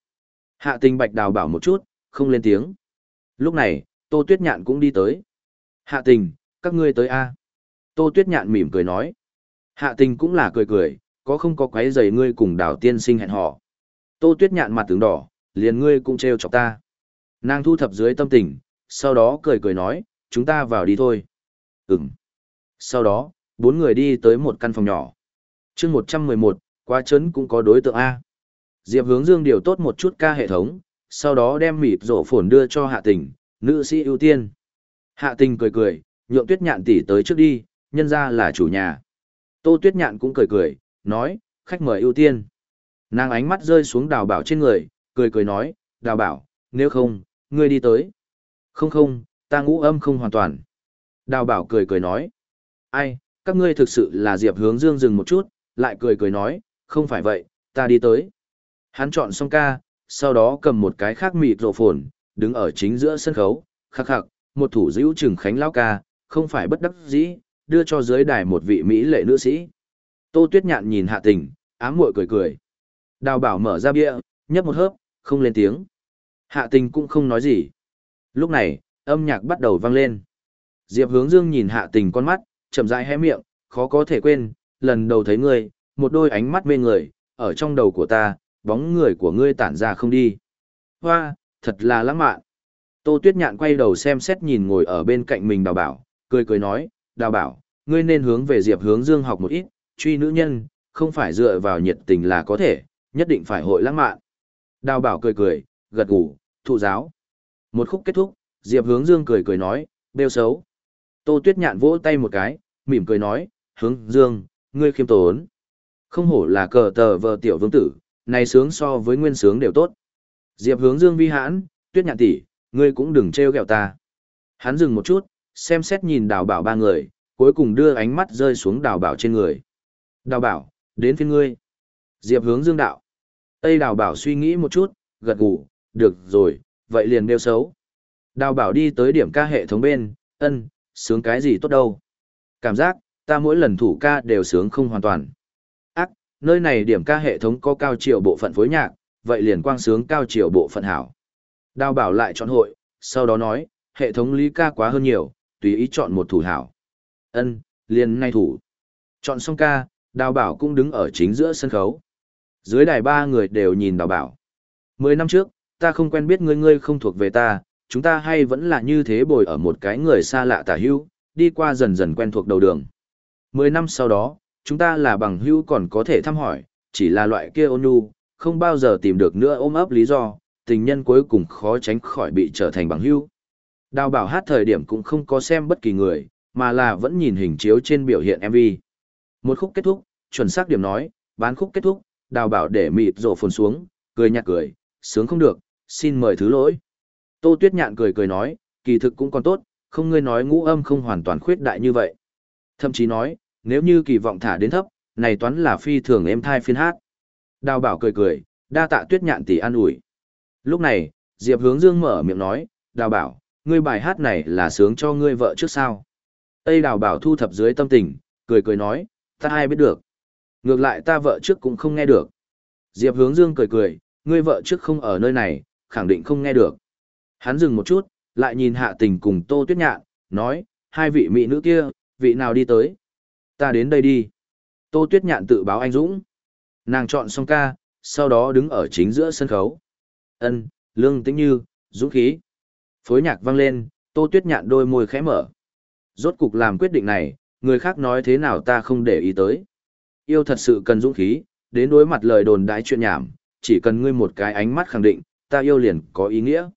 Hạ tình bạch đào bảo một chút, không lên tiếng. Lúc này, tô tuyết nhạn cũng đi tới. Hạ tình, các ngươi tới a. Tô tuyết nhạn mỉm cười nói. Hạ tình cũng là cười cười, có không có quấy giày ngươi cùng đào tiên sinh hẹn họ. Tô tuyết nhạn mặt tướng đỏ, liền ngươi cũng trêu chọc ta. Nàng thu thập dưới tâm tình, sau đó cười cười nói, chúng ta vào đi thôi. Ừm. Sau đó, bốn người đi tới một căn phòng nhỏ. chương một trăm mười một, qua chấn cũng có đối tượng A. Diệp hướng dương điều tốt một chút ca hệ thống, sau đó đem mịp rổ phồn đưa cho hạ tình, nữ sĩ ưu tiên. Hạ tình cười cười, nhượng tuyết nhạn tỷ tới trước đi, nhân ra là chủ nhà. Tô tuyết nhạn cũng cười cười, nói, khách mời ưu tiên. Nàng ánh mắt rơi xuống đào bảo trên người, cười cười nói, đào bảo, nếu không, ngươi đi tới. Không không, ta ngũ âm không hoàn toàn. Đào bảo cười cười nói, ai, các ngươi thực sự là Diệp hướng dương dừng một chút, lại cười cười nói, không phải vậy, ta đi tới. Hắn chọn xong ca, sau đó cầm một cái khác mịt rộ phồn, đứng ở chính giữa sân khấu, khắc khắc, một thủ dữ trừng khánh lao ca, không phải bất đắc dĩ, đưa cho dưới đài một vị Mỹ lệ nữ sĩ. Tô Tuyết Nhạn nhìn hạ tình, ám muội cười cười. Đào bảo mở ra bia, nhấp một hớp, không lên tiếng. Hạ tình cũng không nói gì. Lúc này, âm nhạc bắt đầu vang lên. Diệp hướng dương nhìn hạ tình con mắt, chậm rãi hé miệng, khó có thể quên, lần đầu thấy ngươi, một đôi ánh mắt mê người, ở trong đầu của ta, bóng người của ngươi tản ra không đi. Hoa, thật là lãng mạn. Tô Tuyết Nhạn quay đầu xem xét nhìn ngồi ở bên cạnh mình đào bảo, cười cười nói, đào bảo, ngươi nên hướng về Diệp hướng dương học một ít, truy nữ nhân, không phải dựa vào nhiệt tình là có thể, nhất định phải hội lãng mạn. Đào bảo cười cười, gật gù, thụ giáo. Một khúc kết thúc, Diệp hướng dương cười cười nói, bêu xấu. Tô Tuyết Nhạn vỗ tay một cái, mỉm cười nói, hướng dương, ngươi khiêm tốn. Không hổ là cờ tờ vợ tiểu vương tử, này sướng so với nguyên sướng đều tốt. Diệp hướng dương vi hãn, Tuyết Nhạn tỷ, ngươi cũng đừng trêu ghẹo ta. Hắn dừng một chút, xem xét nhìn đào bảo ba người, cuối cùng đưa ánh mắt rơi xuống đào bảo trên người. Đào bảo, đến phiên ngươi. Diệp hướng dương đạo. Tây đào bảo suy nghĩ một chút, gật gù, được rồi, vậy liền đeo xấu. Đào bảo đi tới điểm ca hệ thống bên, ân, sướng cái gì tốt đâu. Cảm giác, ta mỗi lần thủ ca đều sướng không hoàn toàn. Ác, nơi này điểm ca hệ thống có cao triệu bộ phận phối nhạc, vậy liền quang sướng cao triệu bộ phận hảo. Đào bảo lại chọn hội, sau đó nói, hệ thống lý ca quá hơn nhiều, tùy ý chọn một thủ hảo. Ân, liền ngay thủ. Chọn xong ca, đào bảo cũng đứng ở chính giữa sân khấu. Dưới đài ba người đều nhìn đào bảo. Mười năm trước, ta không quen biết ngươi ngươi không thuộc về ta, chúng ta hay vẫn là như thế bồi ở một cái người xa lạ tả hữu, đi qua dần dần quen thuộc đầu đường. Mười năm sau đó, chúng ta là bằng hữu còn có thể thăm hỏi, chỉ là loại kia ôn nhu, không bao giờ tìm được nữa ôm ấp lý do, tình nhân cuối cùng khó tránh khỏi bị trở thành bằng hữu. Đào bảo hát thời điểm cũng không có xem bất kỳ người, mà là vẫn nhìn hình chiếu trên biểu hiện MV. Một khúc kết thúc, chuẩn xác điểm nói, bán khúc kết thúc, đào bảo để mịt rộ phồn xuống, cười nhạt cười, sướng không được, xin mời thứ lỗi. Tô Tuyết Nhạn cười cười nói, kỳ thực cũng còn tốt, không ngươi nói ngũ âm không hoàn toàn khuyết đại như vậy. Thậm chí nói, nếu như kỳ vọng thả đến thấp, này toán là phi thường em thai phiên hát. Đào bảo cười cười, đa tạ Tuyết Nhạn tỷ an ủi. Lúc này, Diệp Hướng Dương mở miệng nói, đào bảo, ngươi bài hát này là sướng cho ngươi vợ trước sao. Tây đào bảo thu thập dưới tâm tình, cười cười nói, ta ai biết được. Ngược lại ta vợ trước cũng không nghe được. Diệp hướng dương cười cười, ngươi vợ trước không ở nơi này, khẳng định không nghe được. Hắn dừng một chút, lại nhìn hạ tình cùng tô tuyết nhạn, nói, hai vị mỹ nữ kia, vị nào đi tới. Ta đến đây đi. Tô tuyết nhạn tự báo anh Dũng. Nàng chọn xong ca, sau đó đứng ở chính giữa sân khấu. Ân, lương tĩnh như, dũng khí. Phối nhạc vang lên, tô tuyết nhạn đôi môi khẽ mở. Rốt cục làm quyết định này, người khác nói thế nào ta không để ý tới. Yêu thật sự cần dũng khí, đến đối mặt lời đồn đãi chuyện nhảm, chỉ cần ngươi một cái ánh mắt khẳng định, ta yêu liền có ý nghĩa.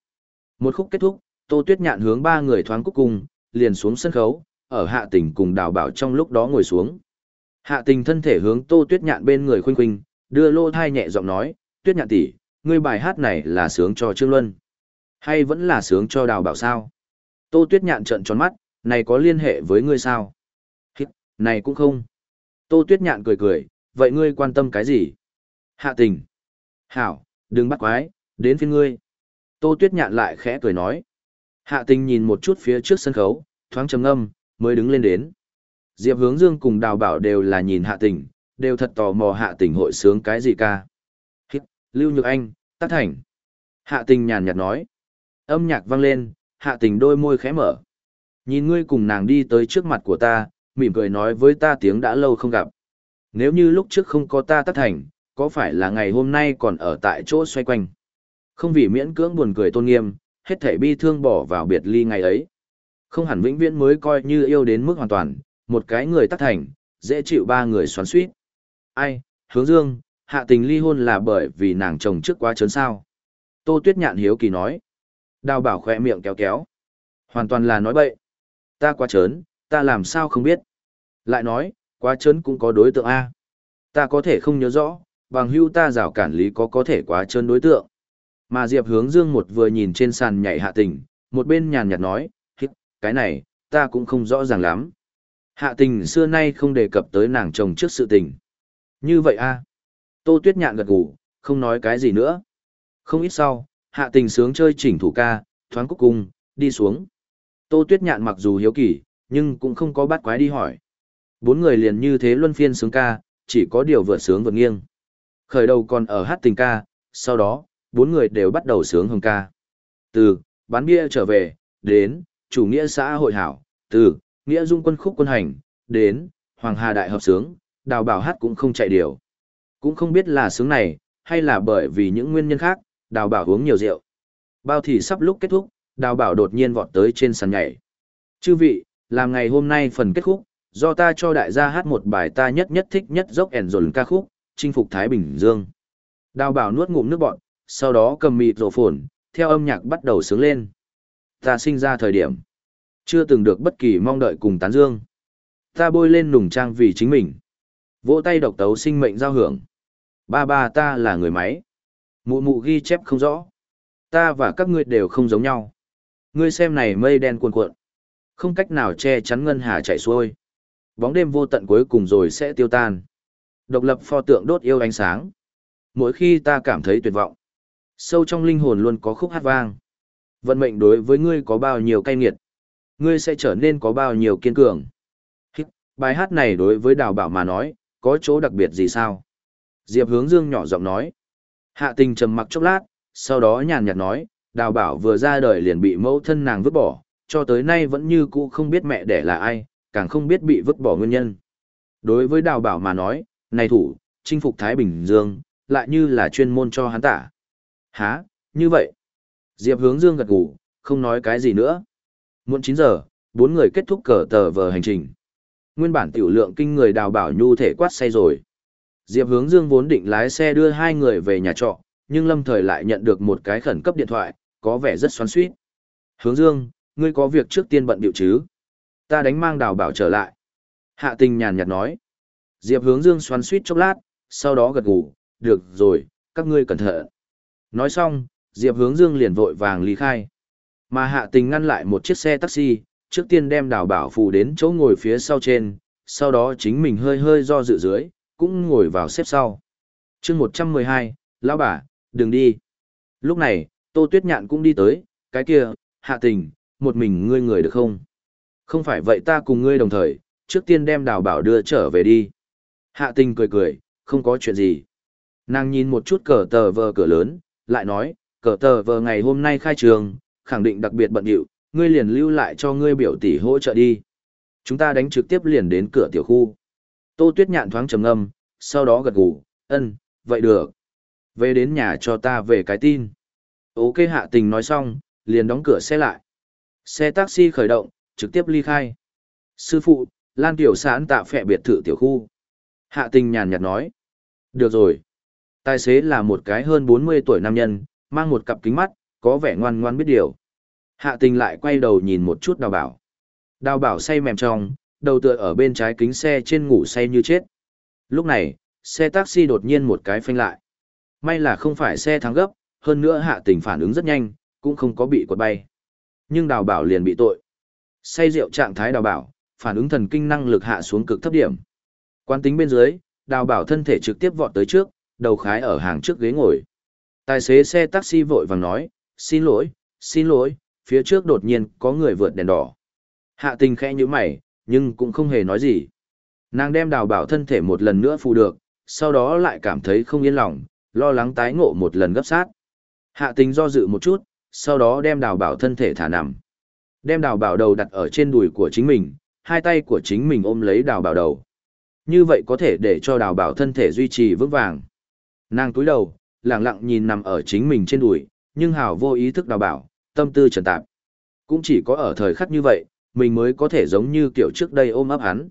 Một khúc kết thúc, Tô Tuyết Nhạn hướng ba người thoáng cuối cùng, liền xuống sân khấu, ở hạ tình cùng đào bảo trong lúc đó ngồi xuống. Hạ tình thân thể hướng Tô Tuyết Nhạn bên người khuynh khuynh, đưa lô thai nhẹ giọng nói, Tuyết Nhạn tỷ, ngươi bài hát này là sướng cho Trương Luân, hay vẫn là sướng cho đào bảo sao? Tô Tuyết Nhạn trợn tròn mắt, này có liên hệ với ngươi sao? Hít, này cũng không. Tô Tuyết Nhạn cười cười, vậy ngươi quan tâm cái gì? Hạ tình. Hảo, đừng bắt quái, đến phiên ngươi. Tô Tuyết Nhạn lại khẽ cười nói. Hạ tình nhìn một chút phía trước sân khấu, thoáng trầm ngâm, mới đứng lên đến. Diệp hướng dương cùng đào bảo đều là nhìn hạ tình, đều thật tò mò hạ tình hội sướng cái gì ca. Hít, Lưu Nhược Anh, Tát Thành. Hạ tình nhàn nhạt nói. Âm nhạc vang lên, hạ tình đôi môi khẽ mở. Nhìn ngươi cùng nàng đi tới trước mặt của ta, mỉm cười nói với ta tiếng đã lâu không gặp. Nếu như lúc trước không có ta Tát Thành, có phải là ngày hôm nay còn ở tại chỗ xoay quanh? Không vì miễn cưỡng buồn cười tôn nghiêm, hết thảy bi thương bỏ vào biệt ly ngày ấy. Không hẳn vĩnh viễn mới coi như yêu đến mức hoàn toàn, một cái người Tát Thành, dễ chịu ba người xoắn suýt. Ai, hướng dương, hạ tình ly hôn là bởi vì nàng chồng trước quá chớn sao. Tô Tuyết Nhạn hiếu kỳ nói. Đào bảo khỏe miệng kéo kéo. Hoàn toàn là nói bậy. Ta quá trớn, ta làm sao không biết. Lại nói, quá trớn cũng có đối tượng A. Ta có thể không nhớ rõ, bằng hưu ta rào cản lý có có thể quá trớn đối tượng. Mà Diệp hướng dương một vừa nhìn trên sàn nhảy hạ tình, một bên nhàn nhạt nói, cái này, ta cũng không rõ ràng lắm. Hạ tình xưa nay không đề cập tới nàng chồng trước sự tình. Như vậy a Tô Tuyết Nhạn gật gù, không nói cái gì nữa. Không ít sau, hạ tình sướng chơi chỉnh thủ ca, thoáng cúc cung, đi xuống. Tô Tuyết Nhạn mặc dù hiếu kỳ, nhưng cũng không có bắt quái đi hỏi. Bốn người liền như thế luân phiên sướng ca, chỉ có điều vừa sướng vừa nghiêng. Khởi đầu còn ở hát tình ca, sau đó, bốn người đều bắt đầu sướng hồng ca. Từ, bán bia trở về, đến, chủ nghĩa xã hội hảo, từ, nghĩa dung quân khúc quân hành, đến, hoàng hà đại hợp sướng, đào bảo hát cũng không chạy điều. Cũng không biết là sướng này, hay là bởi vì những nguyên nhân khác, đào bảo uống nhiều rượu. Bao thì sắp lúc kết thúc, đào bảo đột nhiên vọt tới trên sàn nhảy. Chư vị, làm ngày hôm nay phần kết khúc, do ta cho đại gia hát một bài ta nhất nhất thích nhất dốc ẻn dồn ca khúc, chinh phục Thái Bình Dương. Đào bảo nuốt ngụm nước bọn, sau đó cầm mịt rổ phồn, theo âm nhạc bắt đầu sướng lên. Ta sinh ra thời điểm, chưa từng được bất kỳ mong đợi cùng tán dương. Ta bôi lên nùng trang vì chính mình. Vỗ tay độc tấu sinh mệnh giao hưởng. Ba ba ta là người máy. Mụ mụ ghi chép không rõ. Ta và các ngươi đều không giống nhau. Ngươi xem này mây đen cuồn cuộn. Không cách nào che chắn ngân hà chạy xuôi. Bóng đêm vô tận cuối cùng rồi sẽ tiêu tan. Độc lập pho tượng đốt yêu ánh sáng. Mỗi khi ta cảm thấy tuyệt vọng, sâu trong linh hồn luôn có khúc hát vang. Vận mệnh đối với ngươi có bao nhiêu cay nghiệt, ngươi sẽ trở nên có bao nhiêu kiên cường. Bài hát này đối với đào bảo mà nói, có chỗ đặc biệt gì sao? Diệp hướng dương nhỏ giọng nói. Hạ tình trầm mặc chốc lát, sau đó nhàn nhạt nói, đào bảo vừa ra đời liền bị mẫu thân nàng vứt bỏ, cho tới nay vẫn như cũ không biết mẹ đẻ là ai, càng không biết bị vứt bỏ nguyên nhân. Đối với đào bảo mà nói, này thủ, chinh phục Thái Bình Dương, lại như là chuyên môn cho hắn tả. Hả, như vậy. Diệp hướng dương gật gù, không nói cái gì nữa. Muộn 9 giờ, bốn người kết thúc cờ tờ vờ hành trình. Nguyên bản tiểu lượng kinh người đào bảo nhu thể quát say rồi. Diệp hướng dương vốn định lái xe đưa hai người về nhà trọ, nhưng lâm thời lại nhận được một cái khẩn cấp điện thoại, có vẻ rất xoắn xuýt. Hướng dương, ngươi có việc trước tiên bận điệu chứ? Ta đánh mang đào bảo trở lại. Hạ tình nhàn nhạt nói. Diệp hướng dương xoắn xuýt chốc lát, sau đó gật gù, được rồi, các ngươi cẩn thận. Nói xong, Diệp hướng dương liền vội vàng ly khai. Mà hạ tình ngăn lại một chiếc xe taxi, trước tiên đem đào bảo phù đến chỗ ngồi phía sau trên, sau đó chính mình hơi hơi do dự dưới, cũng ngồi vào xếp sau. chương 112, lão bà, đừng đi. Lúc này, Tô Tuyết Nhạn cũng đi tới, cái kia, hạ tình, một mình ngươi người được không? Không phải vậy ta cùng ngươi đồng thời, trước tiên đem đào bảo đưa trở về đi. Hạ tình cười cười, không có chuyện gì. Nàng nhìn một chút cờ tờ vờ cửa lớn, lại nói, cờ tờ vờ ngày hôm nay khai trường, khẳng định đặc biệt bận điệu, ngươi liền lưu lại cho ngươi biểu tỷ hỗ trợ đi. Chúng ta đánh trực tiếp liền đến cửa tiểu khu. Tô Tuyết Nhạn thoáng trầm ngâm, sau đó gật gù, ân, vậy được. Về đến nhà cho ta về cái tin. Ok hạ tình nói xong, liền đóng cửa xe lại. Xe taxi khởi động, trực tiếp ly khai. Sư phụ, Lan Tiểu Sán tạo phệ biệt thự tiểu khu. Hạ tình nhàn nhạt nói. Được rồi. Tài xế là một cái hơn 40 tuổi nam nhân, mang một cặp kính mắt, có vẻ ngoan ngoan biết điều. Hạ tình lại quay đầu nhìn một chút đào bảo. Đào bảo say mềm trong, đầu tựa ở bên trái kính xe trên ngủ say như chết. Lúc này, xe taxi đột nhiên một cái phanh lại. May là không phải xe thắng gấp, hơn nữa hạ tình phản ứng rất nhanh, cũng không có bị quật bay. Nhưng đào bảo liền bị tội. Say rượu trạng thái đào bảo, phản ứng thần kinh năng lực hạ xuống cực thấp điểm. Quan tính bên dưới, đào bảo thân thể trực tiếp vọt tới trước, đầu khái ở hàng trước ghế ngồi. Tài xế xe taxi vội vàng nói, xin lỗi, xin lỗi, phía trước đột nhiên có người vượt đèn đỏ. Hạ tình khẽ như mày, nhưng cũng không hề nói gì. Nàng đem đào bảo thân thể một lần nữa phù được, sau đó lại cảm thấy không yên lòng, lo lắng tái ngộ một lần gấp sát. Hạ tình do dự một chút, sau đó đem đào bảo thân thể thả nằm. Đem đào bảo đầu đặt ở trên đùi của chính mình, hai tay của chính mình ôm lấy đào bảo đầu. Như vậy có thể để cho đào bảo thân thể duy trì vững vàng. Nàng túi đầu, lặng lặng nhìn nằm ở chính mình trên đùi, nhưng hào vô ý thức đào bảo, tâm tư trần tạp. Cũng chỉ có ở thời khắc như vậy, mình mới có thể giống như kiểu trước đây ôm ấp hắn.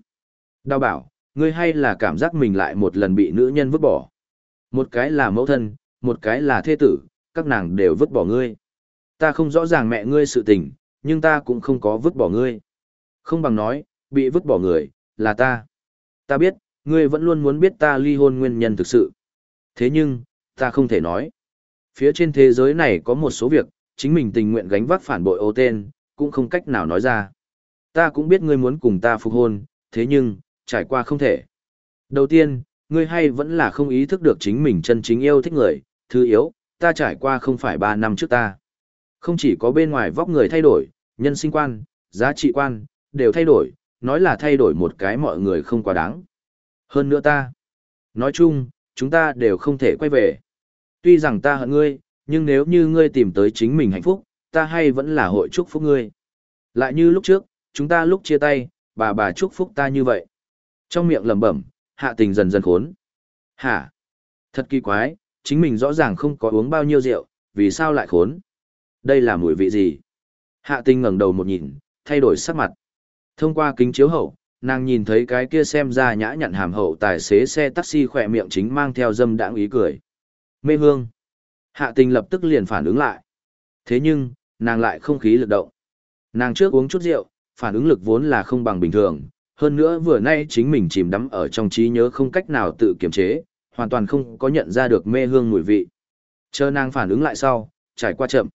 Đào bảo, ngươi hay là cảm giác mình lại một lần bị nữ nhân vứt bỏ. Một cái là mẫu thân, một cái là thê tử, các nàng đều vứt bỏ ngươi. Ta không rõ ràng mẹ ngươi sự tình, nhưng ta cũng không có vứt bỏ ngươi. Không bằng nói, bị vứt bỏ người, là ta. Ta biết, ngươi vẫn luôn muốn biết ta ly hôn nguyên nhân thực sự. Thế nhưng, ta không thể nói. Phía trên thế giới này có một số việc, chính mình tình nguyện gánh vác phản bội ô tên, cũng không cách nào nói ra. Ta cũng biết ngươi muốn cùng ta phục hôn, thế nhưng, trải qua không thể. Đầu tiên, ngươi hay vẫn là không ý thức được chính mình chân chính yêu thích người, thứ yếu, ta trải qua không phải 3 năm trước ta. Không chỉ có bên ngoài vóc người thay đổi, nhân sinh quan, giá trị quan, đều thay đổi, nói là thay đổi một cái mọi người không quá đáng. Hơn nữa ta. Nói chung, chúng ta đều không thể quay về. Tuy rằng ta hận ngươi, nhưng nếu như ngươi tìm tới chính mình hạnh phúc, ta hay vẫn là hội chúc phúc ngươi. Lại như lúc trước, chúng ta lúc chia tay, bà bà chúc phúc ta như vậy. Trong miệng lẩm bẩm, hạ tình dần dần khốn. Hả? Thật kỳ quái, chính mình rõ ràng không có uống bao nhiêu rượu, vì sao lại khốn? Đây là mùi vị gì? Hạ tình ngẩng đầu một nhìn, thay đổi sắc mặt. Thông qua kính chiếu hậu, nàng nhìn thấy cái kia xem ra nhã nhặn hàm hậu tài xế xe taxi khỏe miệng chính mang theo dâm đãng ý cười. Mê hương. Hạ tình lập tức liền phản ứng lại. Thế nhưng, nàng lại không khí lực động. Nàng trước uống chút rượu, phản ứng lực vốn là không bằng bình thường, hơn nữa vừa nay chính mình chìm đắm ở trong trí nhớ không cách nào tự kiềm chế, hoàn toàn không có nhận ra được mê hương mùi vị. Chờ nàng phản ứng lại sau, trải qua chậm.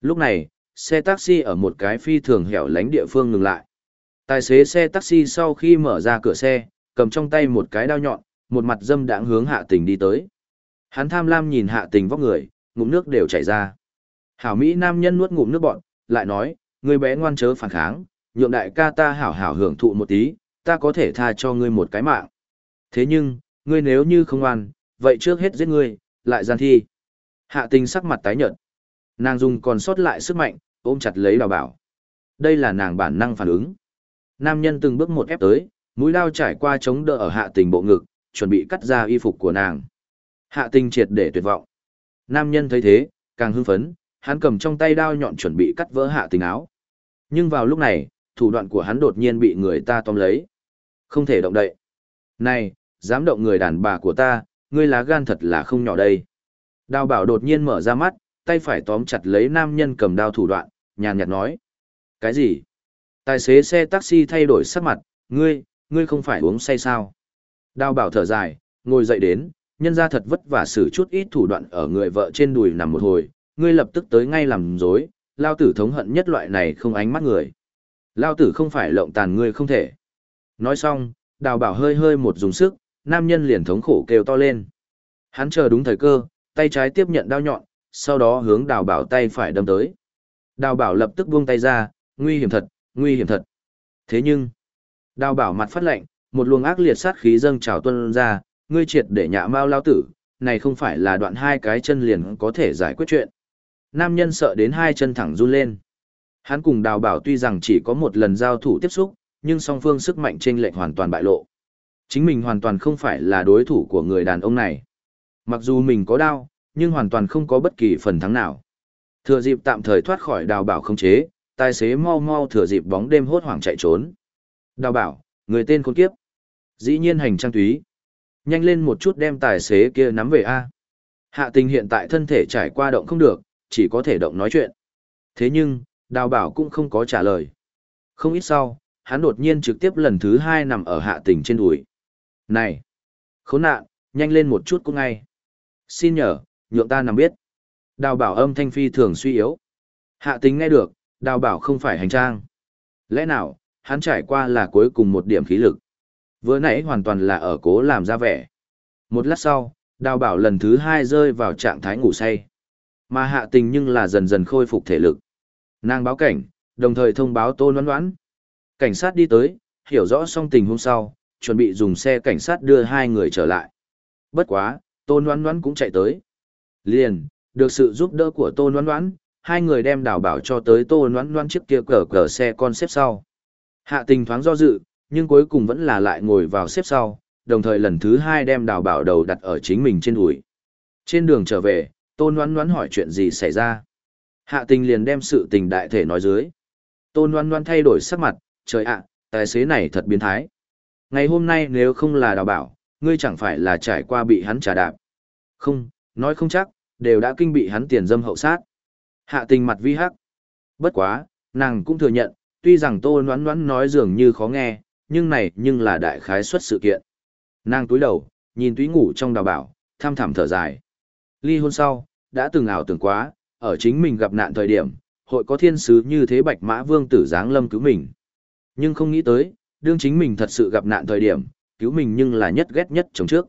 Lúc này, xe taxi ở một cái phi thường hẻo lánh địa phương ngừng lại. Tài xế xe taxi sau khi mở ra cửa xe, cầm trong tay một cái đao nhọn, một mặt dâm đãng hướng hạ tình đi tới. Hắn tham lam nhìn hạ tình vóc người, ngụm nước đều chảy ra. Hảo Mỹ nam nhân nuốt ngụm nước bọn, lại nói, người bé ngoan chớ phản kháng, nhượng đại ca ta hảo hảo hưởng thụ một tí, ta có thể tha cho ngươi một cái mạng. Thế nhưng, ngươi nếu như không ăn, vậy trước hết giết ngươi, lại gian thi. Hạ tình sắc mặt tái nhợt. Nàng dùng còn sót lại sức mạnh, ôm chặt lấy đào bảo. Đây là nàng bản năng phản ứng. Nam nhân từng bước một ép tới, mũi đao trải qua chống đỡ ở hạ tình bộ ngực, chuẩn bị cắt ra y phục của nàng. Hạ tình triệt để tuyệt vọng. Nam nhân thấy thế, càng hưng phấn, hắn cầm trong tay đao nhọn chuẩn bị cắt vỡ hạ tình áo. Nhưng vào lúc này, thủ đoạn của hắn đột nhiên bị người ta tóm lấy. Không thể động đậy. Này, dám động người đàn bà của ta, ngươi lá gan thật là không nhỏ đây. Đao bảo đột nhiên mở ra mắt, tay phải tóm chặt lấy nam nhân cầm đao thủ đoạn, nhàn nhạt nói. Cái gì? Tài xế xe taxi thay đổi sắc mặt, ngươi, ngươi không phải uống say sao? Đao bảo thở dài, ngồi dậy đến, nhân ra thật vất vả xử chút ít thủ đoạn ở người vợ trên đùi nằm một hồi, ngươi lập tức tới ngay làm dối, lao tử thống hận nhất loại này không ánh mắt người. Lao tử không phải lộng tàn ngươi không thể. Nói xong, đào bảo hơi hơi một dùng sức, nam nhân liền thống khổ kêu to lên. Hắn chờ đúng thời cơ, tay trái tiếp nhận đao nhọn, sau đó hướng đào bảo tay phải đâm tới. Đào bảo lập tức buông tay ra, nguy hiểm thật, nguy hiểm thật. Thế nhưng, đào bảo mặt phát lạnh, một luồng ác liệt sát khí dâng trào tuân ra, ngươi triệt để nhạ mau lao tử, này không phải là đoạn hai cái chân liền có thể giải quyết chuyện. Nam nhân sợ đến hai chân thẳng run lên. Hắn cùng đào bảo tuy rằng chỉ có một lần giao thủ tiếp xúc, nhưng song phương sức mạnh chênh lệch hoàn toàn bại lộ. Chính mình hoàn toàn không phải là đối thủ của người đàn ông này. Mặc dù mình có đao, nhưng hoàn toàn không có bất kỳ phần thắng nào. Thừa dịp tạm thời thoát khỏi đào bảo không chế, tài xế mau mau thừa dịp bóng đêm hốt hoảng chạy trốn. Đào bảo, người tên con kiếp. Dĩ nhiên hành trang túy. Nhanh lên một chút đem tài xế kia nắm về A. Hạ tình hiện tại thân thể trải qua động không được, chỉ có thể động nói chuyện. Thế nhưng, đào bảo cũng không có trả lời. Không ít sau, hắn đột nhiên trực tiếp lần thứ hai nằm ở hạ tình trên đùi. Này! Khốn nạn, nhanh lên một chút cũng ngay. Xin nhờ, nhượng ta nằm biết. Đào bảo âm thanh phi thường suy yếu. Hạ tình nghe được, đào bảo không phải hành trang. Lẽ nào, hắn trải qua là cuối cùng một điểm khí lực. Vừa nãy hoàn toàn là ở cố làm ra vẻ. Một lát sau, đào bảo lần thứ hai rơi vào trạng thái ngủ say. Mà hạ tình nhưng là dần dần khôi phục thể lực. Nàng báo cảnh, đồng thời thông báo tô noan noãn. Cảnh sát đi tới, hiểu rõ xong tình hôm sau, chuẩn bị dùng xe cảnh sát đưa hai người trở lại. Bất quá, tô noan noãn cũng chạy tới. Liền, được sự giúp đỡ của tô noan noãn, hai người đem đào bảo cho tới tô noan noãn chiếc kia cờ cờ xe con xếp sau. Hạ tình thoáng do dự, nhưng cuối cùng vẫn là lại ngồi vào xếp sau, đồng thời lần thứ hai đem đào bảo đầu đặt ở chính mình trên đùi. Trên đường trở về, tôn đoán đoán hỏi chuyện gì xảy ra. Hạ tình liền đem sự tình đại thể nói dưới. Tôn Loan Loan thay đổi sắc mặt, trời ạ, tài xế này thật biến thái. Ngày hôm nay nếu không là đào bảo, ngươi chẳng phải là trải qua bị hắn trả đạp. Không, nói không chắc, đều đã kinh bị hắn tiền dâm hậu sát. Hạ tình mặt vi hắc. Bất quá, nàng cũng thừa nhận, tuy rằng Tôn Loan Loan nói dường như khó nghe, nhưng này nhưng là đại khái xuất sự kiện. Nàng túi đầu, nhìn túy ngủ trong đào bảo, tham thảm thở dài. Ly hôn sau, đã từng ảo tưởng quá, ở chính mình gặp nạn thời điểm, hội có thiên sứ như thế bạch mã vương tử giáng lâm cứu mình. Nhưng không nghĩ tới, đương chính mình thật sự gặp nạn thời điểm, cứu mình nhưng là nhất ghét nhất chống trước.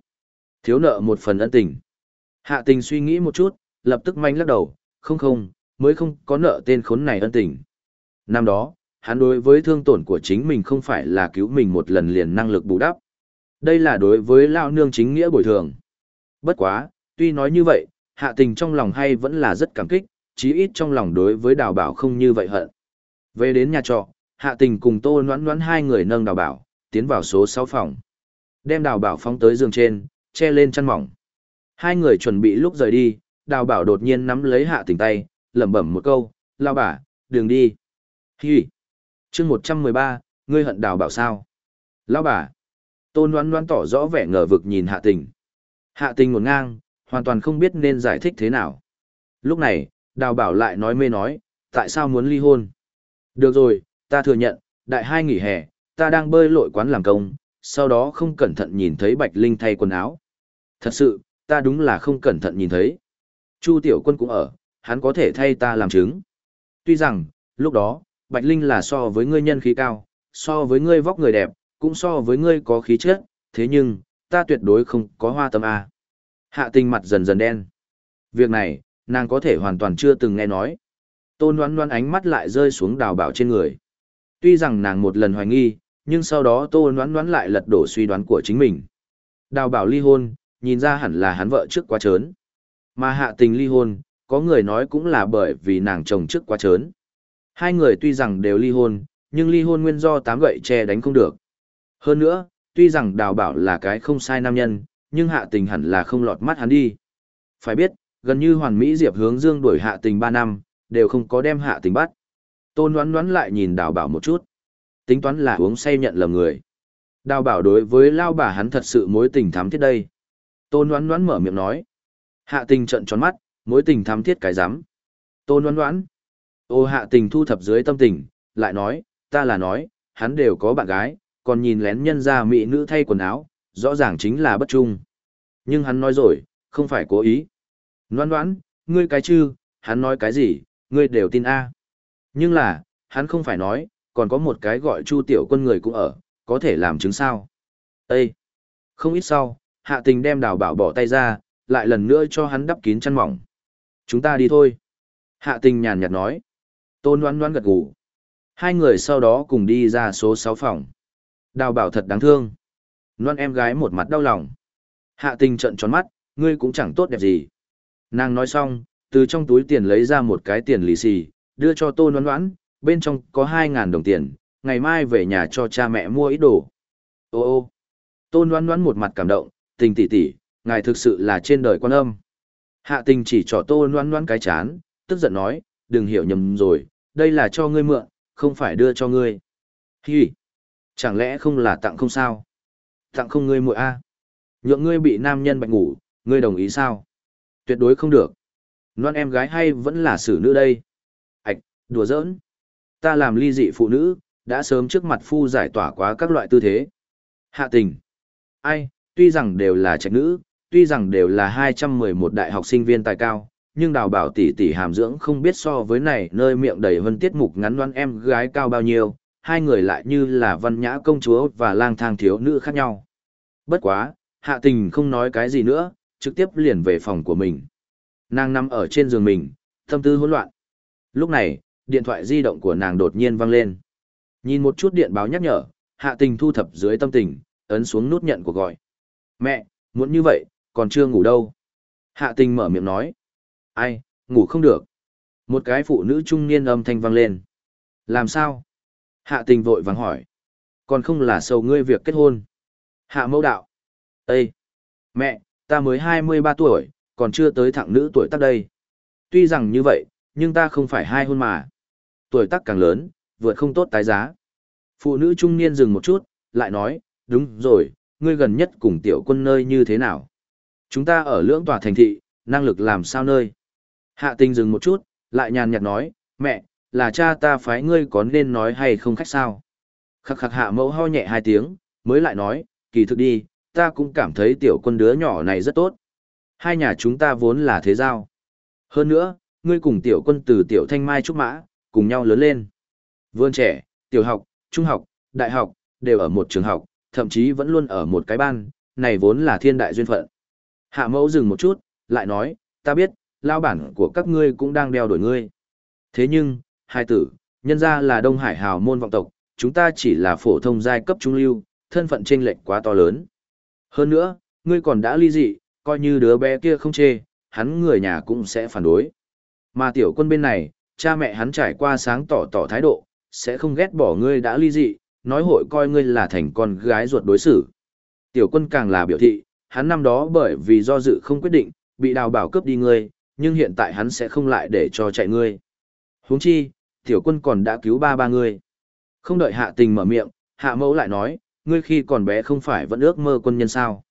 Thiếu nợ một phần ân tình. Hạ tình suy nghĩ một chút, lập tức manh lắc đầu, không không, mới không có nợ tên khốn này ân tình. Năm đó, hắn đối với thương tổn của chính mình không phải là cứu mình một lần liền năng lực bù đắp. Đây là đối với lao nương chính nghĩa bồi thường. Bất quá, tuy nói như vậy, hạ tình trong lòng hay vẫn là rất cảm kích, chí ít trong lòng đối với đào bảo không như vậy hận. Về đến nhà trọ, hạ tình cùng tô noãn noãn hai người nâng đào bảo, tiến vào số 6 phòng. Đem đào bảo phóng tới giường trên, che lên chăn mỏng. Hai người chuẩn bị lúc rời đi, đào bảo đột nhiên nắm lấy hạ tình tay, lẩm bẩm một câu, lao bà, đường đi. Hi. chương 113, ngươi hận đào bảo sao? Lao bà. Tôn đoán đoán tỏ rõ vẻ ngờ vực nhìn hạ tình. Hạ tình ngổn ngang, hoàn toàn không biết nên giải thích thế nào. Lúc này, đào bảo lại nói mê nói, tại sao muốn ly hôn? Được rồi, ta thừa nhận, đại hai nghỉ hè, ta đang bơi lội quán làm công, sau đó không cẩn thận nhìn thấy Bạch Linh thay quần áo. Thật sự, ta đúng là không cẩn thận nhìn thấy. Chu Tiểu Quân cũng ở, hắn có thể thay ta làm chứng. Tuy rằng, lúc đó, Bạch Linh là so với ngươi nhân khí cao, so với ngươi vóc người đẹp, cũng so với ngươi có khí chất, thế nhưng, ta tuyệt đối không có hoa tâm A. Hạ tình mặt dần dần đen. Việc này, nàng có thể hoàn toàn chưa từng nghe nói. Tôn đoán đoán ánh mắt lại rơi xuống đào bảo trên người. Tuy rằng nàng một lần hoài nghi, nhưng sau đó Tôn đoán đoán lại lật đổ suy đoán của chính mình. Đào bảo ly hôn, nhìn ra hẳn là hắn vợ trước quá trớn. Mà hạ tình ly hôn, có người nói cũng là bởi vì nàng chồng trước quá trớn. Hai người tuy rằng đều ly hôn, nhưng ly hôn nguyên do tám gậy che đánh không được. Hơn nữa, tuy rằng đào bảo là cái không sai nam nhân, nhưng hạ tình hẳn là không lọt mắt hắn đi. Phải biết, gần như hoàn mỹ diệp hướng dương đuổi hạ tình ba năm, đều không có đem hạ tình bắt. Tôn đoán đoán lại nhìn đào bảo một chút. Tính toán là uống say nhận lầm người. Đào bảo đối với lao bà hắn thật sự mối tình thắm thiết đây. Tôn đoán đoán mở miệng nói. Hạ tình trận tròn mắt, mối tình thắm thiết cái rắm Tôn đoán đoán. Ô hạ tình thu thập dưới tâm tình, lại nói, ta là nói, hắn đều có bạn gái, còn nhìn lén nhân ra mỹ nữ thay quần áo, rõ ràng chính là bất trung. Nhưng hắn nói rồi, không phải cố ý. Loan đoán, ngươi cái chư, hắn nói cái gì, ngươi đều tin A. Nhưng là, hắn không phải nói, còn có một cái gọi chu tiểu quân người cũng ở, có thể làm chứng sao. Ê! Không ít sau, hạ tình đem đào bảo bỏ tay ra, lại lần nữa cho hắn đắp kín chăn mỏng. Chúng ta đi thôi. Hạ tình nhàn nhạt nói. Tôn đoán đoán gật gù. Hai người sau đó cùng đi ra số 6 phòng. Đào bảo thật đáng thương. Loan em gái một mặt đau lòng. Hạ tình trận tròn mắt, ngươi cũng chẳng tốt đẹp gì. Nàng nói xong, từ trong túi tiền lấy ra một cái tiền lì xì, đưa cho tô noan noãn, bên trong có 2.000 đồng tiền, ngày mai về nhà cho cha mẹ mua ít đồ. Ô ô, tô noan noãn một mặt cảm động, tình tỷ tỷ, ngài thực sự là trên đời quan âm. Hạ tình chỉ cho tô noan noan cái chán, tức giận nói, đừng hiểu nhầm rồi, đây là cho ngươi mượn, không phải đưa cho ngươi. Hi, chẳng lẽ không là tặng không sao? Tặng không ngươi muội a? Nhượng ngươi bị nam nhân bạch ngủ, ngươi đồng ý sao? Tuyệt đối không được. Loan em gái hay vẫn là xử nữ đây? Ảch, đùa giỡn. Ta làm ly dị phụ nữ, đã sớm trước mặt phu giải tỏa quá các loại tư thế. Hạ tình. Ai, tuy rằng đều là trạch nữ, tuy rằng đều là 211 đại học sinh viên tài cao, nhưng đào bảo tỷ tỷ hàm dưỡng không biết so với này nơi miệng đầy vân tiết mục ngắn loan em gái cao bao nhiêu, hai người lại như là văn nhã công chúa và lang thang thiếu nữ khác nhau. Bất quá, hạ tình không nói cái gì nữa, trực tiếp liền về phòng của mình. Nàng nằm ở trên giường mình, tâm tư hỗn loạn. Lúc này, điện thoại di động của nàng đột nhiên vang lên. Nhìn một chút điện báo nhắc nhở, hạ tình thu thập dưới tâm tình, ấn xuống nút nhận của gọi. Mẹ, muốn như vậy, còn chưa ngủ đâu. Hạ tình mở miệng nói. Ai, ngủ không được. Một cái phụ nữ trung niên âm thanh vang lên. Làm sao? Hạ tình vội vàng hỏi. Còn không là sầu ngươi việc kết hôn. Hạ mẫu đạo. Ê! Mẹ, ta mới 23 tuổi, còn chưa tới thẳng nữ tuổi tác đây. Tuy rằng như vậy, nhưng ta không phải hai hôn mà. Tuổi tác càng lớn, vượt không tốt tái giá. Phụ nữ trung niên dừng một chút, lại nói, đúng rồi, ngươi gần nhất cùng tiểu quân nơi như thế nào? Chúng ta ở lưỡng tòa thành thị, năng lực làm sao nơi? Hạ tình dừng một chút, lại nhàn nhạt nói, mẹ, là cha ta phái ngươi có nên nói hay không khách sao? Khắc khắc hạ mẫu ho nhẹ hai tiếng, mới lại nói, kỳ thực đi, ta cũng cảm thấy tiểu quân đứa nhỏ này rất tốt. Hai nhà chúng ta vốn là thế giao. Hơn nữa, ngươi cùng tiểu quân từ tiểu thanh mai trúc mã, cùng nhau lớn lên. Vươn trẻ, tiểu học, trung học, đại học, đều ở một trường học, thậm chí vẫn luôn ở một cái ban, này vốn là thiên đại duyên phận. Hạ mẫu dừng một chút, lại nói, ta biết, lao bản của các ngươi cũng đang đeo đổi ngươi. Thế nhưng, hai tử, nhân ra là Đông Hải hào môn vọng tộc, chúng ta chỉ là phổ thông giai cấp trung lưu, thân phận chênh lệch quá to lớn. Hơn nữa, ngươi còn đã ly dị, coi như đứa bé kia không chê, hắn người nhà cũng sẽ phản đối. Mà tiểu quân bên này, cha mẹ hắn trải qua sáng tỏ tỏ thái độ, sẽ không ghét bỏ ngươi đã ly dị, nói hội coi ngươi là thành con gái ruột đối xử. Tiểu quân càng là biểu thị, hắn năm đó bởi vì do dự không quyết định, bị đào bảo cướp đi ngươi, nhưng hiện tại hắn sẽ không lại để cho chạy ngươi. huống chi, tiểu quân còn đã cứu ba ba ngươi. Không đợi hạ tình mở miệng, hạ mẫu lại nói, ngươi khi còn bé không phải vẫn ước mơ quân nhân sao.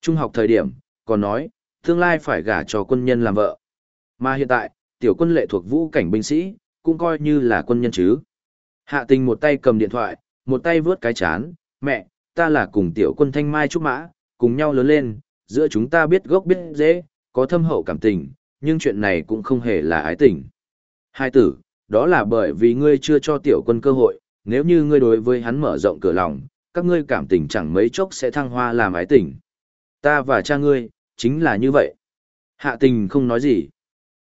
Trung học thời điểm, còn nói, tương lai phải gả cho quân nhân làm vợ. Mà hiện tại, tiểu quân lệ thuộc vũ cảnh binh sĩ, cũng coi như là quân nhân chứ. Hạ tình một tay cầm điện thoại, một tay vướt cái chán, mẹ, ta là cùng tiểu quân thanh mai trúc mã, cùng nhau lớn lên, giữa chúng ta biết gốc biết dễ, có thâm hậu cảm tình, nhưng chuyện này cũng không hề là ái tình. Hai tử, đó là bởi vì ngươi chưa cho tiểu quân cơ hội, nếu như ngươi đối với hắn mở rộng cửa lòng, các ngươi cảm tình chẳng mấy chốc sẽ thăng hoa làm ái tình. Ta và cha ngươi, chính là như vậy. Hạ tình không nói gì.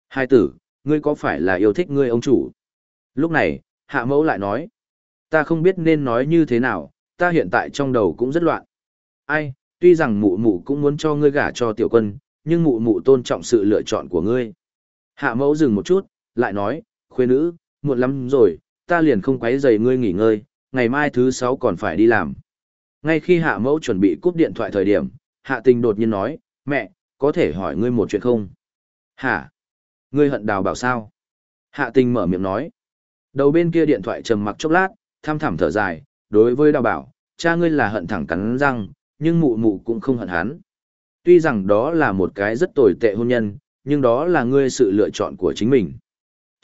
Hai tử, ngươi có phải là yêu thích ngươi ông chủ? Lúc này, hạ mẫu lại nói. Ta không biết nên nói như thế nào, ta hiện tại trong đầu cũng rất loạn. Ai, tuy rằng mụ mụ cũng muốn cho ngươi gả cho tiểu quân, nhưng mụ mụ tôn trọng sự lựa chọn của ngươi. Hạ mẫu dừng một chút, lại nói, khuê nữ, muộn lắm rồi, ta liền không quấy rầy ngươi nghỉ ngơi, ngày mai thứ sáu còn phải đi làm. Ngay khi hạ mẫu chuẩn bị cúp điện thoại thời điểm, hạ tình đột nhiên nói, mẹ, có thể hỏi ngươi một chuyện không? Hả? Ngươi hận đào bảo sao? Hạ tình mở miệng nói. Đầu bên kia điện thoại trầm mặc chốc lát, tham thảm thở dài, đối với đào bảo, cha ngươi là hận thẳng cắn răng, nhưng mụ mụ cũng không hận hắn. Tuy rằng đó là một cái rất tồi tệ hôn nhân, nhưng đó là ngươi sự lựa chọn của chính mình.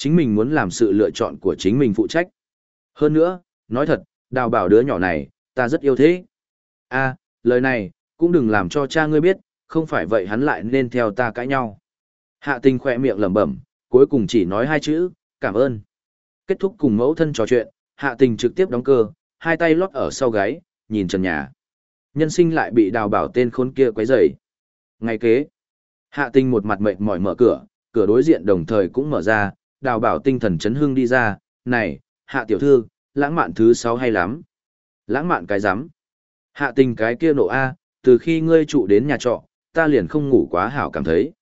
Chính mình muốn làm sự lựa chọn của chính mình phụ trách. Hơn nữa, nói thật, đào bảo đứa nhỏ này, ta rất yêu thế. a lời này, cũng đừng làm cho cha ngươi biết, không phải vậy hắn lại nên theo ta cãi nhau. Hạ tình khỏe miệng lẩm bẩm, cuối cùng chỉ nói hai chữ, cảm ơn. Kết thúc cùng mẫu thân trò chuyện, hạ tình trực tiếp đóng cơ, hai tay lót ở sau gáy, nhìn trần nhà. Nhân sinh lại bị đào bảo tên khốn kia quấy rầy. Ngày kế, hạ tình một mặt mệt mỏi mở cửa, cửa đối diện đồng thời cũng mở ra, đào bảo tinh thần chấn hương đi ra, này, hạ tiểu thư, lãng mạn thứ sáu hay lắm. Lãng mạn cái rắm Hạ tình cái kia nộ A, từ khi ngươi trụ đến nhà trọ, ta liền không ngủ quá hảo cảm thấy.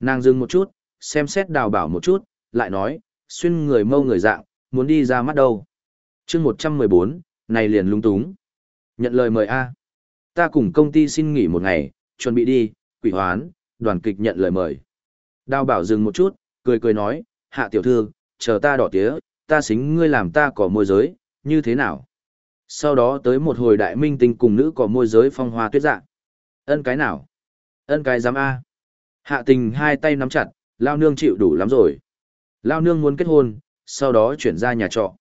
Nàng dừng một chút, xem xét đào bảo một chút, lại nói, xuyên người mâu người dạng, muốn đi ra mắt đâu. chương 114, này liền lung túng. Nhận lời mời A. Ta cùng công ty xin nghỉ một ngày, chuẩn bị đi, quỷ hoán, đoàn kịch nhận lời mời. Đào bảo dừng một chút, cười cười nói, hạ tiểu thư, chờ ta đỏ tía, ta xính ngươi làm ta có môi giới, như thế nào? Sau đó tới một hồi đại minh tinh cùng nữ có môi giới phong hoa tuyết dạng. Ân cái nào? Ân cái dám A. Hạ tình hai tay nắm chặt, lao nương chịu đủ lắm rồi. Lao nương muốn kết hôn, sau đó chuyển ra nhà trọ.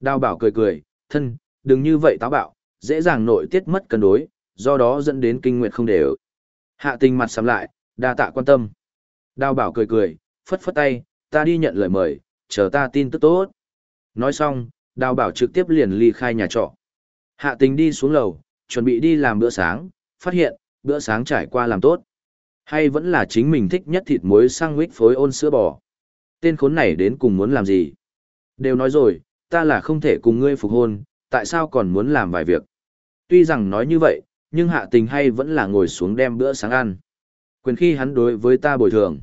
Đào bảo cười cười, thân, đừng như vậy táo bạo, dễ dàng nội tiết mất cân đối, do đó dẫn đến kinh nguyệt không đều. Hạ tình mặt sắm lại, đa tạ quan tâm. Đào bảo cười cười, phất phất tay, ta đi nhận lời mời, chờ ta tin tức tốt. Nói xong, đào bảo trực tiếp liền ly khai nhà trọ. Hạ tình đi xuống lầu, chuẩn bị đi làm bữa sáng, phát hiện, bữa sáng trải qua làm tốt. Hay vẫn là chính mình thích nhất thịt muối sandwich phối ôn sữa bò. Tên khốn này đến cùng muốn làm gì? Đều nói rồi, ta là không thể cùng ngươi phục hôn, tại sao còn muốn làm vài việc? Tuy rằng nói như vậy, nhưng hạ tình hay vẫn là ngồi xuống đem bữa sáng ăn. Quyền khi hắn đối với ta bồi thường.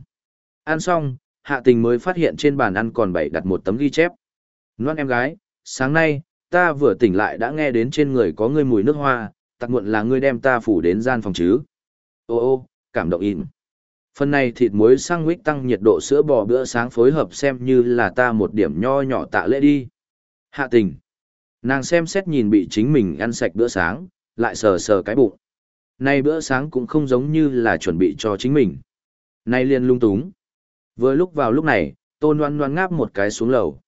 Ăn xong, hạ tình mới phát hiện trên bàn ăn còn bày đặt một tấm ghi chép. Loan em gái, sáng nay, ta vừa tỉnh lại đã nghe đến trên người có ngươi mùi nước hoa, tặc muộn là ngươi đem ta phủ đến gian phòng chứ. Ô ô, cảm động in. Phần này thịt muối sang huyết tăng nhiệt độ sữa bò bữa sáng phối hợp xem như là ta một điểm nho nhỏ tạ lễ đi. Hạ tình. Nàng xem xét nhìn bị chính mình ăn sạch bữa sáng, lại sờ sờ cái bụng. Nay bữa sáng cũng không giống như là chuẩn bị cho chính mình. Nay liền lung túng. Vừa lúc vào lúc này, tôn đoan đoan ngáp một cái xuống lầu.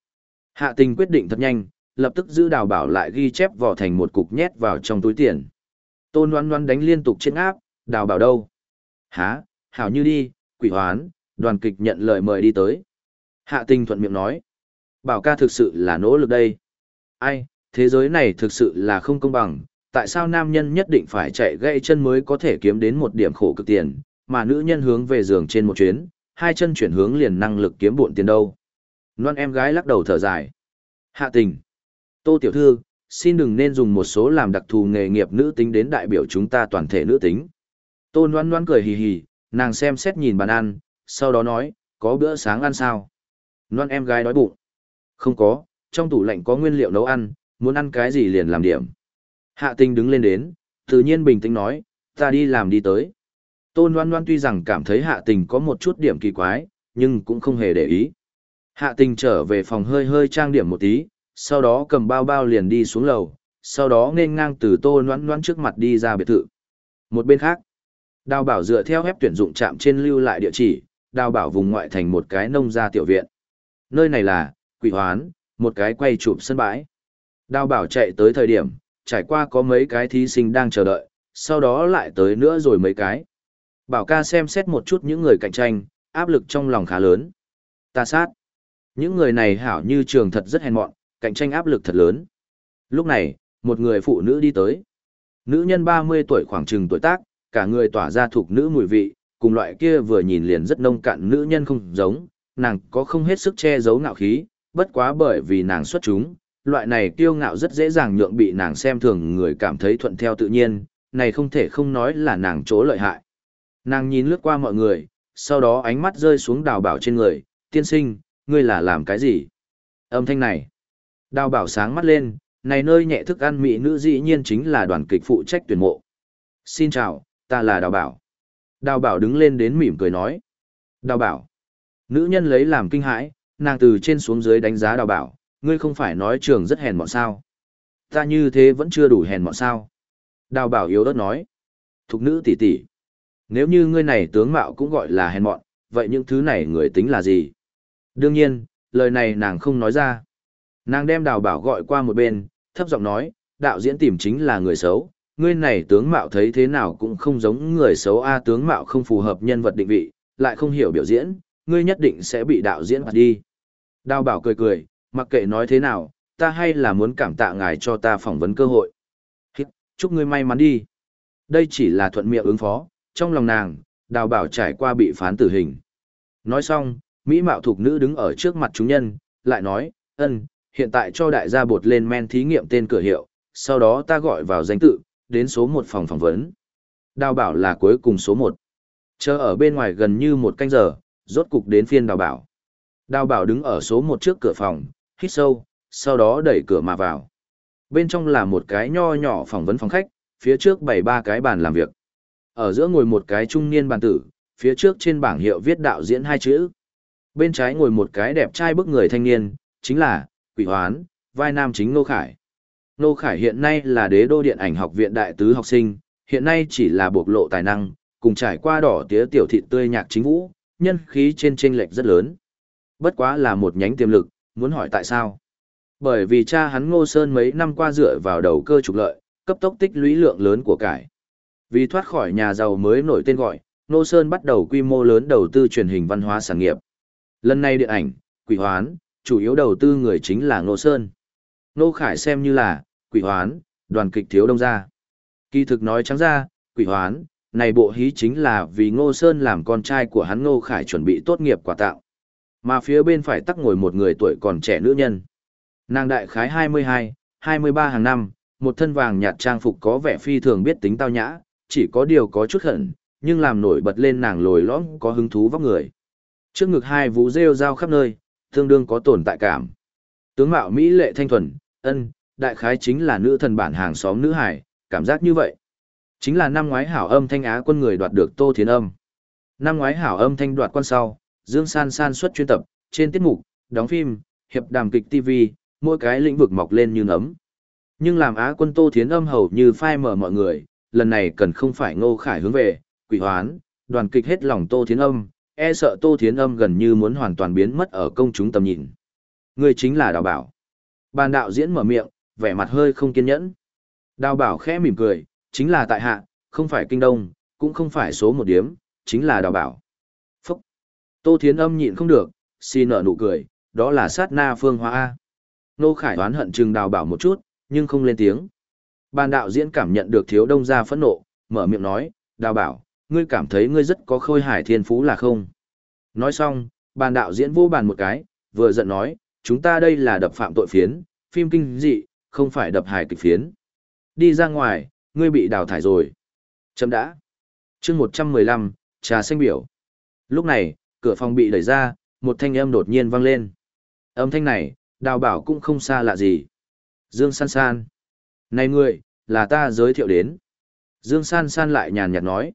Hạ tình quyết định thật nhanh, lập tức giữ đào bảo lại ghi chép vỏ thành một cục nhét vào trong túi tiền. Tôn đoan đoan đánh liên tục trên áp, đào bảo đâu? Hả, hảo như đi, quỷ hoán, đoàn kịch nhận lời mời đi tới. Hạ tình thuận miệng nói. Bảo ca thực sự là nỗ lực đây. Ai, thế giới này thực sự là không công bằng, tại sao nam nhân nhất định phải chạy gãy chân mới có thể kiếm đến một điểm khổ cực tiền, mà nữ nhân hướng về giường trên một chuyến, hai chân chuyển hướng liền năng lực kiếm bộn tiền đâu. Loan em gái lắc đầu thở dài. Hạ tình. Tô tiểu thư, xin đừng nên dùng một số làm đặc thù nghề nghiệp nữ tính đến đại biểu chúng ta toàn thể nữ tính. Tô Loan Loan cười hì hì, nàng xem xét nhìn bàn ăn, sau đó nói, có bữa sáng ăn sao? Loan em gái đói bụng. Không có, trong tủ lạnh có nguyên liệu nấu ăn, muốn ăn cái gì liền làm điểm. Hạ tình đứng lên đến, tự nhiên bình tĩnh nói, ta đi làm đi tới. Tôn Loan Loan tuy rằng cảm thấy hạ tình có một chút điểm kỳ quái, nhưng cũng không hề để ý. Hạ tình trở về phòng hơi hơi trang điểm một tí, sau đó cầm bao bao liền đi xuống lầu, sau đó nên ngang từ tô Loan Loan trước mặt đi ra biệt thự. Một bên khác, đào bảo dựa theo phép tuyển dụng trạm trên lưu lại địa chỉ, đào bảo vùng ngoại thành một cái nông gia tiểu viện. Nơi này là, quỷ hoán, một cái quay chụp sân bãi. Đào bảo chạy tới thời điểm, trải qua có mấy cái thí sinh đang chờ đợi, sau đó lại tới nữa rồi mấy cái. Bảo ca xem xét một chút những người cạnh tranh, áp lực trong lòng khá lớn. Ta sát. Những người này hảo như trường thật rất hèn mọn, cạnh tranh áp lực thật lớn. Lúc này, một người phụ nữ đi tới. Nữ nhân 30 tuổi khoảng chừng tuổi tác, cả người tỏa ra thuộc nữ mùi vị, cùng loại kia vừa nhìn liền rất nông cạn nữ nhân không giống, nàng có không hết sức che giấu ngạo khí, bất quá bởi vì nàng xuất chúng, loại này kiêu ngạo rất dễ dàng nhượng bị nàng xem thường người cảm thấy thuận theo tự nhiên, này không thể không nói là nàng chỗ lợi hại. Nàng nhìn lướt qua mọi người, sau đó ánh mắt rơi xuống đào bảo trên người, tiên sinh, ngươi là làm cái gì? Âm thanh này. Đào bảo sáng mắt lên, này nơi nhẹ thức ăn mỹ nữ dĩ nhiên chính là đoàn kịch phụ trách tuyển mộ. Xin chào, ta là đào bảo. Đào bảo đứng lên đến mỉm cười nói. Đào bảo. Nữ nhân lấy làm kinh hãi, nàng từ trên xuống dưới đánh giá đào bảo, ngươi không phải nói trường rất hèn mọn sao. Ta như thế vẫn chưa đủ hèn mọn sao. Đào bảo yếu ớt nói. Thục nữ tỷ tỷ. Nếu như ngươi này tướng mạo cũng gọi là hèn mọn, vậy những thứ này người tính là gì? Đương nhiên, lời này nàng không nói ra. Nàng đem đào bảo gọi qua một bên, thấp giọng nói, đạo diễn tìm chính là người xấu, ngươi này tướng mạo thấy thế nào cũng không giống người xấu a tướng mạo không phù hợp nhân vật định vị, lại không hiểu biểu diễn, ngươi nhất định sẽ bị đạo diễn phạt đi. Đào bảo cười cười, mặc kệ nói thế nào, ta hay là muốn cảm tạ ngài cho ta phỏng vấn cơ hội. Chúc ngươi may mắn đi. Đây chỉ là thuận miệng ứng phó, trong lòng nàng, đào bảo trải qua bị phán tử hình. Nói xong, Mỹ mạo thục nữ đứng ở trước mặt chúng nhân, lại nói, ân, hiện tại cho đại gia bột lên men thí nghiệm tên cửa hiệu, sau đó ta gọi vào danh tự, đến số một phòng phỏng vấn. Đào bảo là cuối cùng số một. Chờ ở bên ngoài gần như một canh giờ, rốt cục đến phiên đào bảo. Đào bảo đứng ở số một trước cửa phòng, hít sâu, sau đó đẩy cửa mà vào. Bên trong là một cái nho nhỏ phỏng vấn phòng khách, phía trước bày ba cái bàn làm việc. Ở giữa ngồi một cái trung niên bàn tử, phía trước trên bảng hiệu viết đạo diễn hai chữ. Bên trái ngồi một cái đẹp trai bức người thanh niên, chính là, quỷ hoán, vai nam chính Nô Khải. Nô Khải hiện nay là đế đô điện ảnh học viện đại tứ học sinh, hiện nay chỉ là bộc lộ tài năng, cùng trải qua đỏ tía tiểu thị tươi nhạc chính vũ, nhân khí trên chênh lệch rất lớn. Bất quá là một nhánh tiềm lực, muốn hỏi tại sao? Bởi vì cha hắn Ngô Sơn mấy năm qua dựa vào đầu cơ trục lợi, cấp tốc tích lũy lượng lớn của cải. Vì thoát khỏi nhà giàu mới nổi tên gọi, Ngô Sơn bắt đầu quy mô lớn đầu tư truyền hình văn hóa sản nghiệp. Lần này điện ảnh, quỷ hoán, chủ yếu đầu tư người chính là Ngô Sơn. Ngô Khải xem như là, quỷ hoán, đoàn kịch thiếu đông gia. Kỳ thực nói trắng ra, quỷ hoán, này bộ hí chính là vì Ngô Sơn làm con trai của hắn Ngô Khải chuẩn bị tốt nghiệp quà tạo. Mà phía bên phải tắc ngồi một người tuổi còn trẻ nữ nhân. Nàng đại khái 22, 23 hàng năm, một thân vàng nhạt trang phục có vẻ phi thường biết tính tao nhã, chỉ có điều có chút hận, nhưng làm nổi bật lên nàng lồi lõm có hứng thú vóc người. Trước ngực hai vú rêu rao khắp nơi, tương đương có tồn tại cảm. Tướng mạo Mỹ lệ thanh thuần, ân, đại khái chính là nữ thần bản hàng xóm nữ hải, cảm giác như vậy. Chính là năm ngoái hảo âm thanh á quân người đoạt được Tô Thiến Âm. Năm ngoái hảo âm thanh đoạt quân sau, Dương San San xuất chuyên tập, trên tiết mục, đóng phim, hiệp đàm kịch TV, mỗi cái lĩnh vực mọc lên như nấm. Nhưng làm Á quân Tô Thiến Âm hầu như phai mở mọi người, lần này cần không phải ngô khải hướng về, quỷ hoán, đoàn kịch hết lòng Tô Thiến Âm, e sợ Tô Thiến Âm gần như muốn hoàn toàn biến mất ở công chúng tầm nhìn. Người chính là Đào Bảo. Ban đạo diễn mở miệng, vẻ mặt hơi không kiên nhẫn. Đào Bảo khẽ mỉm cười, chính là tại hạ, không phải kinh đông, cũng không phải số một điếm, chính là Đào Bảo. Phúc! Tô Thiến âm nhịn không được, xin nở nụ cười, đó là sát na phương Hoa. A. Nô Khải đoán hận chừng đào bảo một chút, nhưng không lên tiếng. Ban đạo diễn cảm nhận được thiếu đông gia phẫn nộ, mở miệng nói, đào bảo, ngươi cảm thấy ngươi rất có khôi hải thiên phú là không? Nói xong, ban đạo diễn vô bàn một cái, vừa giận nói, chúng ta đây là đập phạm tội phiến, phim kinh dị, không phải đập hài kịch phiến. Đi ra ngoài, ngươi bị đào thải rồi. Chấm đã. chương 115, trà xanh biểu. Lúc này, cửa phòng bị đẩy ra, một thanh âm đột nhiên vang lên. Âm thanh này, đào bảo cũng không xa lạ gì. Dương San San. Này ngươi, là ta giới thiệu đến. Dương San San lại nhàn nhạt nói.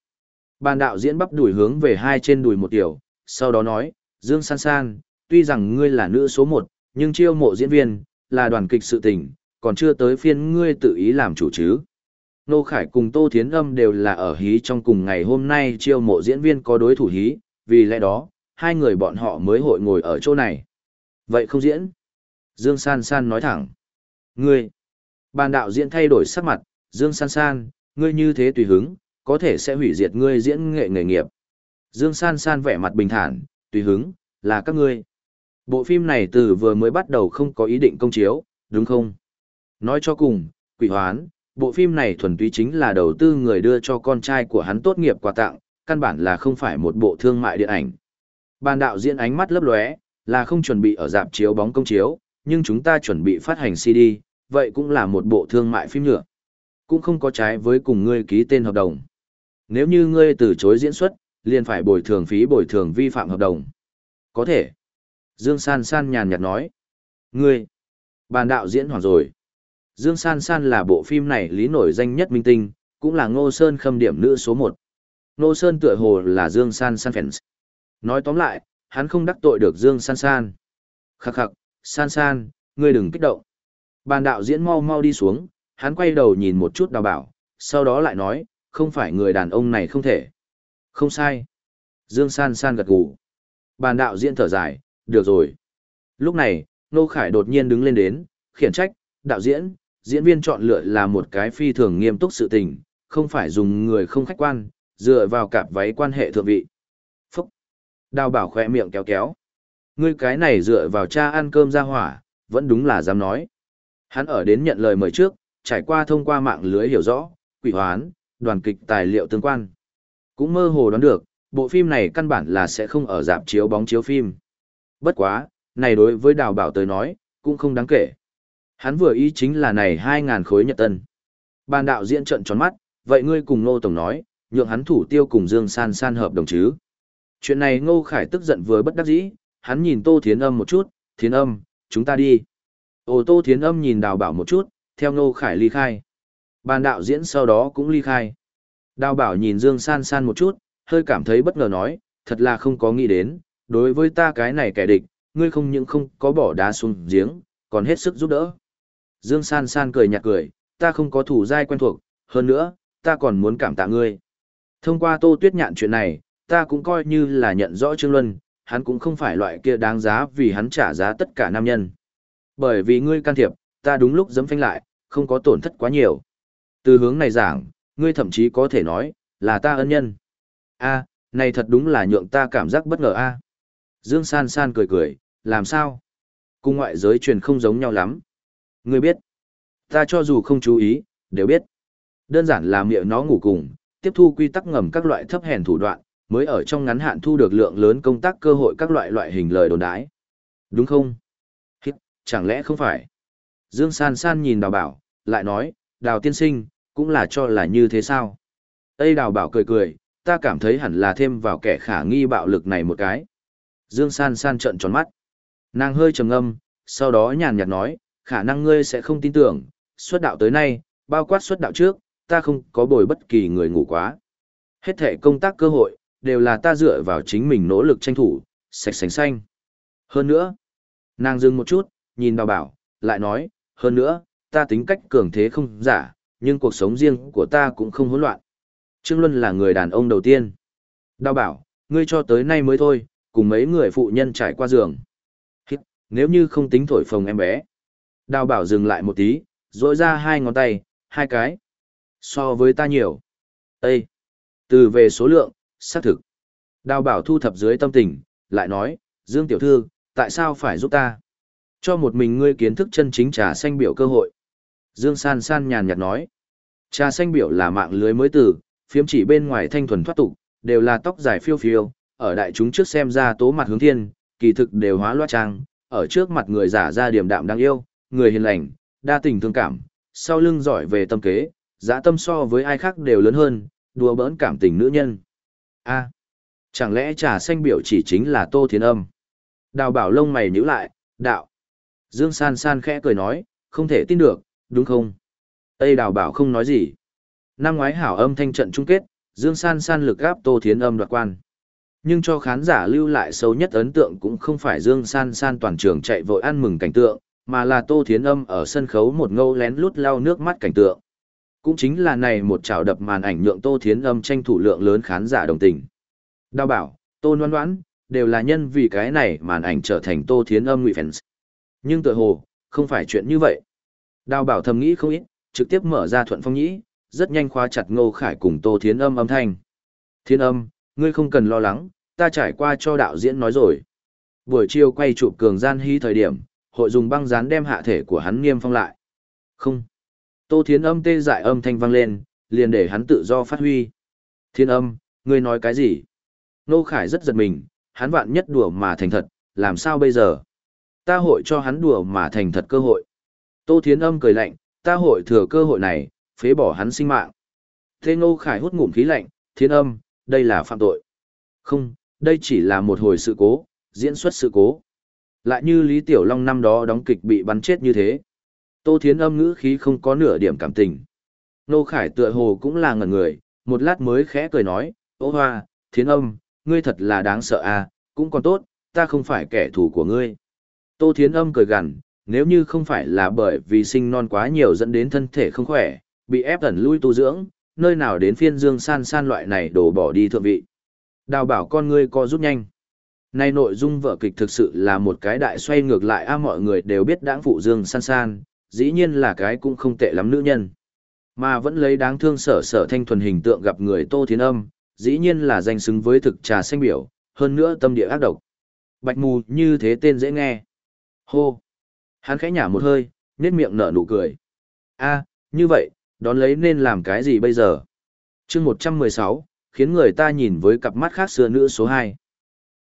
Bàn đạo diễn bắp đuổi hướng về hai trên đùi một tiểu, sau đó nói, Dương San San, tuy rằng ngươi là nữ số một, nhưng chiêu mộ diễn viên, là đoàn kịch sự tình, còn chưa tới phiên ngươi tự ý làm chủ chứ. Nô Khải cùng Tô Thiến Âm đều là ở hí trong cùng ngày hôm nay chiêu mộ diễn viên có đối thủ hí, vì lẽ đó, hai người bọn họ mới hội ngồi ở chỗ này. Vậy không diễn? Dương San San nói thẳng. Ngươi! Bàn đạo diễn thay đổi sắc mặt, Dương San San, ngươi như thế tùy hứng, có thể sẽ hủy diệt ngươi diễn nghệ nghề nghiệp. Dương San San vẻ mặt bình thản, tùy hứng, là các ngươi. Bộ phim này từ vừa mới bắt đầu không có ý định công chiếu, đúng không? Nói cho cùng, quỷ hoán, bộ phim này thuần túy chính là đầu tư người đưa cho con trai của hắn tốt nghiệp quà tặng, căn bản là không phải một bộ thương mại điện ảnh. Ban đạo diễn ánh mắt lấp lóe, là không chuẩn bị ở dạp chiếu bóng công chiếu, nhưng chúng ta chuẩn bị phát hành CD, vậy cũng là một bộ thương mại phim nhựa. Cũng không có trái với cùng ngươi ký tên hợp đồng. Nếu như ngươi từ chối diễn xuất, liền phải bồi thường phí bồi thường vi phạm hợp đồng. Có thể. Dương San San nhàn nhạt nói. Ngươi. Bàn đạo diễn hoàn rồi. Dương San San là bộ phim này lý nổi danh nhất minh tinh, cũng là Ngô Sơn khâm điểm nữ số 1. Ngô Sơn tựa hồ là Dương San San fans. Nói tóm lại, hắn không đắc tội được Dương San San. Khắc khắc, San San, ngươi đừng kích động. Bàn đạo diễn mau mau đi xuống, hắn quay đầu nhìn một chút đào bảo, sau đó lại nói, không phải người đàn ông này không thể. Không sai. Dương San San gật gù. Bàn đạo diễn thở dài, được rồi. Lúc này, Nô Khải đột nhiên đứng lên đến, khiển trách, đạo diễn, diễn viên chọn lựa là một cái phi thường nghiêm túc sự tình, không phải dùng người không khách quan, dựa vào cặp váy quan hệ thượng vị. Phúc! Đào bảo khỏe miệng kéo kéo. Ngươi cái này dựa vào cha ăn cơm ra hỏa, vẫn đúng là dám nói. Hắn ở đến nhận lời mời trước, trải qua thông qua mạng lưới hiểu rõ, quỷ hoán, đoàn kịch tài liệu tương quan. Cũng mơ hồ đoán được, bộ phim này căn bản là sẽ không ở dạp chiếu bóng chiếu phim. Bất quá, này đối với đào bảo tới nói, cũng không đáng kể. Hắn vừa ý chính là này 2.000 khối nhật tân. Ban đạo diễn trận tròn mắt, vậy ngươi cùng Ngô Tổng nói, nhượng hắn thủ tiêu cùng Dương San San hợp đồng chứ. Chuyện này Ngô Khải tức giận vừa bất đắc dĩ, hắn nhìn Tô Thiến Âm một chút, Thiến Âm, chúng ta đi. Ô Tô Thiến Âm nhìn đào bảo một chút, theo Ngô Khải ly khai. Ban đạo diễn sau đó cũng ly khai. Đào bảo nhìn Dương San San một chút, hơi cảm thấy bất ngờ nói, thật là không có nghĩ đến, đối với ta cái này kẻ địch, ngươi không những không có bỏ đá xuống giếng, còn hết sức giúp đỡ. Dương San San cười nhạt cười, ta không có thủ dai quen thuộc, hơn nữa, ta còn muốn cảm tạ ngươi. Thông qua Tô Tuyết Nhạn chuyện này, ta cũng coi như là nhận rõ Trương Luân, hắn cũng không phải loại kia đáng giá vì hắn trả giá tất cả nam nhân. Bởi vì ngươi can thiệp, ta đúng lúc dấm phanh lại, không có tổn thất quá nhiều. Từ hướng này giảng, ngươi thậm chí có thể nói, là ta ân nhân. a này thật đúng là nhượng ta cảm giác bất ngờ a Dương San San cười cười, làm sao? Cùng ngoại giới truyền không giống nhau lắm. Ngươi biết, ta cho dù không chú ý, đều biết. Đơn giản là miệng nó ngủ cùng, tiếp thu quy tắc ngầm các loại thấp hèn thủ đoạn, mới ở trong ngắn hạn thu được lượng lớn công tác cơ hội các loại loại hình lời đồn đái. Đúng không? Chẳng lẽ không phải? Dương San San nhìn đào bảo, lại nói, đào tiên sinh, cũng là cho là như thế sao? Tây đào bảo cười cười, ta cảm thấy hẳn là thêm vào kẻ khả nghi bạo lực này một cái. Dương San San trợn tròn mắt. Nàng hơi trầm ngâm, sau đó nhàn nhạt nói, khả năng ngươi sẽ không tin tưởng, xuất đạo tới nay, bao quát xuất đạo trước, ta không có bồi bất kỳ người ngủ quá. Hết thể công tác cơ hội, đều là ta dựa vào chính mình nỗ lực tranh thủ, sạch sành xanh. Hơn nữa, nàng dừng một chút, nhìn đào bảo, lại nói, hơn nữa, ta tính cách cường thế không giả, nhưng cuộc sống riêng của ta cũng không hỗn loạn. Trương Luân là người đàn ông đầu tiên. Đào bảo, ngươi cho tới nay mới thôi, cùng mấy người phụ nhân trải qua giường. Nếu như không tính thổi phồng em bé. Đào bảo dừng lại một tí, rỗi ra hai ngón tay, hai cái. So với ta nhiều. Ê! Từ về số lượng, xác thực. Đào bảo thu thập dưới tâm tình, lại nói, Dương Tiểu Thư, tại sao phải giúp ta? Cho một mình ngươi kiến thức chân chính trà xanh biểu cơ hội. Dương San San nhàn nhạt nói, trà xanh biểu là mạng lưới mới từ, phiếm chỉ bên ngoài thanh thuần thoát tục, đều là tóc dài phiêu phiêu, ở đại chúng trước xem ra tố mặt hướng thiên, kỳ thực đều hóa loa trang, ở trước mặt người giả ra điểm đạm đáng yêu, người hiền lành, đa tình thương cảm, sau lưng giỏi về tâm kế, dã tâm so với ai khác đều lớn hơn, đùa bỡn cảm tình nữ nhân. A, chẳng lẽ trà xanh biểu chỉ chính là Tô Thiên Âm? Đào bảo lông mày nhíu lại, đạo. Dương San San khẽ cười nói, không thể tin được, đúng không? Tây đào bảo không nói gì. Năm ngoái hảo âm thanh trận chung kết, Dương San San lực gáp Tô Thiến Âm đoạt quan. Nhưng cho khán giả lưu lại sâu nhất ấn tượng cũng không phải Dương San San toàn trường chạy vội ăn mừng cảnh tượng, mà là Tô Thiến Âm ở sân khấu một ngâu lén lút lau nước mắt cảnh tượng. Cũng chính là này một trào đập màn ảnh nhượng Tô Thiến Âm tranh thủ lượng lớn khán giả đồng tình. Đào bảo, Tô Loan Đoán, đều là nhân vì cái này màn ảnh trở thành Tô Thiến Âm ngụy fans. Nhưng tựa hồ, không phải chuyện như vậy. Đào bảo thầm nghĩ không ít, trực tiếp mở ra thuận phong nhĩ, rất nhanh khóa chặt Ngô Khải cùng Tô Thiến Âm âm thanh. Thiên Âm, ngươi không cần lo lắng, ta trải qua cho đạo diễn nói rồi. Buổi chiều quay chụp cường gian hy thời điểm, hội dùng băng dán đem hạ thể của hắn nghiêm phong lại. Không. Tô Thiến Âm tê dại âm thanh vang lên, liền để hắn tự do phát huy. Thiên Âm, ngươi nói cái gì? Nô Khải rất giật mình, hắn vạn nhất đùa mà thành thật, làm sao bây giờ? Ta hội cho hắn đùa mà thành thật cơ hội. Tô Thiến Âm cười lạnh, ta hội thừa cơ hội này, phế bỏ hắn sinh mạng. Thế Ngô Khải hút ngụm khí lạnh, Thiên Âm, đây là phạm tội. Không, đây chỉ là một hồi sự cố, diễn xuất sự cố. Lại như Lý Tiểu Long năm đó đóng kịch bị bắn chết như thế. Tô Thiến âm ngữ khí không có nửa điểm cảm tình. Nô Khải tựa hồ cũng là ngẩn người, một lát mới khẽ cười nói, ô hoa, Thiến âm, ngươi thật là đáng sợ à, cũng còn tốt, ta không phải kẻ thù của ngươi. Tô Thiến âm cười gằn, nếu như không phải là bởi vì sinh non quá nhiều dẫn đến thân thể không khỏe, bị ép ẩn lui tu dưỡng, nơi nào đến phiên dương san san loại này đổ bỏ đi thượng vị. Đào bảo con ngươi co rút nhanh. Nay nội dung vở kịch thực sự là một cái đại xoay ngược lại a mọi người đều biết đáng phụ dương san san, dĩ nhiên là cái cũng không tệ lắm nữ nhân. Mà vẫn lấy đáng thương sở sở thanh thuần hình tượng gặp người tô thiến âm, dĩ nhiên là danh xứng với thực trà xanh biểu, hơn nữa tâm địa ác độc. Bạch mù như thế tên dễ nghe. Hô! Hắn khẽ nhả một hơi, nét miệng nở nụ cười. a như vậy, đón lấy nên làm cái gì bây giờ? chương 116, khiến người ta nhìn với cặp mắt khác xưa nữ số 2.